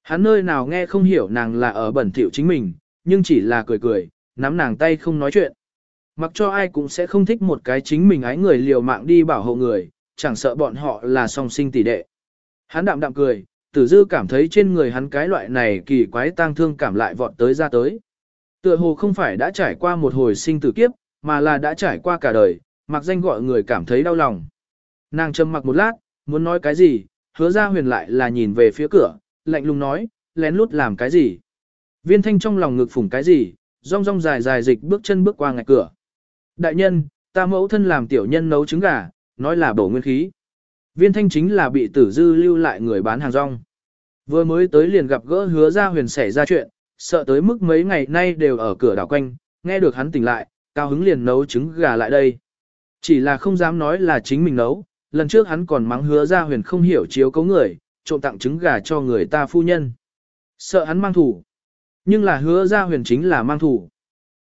Hắn nơi nào nghe không hiểu nàng là ở bẩn thỉu chính mình, nhưng chỉ là cười cười, nắm nàng tay không nói chuyện. Mặc cho ai cũng sẽ không thích một cái chính mình ái người liều mạng đi bảo hộ người, chẳng sợ bọn họ là song sinh tỷ đệ. Hắn đạm đạm cười, tử dư cảm thấy trên người hắn cái loại này kỳ quái tang thương cảm lại vọt tới ra tới. Tựa hồ không phải đã trải qua một hồi sinh tử kiếp, mà là đã trải qua cả đời, mặc danh gọi người cảm thấy đau lòng. Nàng trầm mặc một lát, muốn nói cái gì, hứa ra huyền lại là nhìn về phía cửa, lạnh lùng nói, lén lút làm cái gì. Viên thanh trong lòng ngực phủng cái gì, rong rong dài dài dịch bước chân bước qua ngạch cửa. Đại nhân, ta mẫu thân làm tiểu nhân nấu trứng gà, nói là bổ nguyên khí. Viên thanh chính là bị tử dư lưu lại người bán hàng rong. Vừa mới tới liền gặp gỡ hứa ra huyền xảy ra chuyện, sợ tới mức mấy ngày nay đều ở cửa đảo quanh, nghe được hắn tỉnh lại, cao hứng liền nấu trứng gà lại đây. Chỉ là không dám nói là chính mình nấu, lần trước hắn còn mắng hứa ra huyền không hiểu chiếu cấu người, trộm tặng trứng gà cho người ta phu nhân. Sợ hắn mang thủ. Nhưng là hứa ra huyền chính là mang thủ.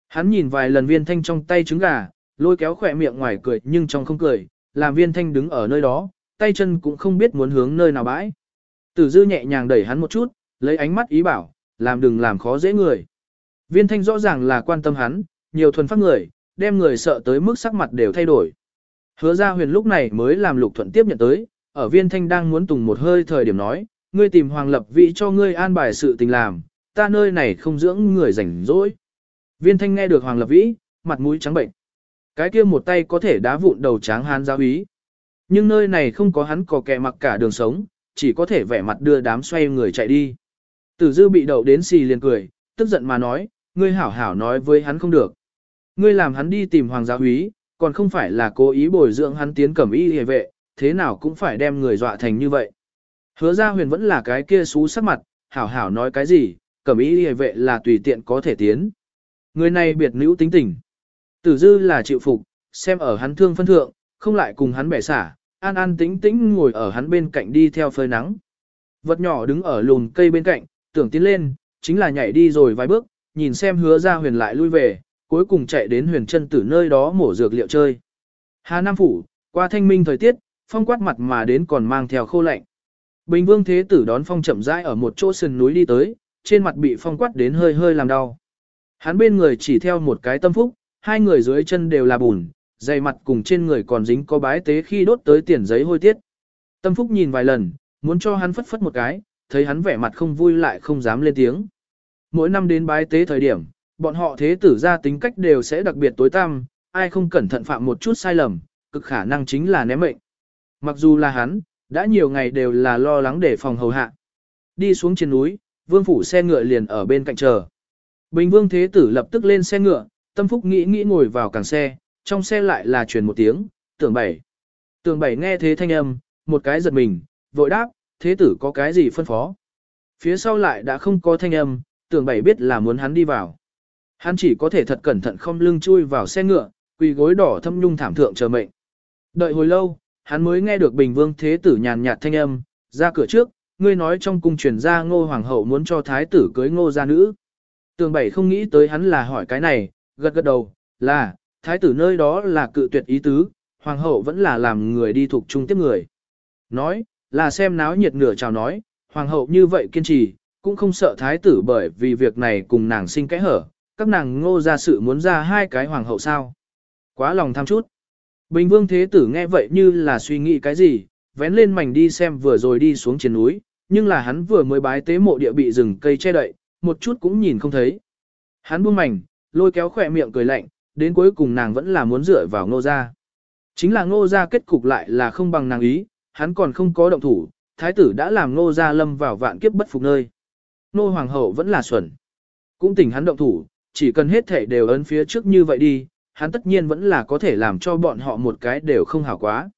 Hắn nhìn vài lần viên thanh trong tay trứng gà, lôi kéo khỏe miệng ngoài cười nhưng trong không cười, làm viên thanh đứng ở nơi đó, tay chân cũng không biết muốn hướng nơi nào bãi. Tử dư nhẹ nhàng đẩy hắn một chút, lấy ánh mắt ý bảo, làm đừng làm khó dễ người. Viên thanh rõ ràng là quan tâm hắn, nhiều thuần phát người, đem người sợ tới mức sắc mặt đều thay đổi. Hứa ra huyền lúc này mới làm lục thuận tiếp nhận tới, ở viên thanh đang muốn tùng một hơi thời điểm nói, ngươi tìm hoàng lập vị cho ngươi an bài sự tình làm, ta nơi này không dưỡng người rảnh rỗi. Viên thanh nghe được hoàng lập vĩ, mặt mũi trắng bệnh. Cái kia một tay có thể đá vụn đầu tráng hán giáo ý. Nhưng nơi này không có hắn có kẻ mặc cả đường sống, chỉ có thể vẻ mặt đưa đám xoay người chạy đi. Tử dư bị đậu đến xì liền cười, tức giận mà nói, ngươi hảo hảo nói với hắn không được. Ngươi làm hắn đi tìm hoàng gia Húy, còn không phải là cố ý bồi dưỡng hắn tiến cẩm y hề vệ, thế nào cũng phải đem người dọa thành như vậy. Hứa ra huyền vẫn là cái kia xú sắc mặt, hảo hảo nói cái gì, cẩm y hề vệ là tùy tiện có thể tiến. Người này biệt nữ tính tình. Tử dư là chịu phục, xem ở hắn thương phân thượng, không lại cùng hắn bẻ xả, an an tĩnh tĩnh ngồi ở hắn bên cạnh đi theo phơi nắng. Vật nhỏ đứng ở lùn cây bên cạnh, tưởng tiến lên, chính là nhảy đi rồi vài bước, nhìn xem hứa ra huyền lại lui về, cuối cùng chạy đến huyền chân tử nơi đó mổ dược liệu chơi. Hà Nam Phủ, qua thanh minh thời tiết, phong quát mặt mà đến còn mang theo khô lạnh. Bình vương thế tử đón phong chậm rãi ở một chỗ sườn núi đi tới, trên mặt bị phong quát đến hơi hơi làm đau. Hắn bên người chỉ theo một cái tâm phúc, hai người dưới chân đều là bùn, dày mặt cùng trên người còn dính có bái tế khi đốt tới tiền giấy hôi tiết. Tâm phúc nhìn vài lần, muốn cho hắn phất phất một cái, thấy hắn vẻ mặt không vui lại không dám lên tiếng. Mỗi năm đến bái tế thời điểm, bọn họ thế tử ra tính cách đều sẽ đặc biệt tối tăm, ai không cẩn thận phạm một chút sai lầm, cực khả năng chính là ném mệnh. Mặc dù là hắn, đã nhiều ngày đều là lo lắng để phòng hầu hạ. Đi xuống trên núi, vương phủ xe ngựa liền ở bên cạnh chờ. Bình vương thế tử lập tức lên xe ngựa, tâm phúc nghĩ nghĩ ngồi vào càng xe, trong xe lại là truyền một tiếng, tưởng bảy. Tưởng bảy nghe thế thanh âm, một cái giật mình, vội đáp, thế tử có cái gì phân phó. Phía sau lại đã không có thanh âm, tưởng bảy biết là muốn hắn đi vào. Hắn chỉ có thể thật cẩn thận không lưng chui vào xe ngựa, quỳ gối đỏ thâm nhung thảm thượng chờ mệnh. Đợi hồi lâu, hắn mới nghe được Bình Vương Thế Tử nhàn nhạt thanh âm, ra cửa trước, ngươi nói trong cung truyền ra ngô hoàng hậu muốn cho thái tử cưới ngô gia nữ. Tường bảy không nghĩ tới hắn là hỏi cái này, gật gật đầu, là, thái tử nơi đó là cự tuyệt ý tứ, hoàng hậu vẫn là làm người đi thuộc trung tiếp người. Nói, là xem náo nhiệt nửa chào nói, hoàng hậu như vậy kiên trì, cũng không sợ thái tử bởi vì việc này cùng nàng sinh cái hở, các nàng ngô ra sự muốn ra hai cái hoàng hậu sao. Quá lòng tham chút. Bình vương thế tử nghe vậy như là suy nghĩ cái gì, vén lên mảnh đi xem vừa rồi đi xuống trên núi, nhưng là hắn vừa mới bái tế mộ địa bị rừng cây che đậy, một chút cũng nhìn không thấy. Hắn buông mảnh, lôi kéo khỏe miệng cười lạnh, đến cuối cùng nàng vẫn là muốn dựa vào ngô gia. Chính là ngô gia kết cục lại là không bằng nàng ý, hắn còn không có động thủ, thái tử đã làm ngô gia lâm vào vạn kiếp bất phục nơi. Ngô hoàng hậu vẫn là xuẩn. Cũng tỉnh hắn động thủ, chỉ cần hết thể đều ấn phía trước như vậy đi, hắn tất nhiên vẫn là có thể làm cho bọn họ một cái đều không hảo quá.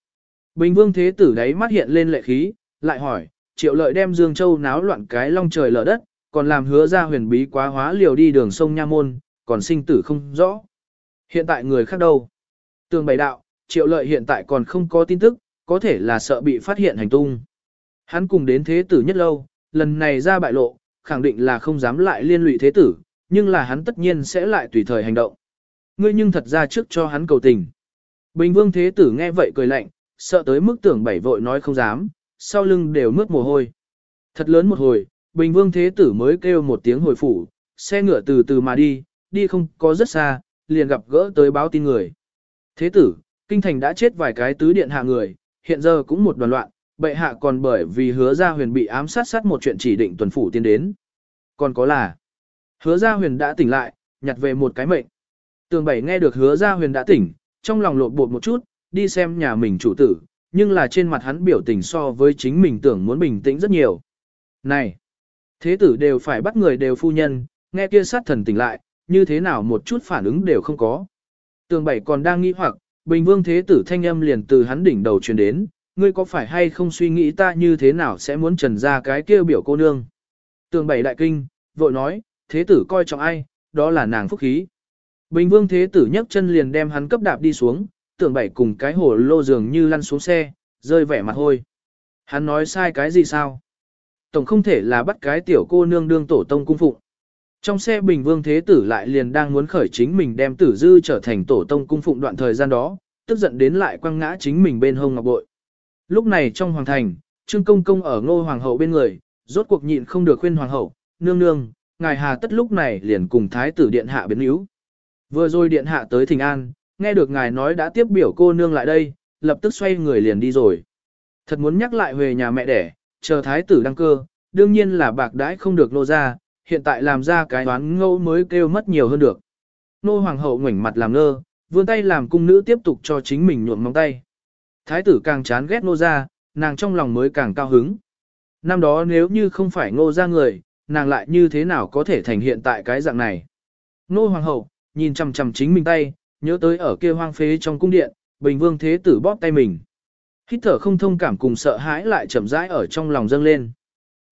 Bình vương thế tử đấy mắt hiện lên lệ khí, lại hỏi, triệu lợi đem Dương Châu náo loạn cái long trời lở đất, còn làm hứa ra huyền bí quá hóa liều đi đường sông Nha Môn, còn sinh tử không rõ. Hiện tại người khác đâu? Tường bày đạo, triệu lợi hiện tại còn không có tin tức, có thể là sợ bị phát hiện hành tung. Hắn cùng đến thế tử nhất lâu, lần này ra bại lộ, khẳng định là không dám lại liên lụy thế tử, nhưng là hắn tất nhiên sẽ lại tùy thời hành động. Ngươi nhưng thật ra trước cho hắn cầu tình. Bình vương thế tử nghe vậy cười lạnh, sợ tới mức tưởng bảy vội nói không dám, sau lưng đều mướt mồ hôi. Thật lớn một hồi, Bình Vương Thế Tử mới kêu một tiếng hồi phủ, xe ngựa từ từ mà đi, đi không có rất xa, liền gặp gỡ tới báo tin người. Thế tử, kinh thành đã chết vài cái tứ điện hạ người, hiện giờ cũng một đoàn loạn, bệ hạ còn bởi vì hứa gia huyền bị ám sát sát một chuyện chỉ định tuần phủ tiến đến. Còn có là, hứa gia huyền đã tỉnh lại, nhặt về một cái mệnh. Tường bảy nghe được hứa gia huyền đã tỉnh, trong lòng lột bột một chút, đi xem nhà mình chủ tử, nhưng là trên mặt hắn biểu tình so với chính mình tưởng muốn bình tĩnh rất nhiều. Này, thế tử đều phải bắt người đều phu nhân, nghe kia sát thần tỉnh lại, như thế nào một chút phản ứng đều không có. Tường bảy còn đang nghi hoặc, bình vương thế tử thanh âm liền từ hắn đỉnh đầu truyền đến, ngươi có phải hay không suy nghĩ ta như thế nào sẽ muốn trần ra cái kia biểu cô nương. Tường bảy đại kinh, vội nói, thế tử coi trọng ai, đó là nàng phúc khí. Bình vương thế tử nhấc chân liền đem hắn cấp đạp đi xuống, tưởng bảy cùng cái hồ lô dường như lăn xuống xe, rơi vẻ mặt hôi. Hắn nói sai cái gì sao? Tổng không thể là bắt cái tiểu cô nương đương tổ tông cung phụng. Trong xe Bình Vương Thế Tử lại liền đang muốn khởi chính mình đem tử dư trở thành tổ tông cung phụng đoạn thời gian đó, tức giận đến lại quăng ngã chính mình bên hông ngọc bội. Lúc này trong hoàng thành, Trương Công Công ở ngô hoàng hậu bên người, rốt cuộc nhịn không được khuyên hoàng hậu, nương nương, ngài hà tất lúc này liền cùng thái tử điện hạ biến yếu. Vừa rồi điện hạ tới thình an, nghe được ngài nói đã tiếp biểu cô nương lại đây, lập tức xoay người liền đi rồi. Thật muốn nhắc lại về nhà mẹ đẻ, chờ thái tử đăng cơ, đương nhiên là bạc đãi không được nô ra, hiện tại làm ra cái đoán ngẫu mới kêu mất nhiều hơn được. Nô hoàng hậu ngoảnh mặt làm ngơ, vươn tay làm cung nữ tiếp tục cho chính mình nhuộm móng tay. Thái tử càng chán ghét nô ra, nàng trong lòng mới càng cao hứng. Năm đó nếu như không phải ngô ra người, nàng lại như thế nào có thể thành hiện tại cái dạng này. Nô hoàng hậu, nhìn chằm chằm chính mình tay, nhớ tới ở kia hoang phế trong cung điện, Bình Vương Thế Tử bóp tay mình. Hít thở không thông cảm cùng sợ hãi lại chậm rãi ở trong lòng dâng lên.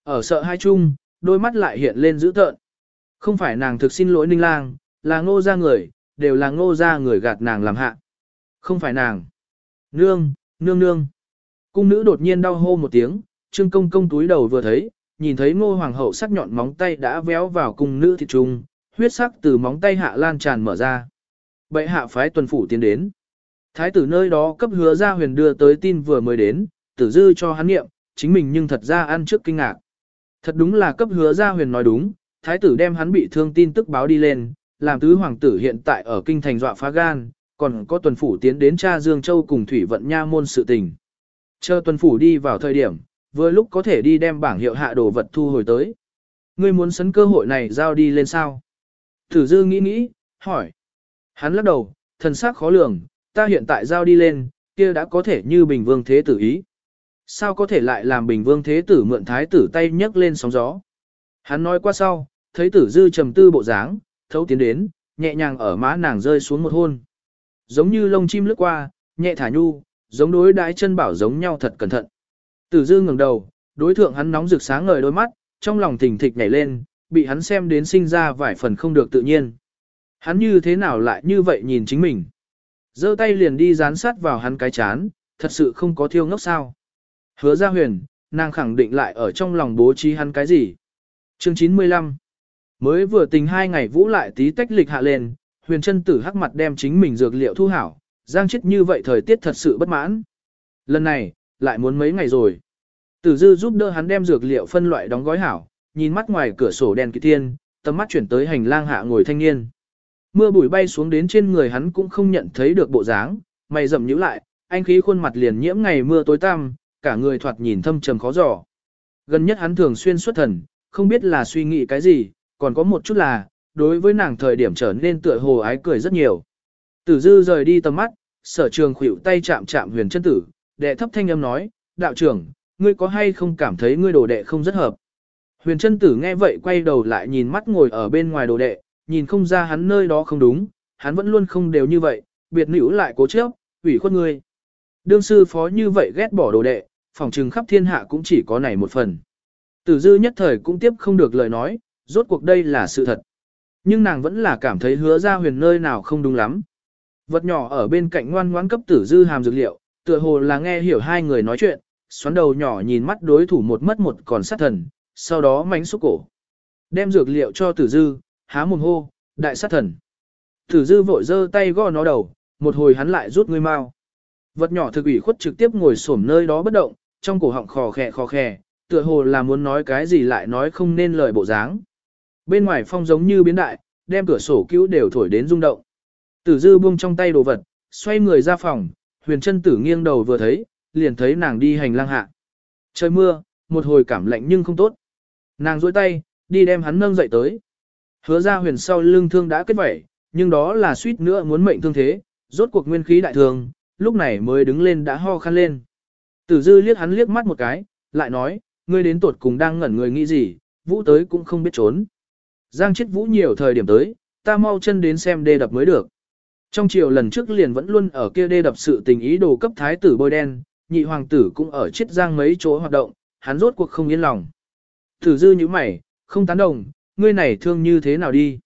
Ở sợ hãi chung, đôi mắt lại hiện lên dữ tợn. Không phải nàng thực xin lỗi Ninh Lang, là ngô ra người, đều là ngô ra người gạt nàng làm hạ. Không phải nàng. Nương, nương nương. Cung nữ đột nhiên đau hô một tiếng, trương công công túi đầu vừa thấy, nhìn thấy ngô hoàng hậu sắc nhọn móng tay đã véo vào cung nữ thịt trung, huyết sắc từ móng tay hạ lan tràn mở ra bệ hạ phái tuần phủ tiến đến. Thái tử nơi đó cấp hứa ra huyền đưa tới tin vừa mới đến, tử dư cho hắn nghiệm, chính mình nhưng thật ra ăn trước kinh ngạc. Thật đúng là cấp hứa gia huyền nói đúng, thái tử đem hắn bị thương tin tức báo đi lên, làm tứ hoàng tử hiện tại ở kinh thành dọa phá gan, còn có tuần phủ tiến đến cha Dương Châu cùng thủy vận nha môn sự tình. Chờ tuần phủ đi vào thời điểm, vừa lúc có thể đi đem bảng hiệu hạ đồ vật thu hồi tới. Ngươi muốn sấn cơ hội này giao đi lên sao? Tử dư nghĩ nghĩ, hỏi. Hắn lắc đầu, thần sắc khó lường, ta hiện tại giao đi lên, kia đã có thể như bình vương thế tử ý. Sao có thể lại làm bình vương thế tử mượn thái tử tay nhấc lên sóng gió. Hắn nói qua sau, thấy tử dư trầm tư bộ dáng, thấu tiến đến, nhẹ nhàng ở má nàng rơi xuống một hôn. Giống như lông chim lướt qua, nhẹ thả nhu, giống đối đái chân bảo giống nhau thật cẩn thận. Tử dư ngẩng đầu, đối thượng hắn nóng rực sáng ngời đôi mắt, trong lòng thình thịch nhảy lên, bị hắn xem đến sinh ra vài phần không được tự nhiên. Hắn như thế nào lại như vậy nhìn chính mình. giơ tay liền đi dán sát vào hắn cái chán, thật sự không có thiêu ngốc sao. Hứa ra huyền, nàng khẳng định lại ở trong lòng bố trí hắn cái gì. Chương 95 Mới vừa tình hai ngày vũ lại tí tách lịch hạ lên, huyền chân tử hắc mặt đem chính mình dược liệu thu hảo, giang chết như vậy thời tiết thật sự bất mãn. Lần này, lại muốn mấy ngày rồi. Tử dư giúp đỡ hắn đem dược liệu phân loại đóng gói hảo, nhìn mắt ngoài cửa sổ đèn kỳ thiên, tầm mắt chuyển tới hành lang hạ ngồi thanh niên. Mưa bụi bay xuống đến trên người hắn cũng không nhận thấy được bộ dáng, mày rậm nhíu lại, anh khí khuôn mặt liền nhiễm ngày mưa tối tăm, cả người thoạt nhìn thâm trầm khó dò. Gần nhất hắn thường xuyên xuất thần, không biết là suy nghĩ cái gì, còn có một chút là, đối với nàng thời điểm trở nên tựa hồ ái cười rất nhiều. Tử dư rời đi tầm mắt, sở trường khuỷu tay chạm chạm huyền chân tử, đệ thấp thanh âm nói, đạo trưởng, ngươi có hay không cảm thấy ngươi đồ đệ không rất hợp. Huyền chân tử nghe vậy quay đầu lại nhìn mắt ngồi ở bên ngoài đồ đệ, nhìn không ra hắn nơi đó không đúng, hắn vẫn luôn không đều như vậy, biệt nữ lại cố chấp, ủy khuất ngươi. Đương sư phó như vậy ghét bỏ đồ đệ, phòng trừng khắp thiên hạ cũng chỉ có này một phần. Tử dư nhất thời cũng tiếp không được lời nói, rốt cuộc đây là sự thật. Nhưng nàng vẫn là cảm thấy hứa ra huyền nơi nào không đúng lắm. Vật nhỏ ở bên cạnh ngoan ngoãn cấp tử dư hàm dược liệu, tựa hồ là nghe hiểu hai người nói chuyện, xoắn đầu nhỏ nhìn mắt đối thủ một mất một còn sát thần, sau đó mánh xúc cổ. Đem dược liệu cho tử dư, há mồm hô, đại sát thần. Tử dư vội giơ tay gõ nó đầu, một hồi hắn lại rút ngươi mau. Vật nhỏ thực ủy khuất trực tiếp ngồi xổm nơi đó bất động, trong cổ họng khò khè khò khè, tựa hồ là muốn nói cái gì lại nói không nên lời bộ dáng. Bên ngoài phong giống như biến đại, đem cửa sổ cứu đều thổi đến rung động. Tử dư buông trong tay đồ vật, xoay người ra phòng, huyền chân tử nghiêng đầu vừa thấy, liền thấy nàng đi hành lang hạ. Trời mưa, một hồi cảm lạnh nhưng không tốt. Nàng duỗi tay, đi đem hắn nâng dậy tới. Hứa ra huyền sau lưng thương đã kết vẩy, nhưng đó là suýt nữa muốn mệnh thương thế, rốt cuộc nguyên khí đại thường, lúc này mới đứng lên đã ho khăn lên. Tử dư liếc hắn liếc mắt một cái, lại nói, ngươi đến tuột cùng đang ngẩn người nghĩ gì, vũ tới cũng không biết trốn. Giang chết vũ nhiều thời điểm tới, ta mau chân đến xem đê đập mới được. Trong chiều lần trước liền vẫn luôn ở kia đê đập sự tình ý đồ cấp thái tử bôi đen, nhị hoàng tử cũng ở chiết giang mấy chỗ hoạt động, hắn rốt cuộc không yên lòng. Tử dư như mày, không tán đồng, ngươi này thương như thế nào đi.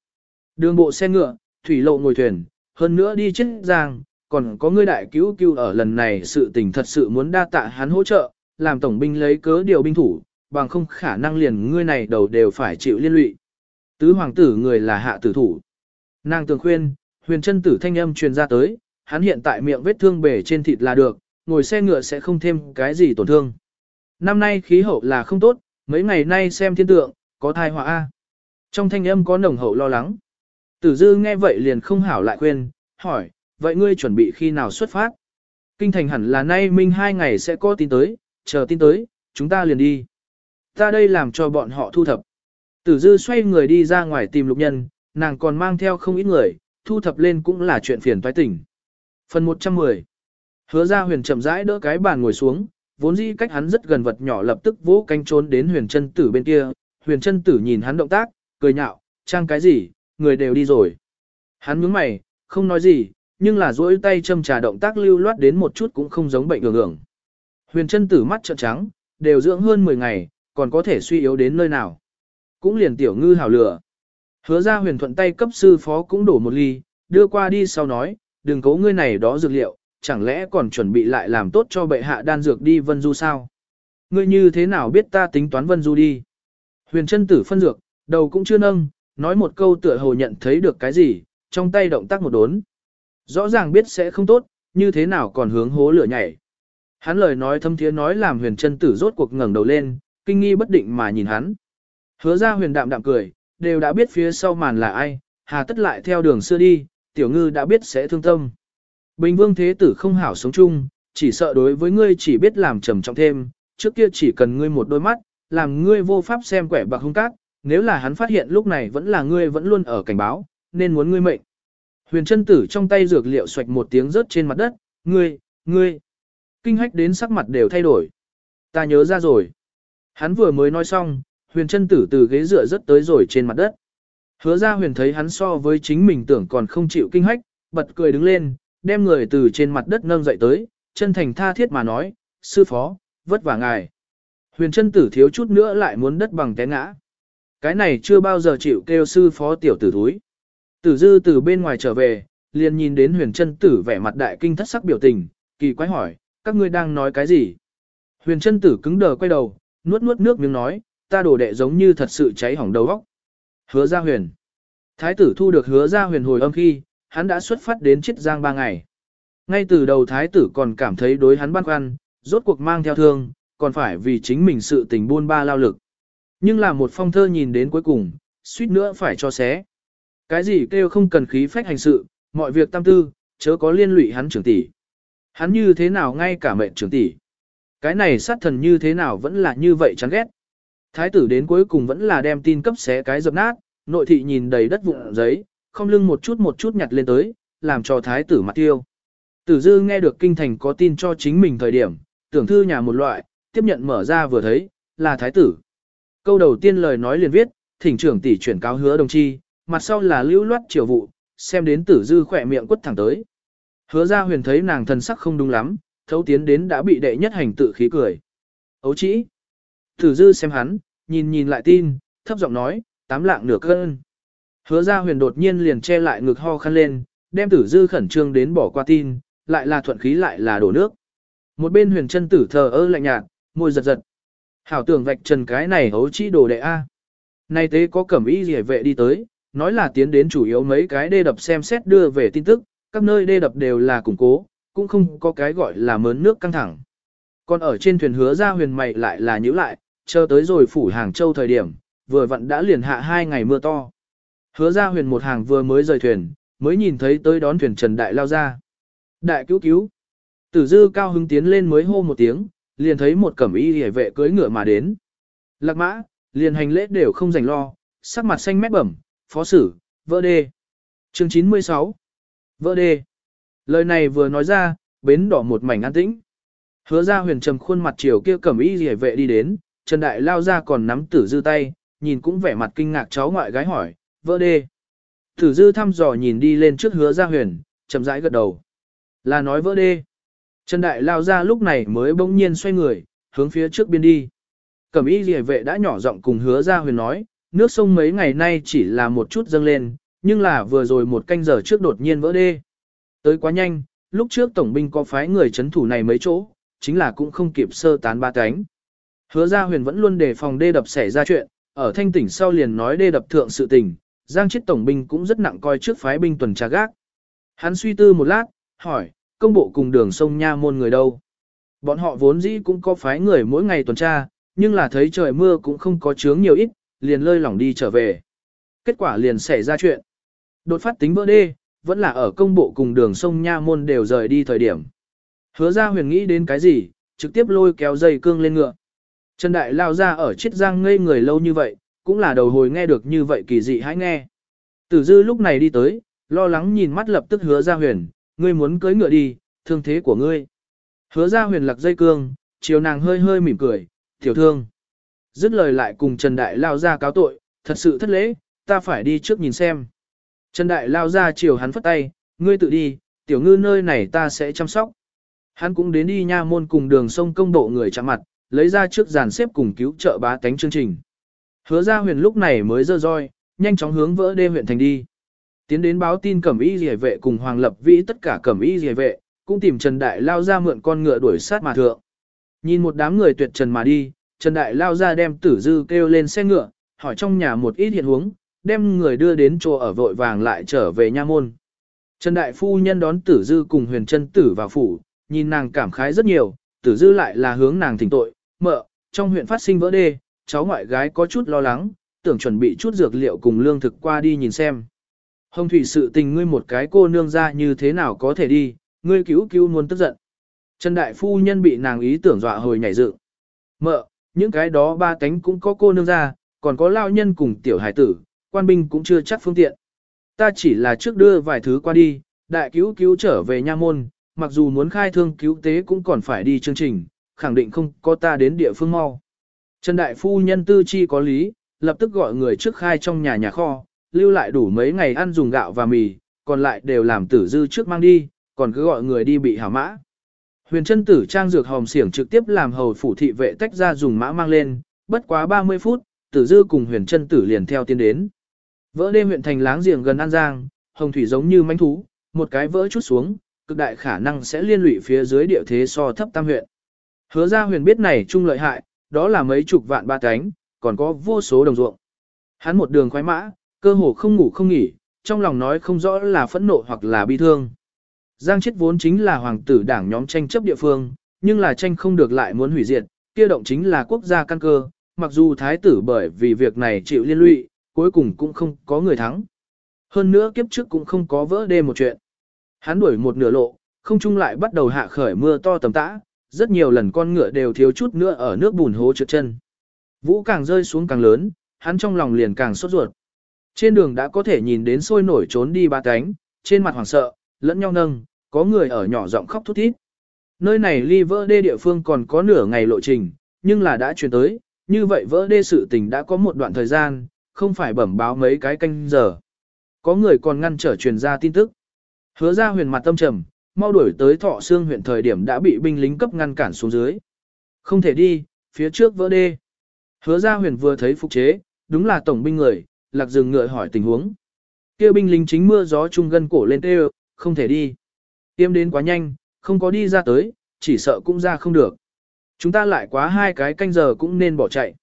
Đường bộ xe ngựa, thủy lộ ngồi thuyền, hơn nữa đi chiết giang, còn có ngươi đại cứu cứu ở lần này sự tình thật sự muốn đa tạ hắn hỗ trợ, làm tổng binh lấy cớ điều binh thủ, bằng không khả năng liền ngươi này đầu đều phải chịu liên lụy. Tứ hoàng tử người là hạ tử thủ. Nàng tường khuyên, huyền chân tử thanh âm truyền ra tới, hắn hiện tại miệng vết thương bể trên thịt là được, ngồi xe ngựa sẽ không thêm cái gì tổn thương. Năm nay khí hậu là không tốt, mấy ngày nay xem thiên tượng, có thai họa A. Trong thanh âm có nồng hậu lo lắng. Tử dư nghe vậy liền không hảo lại khuyên, hỏi, vậy ngươi chuẩn bị khi nào xuất phát? Kinh thành hẳn là nay minh hai ngày sẽ có tin tới, chờ tin tới, chúng ta liền đi. Ta đây làm cho bọn họ thu thập. Tử dư xoay người đi ra ngoài tìm lục nhân, nàng còn mang theo không ít người, thu thập lên cũng là chuyện phiền toái tỉnh. Phần 110 Hứa ra huyền chậm rãi đỡ cái bàn ngồi xuống, vốn dĩ cách hắn rất gần vật nhỏ lập tức vỗ cánh trốn đến huyền chân tử bên kia, huyền chân tử nhìn hắn động tác, cười nhạo, trang cái gì, người đều đi rồi. Hắn nhướng mày, không nói gì, nhưng là duỗi tay châm trà động tác lưu loát đến một chút cũng không giống bệnh ngưỡng ngưỡng. Huyền chân tử mắt trợn trắng, đều dưỡng hơn 10 ngày, còn có thể suy yếu đến nơi nào. Cũng liền tiểu ngư hảo lửa. Hứa ra huyền thuận tay cấp sư phó cũng đổ một ly, đưa qua đi sau nói, đừng cố ngươi này đó dược liệu, chẳng lẽ còn chuẩn bị lại làm tốt cho bệ hạ đan dược đi vân du sao? Ngươi như thế nào biết ta tính toán vân du đi? Huyền chân tử phân dược, đầu cũng chưa nâng, nói một câu tựa hồ nhận thấy được cái gì, trong tay động tác một đốn. Rõ ràng biết sẽ không tốt, như thế nào còn hướng hố lửa nhảy. Hắn lời nói thâm thiế nói làm huyền chân tử rốt cuộc ngẩng đầu lên, kinh nghi bất định mà nhìn hắn. Hứa ra huyền đạm đạm cười, đều đã biết phía sau màn là ai, hà tất lại theo đường xưa đi, tiểu ngư đã biết sẽ thương tâm. Bình vương thế tử không hảo sống chung, chỉ sợ đối với ngươi chỉ biết làm trầm trọng thêm, trước kia chỉ cần ngươi một đôi mắt, làm ngươi vô pháp xem quẻ bạc hung cát, nếu là hắn phát hiện lúc này vẫn là ngươi vẫn luôn ở cảnh báo, nên muốn ngươi mệnh. Huyền chân tử trong tay dược liệu xoạch một tiếng rớt trên mặt đất, ngươi, ngươi. Kinh hách đến sắc mặt đều thay đổi. Ta nhớ ra rồi. Hắn vừa mới nói xong, huyền chân tử từ ghế dựa rớt tới rồi trên mặt đất. Hứa ra huyền thấy hắn so với chính mình tưởng còn không chịu kinh hách, bật cười đứng lên, đem người từ trên mặt đất nâng dậy tới, chân thành tha thiết mà nói, sư phó, vất vả ngài. Huyền chân tử thiếu chút nữa lại muốn đất bằng té ngã. Cái này chưa bao giờ chịu kêu sư phó tiểu tử thúi. Tử dư từ bên ngoài trở về, liền nhìn đến huyền chân tử vẻ mặt đại kinh thất sắc biểu tình, kỳ quái hỏi, các ngươi đang nói cái gì? Huyền chân tử cứng đờ quay đầu, nuốt nuốt nước miếng nói, ta đổ đệ giống như thật sự cháy hỏng đầu óc. Hứa ra huyền. Thái tử thu được hứa ra huyền hồi âm khi, hắn đã xuất phát đến chiết giang ba ngày. Ngay từ đầu thái tử còn cảm thấy đối hắn băn khoăn, rốt cuộc mang theo thương, còn phải vì chính mình sự tình buôn ba lao lực. Nhưng là một phong thơ nhìn đến cuối cùng, suýt nữa phải cho xé. Cái gì kêu không cần khí phách hành sự, mọi việc tam tư, chớ có liên lụy hắn trưởng tỷ. Hắn như thế nào ngay cả mệnh trưởng tỷ. Cái này sát thần như thế nào vẫn là như vậy chán ghét. Thái tử đến cuối cùng vẫn là đem tin cấp xé cái dập nát, nội thị nhìn đầy đất vụn giấy, không lưng một chút một chút nhặt lên tới, làm cho thái tử mặt tiêu. Tử dư nghe được kinh thành có tin cho chính mình thời điểm, tưởng thư nhà một loại, tiếp nhận mở ra vừa thấy, là thái tử. Câu đầu tiên lời nói liền viết, thỉnh trưởng tỷ chuyển cáo hứa đồng chi, mặt sau là lưu loát triều vụ, xem đến tử dư khỏe miệng quất thẳng tới. Hứa ra huyền thấy nàng thần sắc không đúng lắm, thấu tiến đến đã bị đệ nhất hành tự khí cười. Ấu chỉ. Tử dư xem hắn, nhìn nhìn lại tin, thấp giọng nói, tám lạng nửa cân. Hứa ra huyền đột nhiên liền che lại ngực ho khăn lên, đem tử dư khẩn trương đến bỏ qua tin, lại là thuận khí lại là đổ nước. Một bên huyền chân tử thờ ơ lạnh nhạt, môi giật giật. Hảo tưởng vạch trần cái này hấu chỉ đồ đệ A. Nay tế có cẩm y gì vệ đi tới, nói là tiến đến chủ yếu mấy cái đê đập xem xét đưa về tin tức, các nơi đê đập đều là củng cố, cũng không có cái gọi là mớn nước căng thẳng. Còn ở trên thuyền hứa ra huyền mày lại là nhữ lại, chờ tới rồi phủ Hàng Châu thời điểm, vừa vặn đã liền hạ hai ngày mưa to. Hứa ra huyền một hàng vừa mới rời thuyền, mới nhìn thấy tới đón thuyền Trần Đại lao ra. Đại cứu cứu. Tử dư cao hứng tiến lên mới hô một tiếng, liền thấy một cẩm y hề vệ cưới ngựa mà đến. Lạc mã, liền hành lễ đều không dành lo, sắc mặt xanh mét bẩm, phó sử, vỡ đê. Chương 96 Vỡ đê. Lời này vừa nói ra, bến đỏ một mảnh an tĩnh. Hứa ra huyền trầm khuôn mặt chiều kia cầm y hề vệ đi đến, Trần Đại lao ra còn nắm tử dư tay, nhìn cũng vẻ mặt kinh ngạc cháu ngoại gái hỏi, vỡ đê. Tử dư thăm dò nhìn đi lên trước hứa ra huyền, chậm rãi gật đầu. Là nói vỡ đê. Trần Đại lao ra lúc này mới bỗng nhiên xoay người, hướng phía trước biên đi. Cẩm y rìa vệ đã nhỏ giọng cùng hứa ra huyền nói, nước sông mấy ngày nay chỉ là một chút dâng lên, nhưng là vừa rồi một canh giờ trước đột nhiên vỡ đê. Tới quá nhanh, lúc trước tổng binh có phái người chấn thủ này mấy chỗ, chính là cũng không kịp sơ tán ba cánh. Hứa ra huyền vẫn luôn đề phòng đê đập xảy ra chuyện, ở thanh tỉnh sau liền nói đê đập thượng sự tình, giang chết tổng binh cũng rất nặng coi trước phái binh tuần tra gác. Hắn suy tư một lát, hỏi, công bộ cùng đường sông Nha môn người đâu? Bọn họ vốn dĩ cũng có phái người mỗi ngày tuần tra, nhưng là thấy trời mưa cũng không có chướng nhiều ít, liền lơi lỏng đi trở về. Kết quả liền xảy ra chuyện. Đột phát tính vỡ đê, vẫn là ở công bộ cùng đường sông Nha môn đều rời đi thời điểm. Hứa ra huyền nghĩ đến cái gì, trực tiếp lôi kéo dây cương lên ngựa. Trần Đại lao ra ở chiết giang ngây người lâu như vậy, cũng là đầu hồi nghe được như vậy kỳ dị hãy nghe. Tử dư lúc này đi tới, lo lắng nhìn mắt lập tức hứa ra huyền, ngươi muốn cưới ngựa đi, thương thế của ngươi. Hứa ra huyền lạc dây cương, chiều nàng hơi hơi mỉm cười, tiểu thương. Dứt lời lại cùng Trần Đại lao ra cáo tội, thật sự thất lễ, ta phải đi trước nhìn xem. Trần Đại lao ra chiều hắn phất tay, ngươi tự đi, tiểu ngư nơi này ta sẽ chăm sóc. Hắn cũng đến đi nha môn cùng đường sông công bộ người chạm mặt, lấy ra trước dàn xếp cùng cứu trợ bá tánh chương trình. Hứa ra huyền lúc này mới dơ roi, nhanh chóng hướng vỡ đê huyện thành đi. Tiến đến báo tin cẩm y rìa vệ cùng Hoàng Lập Vĩ tất cả cẩm y rìa vệ, cũng tìm Trần Đại lao ra mượn con ngựa đuổi sát mà thượng. Nhìn một đám người tuyệt trần mà đi, Trần Đại lao ra đem tử dư kêu lên xe ngựa, hỏi trong nhà một ít hiện huống, đem người đưa đến chỗ ở vội vàng lại trở về nha môn. Trần Đại Phu nhân đón tử dư cùng huyền chân tử vào phủ, nhìn nàng cảm khái rất nhiều, tử dư lại là hướng nàng thỉnh tội, mợ, trong huyện phát sinh vỡ đê, cháu ngoại gái có chút lo lắng, tưởng chuẩn bị chút dược liệu cùng lương thực qua đi nhìn xem. Hồng thủy sự tình ngươi một cái cô nương ra như thế nào có thể đi, ngươi cứu cứu muốn tức giận. Trần Đại Phu nhân bị nàng ý tưởng dọa hồi nhảy dựng. Mợ, những cái đó ba cánh cũng có cô nương ra, còn có lao nhân cùng tiểu hải tử, quan binh cũng chưa chắc phương tiện. Ta chỉ là trước đưa vài thứ qua đi, đại cứu cứu trở về nha môn, mặc dù muốn khai thương cứu tế cũng còn phải đi chương trình, khẳng định không có ta đến địa phương mau. Trần Đại Phu nhân tư chi có lý, lập tức gọi người trước khai trong nhà nhà kho, lưu lại đủ mấy ngày ăn dùng gạo và mì, còn lại đều làm tử dư trước mang đi, còn cứ gọi người đi bị hảo mã. Huyền chân tử trang dược hồng xiển trực tiếp làm hầu phủ thị vệ tách ra dùng mã mang lên, bất quá 30 phút, tử dư cùng huyền chân tử liền theo tiến đến. Vỡ đêm huyện thành láng giềng gần An Giang, hồng thủy giống như manh thú, một cái vỡ chút xuống, cực đại khả năng sẽ liên lụy phía dưới địa thế so thấp tam huyện. Hứa ra huyền biết này chung lợi hại, đó là mấy chục vạn ba cánh, còn có vô số đồng ruộng. Hắn một đường khoái mã, cơ hồ không ngủ không nghỉ, trong lòng nói không rõ là phẫn nộ hoặc là bi thương. Giang chết vốn chính là hoàng tử đảng nhóm tranh chấp địa phương, nhưng là tranh không được lại muốn hủy diệt, kia động chính là quốc gia căn cơ, mặc dù thái tử bởi vì việc này chịu liên lụy, cuối cùng cũng không có người thắng. Hơn nữa kiếp trước cũng không có vỡ đê một chuyện. Hắn đuổi một nửa lộ, không chung lại bắt đầu hạ khởi mưa to tầm tã, rất nhiều lần con ngựa đều thiếu chút nữa ở nước bùn hố trượt chân. Vũ càng rơi xuống càng lớn, hắn trong lòng liền càng sốt ruột. Trên đường đã có thể nhìn đến sôi nổi trốn đi ba cánh, trên mặt hoảng sợ, lẫn nhau nâng, có người ở nhỏ giọng khóc thút thít. Nơi này ly vỡ đê địa phương còn có nửa ngày lộ trình, nhưng là đã chuyển tới, như vậy vỡ đê sự tình đã có một đoạn thời gian, không phải bẩm báo mấy cái canh giờ. Có người còn ngăn trở truyền ra tin tức. Hứa ra huyền mặt tâm trầm, mau đuổi tới thọ xương huyện thời điểm đã bị binh lính cấp ngăn cản xuống dưới. Không thể đi, phía trước vỡ đê. Hứa ra huyền vừa thấy phục chế, đúng là tổng binh người, lạc dừng ngựa hỏi tình huống. kia binh lính chính mưa gió trung gân cổ lên tê không thể đi. Tiêm đến quá nhanh, không có đi ra tới, chỉ sợ cũng ra không được. Chúng ta lại quá hai cái canh giờ cũng nên bỏ chạy.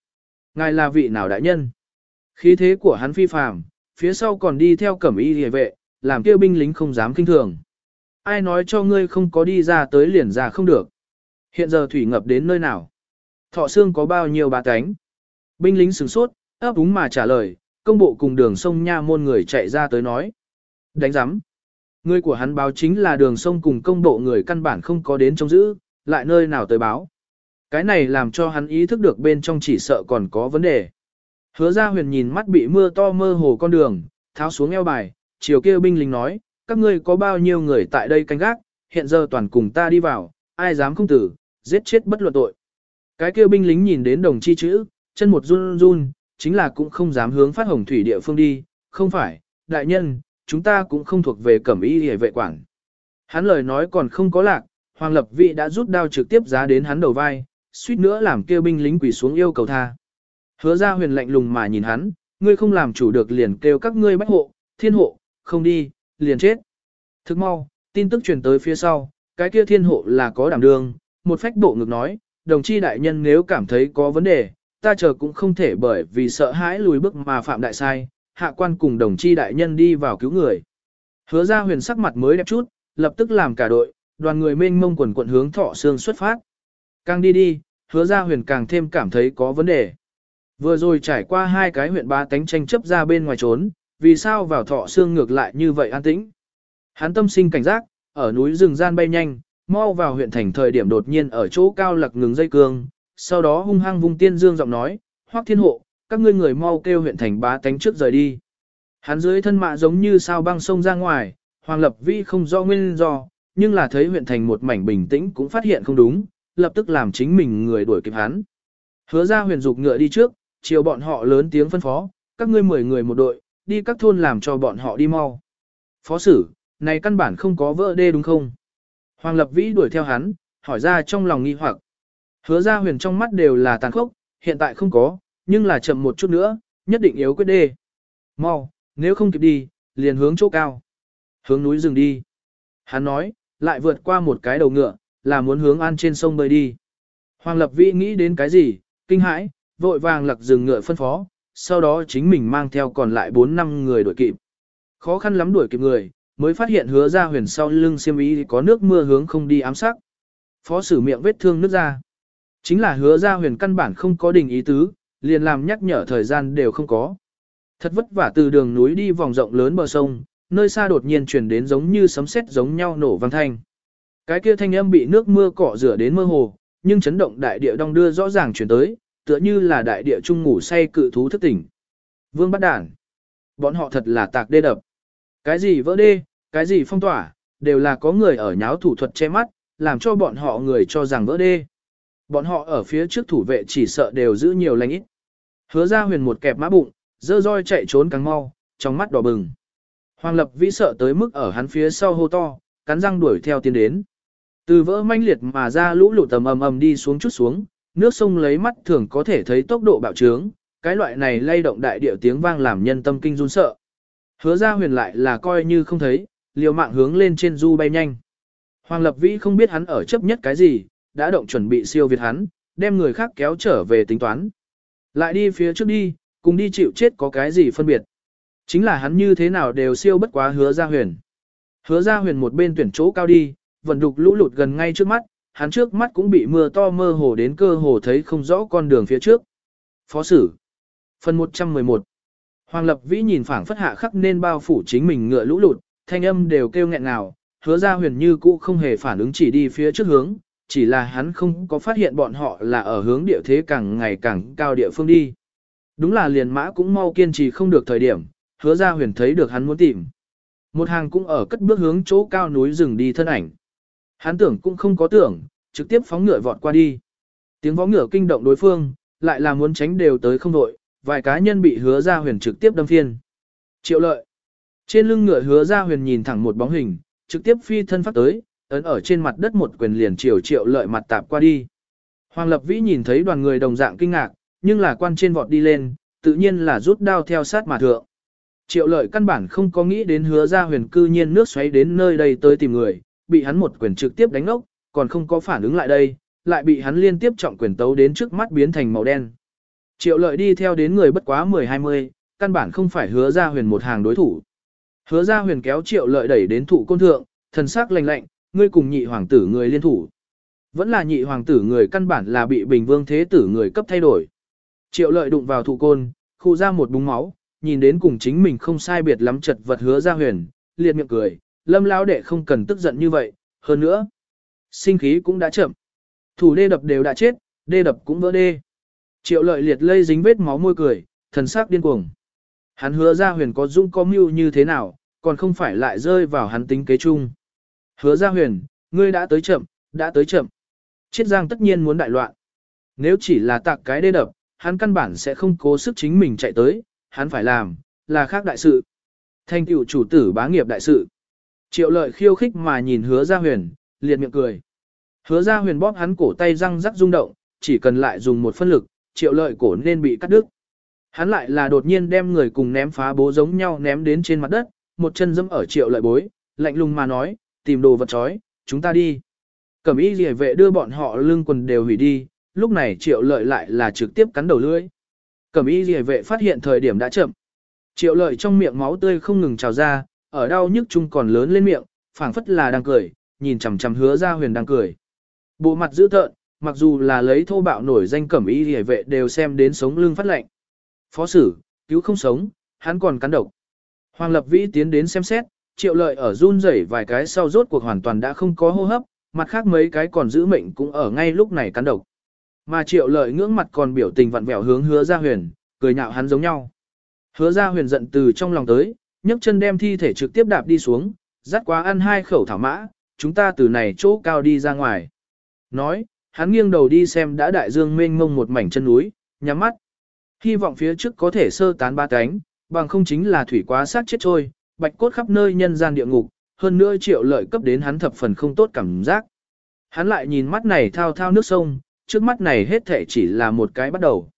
Ngài là vị nào đại nhân? Khí thế của hắn phi phàm, phía sau còn đi theo cẩm y hề vệ, làm kêu binh lính không dám kinh thường. Ai nói cho ngươi không có đi ra tới liền ra không được. Hiện giờ thủy ngập đến nơi nào? Thọ xương có bao nhiêu bà cánh? Binh lính sửng sốt, ấp úng mà trả lời, công bộ cùng đường sông nha môn người chạy ra tới nói. Đánh giắm, Người của hắn báo chính là đường sông cùng công bộ người căn bản không có đến trông giữ, lại nơi nào tới báo. Cái này làm cho hắn ý thức được bên trong chỉ sợ còn có vấn đề. Hứa ra huyền nhìn mắt bị mưa to mơ hồ con đường, tháo xuống eo bài, chiều kêu binh lính nói, các ngươi có bao nhiêu người tại đây canh gác, hiện giờ toàn cùng ta đi vào, ai dám không tử, giết chết bất luận tội. Cái kêu binh lính nhìn đến đồng chi chữ, chân một run run, chính là cũng không dám hướng phát hồng thủy địa phương đi, không phải, đại nhân, chúng ta cũng không thuộc về cẩm y hề vệ quản. Hắn lời nói còn không có lạc, Hoàng Lập Vị đã rút đao trực tiếp giá đến hắn đầu vai, suýt nữa làm kêu binh lính quỳ xuống yêu cầu tha. Hứa ra huyền lạnh lùng mà nhìn hắn, ngươi không làm chủ được liền kêu các ngươi bách hộ, thiên hộ, không đi, liền chết. Thức mau, tin tức truyền tới phía sau, cái kia thiên hộ là có đảm đương, một phách bộ ngực nói, đồng chi đại nhân nếu cảm thấy có vấn đề, ta chờ cũng không thể bởi vì sợ hãi lùi bước mà phạm đại sai, hạ quan cùng đồng chi đại nhân đi vào cứu người. Hứa ra huyền sắc mặt mới đẹp chút, lập tức làm cả đội, đoàn người mênh mông quần quận hướng thọ xương xuất phát. Càng đi đi, hứa ra huyền càng thêm cảm thấy có vấn đề. Vừa rồi trải qua hai cái huyện ba tánh tranh chấp ra bên ngoài trốn, vì sao vào thọ xương ngược lại như vậy an tĩnh. Hắn tâm sinh cảnh giác, ở núi rừng gian bay nhanh, mau vào huyện thành thời điểm đột nhiên ở chỗ cao lặc ngừng dây cương, sau đó hung hăng vung tiên dương giọng nói, hoắc thiên hộ, các ngươi người mau kêu huyện thành bá tánh trước rời đi. Hắn dưới thân mạ giống như sao băng sông ra ngoài, Hoàng Lập Vi không do nguyên do, nhưng là thấy huyện thành một mảnh bình tĩnh cũng phát hiện không đúng, lập tức làm chính mình người đuổi kịp hắn. Hứa ra huyền dục ngựa đi trước, chiều bọn họ lớn tiếng phân phó, các ngươi mười người một đội, đi các thôn làm cho bọn họ đi mau. Phó sử, này căn bản không có vỡ đê đúng không? Hoàng Lập Vĩ đuổi theo hắn, hỏi ra trong lòng nghi hoặc. Hứa ra huyền trong mắt đều là tàn khốc, hiện tại không có, nhưng là chậm một chút nữa, nhất định yếu quyết đê. Mau, nếu không kịp đi, liền hướng chỗ cao. Hướng núi rừng đi. Hắn nói, lại vượt qua một cái đầu ngựa, là muốn hướng an trên sông bơi đi. Hoàng Lập Vĩ nghĩ đến cái gì, kinh hãi, vội vàng lặc rừng ngựa phân phó, sau đó chính mình mang theo còn lại 4 năm người đuổi kịp. Khó khăn lắm đuổi kịp người, mới phát hiện hứa ra huyền sau lưng xiêm ý có nước mưa hướng không đi ám sắc. Phó sử miệng vết thương nước ra. Chính là hứa ra huyền căn bản không có đình ý tứ, liền làm nhắc nhở thời gian đều không có. Thật vất vả từ đường núi đi vòng rộng lớn bờ sông, nơi xa đột nhiên truyền đến giống như sấm sét giống nhau nổ vang thanh. Cái kia thanh âm bị nước mưa cọ rửa đến mơ hồ, nhưng chấn động đại địa đong đưa rõ ràng truyền tới, tựa như là đại địa trung ngủ say cự thú thức tỉnh. Vương bắt đản. Bọn họ thật là tạc đê đập. Cái gì vỡ đê, cái gì phong tỏa, đều là có người ở nháo thủ thuật che mắt, làm cho bọn họ người cho rằng vỡ đê. Bọn họ ở phía trước thủ vệ chỉ sợ đều giữ nhiều lành ít. Hứa ra huyền một kẹp mã bụng, dơ roi chạy trốn càng mau, trong mắt đỏ bừng. Hoàng lập vĩ sợ tới mức ở hắn phía sau hô to, cắn răng đuổi theo tiến đến. Từ vỡ manh liệt mà ra lũ lụt tầm ầm ầm đi xuống chút xuống, nước sông lấy mắt thường có thể thấy tốc độ bạo trướng, cái loại này lay động đại điệu tiếng vang làm nhân tâm kinh run sợ. Hứa ra huyền lại là coi như không thấy, liều mạng hướng lên trên du bay nhanh. Hoàng Lập Vĩ không biết hắn ở chấp nhất cái gì, đã động chuẩn bị siêu việt hắn, đem người khác kéo trở về tính toán. Lại đi phía trước đi, cùng đi chịu chết có cái gì phân biệt. Chính là hắn như thế nào đều siêu bất quá hứa ra huyền. Hứa ra huyền một bên tuyển chỗ cao đi, vận đục lũ lụt gần ngay trước mắt, hắn trước mắt cũng bị mưa to mơ hồ đến cơ hồ thấy không rõ con đường phía trước. Phó sử. Phần 111 Hoàng Lập Vĩ nhìn phảng phất hạ khắc nên bao phủ chính mình ngựa lũ lụt, thanh âm đều kêu nghẹn ngào, hứa ra huyền như cũ không hề phản ứng chỉ đi phía trước hướng, chỉ là hắn không có phát hiện bọn họ là ở hướng địa thế càng ngày càng cao địa phương đi. Đúng là liền mã cũng mau kiên trì không được thời điểm, hứa ra huyền thấy được hắn muốn tìm. Một hàng cũng ở cất bước hướng chỗ cao núi rừng đi thân ảnh. Hắn tưởng cũng không có tưởng, trực tiếp phóng ngựa vọt qua đi. Tiếng vó ngựa kinh động đối phương, lại là muốn tránh đều tới không đội, vài cá nhân bị hứa ra huyền trực tiếp đâm phiên. Triệu lợi. Trên lưng ngựa hứa ra huyền nhìn thẳng một bóng hình, trực tiếp phi thân phát tới, ấn ở trên mặt đất một quyền liền chiều triệu lợi mặt tạp qua đi. Hoàng Lập Vĩ nhìn thấy đoàn người đồng dạng kinh ngạc, nhưng là quan trên vọt đi lên, tự nhiên là rút đao theo sát mà thượng. Triệu lợi căn bản không có nghĩ đến hứa ra huyền cư nhiên nước xoáy đến nơi đây tới tìm người, bị hắn một quyền trực tiếp đánh ốc, còn không có phản ứng lại đây, lại bị hắn liên tiếp trọng quyền tấu đến trước mắt biến thành màu đen. Triệu lợi đi theo đến người bất quá 10-20, căn bản không phải hứa ra huyền một hàng đối thủ. Hứa ra huyền kéo triệu lợi đẩy đến thụ côn thượng, thần sắc lạnh lạnh, ngươi cùng nhị hoàng tử người liên thủ. Vẫn là nhị hoàng tử người căn bản là bị bình vương thế tử người cấp thay đổi. Triệu lợi đụng vào thụ côn, khu ra một búng máu, nhìn đến cùng chính mình không sai biệt lắm chật vật hứa ra huyền, liệt miệng cười, lâm lão đệ không cần tức giận như vậy, hơn nữa. Sinh khí cũng đã chậm. Thủ đê đập đều đã chết, đê đập cũng vỡ đê. Triệu lợi liệt lây dính vết máu môi cười, thần sắc điên cuồng. Hắn hứa ra huyền có dung có mưu như thế nào, còn không phải lại rơi vào hắn tính kế chung. Hứa ra huyền, ngươi đã tới chậm, đã tới chậm. Chiết giang tất nhiên muốn đại loạn. Nếu chỉ là tạc cái đê đập, hắn căn bản sẽ không cố sức chính mình chạy tới, hắn phải làm, là khác đại sự. Thanh tựu chủ tử bá nghiệp đại sự. Triệu lợi khiêu khích mà nhìn hứa ra huyền, liệt miệng cười. Hứa ra huyền bóp hắn cổ tay răng rắc rung động, chỉ cần lại dùng một phân lực, triệu lợi cổ nên bị cắt đứt. Hắn lại là đột nhiên đem người cùng ném phá bố giống nhau ném đến trên mặt đất, một chân dẫm ở triệu lợi bối, lạnh lùng mà nói, tìm đồ vật trói, chúng ta đi. Cẩm y rìa vệ đưa bọn họ lưng quần đều hủy đi, lúc này triệu lợi lại là trực tiếp cắn đầu lưỡi. Cẩm y rìa vệ phát hiện thời điểm đã chậm. Triệu lợi trong miệng máu tươi không ngừng trào ra, ở đau nhức chung còn lớn lên miệng, phảng phất là đang cười, nhìn chằm chằm hứa ra huyền đang cười. Bộ mặt dữ tợn, mặc dù là lấy thô bạo nổi danh cẩm y rìa vệ đều xem đến sống lưng phát lạnh. Phó sử, cứu không sống, hắn còn cắn độc. Hoàng Lập Vĩ tiến đến xem xét, triệu lợi ở run rẩy vài cái sau rốt cuộc hoàn toàn đã không có hô hấp, mặt khác mấy cái còn giữ mệnh cũng ở ngay lúc này cắn độc. Mà triệu lợi ngưỡng mặt còn biểu tình vặn vẹo hướng hứa ra huyền, cười nhạo hắn giống nhau. Hứa ra huyền giận từ trong lòng tới, nhấc chân đem thi thể trực tiếp đạp đi xuống, dắt quá ăn hai khẩu thảo mã, chúng ta từ này chỗ cao đi ra ngoài. Nói, hắn nghiêng đầu đi xem đã đại dương mênh mông một mảnh chân núi, nhắm mắt. Hy vọng phía trước có thể sơ tán ba cánh, bằng không chính là thủy quá sát chết trôi, bạch cốt khắp nơi nhân gian địa ngục, hơn nữa triệu lợi cấp đến hắn thập phần không tốt cảm giác. Hắn lại nhìn mắt này thao thao nước sông, trước mắt này hết thể chỉ là một cái bắt đầu.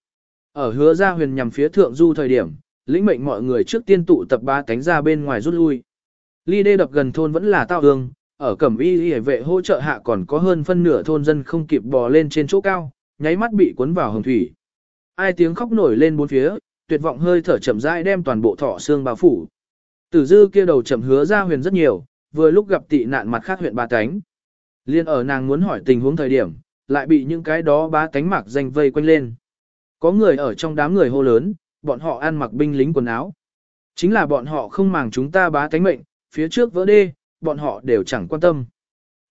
Ở hứa ra huyền nhằm phía thượng du thời điểm, lĩnh mệnh mọi người trước tiên tụ tập ba cánh ra bên ngoài rút lui. Ly đê đập gần thôn vẫn là tao hương, ở cẩm y y vệ hỗ trợ hạ còn có hơn phân nửa thôn dân không kịp bò lên trên chỗ cao, nháy mắt bị cuốn vào hồng thủy. Ai tiếng khóc nổi lên bốn phía, tuyệt vọng hơi thở chậm rãi đem toàn bộ thọ xương bao phủ. Tử dư kia đầu chậm hứa ra huyền rất nhiều, vừa lúc gặp tị nạn mặt khác huyện ba cánh. Liên ở nàng muốn hỏi tình huống thời điểm, lại bị những cái đó ba cánh mặc danh vây quanh lên. Có người ở trong đám người hô lớn, bọn họ ăn mặc binh lính quần áo. Chính là bọn họ không màng chúng ta bá tánh mệnh, phía trước vỡ đê, bọn họ đều chẳng quan tâm.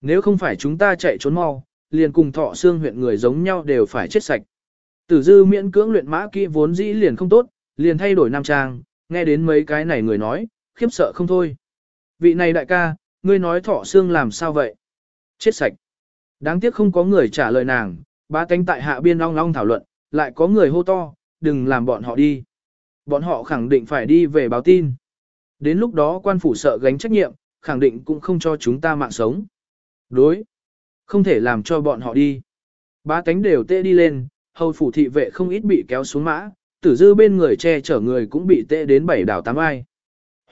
Nếu không phải chúng ta chạy trốn mau, liền cùng thọ xương huyện người giống nhau đều phải chết sạch. Tử dư miễn cưỡng luyện mã kỹ vốn dĩ liền không tốt, liền thay đổi nam trang, nghe đến mấy cái này người nói, khiếp sợ không thôi. Vị này đại ca, ngươi nói thọ xương làm sao vậy? Chết sạch. Đáng tiếc không có người trả lời nàng, ba cánh tại hạ biên long long thảo luận, lại có người hô to, đừng làm bọn họ đi. Bọn họ khẳng định phải đi về báo tin. Đến lúc đó quan phủ sợ gánh trách nhiệm, khẳng định cũng không cho chúng ta mạng sống. Đối. Không thể làm cho bọn họ đi. Ba cánh đều tê đi lên, hầu phủ thị vệ không ít bị kéo xuống mã, tử dư bên người che chở người cũng bị tê đến bảy đảo tám ai.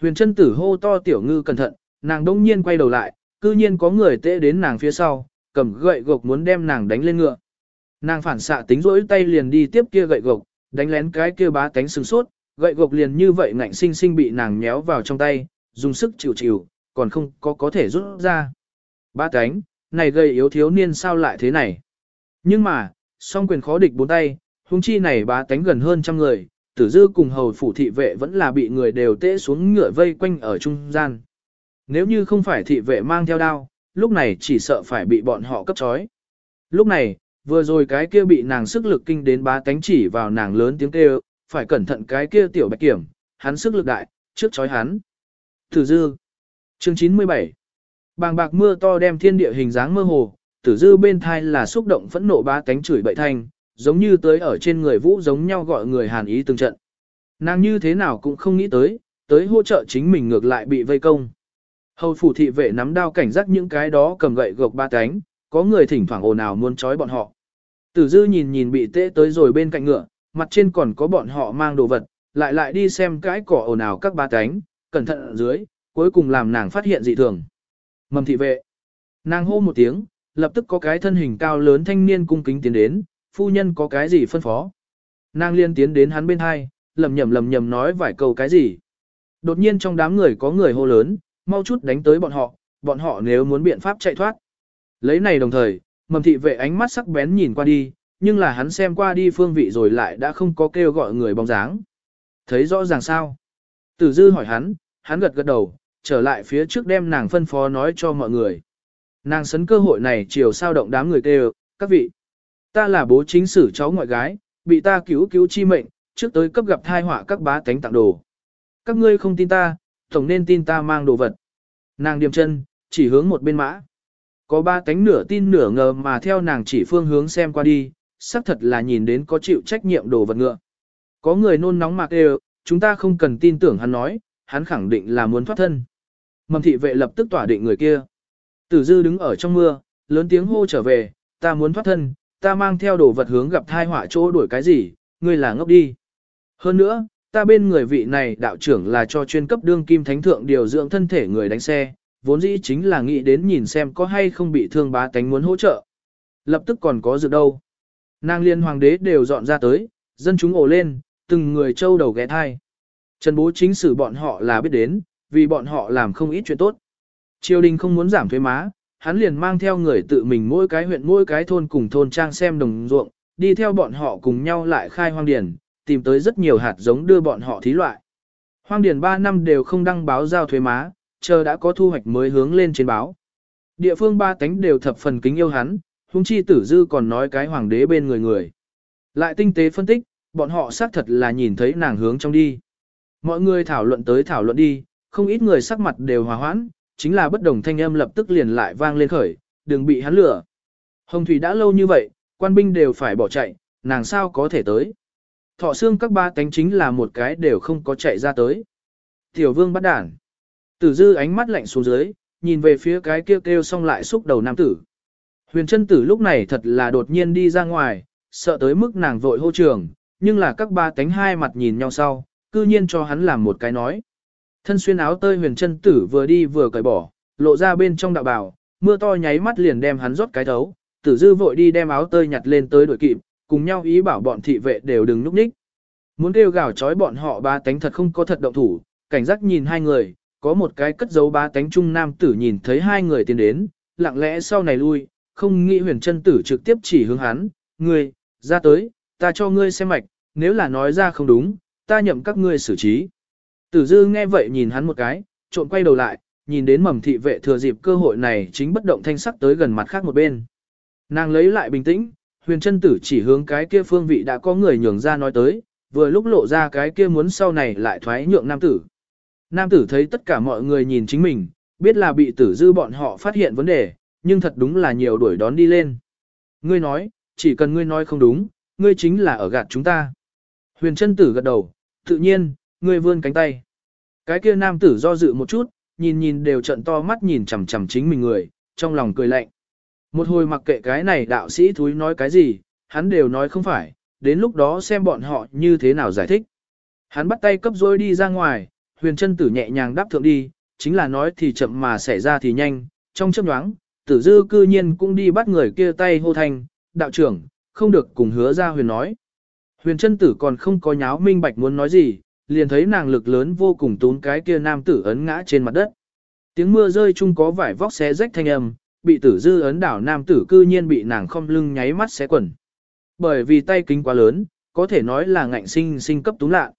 Huyền chân tử hô to tiểu ngư cẩn thận, nàng đông nhiên quay đầu lại, cư nhiên có người tệ đến nàng phía sau, cầm gậy gộc muốn đem nàng đánh lên ngựa. Nàng phản xạ tính rỗi tay liền đi tiếp kia gậy gộc, đánh lén cái kia bá tánh sừng sốt, gậy gộc liền như vậy ngạnh sinh sinh bị nàng nhéo vào trong tay, dùng sức chịu chịu, còn không có có thể rút ra. Bá tánh, này gây yếu thiếu niên sao lại thế này? Nhưng mà, song quyền khó địch bốn tay, huống chi này bá tánh gần hơn trăm người, tử dư cùng hầu phủ thị vệ vẫn là bị người đều tễ xuống ngựa vây quanh ở trung gian. Nếu như không phải thị vệ mang theo đao, lúc này chỉ sợ phải bị bọn họ cấp trói. Lúc này, vừa rồi cái kia bị nàng sức lực kinh đến bá tánh chỉ vào nàng lớn tiếng kêu, phải cẩn thận cái kia tiểu bạch kiểm, hắn sức lực đại, trước chói hắn. Tử dư. Chương 97 Bàng bạc mưa to đem thiên địa hình dáng mơ hồ, tử dư bên thai là xúc động phẫn nộ bá tánh chửi bậy thanh, giống như tới ở trên người vũ giống nhau gọi người hàn ý từng trận. Nàng như thế nào cũng không nghĩ tới, tới hỗ trợ chính mình ngược lại bị vây công. Hầu phủ thị vệ nắm đao cảnh giác những cái đó cầm gậy gộc ba cánh, có người thỉnh thoảng ồn ào muốn trói bọn họ. Tử dư nhìn nhìn bị tê tới rồi bên cạnh ngựa, mặt trên còn có bọn họ mang đồ vật, lại lại đi xem cái cỏ ồn ào các ba cánh, cẩn thận ở dưới, cuối cùng làm nàng phát hiện dị thường. Mầm thị vệ. Nàng hô một tiếng, lập tức có cái thân hình cao lớn thanh niên cung kính tiến đến, phu nhân có cái gì phân phó. Nàng liên tiến đến hắn bên hai, lầm nhầm lầm nhầm nói vài câu cái gì. Đột nhiên trong đám người có người hô lớn, mau chút đánh tới bọn họ, bọn họ nếu muốn biện pháp chạy thoát. Lấy này đồng thời, mầm thị vệ ánh mắt sắc bén nhìn qua đi, nhưng là hắn xem qua đi phương vị rồi lại đã không có kêu gọi người bóng dáng. Thấy rõ ràng sao? Tử dư hỏi hắn, hắn gật gật đầu, trở lại phía trước đem nàng phân phó nói cho mọi người. Nàng sấn cơ hội này chiều sao động đám người kêu, các vị. Ta là bố chính sử cháu ngoại gái, bị ta cứu cứu chi mệnh, trước tới cấp gặp thai họa các bá tánh tặng đồ. Các ngươi không tin ta, tổng nên tin ta mang đồ vật. Nàng điềm chân, chỉ hướng một bên mã. Có ba tánh nửa tin nửa ngờ mà theo nàng chỉ phương hướng xem qua đi, xác thật là nhìn đến có chịu trách nhiệm đồ vật ngựa. Có người nôn nóng mạc đều, chúng ta không cần tin tưởng hắn nói, hắn khẳng định là muốn thoát thân. Mầm thị vệ lập tức tỏa định người kia. Tử dư đứng ở trong mưa, lớn tiếng hô trở về, ta muốn thoát thân, ta mang theo đồ vật hướng gặp thai họa chỗ đuổi cái gì, ngươi là ngốc đi. Hơn nữa, ta bên người vị này đạo trưởng là cho chuyên cấp đương kim thánh thượng điều dưỡng thân thể người đánh xe, vốn dĩ chính là nghĩ đến nhìn xem có hay không bị thương bá tánh muốn hỗ trợ. Lập tức còn có dược đâu. Nàng liên hoàng đế đều dọn ra tới, dân chúng ồ lên, từng người trâu đầu ghé thai. Trần bố chính sử bọn họ là biết đến, vì bọn họ làm không ít chuyện tốt. Triều đình không muốn giảm thuế má, hắn liền mang theo người tự mình mỗi cái huyện mỗi cái thôn cùng thôn trang xem đồng ruộng, đi theo bọn họ cùng nhau lại khai hoang điền, tìm tới rất nhiều hạt giống đưa bọn họ thí loại. Hoang điền 3 năm đều không đăng báo giao thuế má, chờ đã có thu hoạch mới hướng lên trên báo. Địa phương ba tánh đều thập phần kính yêu hắn, hung chi tử dư còn nói cái hoàng đế bên người người. Lại tinh tế phân tích, bọn họ xác thật là nhìn thấy nàng hướng trong đi. Mọi người thảo luận tới thảo luận đi, không ít người sắc mặt đều hòa hoãn, chính là bất đồng thanh âm lập tức liền lại vang lên khởi, đừng bị hắn lừa. Hồng Thủy đã lâu như vậy, quan binh đều phải bỏ chạy, nàng sao có thể tới. Thọ xương các ba tánh chính là một cái đều không có chạy ra tới. Tiểu vương bắt đản. Tử dư ánh mắt lạnh xuống dưới, nhìn về phía cái kêu kêu xong lại xúc đầu nam tử. Huyền chân tử lúc này thật là đột nhiên đi ra ngoài, sợ tới mức nàng vội hô trường, nhưng là các ba tánh hai mặt nhìn nhau sau, cư nhiên cho hắn làm một cái nói. Thân xuyên áo tơi huyền chân tử vừa đi vừa cởi bỏ, lộ ra bên trong đạo bào, mưa to nháy mắt liền đem hắn rót cái thấu, tử dư vội đi đem áo tơi nhặt lên tới đuổi kịp, cùng nhau ý bảo bọn thị vệ đều đừng núp ních. Muốn kêu gào chói bọn họ ba tánh thật không có thật động thủ, cảnh giác nhìn hai người, có một cái cất dấu ba tánh trung nam tử nhìn thấy hai người tiến đến, lặng lẽ sau này lui, không nghĩ huyền chân tử trực tiếp chỉ hướng hắn, ngươi, ra tới, ta cho ngươi xem mạch, nếu là nói ra không đúng, ta nhậm các ngươi xử trí. Tử dư nghe vậy nhìn hắn một cái, trộn quay đầu lại, nhìn đến mầm thị vệ thừa dịp cơ hội này chính bất động thanh sắc tới gần mặt khác một bên. Nàng lấy lại bình tĩnh, huyền chân tử chỉ hướng cái kia phương vị đã có người nhường ra nói tới, vừa lúc lộ ra cái kia muốn sau này lại thoái nhượng nam tử. Nam tử thấy tất cả mọi người nhìn chính mình, biết là bị tử dư bọn họ phát hiện vấn đề, nhưng thật đúng là nhiều đuổi đón đi lên. Ngươi nói, chỉ cần ngươi nói không đúng, ngươi chính là ở gạt chúng ta. Huyền chân tử gật đầu, tự nhiên, ngươi vươn cánh tay. Cái kia nam tử do dự một chút, nhìn nhìn đều trận to mắt nhìn chằm chằm chính mình người, trong lòng cười lạnh. Một hồi mặc kệ cái này đạo sĩ thúi nói cái gì, hắn đều nói không phải, đến lúc đó xem bọn họ như thế nào giải thích. Hắn bắt tay cấp dôi đi ra ngoài, huyền chân tử nhẹ nhàng đáp thượng đi, chính là nói thì chậm mà xảy ra thì nhanh, trong chấp nhoáng, tử dư cư nhiên cũng đi bắt người kia tay hô thanh, đạo trưởng, không được cùng hứa ra huyền nói. Huyền chân tử còn không có nháo minh bạch muốn nói gì, liền thấy nàng lực lớn vô cùng tún cái kia nam tử ấn ngã trên mặt đất. Tiếng mưa rơi chung có vải vóc xé rách thanh âm, bị tử dư ấn đảo nam tử cư nhiên bị nàng không lưng nháy mắt xé quần. Bởi vì tay kính quá lớn, có thể nói là ngạnh sinh sinh cấp túng lạ.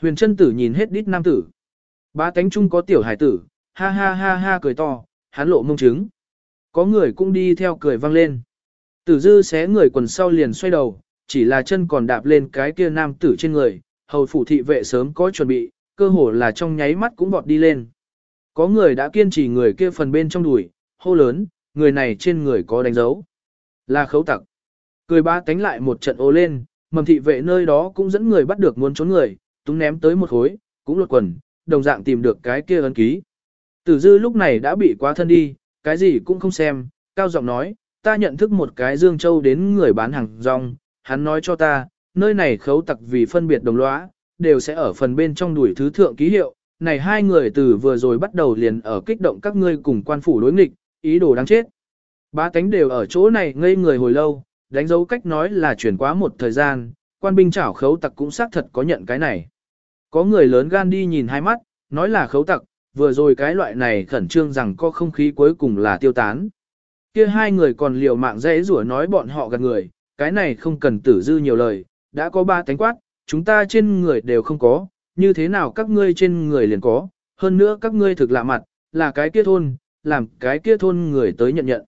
Huyền chân tử nhìn hết đít nam tử. Ba cánh chung có tiểu hải tử, ha ha ha ha cười to, hắn lộ mông trứng. Có người cũng đi theo cười vang lên. Tử dư xé người quần sau liền xoay đầu, chỉ là chân còn đạp lên cái kia nam tử trên người, hầu phủ thị vệ sớm có chuẩn bị, cơ hồ là trong nháy mắt cũng vọt đi lên. Có người đã kiên trì người kia phần bên trong đùi, hô lớn, người này trên người có đánh dấu. Là khấu tặc. Cười ba cánh lại một trận ô lên, mầm thị vệ nơi đó cũng dẫn người bắt được muốn trốn người, túng ném tới một khối, cũng lột quần, đồng dạng tìm được cái kia ấn ký. Tử dư lúc này đã bị quá thân đi, cái gì cũng không xem, cao giọng nói, ta nhận thức một cái Dương Châu đến người bán hàng rong, hắn nói cho ta, nơi này khấu tặc vì phân biệt đồng lõa, đều sẽ ở phần bên trong đuổi thứ thượng ký hiệu, này hai người từ vừa rồi bắt đầu liền ở kích động các ngươi cùng quan phủ đối nghịch, ý đồ đáng chết. Ba cánh đều ở chỗ này ngây người hồi lâu, đánh dấu cách nói là chuyển quá một thời gian, quan binh chảo khấu tặc cũng xác thật có nhận cái này. Có người lớn gan đi nhìn hai mắt, nói là khấu tặc, vừa rồi cái loại này khẩn trương rằng có không khí cuối cùng là tiêu tán. Kia hai người còn liều mạng dễ rủa nói bọn họ gạt người, cái này không cần tử dư nhiều lời, đã có ba tánh quát, chúng ta trên người đều không có, như thế nào các ngươi trên người liền có, hơn nữa các ngươi thực lạ mặt, là cái kia thôn, làm cái kia thôn người tới nhận nhận.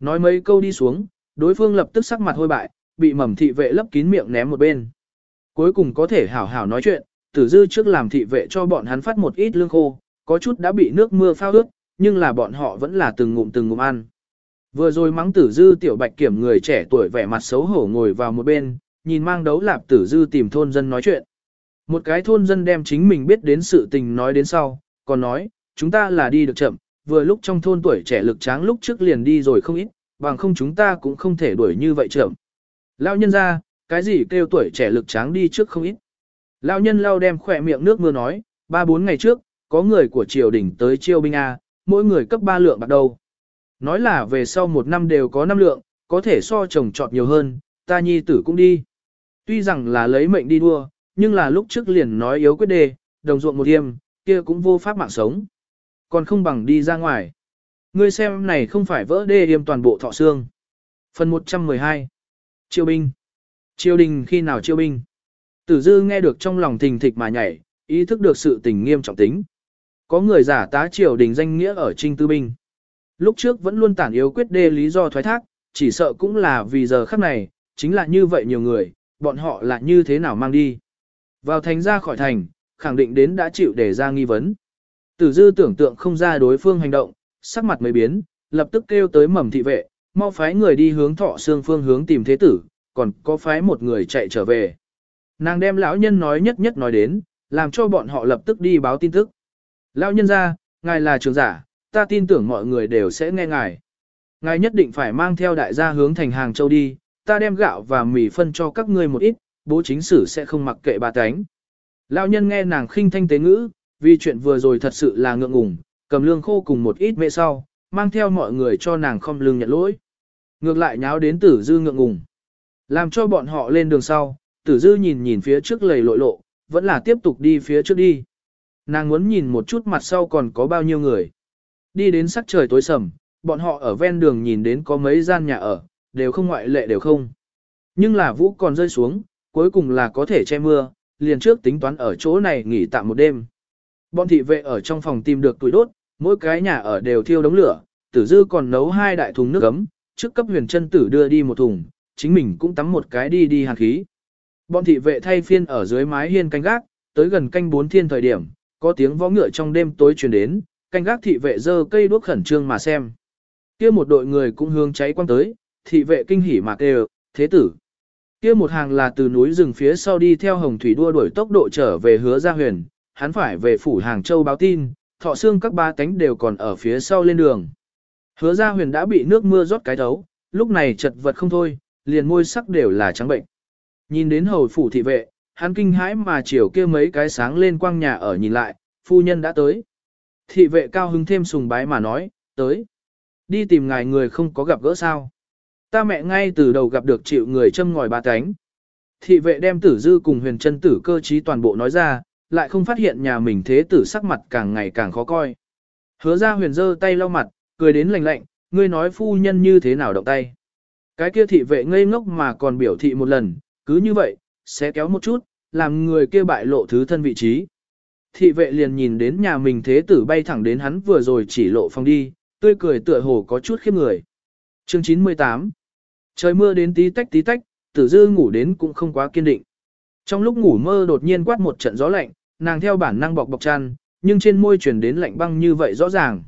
Nói mấy câu đi xuống, đối phương lập tức sắc mặt hôi bại, bị mầm thị vệ lấp kín miệng ném một bên. Cuối cùng có thể hảo hảo nói chuyện, tử dư trước làm thị vệ cho bọn hắn phát một ít lương khô, có chút đã bị nước mưa phao ướt, nhưng là bọn họ vẫn là từng ngụm từng ngụm ăn. Vừa rồi mắng tử dư tiểu bạch kiểm người trẻ tuổi vẻ mặt xấu hổ ngồi vào một bên, nhìn mang đấu lạp tử dư tìm thôn dân nói chuyện. Một cái thôn dân đem chính mình biết đến sự tình nói đến sau, còn nói, chúng ta là đi được chậm, vừa lúc trong thôn tuổi trẻ lực tráng lúc trước liền đi rồi không ít, bằng không chúng ta cũng không thể đuổi như vậy chậm. Lão nhân ra, cái gì kêu tuổi trẻ lực tráng đi trước không ít. Lão nhân lao đem khỏe miệng nước mưa nói, ba bốn ngày trước, có người của triều đình tới chiêu binh A, mỗi người cấp ba lượng bạc đầu. Nói là về sau một năm đều có năm lượng, có thể so chồng trọt nhiều hơn, ta nhi tử cũng đi. Tuy rằng là lấy mệnh đi đua, nhưng là lúc trước liền nói yếu quyết đề, đồng ruộng một thiêm, kia cũng vô pháp mạng sống. Còn không bằng đi ra ngoài. Ngươi xem này không phải vỡ đê yêm toàn bộ thọ xương. Phần 112 Triều binh Triều đình khi nào triều binh? Tử dư nghe được trong lòng thình thịch mà nhảy, ý thức được sự tình nghiêm trọng tính. Có người giả tá triều đình danh nghĩa ở trinh tư binh. Lúc trước vẫn luôn tản yếu quyết đê lý do thoái thác, chỉ sợ cũng là vì giờ khắc này, chính là như vậy nhiều người, bọn họ là như thế nào mang đi. Vào thành ra khỏi thành, khẳng định đến đã chịu để ra nghi vấn. Tử dư tưởng tượng không ra đối phương hành động, sắc mặt mới biến, lập tức kêu tới mầm thị vệ, mau phái người đi hướng thọ xương phương hướng tìm thế tử, còn có phái một người chạy trở về. Nàng đem lão nhân nói nhất nhất nói đến, làm cho bọn họ lập tức đi báo tin tức. Lão nhân ra, ngài là trưởng giả, ta tin tưởng mọi người đều sẽ nghe ngài. Ngài nhất định phải mang theo đại gia hướng thành hàng châu đi, ta đem gạo và mì phân cho các ngươi một ít, bố chính sử sẽ không mặc kệ bà tánh. Lão nhân nghe nàng khinh thanh tế ngữ, vì chuyện vừa rồi thật sự là ngượng ngùng, cầm lương khô cùng một ít mẹ sau, mang theo mọi người cho nàng không lương nhận lỗi. Ngược lại nháo đến tử dư ngượng ngùng. Làm cho bọn họ lên đường sau, tử dư nhìn nhìn phía trước lầy lội lộ, vẫn là tiếp tục đi phía trước đi. Nàng muốn nhìn một chút mặt sau còn có bao nhiêu người. Đi đến sắc trời tối sầm, bọn họ ở ven đường nhìn đến có mấy gian nhà ở, đều không ngoại lệ đều không. Nhưng là vũ còn rơi xuống, cuối cùng là có thể che mưa, liền trước tính toán ở chỗ này nghỉ tạm một đêm. Bọn thị vệ ở trong phòng tìm được tuổi đốt, mỗi cái nhà ở đều thiêu đống lửa, tử dư còn nấu hai đại thùng nước ấm, trước cấp huyền chân tử đưa đi một thùng, chính mình cũng tắm một cái đi đi hàn khí. Bọn thị vệ thay phiên ở dưới mái hiên canh gác, tới gần canh bốn thiên thời điểm, có tiếng võ ngựa trong đêm tối truyền đến, canh gác thị vệ dơ cây đuốc khẩn trương mà xem. Kia một đội người cũng hướng cháy quang tới, thị vệ kinh hỉ mà kêu, thế tử. Kia một hàng là từ núi rừng phía sau đi theo hồng thủy đua đuổi tốc độ trở về hứa gia huyền, hắn phải về phủ hàng châu báo tin, thọ xương các ba cánh đều còn ở phía sau lên đường. Hứa gia huyền đã bị nước mưa rót cái thấu, lúc này chật vật không thôi, liền môi sắc đều là trắng bệnh. Nhìn đến hầu phủ thị vệ, hắn kinh hãi mà chiều kia mấy cái sáng lên quang nhà ở nhìn lại, phu nhân đã tới. Thị vệ cao hứng thêm sùng bái mà nói, tới. Đi tìm ngài người không có gặp gỡ sao. Ta mẹ ngay từ đầu gặp được chịu người châm ngòi ba cánh. Thị vệ đem tử dư cùng huyền chân tử cơ trí toàn bộ nói ra, lại không phát hiện nhà mình thế tử sắc mặt càng ngày càng khó coi. Hứa ra huyền dơ tay lau mặt, cười đến lạnh lạnh, ngươi nói phu nhân như thế nào động tay. Cái kia thị vệ ngây ngốc mà còn biểu thị một lần, cứ như vậy, sẽ kéo một chút, làm người kia bại lộ thứ thân vị trí. Thị vệ liền nhìn đến nhà mình thế tử bay thẳng đến hắn vừa rồi chỉ lộ phòng đi, tươi cười tựa hồ có chút khiếp người. Chương 98 Trời mưa đến tí tách tí tách, tử dư ngủ đến cũng không quá kiên định. Trong lúc ngủ mơ đột nhiên quát một trận gió lạnh, nàng theo bản năng bọc bọc chăn, nhưng trên môi truyền đến lạnh băng như vậy rõ ràng.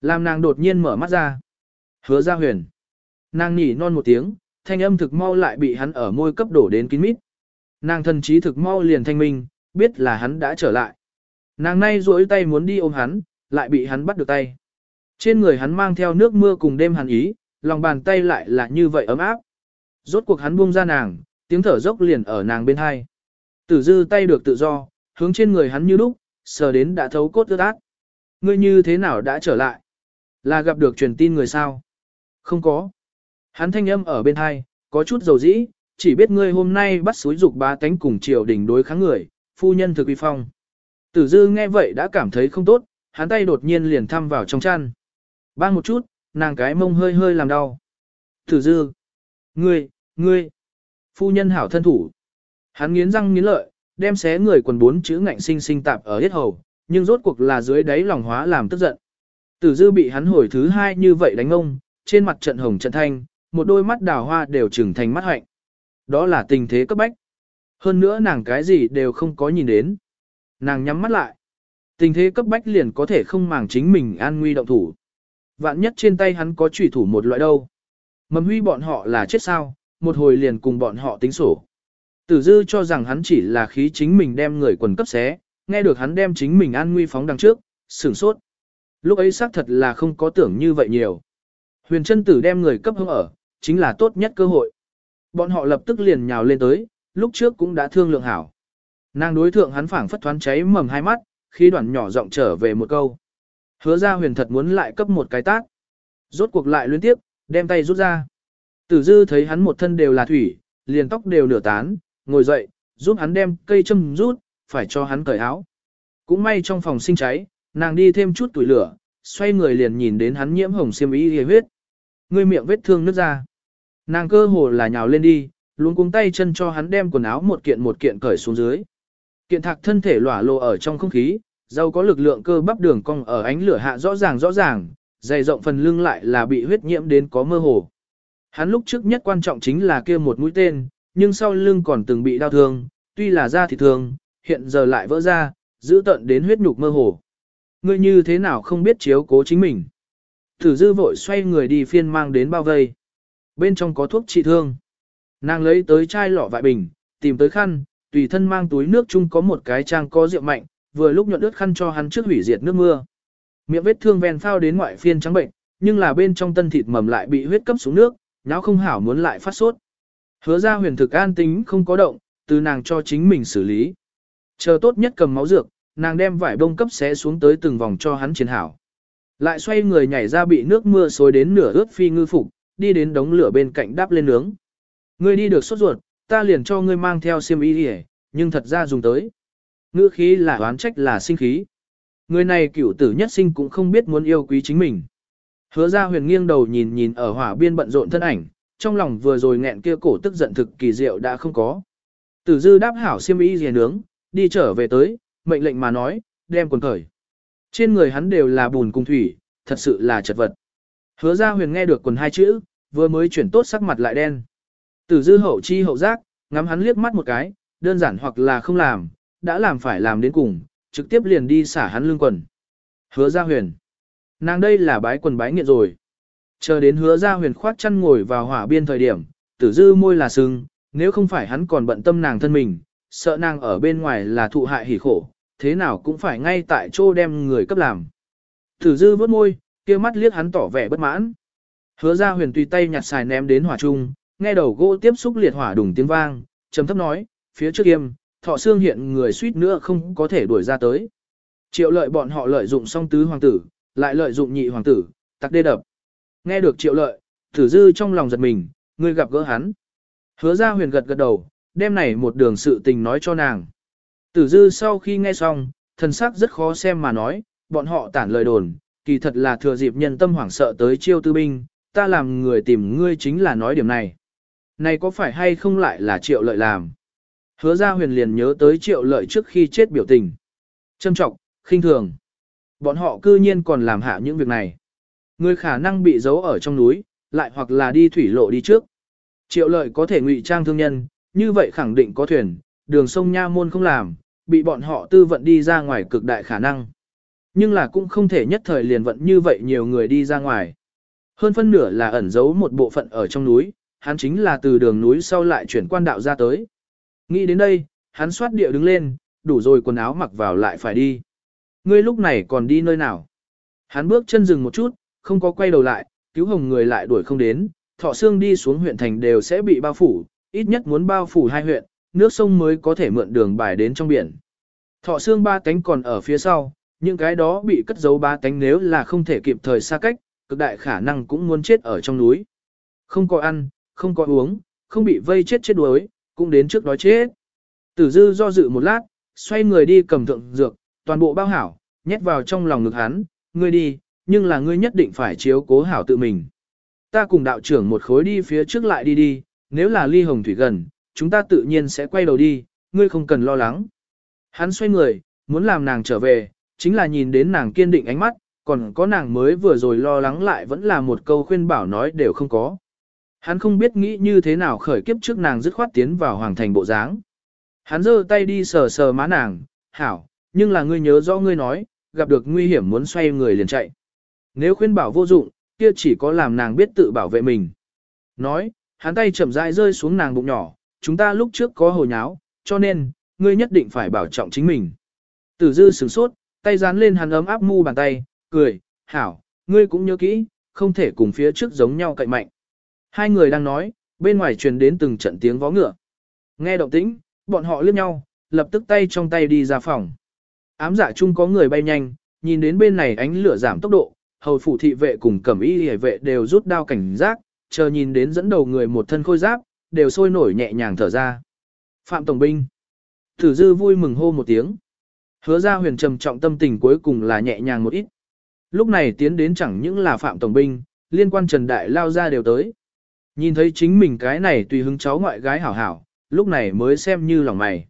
Làm nàng đột nhiên mở mắt ra. Hứa ra huyền. Nàng nhỉ non một tiếng, thanh âm thực mau lại bị hắn ở môi cấp đổ đến kín mít. Nàng thần trí thực mau liền thanh minh, biết là hắn đã trở lại. Nàng nay duỗi tay muốn đi ôm hắn, lại bị hắn bắt được tay. Trên người hắn mang theo nước mưa cùng đêm hàn ý, lòng bàn tay lại là như vậy ấm áp. Rốt cuộc hắn buông ra nàng, tiếng thở dốc liền ở nàng bên hai. Tử dư tay được tự do, hướng trên người hắn như lúc, sờ đến đã thấu cốt ướt át. Ngươi như thế nào đã trở lại? Là gặp được truyền tin người sao? Không có. Hắn thanh âm ở bên hai, có chút dầu dĩ, chỉ biết ngươi hôm nay bắt suối dục ba tánh cùng triều đình đối kháng người, phu nhân thực uy phong. Tử dư nghe vậy đã cảm thấy không tốt, hắn tay đột nhiên liền thăm vào trong chăn. Bang một chút, nàng cái mông hơi hơi làm đau. Tử dư. Ngươi, ngươi. Phu nhân hảo thân thủ. Hắn nghiến răng nghiến lợi, đem xé người quần bốn chữ ngạnh sinh sinh tạp ở hết hầu, nhưng rốt cuộc là dưới đáy lòng hóa làm tức giận. Tử dư bị hắn hồi thứ hai như vậy đánh ông, trên mặt trận hồng trận thanh, một đôi mắt đào hoa đều trừng thành mắt hạnh. Đó là tình thế cấp bách. Hơn nữa nàng cái gì đều không có nhìn đến. Nàng nhắm mắt lại. Tình thế cấp bách liền có thể không màng chính mình an nguy động thủ. Vạn nhất trên tay hắn có trùy thủ một loại đâu. Mầm huy bọn họ là chết sao, một hồi liền cùng bọn họ tính sổ. Tử dư cho rằng hắn chỉ là khí chính mình đem người quần cấp xé, nghe được hắn đem chính mình an nguy phóng đằng trước, sửng sốt. Lúc ấy xác thật là không có tưởng như vậy nhiều. Huyền chân tử đem người cấp hương ở, chính là tốt nhất cơ hội. Bọn họ lập tức liền nhào lên tới, lúc trước cũng đã thương lượng hảo. Nàng đối thượng hắn phảng phất thoáng cháy mầm hai mắt, khi đoạn nhỏ giọng trở về một câu. Hứa ra huyền thật muốn lại cấp một cái tác. Rốt cuộc lại liên tiếp, đem tay rút ra. Tử dư thấy hắn một thân đều là thủy, liền tóc đều nửa tán, ngồi dậy, giúp hắn đem cây châm rút, phải cho hắn cởi áo. Cũng may trong phòng sinh cháy, nàng đi thêm chút tuổi lửa, xoay người liền nhìn đến hắn nhiễm hồng xiêm y hề huyết. Người miệng vết thương nứt ra. Nàng cơ hồ là nhào lên đi, luôn cuống tay chân cho hắn đem quần áo một kiện một kiện cởi xuống dưới. Kiện thạc thân thể lỏa lộ ở trong không khí, giàu có lực lượng cơ bắp đường cong ở ánh lửa hạ rõ ràng rõ ràng, dày rộng phần lưng lại là bị huyết nhiễm đến có mơ hồ. Hắn lúc trước nhất quan trọng chính là kia một mũi tên, nhưng sau lưng còn từng bị đau thương, tuy là da thịt thương, hiện giờ lại vỡ ra, giữ tận đến huyết nhục mơ hồ. Ngươi như thế nào không biết chiếu cố chính mình. Thử dư vội xoay người đi phiên mang đến bao vây. Bên trong có thuốc trị thương. Nàng lấy tới chai lọ vại bình, tìm tới khăn, tùy thân mang túi nước chung có một cái trang có rượu mạnh, vừa lúc nhuận ướt khăn cho hắn trước hủy diệt nước mưa. Miệng vết thương ven phao đến ngoại phiên trắng bệnh, nhưng là bên trong tân thịt mầm lại bị huyết cấp xuống nước, nháo không hảo muốn lại phát sốt. Hứa ra huyền thực an tính không có động, từ nàng cho chính mình xử lý. Chờ tốt nhất cầm máu dược, nàng đem vải bông cấp xé xuống tới từng vòng cho hắn chiến hảo. Lại xoay người nhảy ra bị nước mưa xối đến nửa ướt phi ngư phục, đi đến đống lửa bên cạnh đắp lên nướng. Ngươi đi được sốt ruột, ta liền cho ngươi mang theo xiêm y đi nhưng thật ra dùng tới. Ngữ khí là oán trách là sinh khí. Người này cửu tử nhất sinh cũng không biết muốn yêu quý chính mình. Hứa ra huyền nghiêng đầu nhìn nhìn ở hỏa biên bận rộn thân ảnh, trong lòng vừa rồi nghẹn kia cổ tức giận thực kỳ diệu đã không có. Tử dư đáp hảo xiêm y gì nướng, đi trở về tới, mệnh lệnh mà nói, đem quần khởi. Trên người hắn đều là bùn cùng thủy, thật sự là chật vật. Hứa ra huyền nghe được quần hai chữ, vừa mới chuyển tốt sắc mặt lại đen. Tử dư hậu chi hậu giác, ngắm hắn liếc mắt một cái, đơn giản hoặc là không làm, đã làm phải làm đến cùng, trực tiếp liền đi xả hắn lưng quần. Hứa ra huyền. Nàng đây là bái quần bái nghiện rồi. Chờ đến hứa ra huyền khoát chăn ngồi vào hỏa biên thời điểm, tử dư môi là sưng, nếu không phải hắn còn bận tâm nàng thân mình, sợ nàng ở bên ngoài là thụ hại hỉ khổ, thế nào cũng phải ngay tại chỗ đem người cấp làm. Tử dư vớt môi, kia mắt liếc hắn tỏ vẻ bất mãn. Hứa ra huyền tùy tay nhặt xài ném đến hỏa trung, nghe đầu gỗ tiếp xúc liệt hỏa đùng tiếng vang, trầm thấp nói, phía trước im, thọ xương hiện người suýt nữa không có thể đuổi ra tới. Triệu lợi bọn họ lợi dụng song tứ hoàng tử, lại lợi dụng nhị hoàng tử, tặc đê đập. Nghe được triệu lợi, tử dư trong lòng giật mình, ngươi gặp gỡ hắn. Hứa ra huyền gật gật đầu, đem này một đường sự tình nói cho nàng. Tử dư sau khi nghe xong, thần sắc rất khó xem mà nói, bọn họ tản lời đồn, kỳ thật là thừa dịp nhân tâm hoảng sợ tới chiêu tư binh, ta làm người tìm ngươi chính là nói điểm này. Này có phải hay không lại là triệu lợi làm? Hứa ra huyền liền nhớ tới triệu lợi trước khi chết biểu tình. Châm trọng, khinh thường. Bọn họ cư nhiên còn làm hạ những việc này. Người khả năng bị giấu ở trong núi, lại hoặc là đi thủy lộ đi trước. Triệu lợi có thể ngụy trang thương nhân, như vậy khẳng định có thuyền, đường sông Nha Môn không làm, bị bọn họ tư vận đi ra ngoài cực đại khả năng. Nhưng là cũng không thể nhất thời liền vận như vậy nhiều người đi ra ngoài. Hơn phân nửa là ẩn giấu một bộ phận ở trong núi, hắn chính là từ đường núi sau lại chuyển quan đạo ra tới. Nghĩ đến đây, hắn xoát địa đứng lên, đủ rồi quần áo mặc vào lại phải đi. Ngươi lúc này còn đi nơi nào? Hắn bước chân dừng một chút, không có quay đầu lại, cứu hồng người lại đuổi không đến, thọ xương đi xuống huyện thành đều sẽ bị bao phủ, ít nhất muốn bao phủ hai huyện, nước sông mới có thể mượn đường bài đến trong biển. Thọ xương ba tánh còn ở phía sau, những cái đó bị cất giấu ba tánh nếu là không thể kịp thời xa cách, cực đại khả năng cũng muốn chết ở trong núi. Không có ăn, không có uống, không bị vây chết chết đuối, cũng đến trước đói chết. Tử dư do dự một lát, xoay người đi cầm thượng dược, toàn bộ bao hảo, nhét vào trong lòng ngực hắn, ngươi đi, nhưng là ngươi nhất định phải chiếu cố hảo tự mình. Ta cùng đạo trưởng một khối đi phía trước lại đi đi, nếu là ly hồng thủy gần, chúng ta tự nhiên sẽ quay đầu đi, ngươi không cần lo lắng. Hắn xoay người, muốn làm nàng trở về, chính là nhìn đến nàng kiên định ánh mắt, còn có nàng mới vừa rồi lo lắng lại vẫn là một câu khuyên bảo nói đều không có. Hắn không biết nghĩ như thế nào khởi kiếp trước nàng dứt khoát tiến vào hoàng thành bộ dáng. Hắn giơ tay đi sờ sờ má nàng, hảo, nhưng là ngươi nhớ rõ ngươi nói, gặp được nguy hiểm muốn xoay người liền chạy. Nếu khuyên bảo vô dụng, kia chỉ có làm nàng biết tự bảo vệ mình. Nói, hắn tay chậm rãi rơi xuống nàng bụng nhỏ, chúng ta lúc trước có hồi nháo, cho nên, ngươi nhất định phải bảo trọng chính mình. Tử dư sửng sốt, tay dán lên hắn ấm áp mu bàn tay, cười, hảo, ngươi cũng nhớ kỹ, không thể cùng phía trước giống nhau cậy mạnh. Hai người đang nói, bên ngoài truyền đến từng trận tiếng vó ngựa. Nghe động tĩnh, bọn họ liếc nhau, lập tức tay trong tay đi ra phòng. Ám dạ chung có người bay nhanh, nhìn đến bên này ánh lửa giảm tốc độ, hầu phủ thị vệ cùng cẩm y hề vệ đều rút đao cảnh giác, chờ nhìn đến dẫn đầu người một thân khôi giáp, đều sôi nổi nhẹ nhàng thở ra. Phạm Tổng Binh. Thử dư vui mừng hô một tiếng. Hứa ra huyền trầm trọng tâm tình cuối cùng là nhẹ nhàng một ít. Lúc này tiến đến chẳng những là Phạm Tổng Binh, liên quan Trần Đại lao ra đều tới. Nhìn thấy chính mình cái này tùy hứng cháu ngoại gái hảo hảo, lúc này mới xem như lòng mày.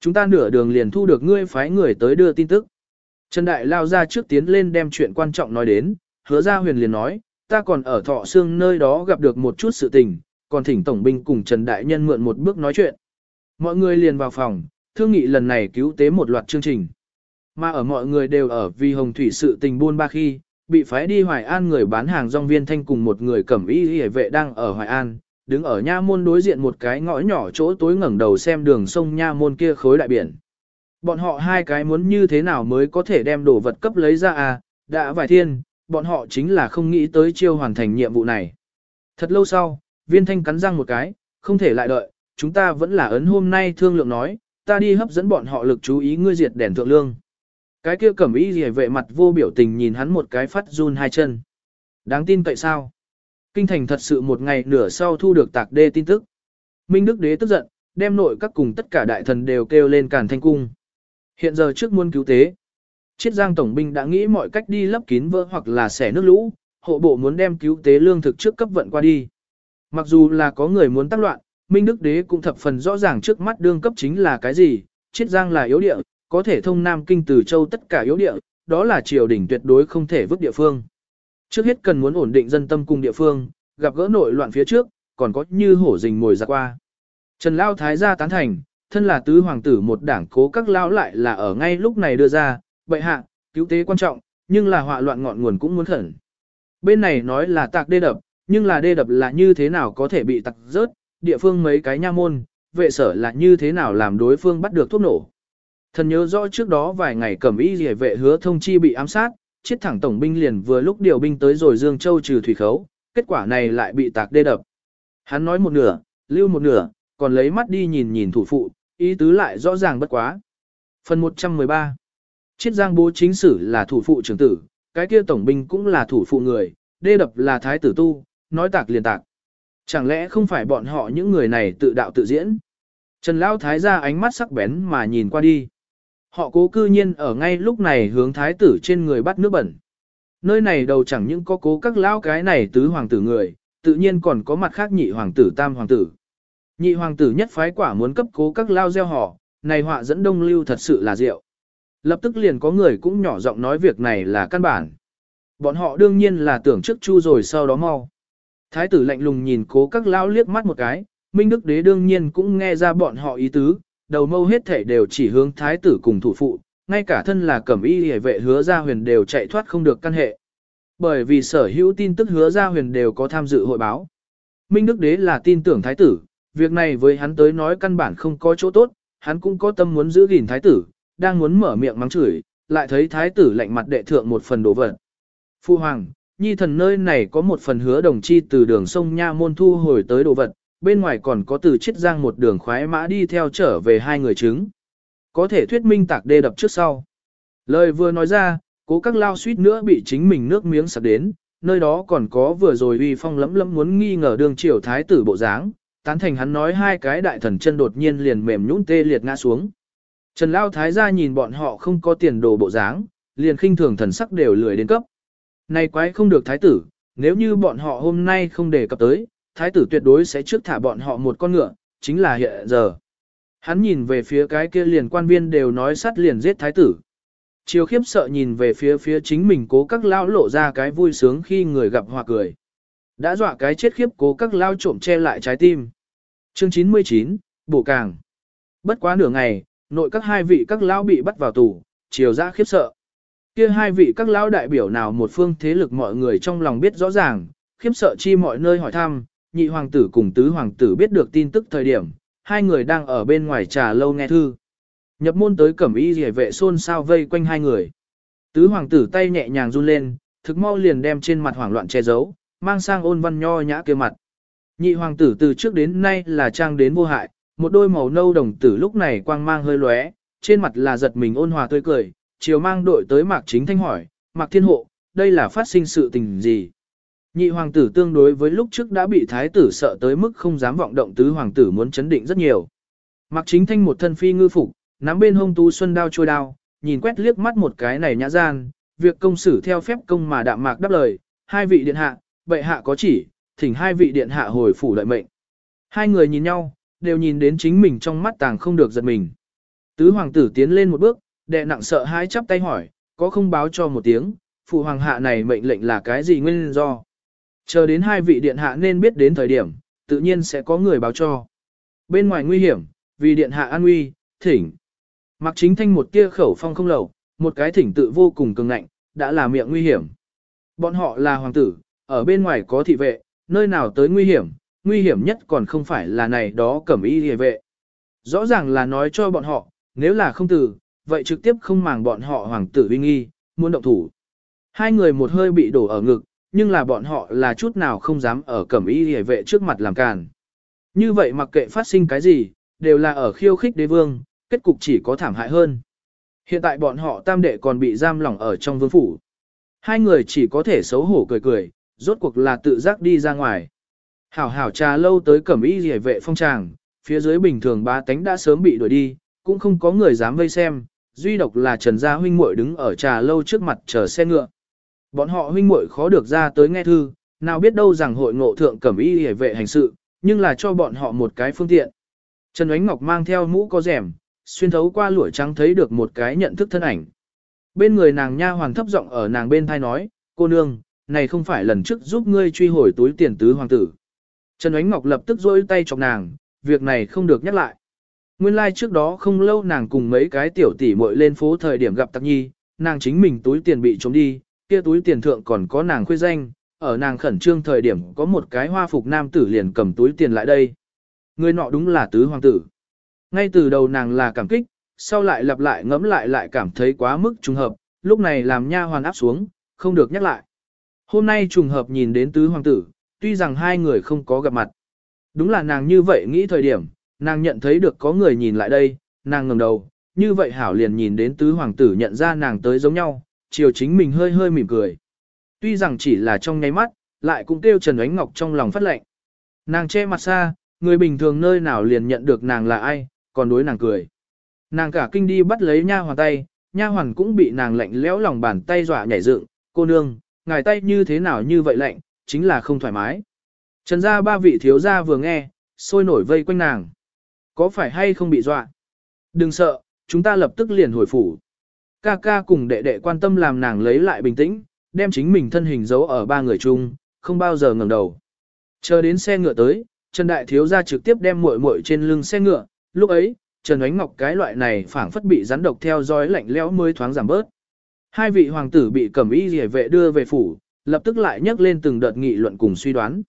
Chúng ta nửa đường liền thu được ngươi phái người tới đưa tin tức. Trần Đại lao ra trước tiến lên đem chuyện quan trọng nói đến, hứa ra huyền liền nói, ta còn ở thọ xương nơi đó gặp được một chút sự tình, còn thỉnh tổng binh cùng Trần Đại Nhân mượn một bước nói chuyện. Mọi người liền vào phòng, thương nghị lần này cứu tế một loạt chương trình. Mà ở mọi người đều ở vì hồng thủy sự tình buôn ba khi, bị phái đi Hoài An người bán hàng rong viên thanh cùng một người cẩm y hề vệ đang ở Hoài An, đứng ở nha môn đối diện một cái ngõ nhỏ chỗ tối ngẩng đầu xem đường sông nha môn kia khối đại biển. Bọn họ hai cái muốn như thế nào mới có thể đem đồ vật cấp lấy ra à, đã vài thiên, bọn họ chính là không nghĩ tới chiêu hoàn thành nhiệm vụ này. Thật lâu sau, viên thanh cắn răng một cái, không thể lại đợi, chúng ta vẫn là ấn hôm nay thương lượng nói, ta đi hấp dẫn bọn họ lực chú ý ngươi diệt đèn thượng lương. Cái kia cẩm y rìa vệ mặt vô biểu tình nhìn hắn một cái phát run hai chân. Đáng tin cậy sao? Kinh thành thật sự một ngày nửa sau thu được tạc đê tin tức. Minh Đức Đế tức giận, đem nội các cùng tất cả đại thần đều kêu lên càn thanh cung. Hiện giờ trước muôn cứu tế, Chiết Giang Tổng binh đã nghĩ mọi cách đi lấp kín vỡ hoặc là xẻ nước lũ, hộ bộ muốn đem cứu tế lương thực trước cấp vận qua đi. Mặc dù là có người muốn tác loạn, Minh Đức Đế cũng thập phần rõ ràng trước mắt đương cấp chính là cái gì, Chiết Giang là yếu địa, có thể thông Nam Kinh từ châu tất cả yếu địa, đó là triều đình tuyệt đối không thể vứt địa phương. Trước hết cần muốn ổn định dân tâm cùng địa phương, gặp gỡ nội loạn phía trước, còn có như hổ rình mồi ra qua. Trần Lao Thái gia tán thành, thân là tứ hoàng tử một đảng cố các lão lại là ở ngay lúc này đưa ra, bệ hạ, cứu tế quan trọng, nhưng là họa loạn ngọn nguồn cũng muốn khẩn. Bên này nói là tạc đê đập, nhưng là đê đập là như thế nào có thể bị tạc rớt, địa phương mấy cái nha môn, vệ sở là như thế nào làm đối phương bắt được thuốc nổ. Thần nhớ rõ trước đó vài ngày cẩm y rỉa vệ hứa thông chi bị ám sát, chết thẳng tổng binh liền vừa lúc điều binh tới rồi Dương Châu trừ thủy khấu, kết quả này lại bị tạc đê đập. Hắn nói một nửa, lưu một nửa, còn lấy mắt đi nhìn nhìn thủ phụ, ý tứ lại rõ ràng bất quá. Phần 113 Chiết giang bố chính sử là thủ phụ trưởng tử, cái kia tổng binh cũng là thủ phụ người, đê đập là thái tử tu, nói tạc liền tạc. Chẳng lẽ không phải bọn họ những người này tự đạo tự diễn? Trần Lão Thái ra ánh mắt sắc bén mà nhìn qua đi. Họ cố cư nhiên ở ngay lúc này hướng thái tử trên người bắt nước bẩn. Nơi này đầu chẳng những có cố các lão cái này tứ hoàng tử người, tự nhiên còn có mặt khác nhị hoàng tử tam hoàng tử. Nhị hoàng tử nhất phái quả muốn cấp cố các lao gieo họ, này họa dẫn đông lưu thật sự là diệu. Lập tức liền có người cũng nhỏ giọng nói việc này là căn bản. Bọn họ đương nhiên là tưởng trước chu rồi sau đó mau. Thái tử lạnh lùng nhìn cố các lao liếc mắt một cái, Minh Đức Đế đương nhiên cũng nghe ra bọn họ ý tứ, đầu mâu hết thể đều chỉ hướng thái tử cùng thủ phụ, ngay cả thân là cẩm y hề vệ hứa ra huyền đều chạy thoát không được căn hệ. Bởi vì sở hữu tin tức hứa ra huyền đều có tham dự hội báo. Minh Đức Đế là tin tưởng thái tử, việc này với hắn tới nói căn bản không có chỗ tốt, hắn cũng có tâm muốn giữ gìn thái tử, đang muốn mở miệng mắng chửi, lại thấy thái tử lạnh mặt đệ thượng một phần đồ vật. Phu hoàng, nhi thần nơi này có một phần hứa đồng chi từ đường sông Nha Môn thu hồi tới đồ vật, bên ngoài còn có từ chiết giang một đường khoái mã đi theo trở về hai người chứng. Có thể thuyết minh tạc đê đập trước sau. Lời vừa nói ra, cố các lao suýt nữa bị chính mình nước miếng sặc đến, nơi đó còn có vừa rồi uy phong lẫm lẫm muốn nghi ngờ đường triều thái tử bộ dáng, tán thành hắn nói hai cái đại thần chân đột nhiên liền mềm nhũn tê liệt ngã xuống. Trần Lao Thái gia nhìn bọn họ không có tiền đồ bộ dáng, liền khinh thường thần sắc đều lười đến cấp. Này quái không được thái tử, nếu như bọn họ hôm nay không đề cập tới, thái tử tuyệt đối sẽ trước thả bọn họ một con ngựa, chính là hiện giờ. Hắn nhìn về phía cái kia liền quan viên đều nói sát liền giết thái tử. Chiều khiếp sợ nhìn về phía phía chính mình cố các lao lộ ra cái vui sướng khi người gặp hòa cười. Đã dọa cái chết khiếp cố các lao trộm che lại trái tim. Chương 99, Bổ Càng. Bất quá nửa ngày, nội các hai vị các lao bị bắt vào tù, chiều ra khiếp sợ. Kia hai vị các lao đại biểu nào một phương thế lực mọi người trong lòng biết rõ ràng, khiếp sợ chi mọi nơi hỏi thăm, nhị hoàng tử cùng tứ hoàng tử biết được tin tức thời điểm, hai người đang ở bên ngoài trà lâu nghe thư. Nhập môn tới cẩm y rỉa vệ xôn xao vây quanh hai người. Tứ hoàng tử tay nhẹ nhàng run lên, thực mau liền đem trên mặt hoảng loạn che giấu, mang sang ôn văn nho nhã kia mặt. Nhị hoàng tử từ trước đến nay là trang đến vô hại, một đôi màu nâu đồng tử lúc này quang mang hơi lóe, trên mặt là giật mình ôn hòa tươi cười, chiều mang đội tới Mạc Chính Thanh hỏi, Mạc Thiên Hộ, đây là phát sinh sự tình gì? Nhị hoàng tử tương đối với lúc trước đã bị thái tử sợ tới mức không dám vọng động tứ hoàng tử muốn chấn định rất nhiều. Mặc Chính Thanh một thân phi ngư phục, nắm bên hông tú xuân đao trôi đao, nhìn quét liếc mắt một cái này nhã gian, việc công xử theo phép công mà đạm mạc đáp lời, hai vị điện hạ, bệ hạ có chỉ, thỉnh hai vị điện hạ hồi phủ lợi mệnh. Hai người nhìn nhau, đều nhìn đến chính mình trong mắt tàng không được giật mình. Tứ hoàng tử tiến lên một bước, đệ nặng sợ hãi chắp tay hỏi, có không báo cho một tiếng, phụ hoàng hạ này mệnh lệnh là cái gì nguyên do. Chờ đến hai vị điện hạ nên biết đến thời điểm, tự nhiên sẽ có người báo cho. Bên ngoài nguy hiểm, vì điện hạ an nguy, thỉnh. Mặc chính thanh một tia khẩu phong không lầu, một cái thỉnh tự vô cùng cường ngạnh, đã là miệng nguy hiểm. Bọn họ là hoàng tử, ở bên ngoài có thị vệ, nơi nào tới nguy hiểm, nguy hiểm nhất còn không phải là này đó cẩm y hề vệ. Rõ ràng là nói cho bọn họ, nếu là không tử, vậy trực tiếp không màng bọn họ hoàng tử uy nghi, muốn động thủ. Hai người một hơi bị đổ ở ngực, nhưng là bọn họ là chút nào không dám ở cẩm y hề vệ trước mặt làm càn. Như vậy mặc kệ phát sinh cái gì, đều là ở khiêu khích đế vương, kết cục chỉ có thảm hại hơn. Hiện tại bọn họ tam đệ còn bị giam lỏng ở trong vương phủ. Hai người chỉ có thể xấu hổ cười cười, rốt cuộc là tự giác đi ra ngoài. Hảo hảo trà lâu tới cẩm y hề vệ phong tràng, phía dưới bình thường ba tánh đã sớm bị đuổi đi, cũng không có người dám vây xem, duy độc là Trần Gia huynh muội đứng ở trà lâu trước mặt chờ xe ngựa. Bọn họ huynh muội khó được ra tới nghe thư, nào biết đâu rằng hội ngộ thượng cẩm y hề vệ hành sự, nhưng là cho bọn họ một cái phương tiện. Trần Ánh Ngọc mang theo mũ có rèm, xuyên thấu qua lũa trắng thấy được một cái nhận thức thân ảnh. Bên người nàng nha hoàng thấp giọng ở nàng bên thai nói, cô nương, này không phải lần trước giúp ngươi truy hồi túi tiền tứ hoàng tử. Trần Ánh Ngọc lập tức rôi tay chọc nàng, việc này không được nhắc lại. Nguyên lai like trước đó không lâu nàng cùng mấy cái tiểu tỷ muội lên phố thời điểm gặp Tắc Nhi, nàng chính mình túi tiền bị trống đi, kia túi tiền thượng còn có nàng khuê danh, ở nàng khẩn trương thời điểm có một cái hoa phục nam tử liền cầm túi tiền lại đây. Người nọ đúng là tứ hoàng tử. Ngay từ đầu nàng là cảm kích, sau lại lặp lại ngẫm lại lại cảm thấy quá mức trùng hợp, lúc này làm nha hoàn áp xuống, không được nhắc lại. Hôm nay trùng hợp nhìn đến tứ hoàng tử, tuy rằng hai người không có gặp mặt. Đúng là nàng như vậy nghĩ thời điểm, Nàng nhận thấy được có người nhìn lại đây, nàng ngẩng đầu, như vậy hảo liền nhìn đến tứ hoàng tử nhận ra nàng tới giống nhau, chiều chính mình hơi hơi mỉm cười. Tuy rằng chỉ là trong nháy mắt, lại cũng kêu Trần Ánh Ngọc trong lòng phát lệnh. Nàng che mặt xa, người bình thường nơi nào liền nhận được nàng là ai, còn đối nàng cười. Nàng cả kinh đi bắt lấy nha hoàn tay, nha hoàn cũng bị nàng lạnh lẽo lòng bàn tay dọa nhảy dựng, cô nương, ngài tay như thế nào như vậy lạnh, chính là không thoải mái. Trần gia ba vị thiếu gia vừa nghe, sôi nổi vây quanh nàng. Có phải hay không bị dọa? Đừng sợ, chúng ta lập tức liền hồi phủ. Ca ca cùng đệ đệ quan tâm làm nàng lấy lại bình tĩnh, đem chính mình thân hình giấu ở ba người chung, không bao giờ ngẩng đầu. Chờ đến xe ngựa tới, Trần Đại Thiếu gia trực tiếp đem muội muội trên lưng xe ngựa, lúc ấy, Trần Ánh Ngọc cái loại này phảng phất bị rắn độc theo dõi lạnh lẽo mới thoáng giảm bớt. Hai vị hoàng tử bị cẩm y rỉa vệ đưa về phủ, lập tức lại nhắc lên từng đợt nghị luận cùng suy đoán.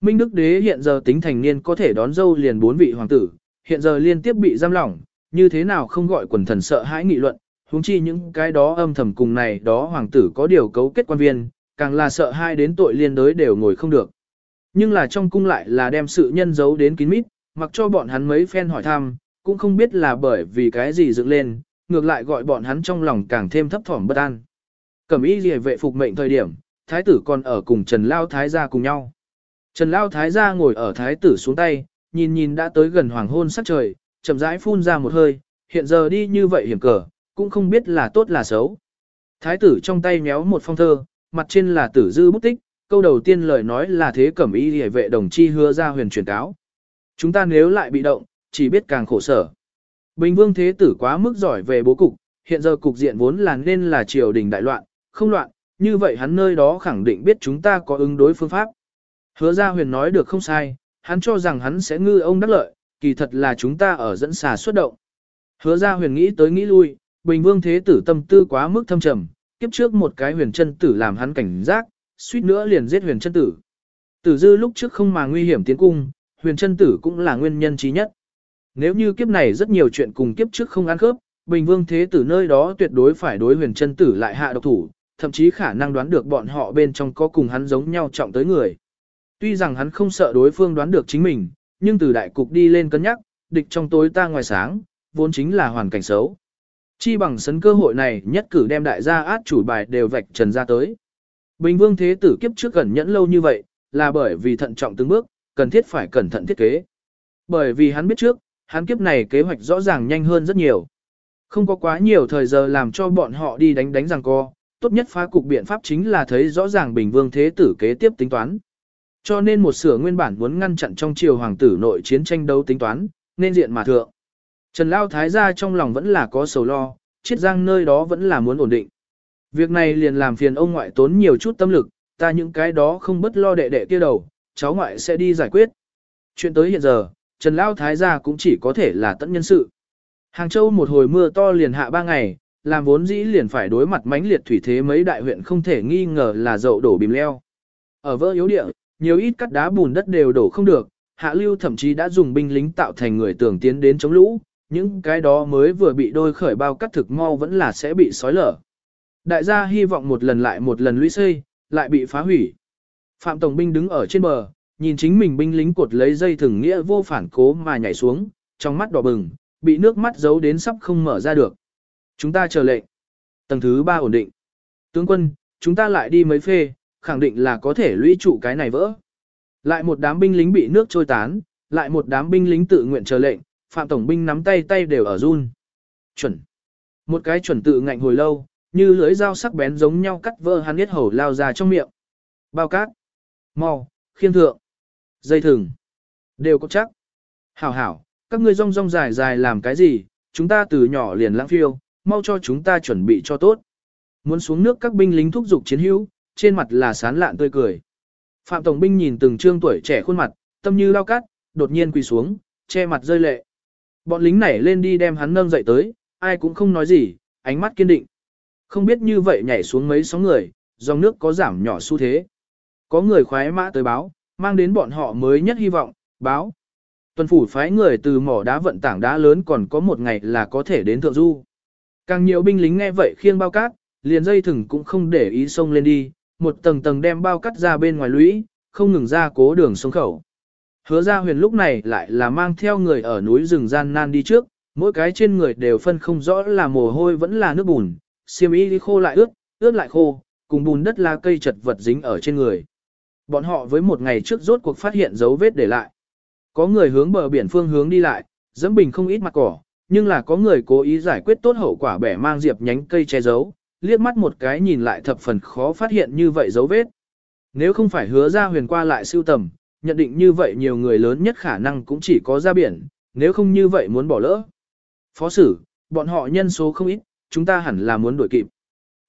Minh Đức Đế hiện giờ tính thành niên có thể đón dâu liền bốn vị hoàng tử, hiện giờ liên tiếp bị giam lỏng, như thế nào không gọi quần thần sợ hãi nghị luận, huống chi những cái đó âm thầm cùng này đó hoàng tử có điều cấu kết quan viên, càng là sợ hai đến tội liên đới đều ngồi không được. Nhưng là trong cung lại là đem sự nhân giấu đến kín mít, mặc cho bọn hắn mấy phen hỏi thăm, cũng không biết là bởi vì cái gì dựng lên, ngược lại gọi bọn hắn trong lòng càng thêm thấp thỏm bất an. Cẩm y liề vệ phục mệnh thời điểm, thái tử còn ở cùng Trần Lao Thái gia cùng nhau. Trần Lao Thái gia ngồi ở thái tử xuống tay, nhìn nhìn đã tới gần hoàng hôn sắc trời, chậm rãi phun ra một hơi, hiện giờ đi như vậy hiểm cờ, cũng không biết là tốt là xấu. Thái tử trong tay méo một phong thơ, mặt trên là tử dư bút tích, câu đầu tiên lời nói là thế cẩm y hề vệ đồng chi hứa ra huyền truyền cáo. Chúng ta nếu lại bị động, chỉ biết càng khổ sở. Bình vương thế tử quá mức giỏi về bố cục, hiện giờ cục diện vốn là nên là triều đình đại loạn, không loạn, như vậy hắn nơi đó khẳng định biết chúng ta có ứng đối phương pháp. Hứa ra huyền nói được không sai, hắn cho rằng hắn sẽ ngư ông đắc lợi, kỳ thật là chúng ta ở dẫn xà xuất động. Hứa ra huyền nghĩ tới nghĩ lui, Bình Vương Thế Tử tâm tư quá mức thâm trầm, kiếp trước một cái huyền chân tử làm hắn cảnh giác, suýt nữa liền giết huyền chân tử. Tử dư lúc trước không mà nguy hiểm tiến cung, huyền chân tử cũng là nguyên nhân trí nhất. Nếu như kiếp này rất nhiều chuyện cùng kiếp trước không ăn khớp, Bình Vương Thế Tử nơi đó tuyệt đối phải đối huyền chân tử lại hạ độc thủ, thậm chí khả năng đoán được bọn họ bên trong có cùng hắn giống nhau trọng tới người. Tuy rằng hắn không sợ đối phương đoán được chính mình, nhưng từ đại cục đi lên cân nhắc, địch trong tối ta ngoài sáng, vốn chính là hoàn cảnh xấu. Chi bằng sấn cơ hội này nhất cử đem đại gia át chủ bài đều vạch trần ra tới. Bình vương thế tử kiếp trước gần nhẫn lâu như vậy, là bởi vì thận trọng từng bước, cần thiết phải cẩn thận thiết kế. Bởi vì hắn biết trước, hắn kiếp này kế hoạch rõ ràng nhanh hơn rất nhiều. Không có quá nhiều thời giờ làm cho bọn họ đi đánh đánh rằng co, tốt nhất phá cục biện pháp chính là thấy rõ ràng bình vương thế tử kế tiếp tính toán. Cho nên một sửa nguyên bản muốn ngăn chặn trong triều hoàng tử nội chiến tranh đấu tính toán, nên diện mà thượng. Trần Lao Thái gia trong lòng vẫn là có sầu lo, chiết giang nơi đó vẫn là muốn ổn định. Việc này liền làm phiền ông ngoại tốn nhiều chút tâm lực, ta những cái đó không bất lo đệ đệ kia đầu, cháu ngoại sẽ đi giải quyết. Chuyện tới hiện giờ, Trần Lao Thái gia cũng chỉ có thể là tận nhân sự. Hàng Châu một hồi mưa to liền hạ ba ngày, làm vốn dĩ liền phải đối mặt mãnh liệt thủy thế mấy đại huyện không thể nghi ngờ là dậu đổ bìm leo. Ở vỡ yếu địa, nhiều ít cắt đá bùn đất đều đổ không được, hạ lưu thậm chí đã dùng binh lính tạo thành người tưởng tiến đến chống lũ, những cái đó mới vừa bị đôi khởi bao cắt thực mau vẫn là sẽ bị sói lở. Đại gia hy vọng một lần lại một lần lũy xây, lại bị phá hủy. Phạm Tổng binh đứng ở trên bờ, nhìn chính mình binh lính cột lấy dây thừng nghĩa vô phản cố mà nhảy xuống, trong mắt đỏ bừng, bị nước mắt giấu đến sắp không mở ra được. Chúng ta chờ lệnh. Tầng thứ 3 ổn định. Tướng quân, chúng ta lại đi mấy phê, khẳng định là có thể lũy trụ cái này vỡ. Lại một đám binh lính bị nước trôi tán, lại một đám binh lính tự nguyện chờ lệnh, Phạm Tổng binh nắm tay tay đều ở run. Chuẩn. Một cái chuẩn tự ngạnh hồi lâu, như lưỡi dao sắc bén giống nhau cắt vỡ hắn biết hầu lao ra trong miệng. Bao cát. mau, khiên thượng. Dây thừng. Đều có chắc. Hảo hảo, các ngươi rong rong dài dài làm cái gì, chúng ta từ nhỏ liền lãng phiêu, mau cho chúng ta chuẩn bị cho tốt. Muốn xuống nước các binh lính thúc giục chiến hữu, trên mặt là sán lạn tươi cười. Phạm Tổng binh nhìn từng trương tuổi trẻ khuôn mặt, tâm như lao cắt, đột nhiên quỳ xuống, che mặt rơi lệ. Bọn lính nảy lên đi đem hắn nâng dậy tới, ai cũng không nói gì, ánh mắt kiên định. Không biết như vậy nhảy xuống mấy sóng người, dòng nước có giảm nhỏ xu thế. Có người khoái mã tới báo, mang đến bọn họ mới nhất hy vọng, báo. Tuần phủ phái người từ mỏ đá vận tảng đá lớn còn có một ngày là có thể đến thượng du. Càng nhiều binh lính nghe vậy khiêng bao cát, liền dây thừng cũng không để ý sông lên đi, một tầng tầng đem bao cát ra bên ngoài lũy, không ngừng ra cố đường sông khẩu. Hứa ra huyền lúc này lại là mang theo người ở núi rừng gian nan đi trước, mỗi cái trên người đều phân không rõ là mồ hôi vẫn là nước bùn, xiêm y đi khô lại ướt, ướt lại khô, cùng bùn đất lá cây chật vật dính ở trên người. Bọn họ với một ngày trước rốt cuộc phát hiện dấu vết để lại. Có người hướng bờ biển phương hướng đi lại, dẫm bình không ít mặt cỏ, nhưng là có người cố ý giải quyết tốt hậu quả bẻ mang diệp nhánh cây che giấu, liếc mắt một cái nhìn lại thập phần khó phát hiện như vậy dấu vết. Nếu không phải hứa ra huyền qua lại siêu tầm, nhận định như vậy nhiều người lớn nhất khả năng cũng chỉ có ra biển, nếu không như vậy muốn bỏ lỡ. Phó sử, bọn họ nhân số không ít, chúng ta hẳn là muốn đuổi kịp.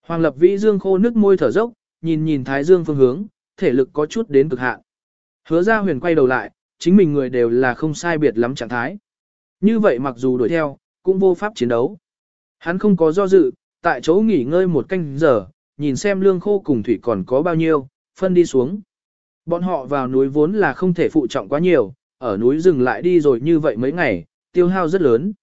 Hoàng Lập Vĩ Dương khô nước môi thở dốc, nhìn nhìn Thái Dương phương hướng, thể lực có chút đến cực hạn. Hứa ra huyền quay đầu lại, chính mình người đều là không sai biệt lắm trạng thái. Như vậy mặc dù đuổi theo, cũng vô pháp chiến đấu. Hắn không có do dự, tại chỗ nghỉ ngơi một canh giờ, nhìn xem lương khô cùng thủy còn có bao nhiêu, phân đi xuống. Bọn họ vào núi vốn là không thể phụ trọng quá nhiều, ở núi rừng lại đi rồi như vậy mấy ngày, tiêu hao rất lớn.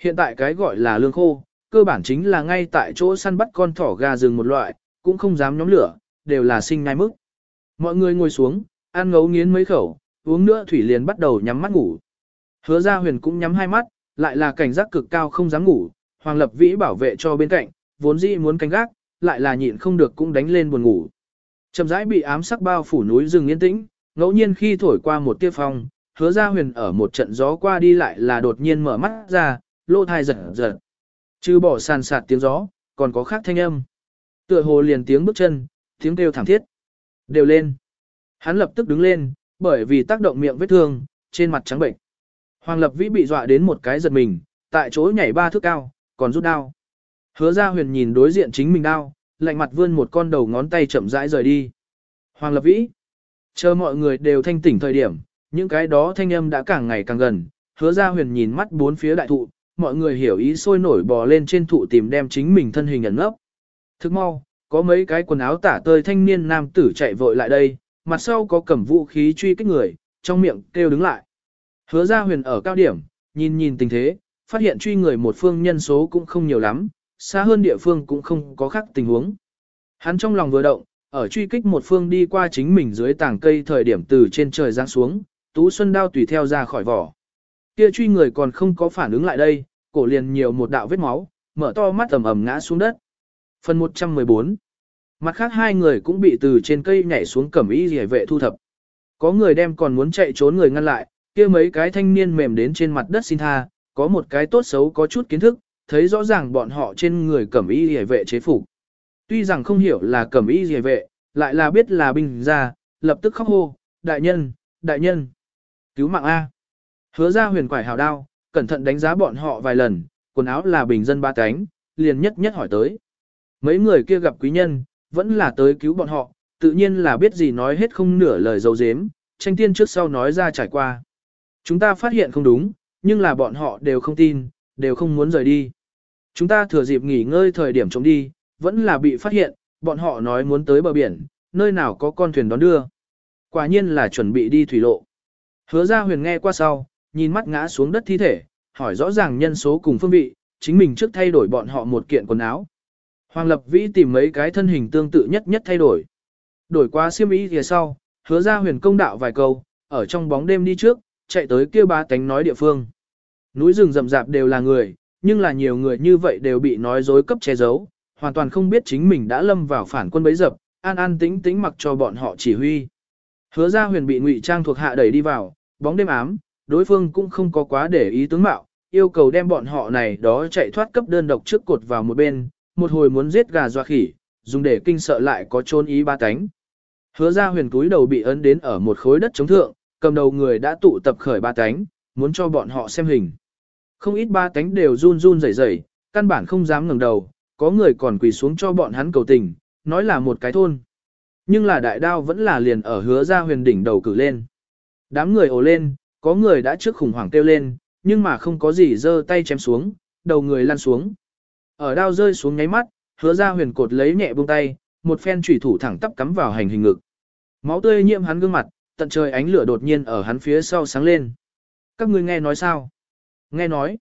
Hiện tại cái gọi là lương khô, cơ bản chính là ngay tại chỗ săn bắt con thỏ gà rừng một loại, cũng không dám nhóm lửa, đều là sinh ngai mức. Mọi người ngồi xuống, ăn ngấu nghiến mấy khẩu, uống nữa thủy liền bắt đầu nhắm mắt ngủ. Hứa ra huyền cũng nhắm hai mắt, lại là cảnh giác cực cao không dám ngủ, Hoàng Lập Vĩ bảo vệ cho bên cạnh, vốn dĩ muốn canh gác, lại là nhịn không được cũng đánh lên buồn ngủ. Chậm rãi bị ám sắc bao phủ núi rừng yên tĩnh, ngẫu nhiên khi thổi qua một tia phong, hứa ra huyền ở một trận gió qua đi lại là đột nhiên mở mắt ra, lô thai giật giật. Chứ bỏ sàn sạt tiếng gió, còn có khác thanh âm. Tựa hồ liền tiếng bước chân, tiếng kêu thảm thiết. Đều lên. Hắn lập tức đứng lên, bởi vì tác động miệng vết thương, trên mặt trắng bệnh. Hoàng Lập Vĩ bị dọa đến một cái giật mình, tại chỗ nhảy ba thước cao, còn rút đao. Hứa ra huyền nhìn đối diện chính mình đao, lạnh mặt vươn một con đầu ngón tay chậm rãi rời đi. Hoàng Lập Vĩ. Chờ mọi người đều thanh tỉnh thời điểm, những cái đó thanh âm đã càng ngày càng gần, hứa ra huyền nhìn mắt bốn phía đại thụ, mọi người hiểu ý sôi nổi bò lên trên thụ tìm đem chính mình thân hình ẩn ngốc. Thức mau, có mấy cái quần áo tả tơi thanh niên nam tử chạy vội lại đây, mặt sau có cầm vũ khí truy kích người, trong miệng kêu đứng lại. Hứa ra huyền ở cao điểm, nhìn nhìn tình thế, phát hiện truy người một phương nhân số cũng không nhiều lắm, xa hơn địa phương cũng không có khác tình huống. Hắn trong lòng vừa động, ở truy kích một phương đi qua chính mình dưới tảng cây thời điểm từ trên trời giáng xuống, Tú Xuân đao tùy theo ra khỏi vỏ. Kia truy người còn không có phản ứng lại đây, cổ liền nhiều một đạo vết máu, mở to mắt ầm ầm ngã xuống đất. Phần 114 Mặt khác hai người cũng bị từ trên cây nhảy xuống cẩm y liễu vệ thu thập. Có người đem còn muốn chạy trốn người ngăn lại, kia mấy cái thanh niên mềm đến trên mặt đất xin tha, có một cái tốt xấu có chút kiến thức, thấy rõ ràng bọn họ trên người cẩm y hề vệ chế phục. Tuy rằng không hiểu là cẩm y hề vệ, lại là biết là binh ra, lập tức khóc hô, đại nhân, đại nhân, cứu mạng A. Hứa ra huyền quải hào đao, cẩn thận đánh giá bọn họ vài lần, quần áo là bình dân ba cánh, liền nhất nhất hỏi tới. Mấy người kia gặp quý nhân, vẫn là tới cứu bọn họ, tự nhiên là biết gì nói hết không nửa lời dấu dếm, tranh tiên trước sau nói ra trải qua. Chúng ta phát hiện không đúng, nhưng là bọn họ đều không tin, đều không muốn rời đi. Chúng ta thừa dịp nghỉ ngơi thời điểm chống đi, vẫn là bị phát hiện, bọn họ nói muốn tới bờ biển, nơi nào có con thuyền đón đưa. Quả nhiên là chuẩn bị đi thủy lộ. Hứa ra huyền nghe qua sau, nhìn mắt ngã xuống đất thi thể, hỏi rõ ràng nhân số cùng phương vị, chính mình trước thay đổi bọn họ một kiện quần áo. Hoàng Lập Vĩ tìm mấy cái thân hình tương tự nhất nhất thay đổi. Đổi qua xiêm y phía sau, hứa ra huyền công đạo vài câu, ở trong bóng đêm đi trước, chạy tới kêu ba tánh nói địa phương. Núi rừng rậm rạp đều là người, nhưng là nhiều người như vậy đều bị nói dối cấp che giấu, hoàn toàn không biết chính mình đã lâm vào phản quân bấy dập, an an tĩnh tĩnh mặc cho bọn họ chỉ huy. Hứa ra huyền bị ngụy trang thuộc hạ đẩy đi vào, bóng đêm ám, đối phương cũng không có quá để ý tướng mạo, yêu cầu đem bọn họ này đó chạy thoát cấp đơn độc trước cột vào một bên, một hồi muốn giết gà doa khỉ, dùng để kinh sợ lại có trôn ý ba cánh. Hứa ra huyền túi đầu bị ấn đến ở một khối đất chống thượng, cầm đầu người đã tụ tập khởi ba cánh, muốn cho bọn họ xem hình. Không ít ba cánh đều run run rẩy rẩy, căn bản không dám ngẩng đầu, có người còn quỳ xuống cho bọn hắn cầu tình, nói là một cái thôn. Nhưng là đại đao vẫn là liền ở hứa ra huyền đỉnh đầu cử lên. Đám người ồ lên, có người đã trước khủng hoảng kêu lên, nhưng mà không có gì giơ tay chém xuống, đầu người lăn xuống. Ở đao rơi xuống nháy mắt, hứa ra huyền cột lấy nhẹ buông tay, một phen chủy thủ thẳng tắp cắm vào hành hình ngực. Máu tươi nhiễm hắn gương mặt, tận trời ánh lửa đột nhiên ở hắn phía sau sáng lên. Các ngươi nghe nói sao? Nghe nói.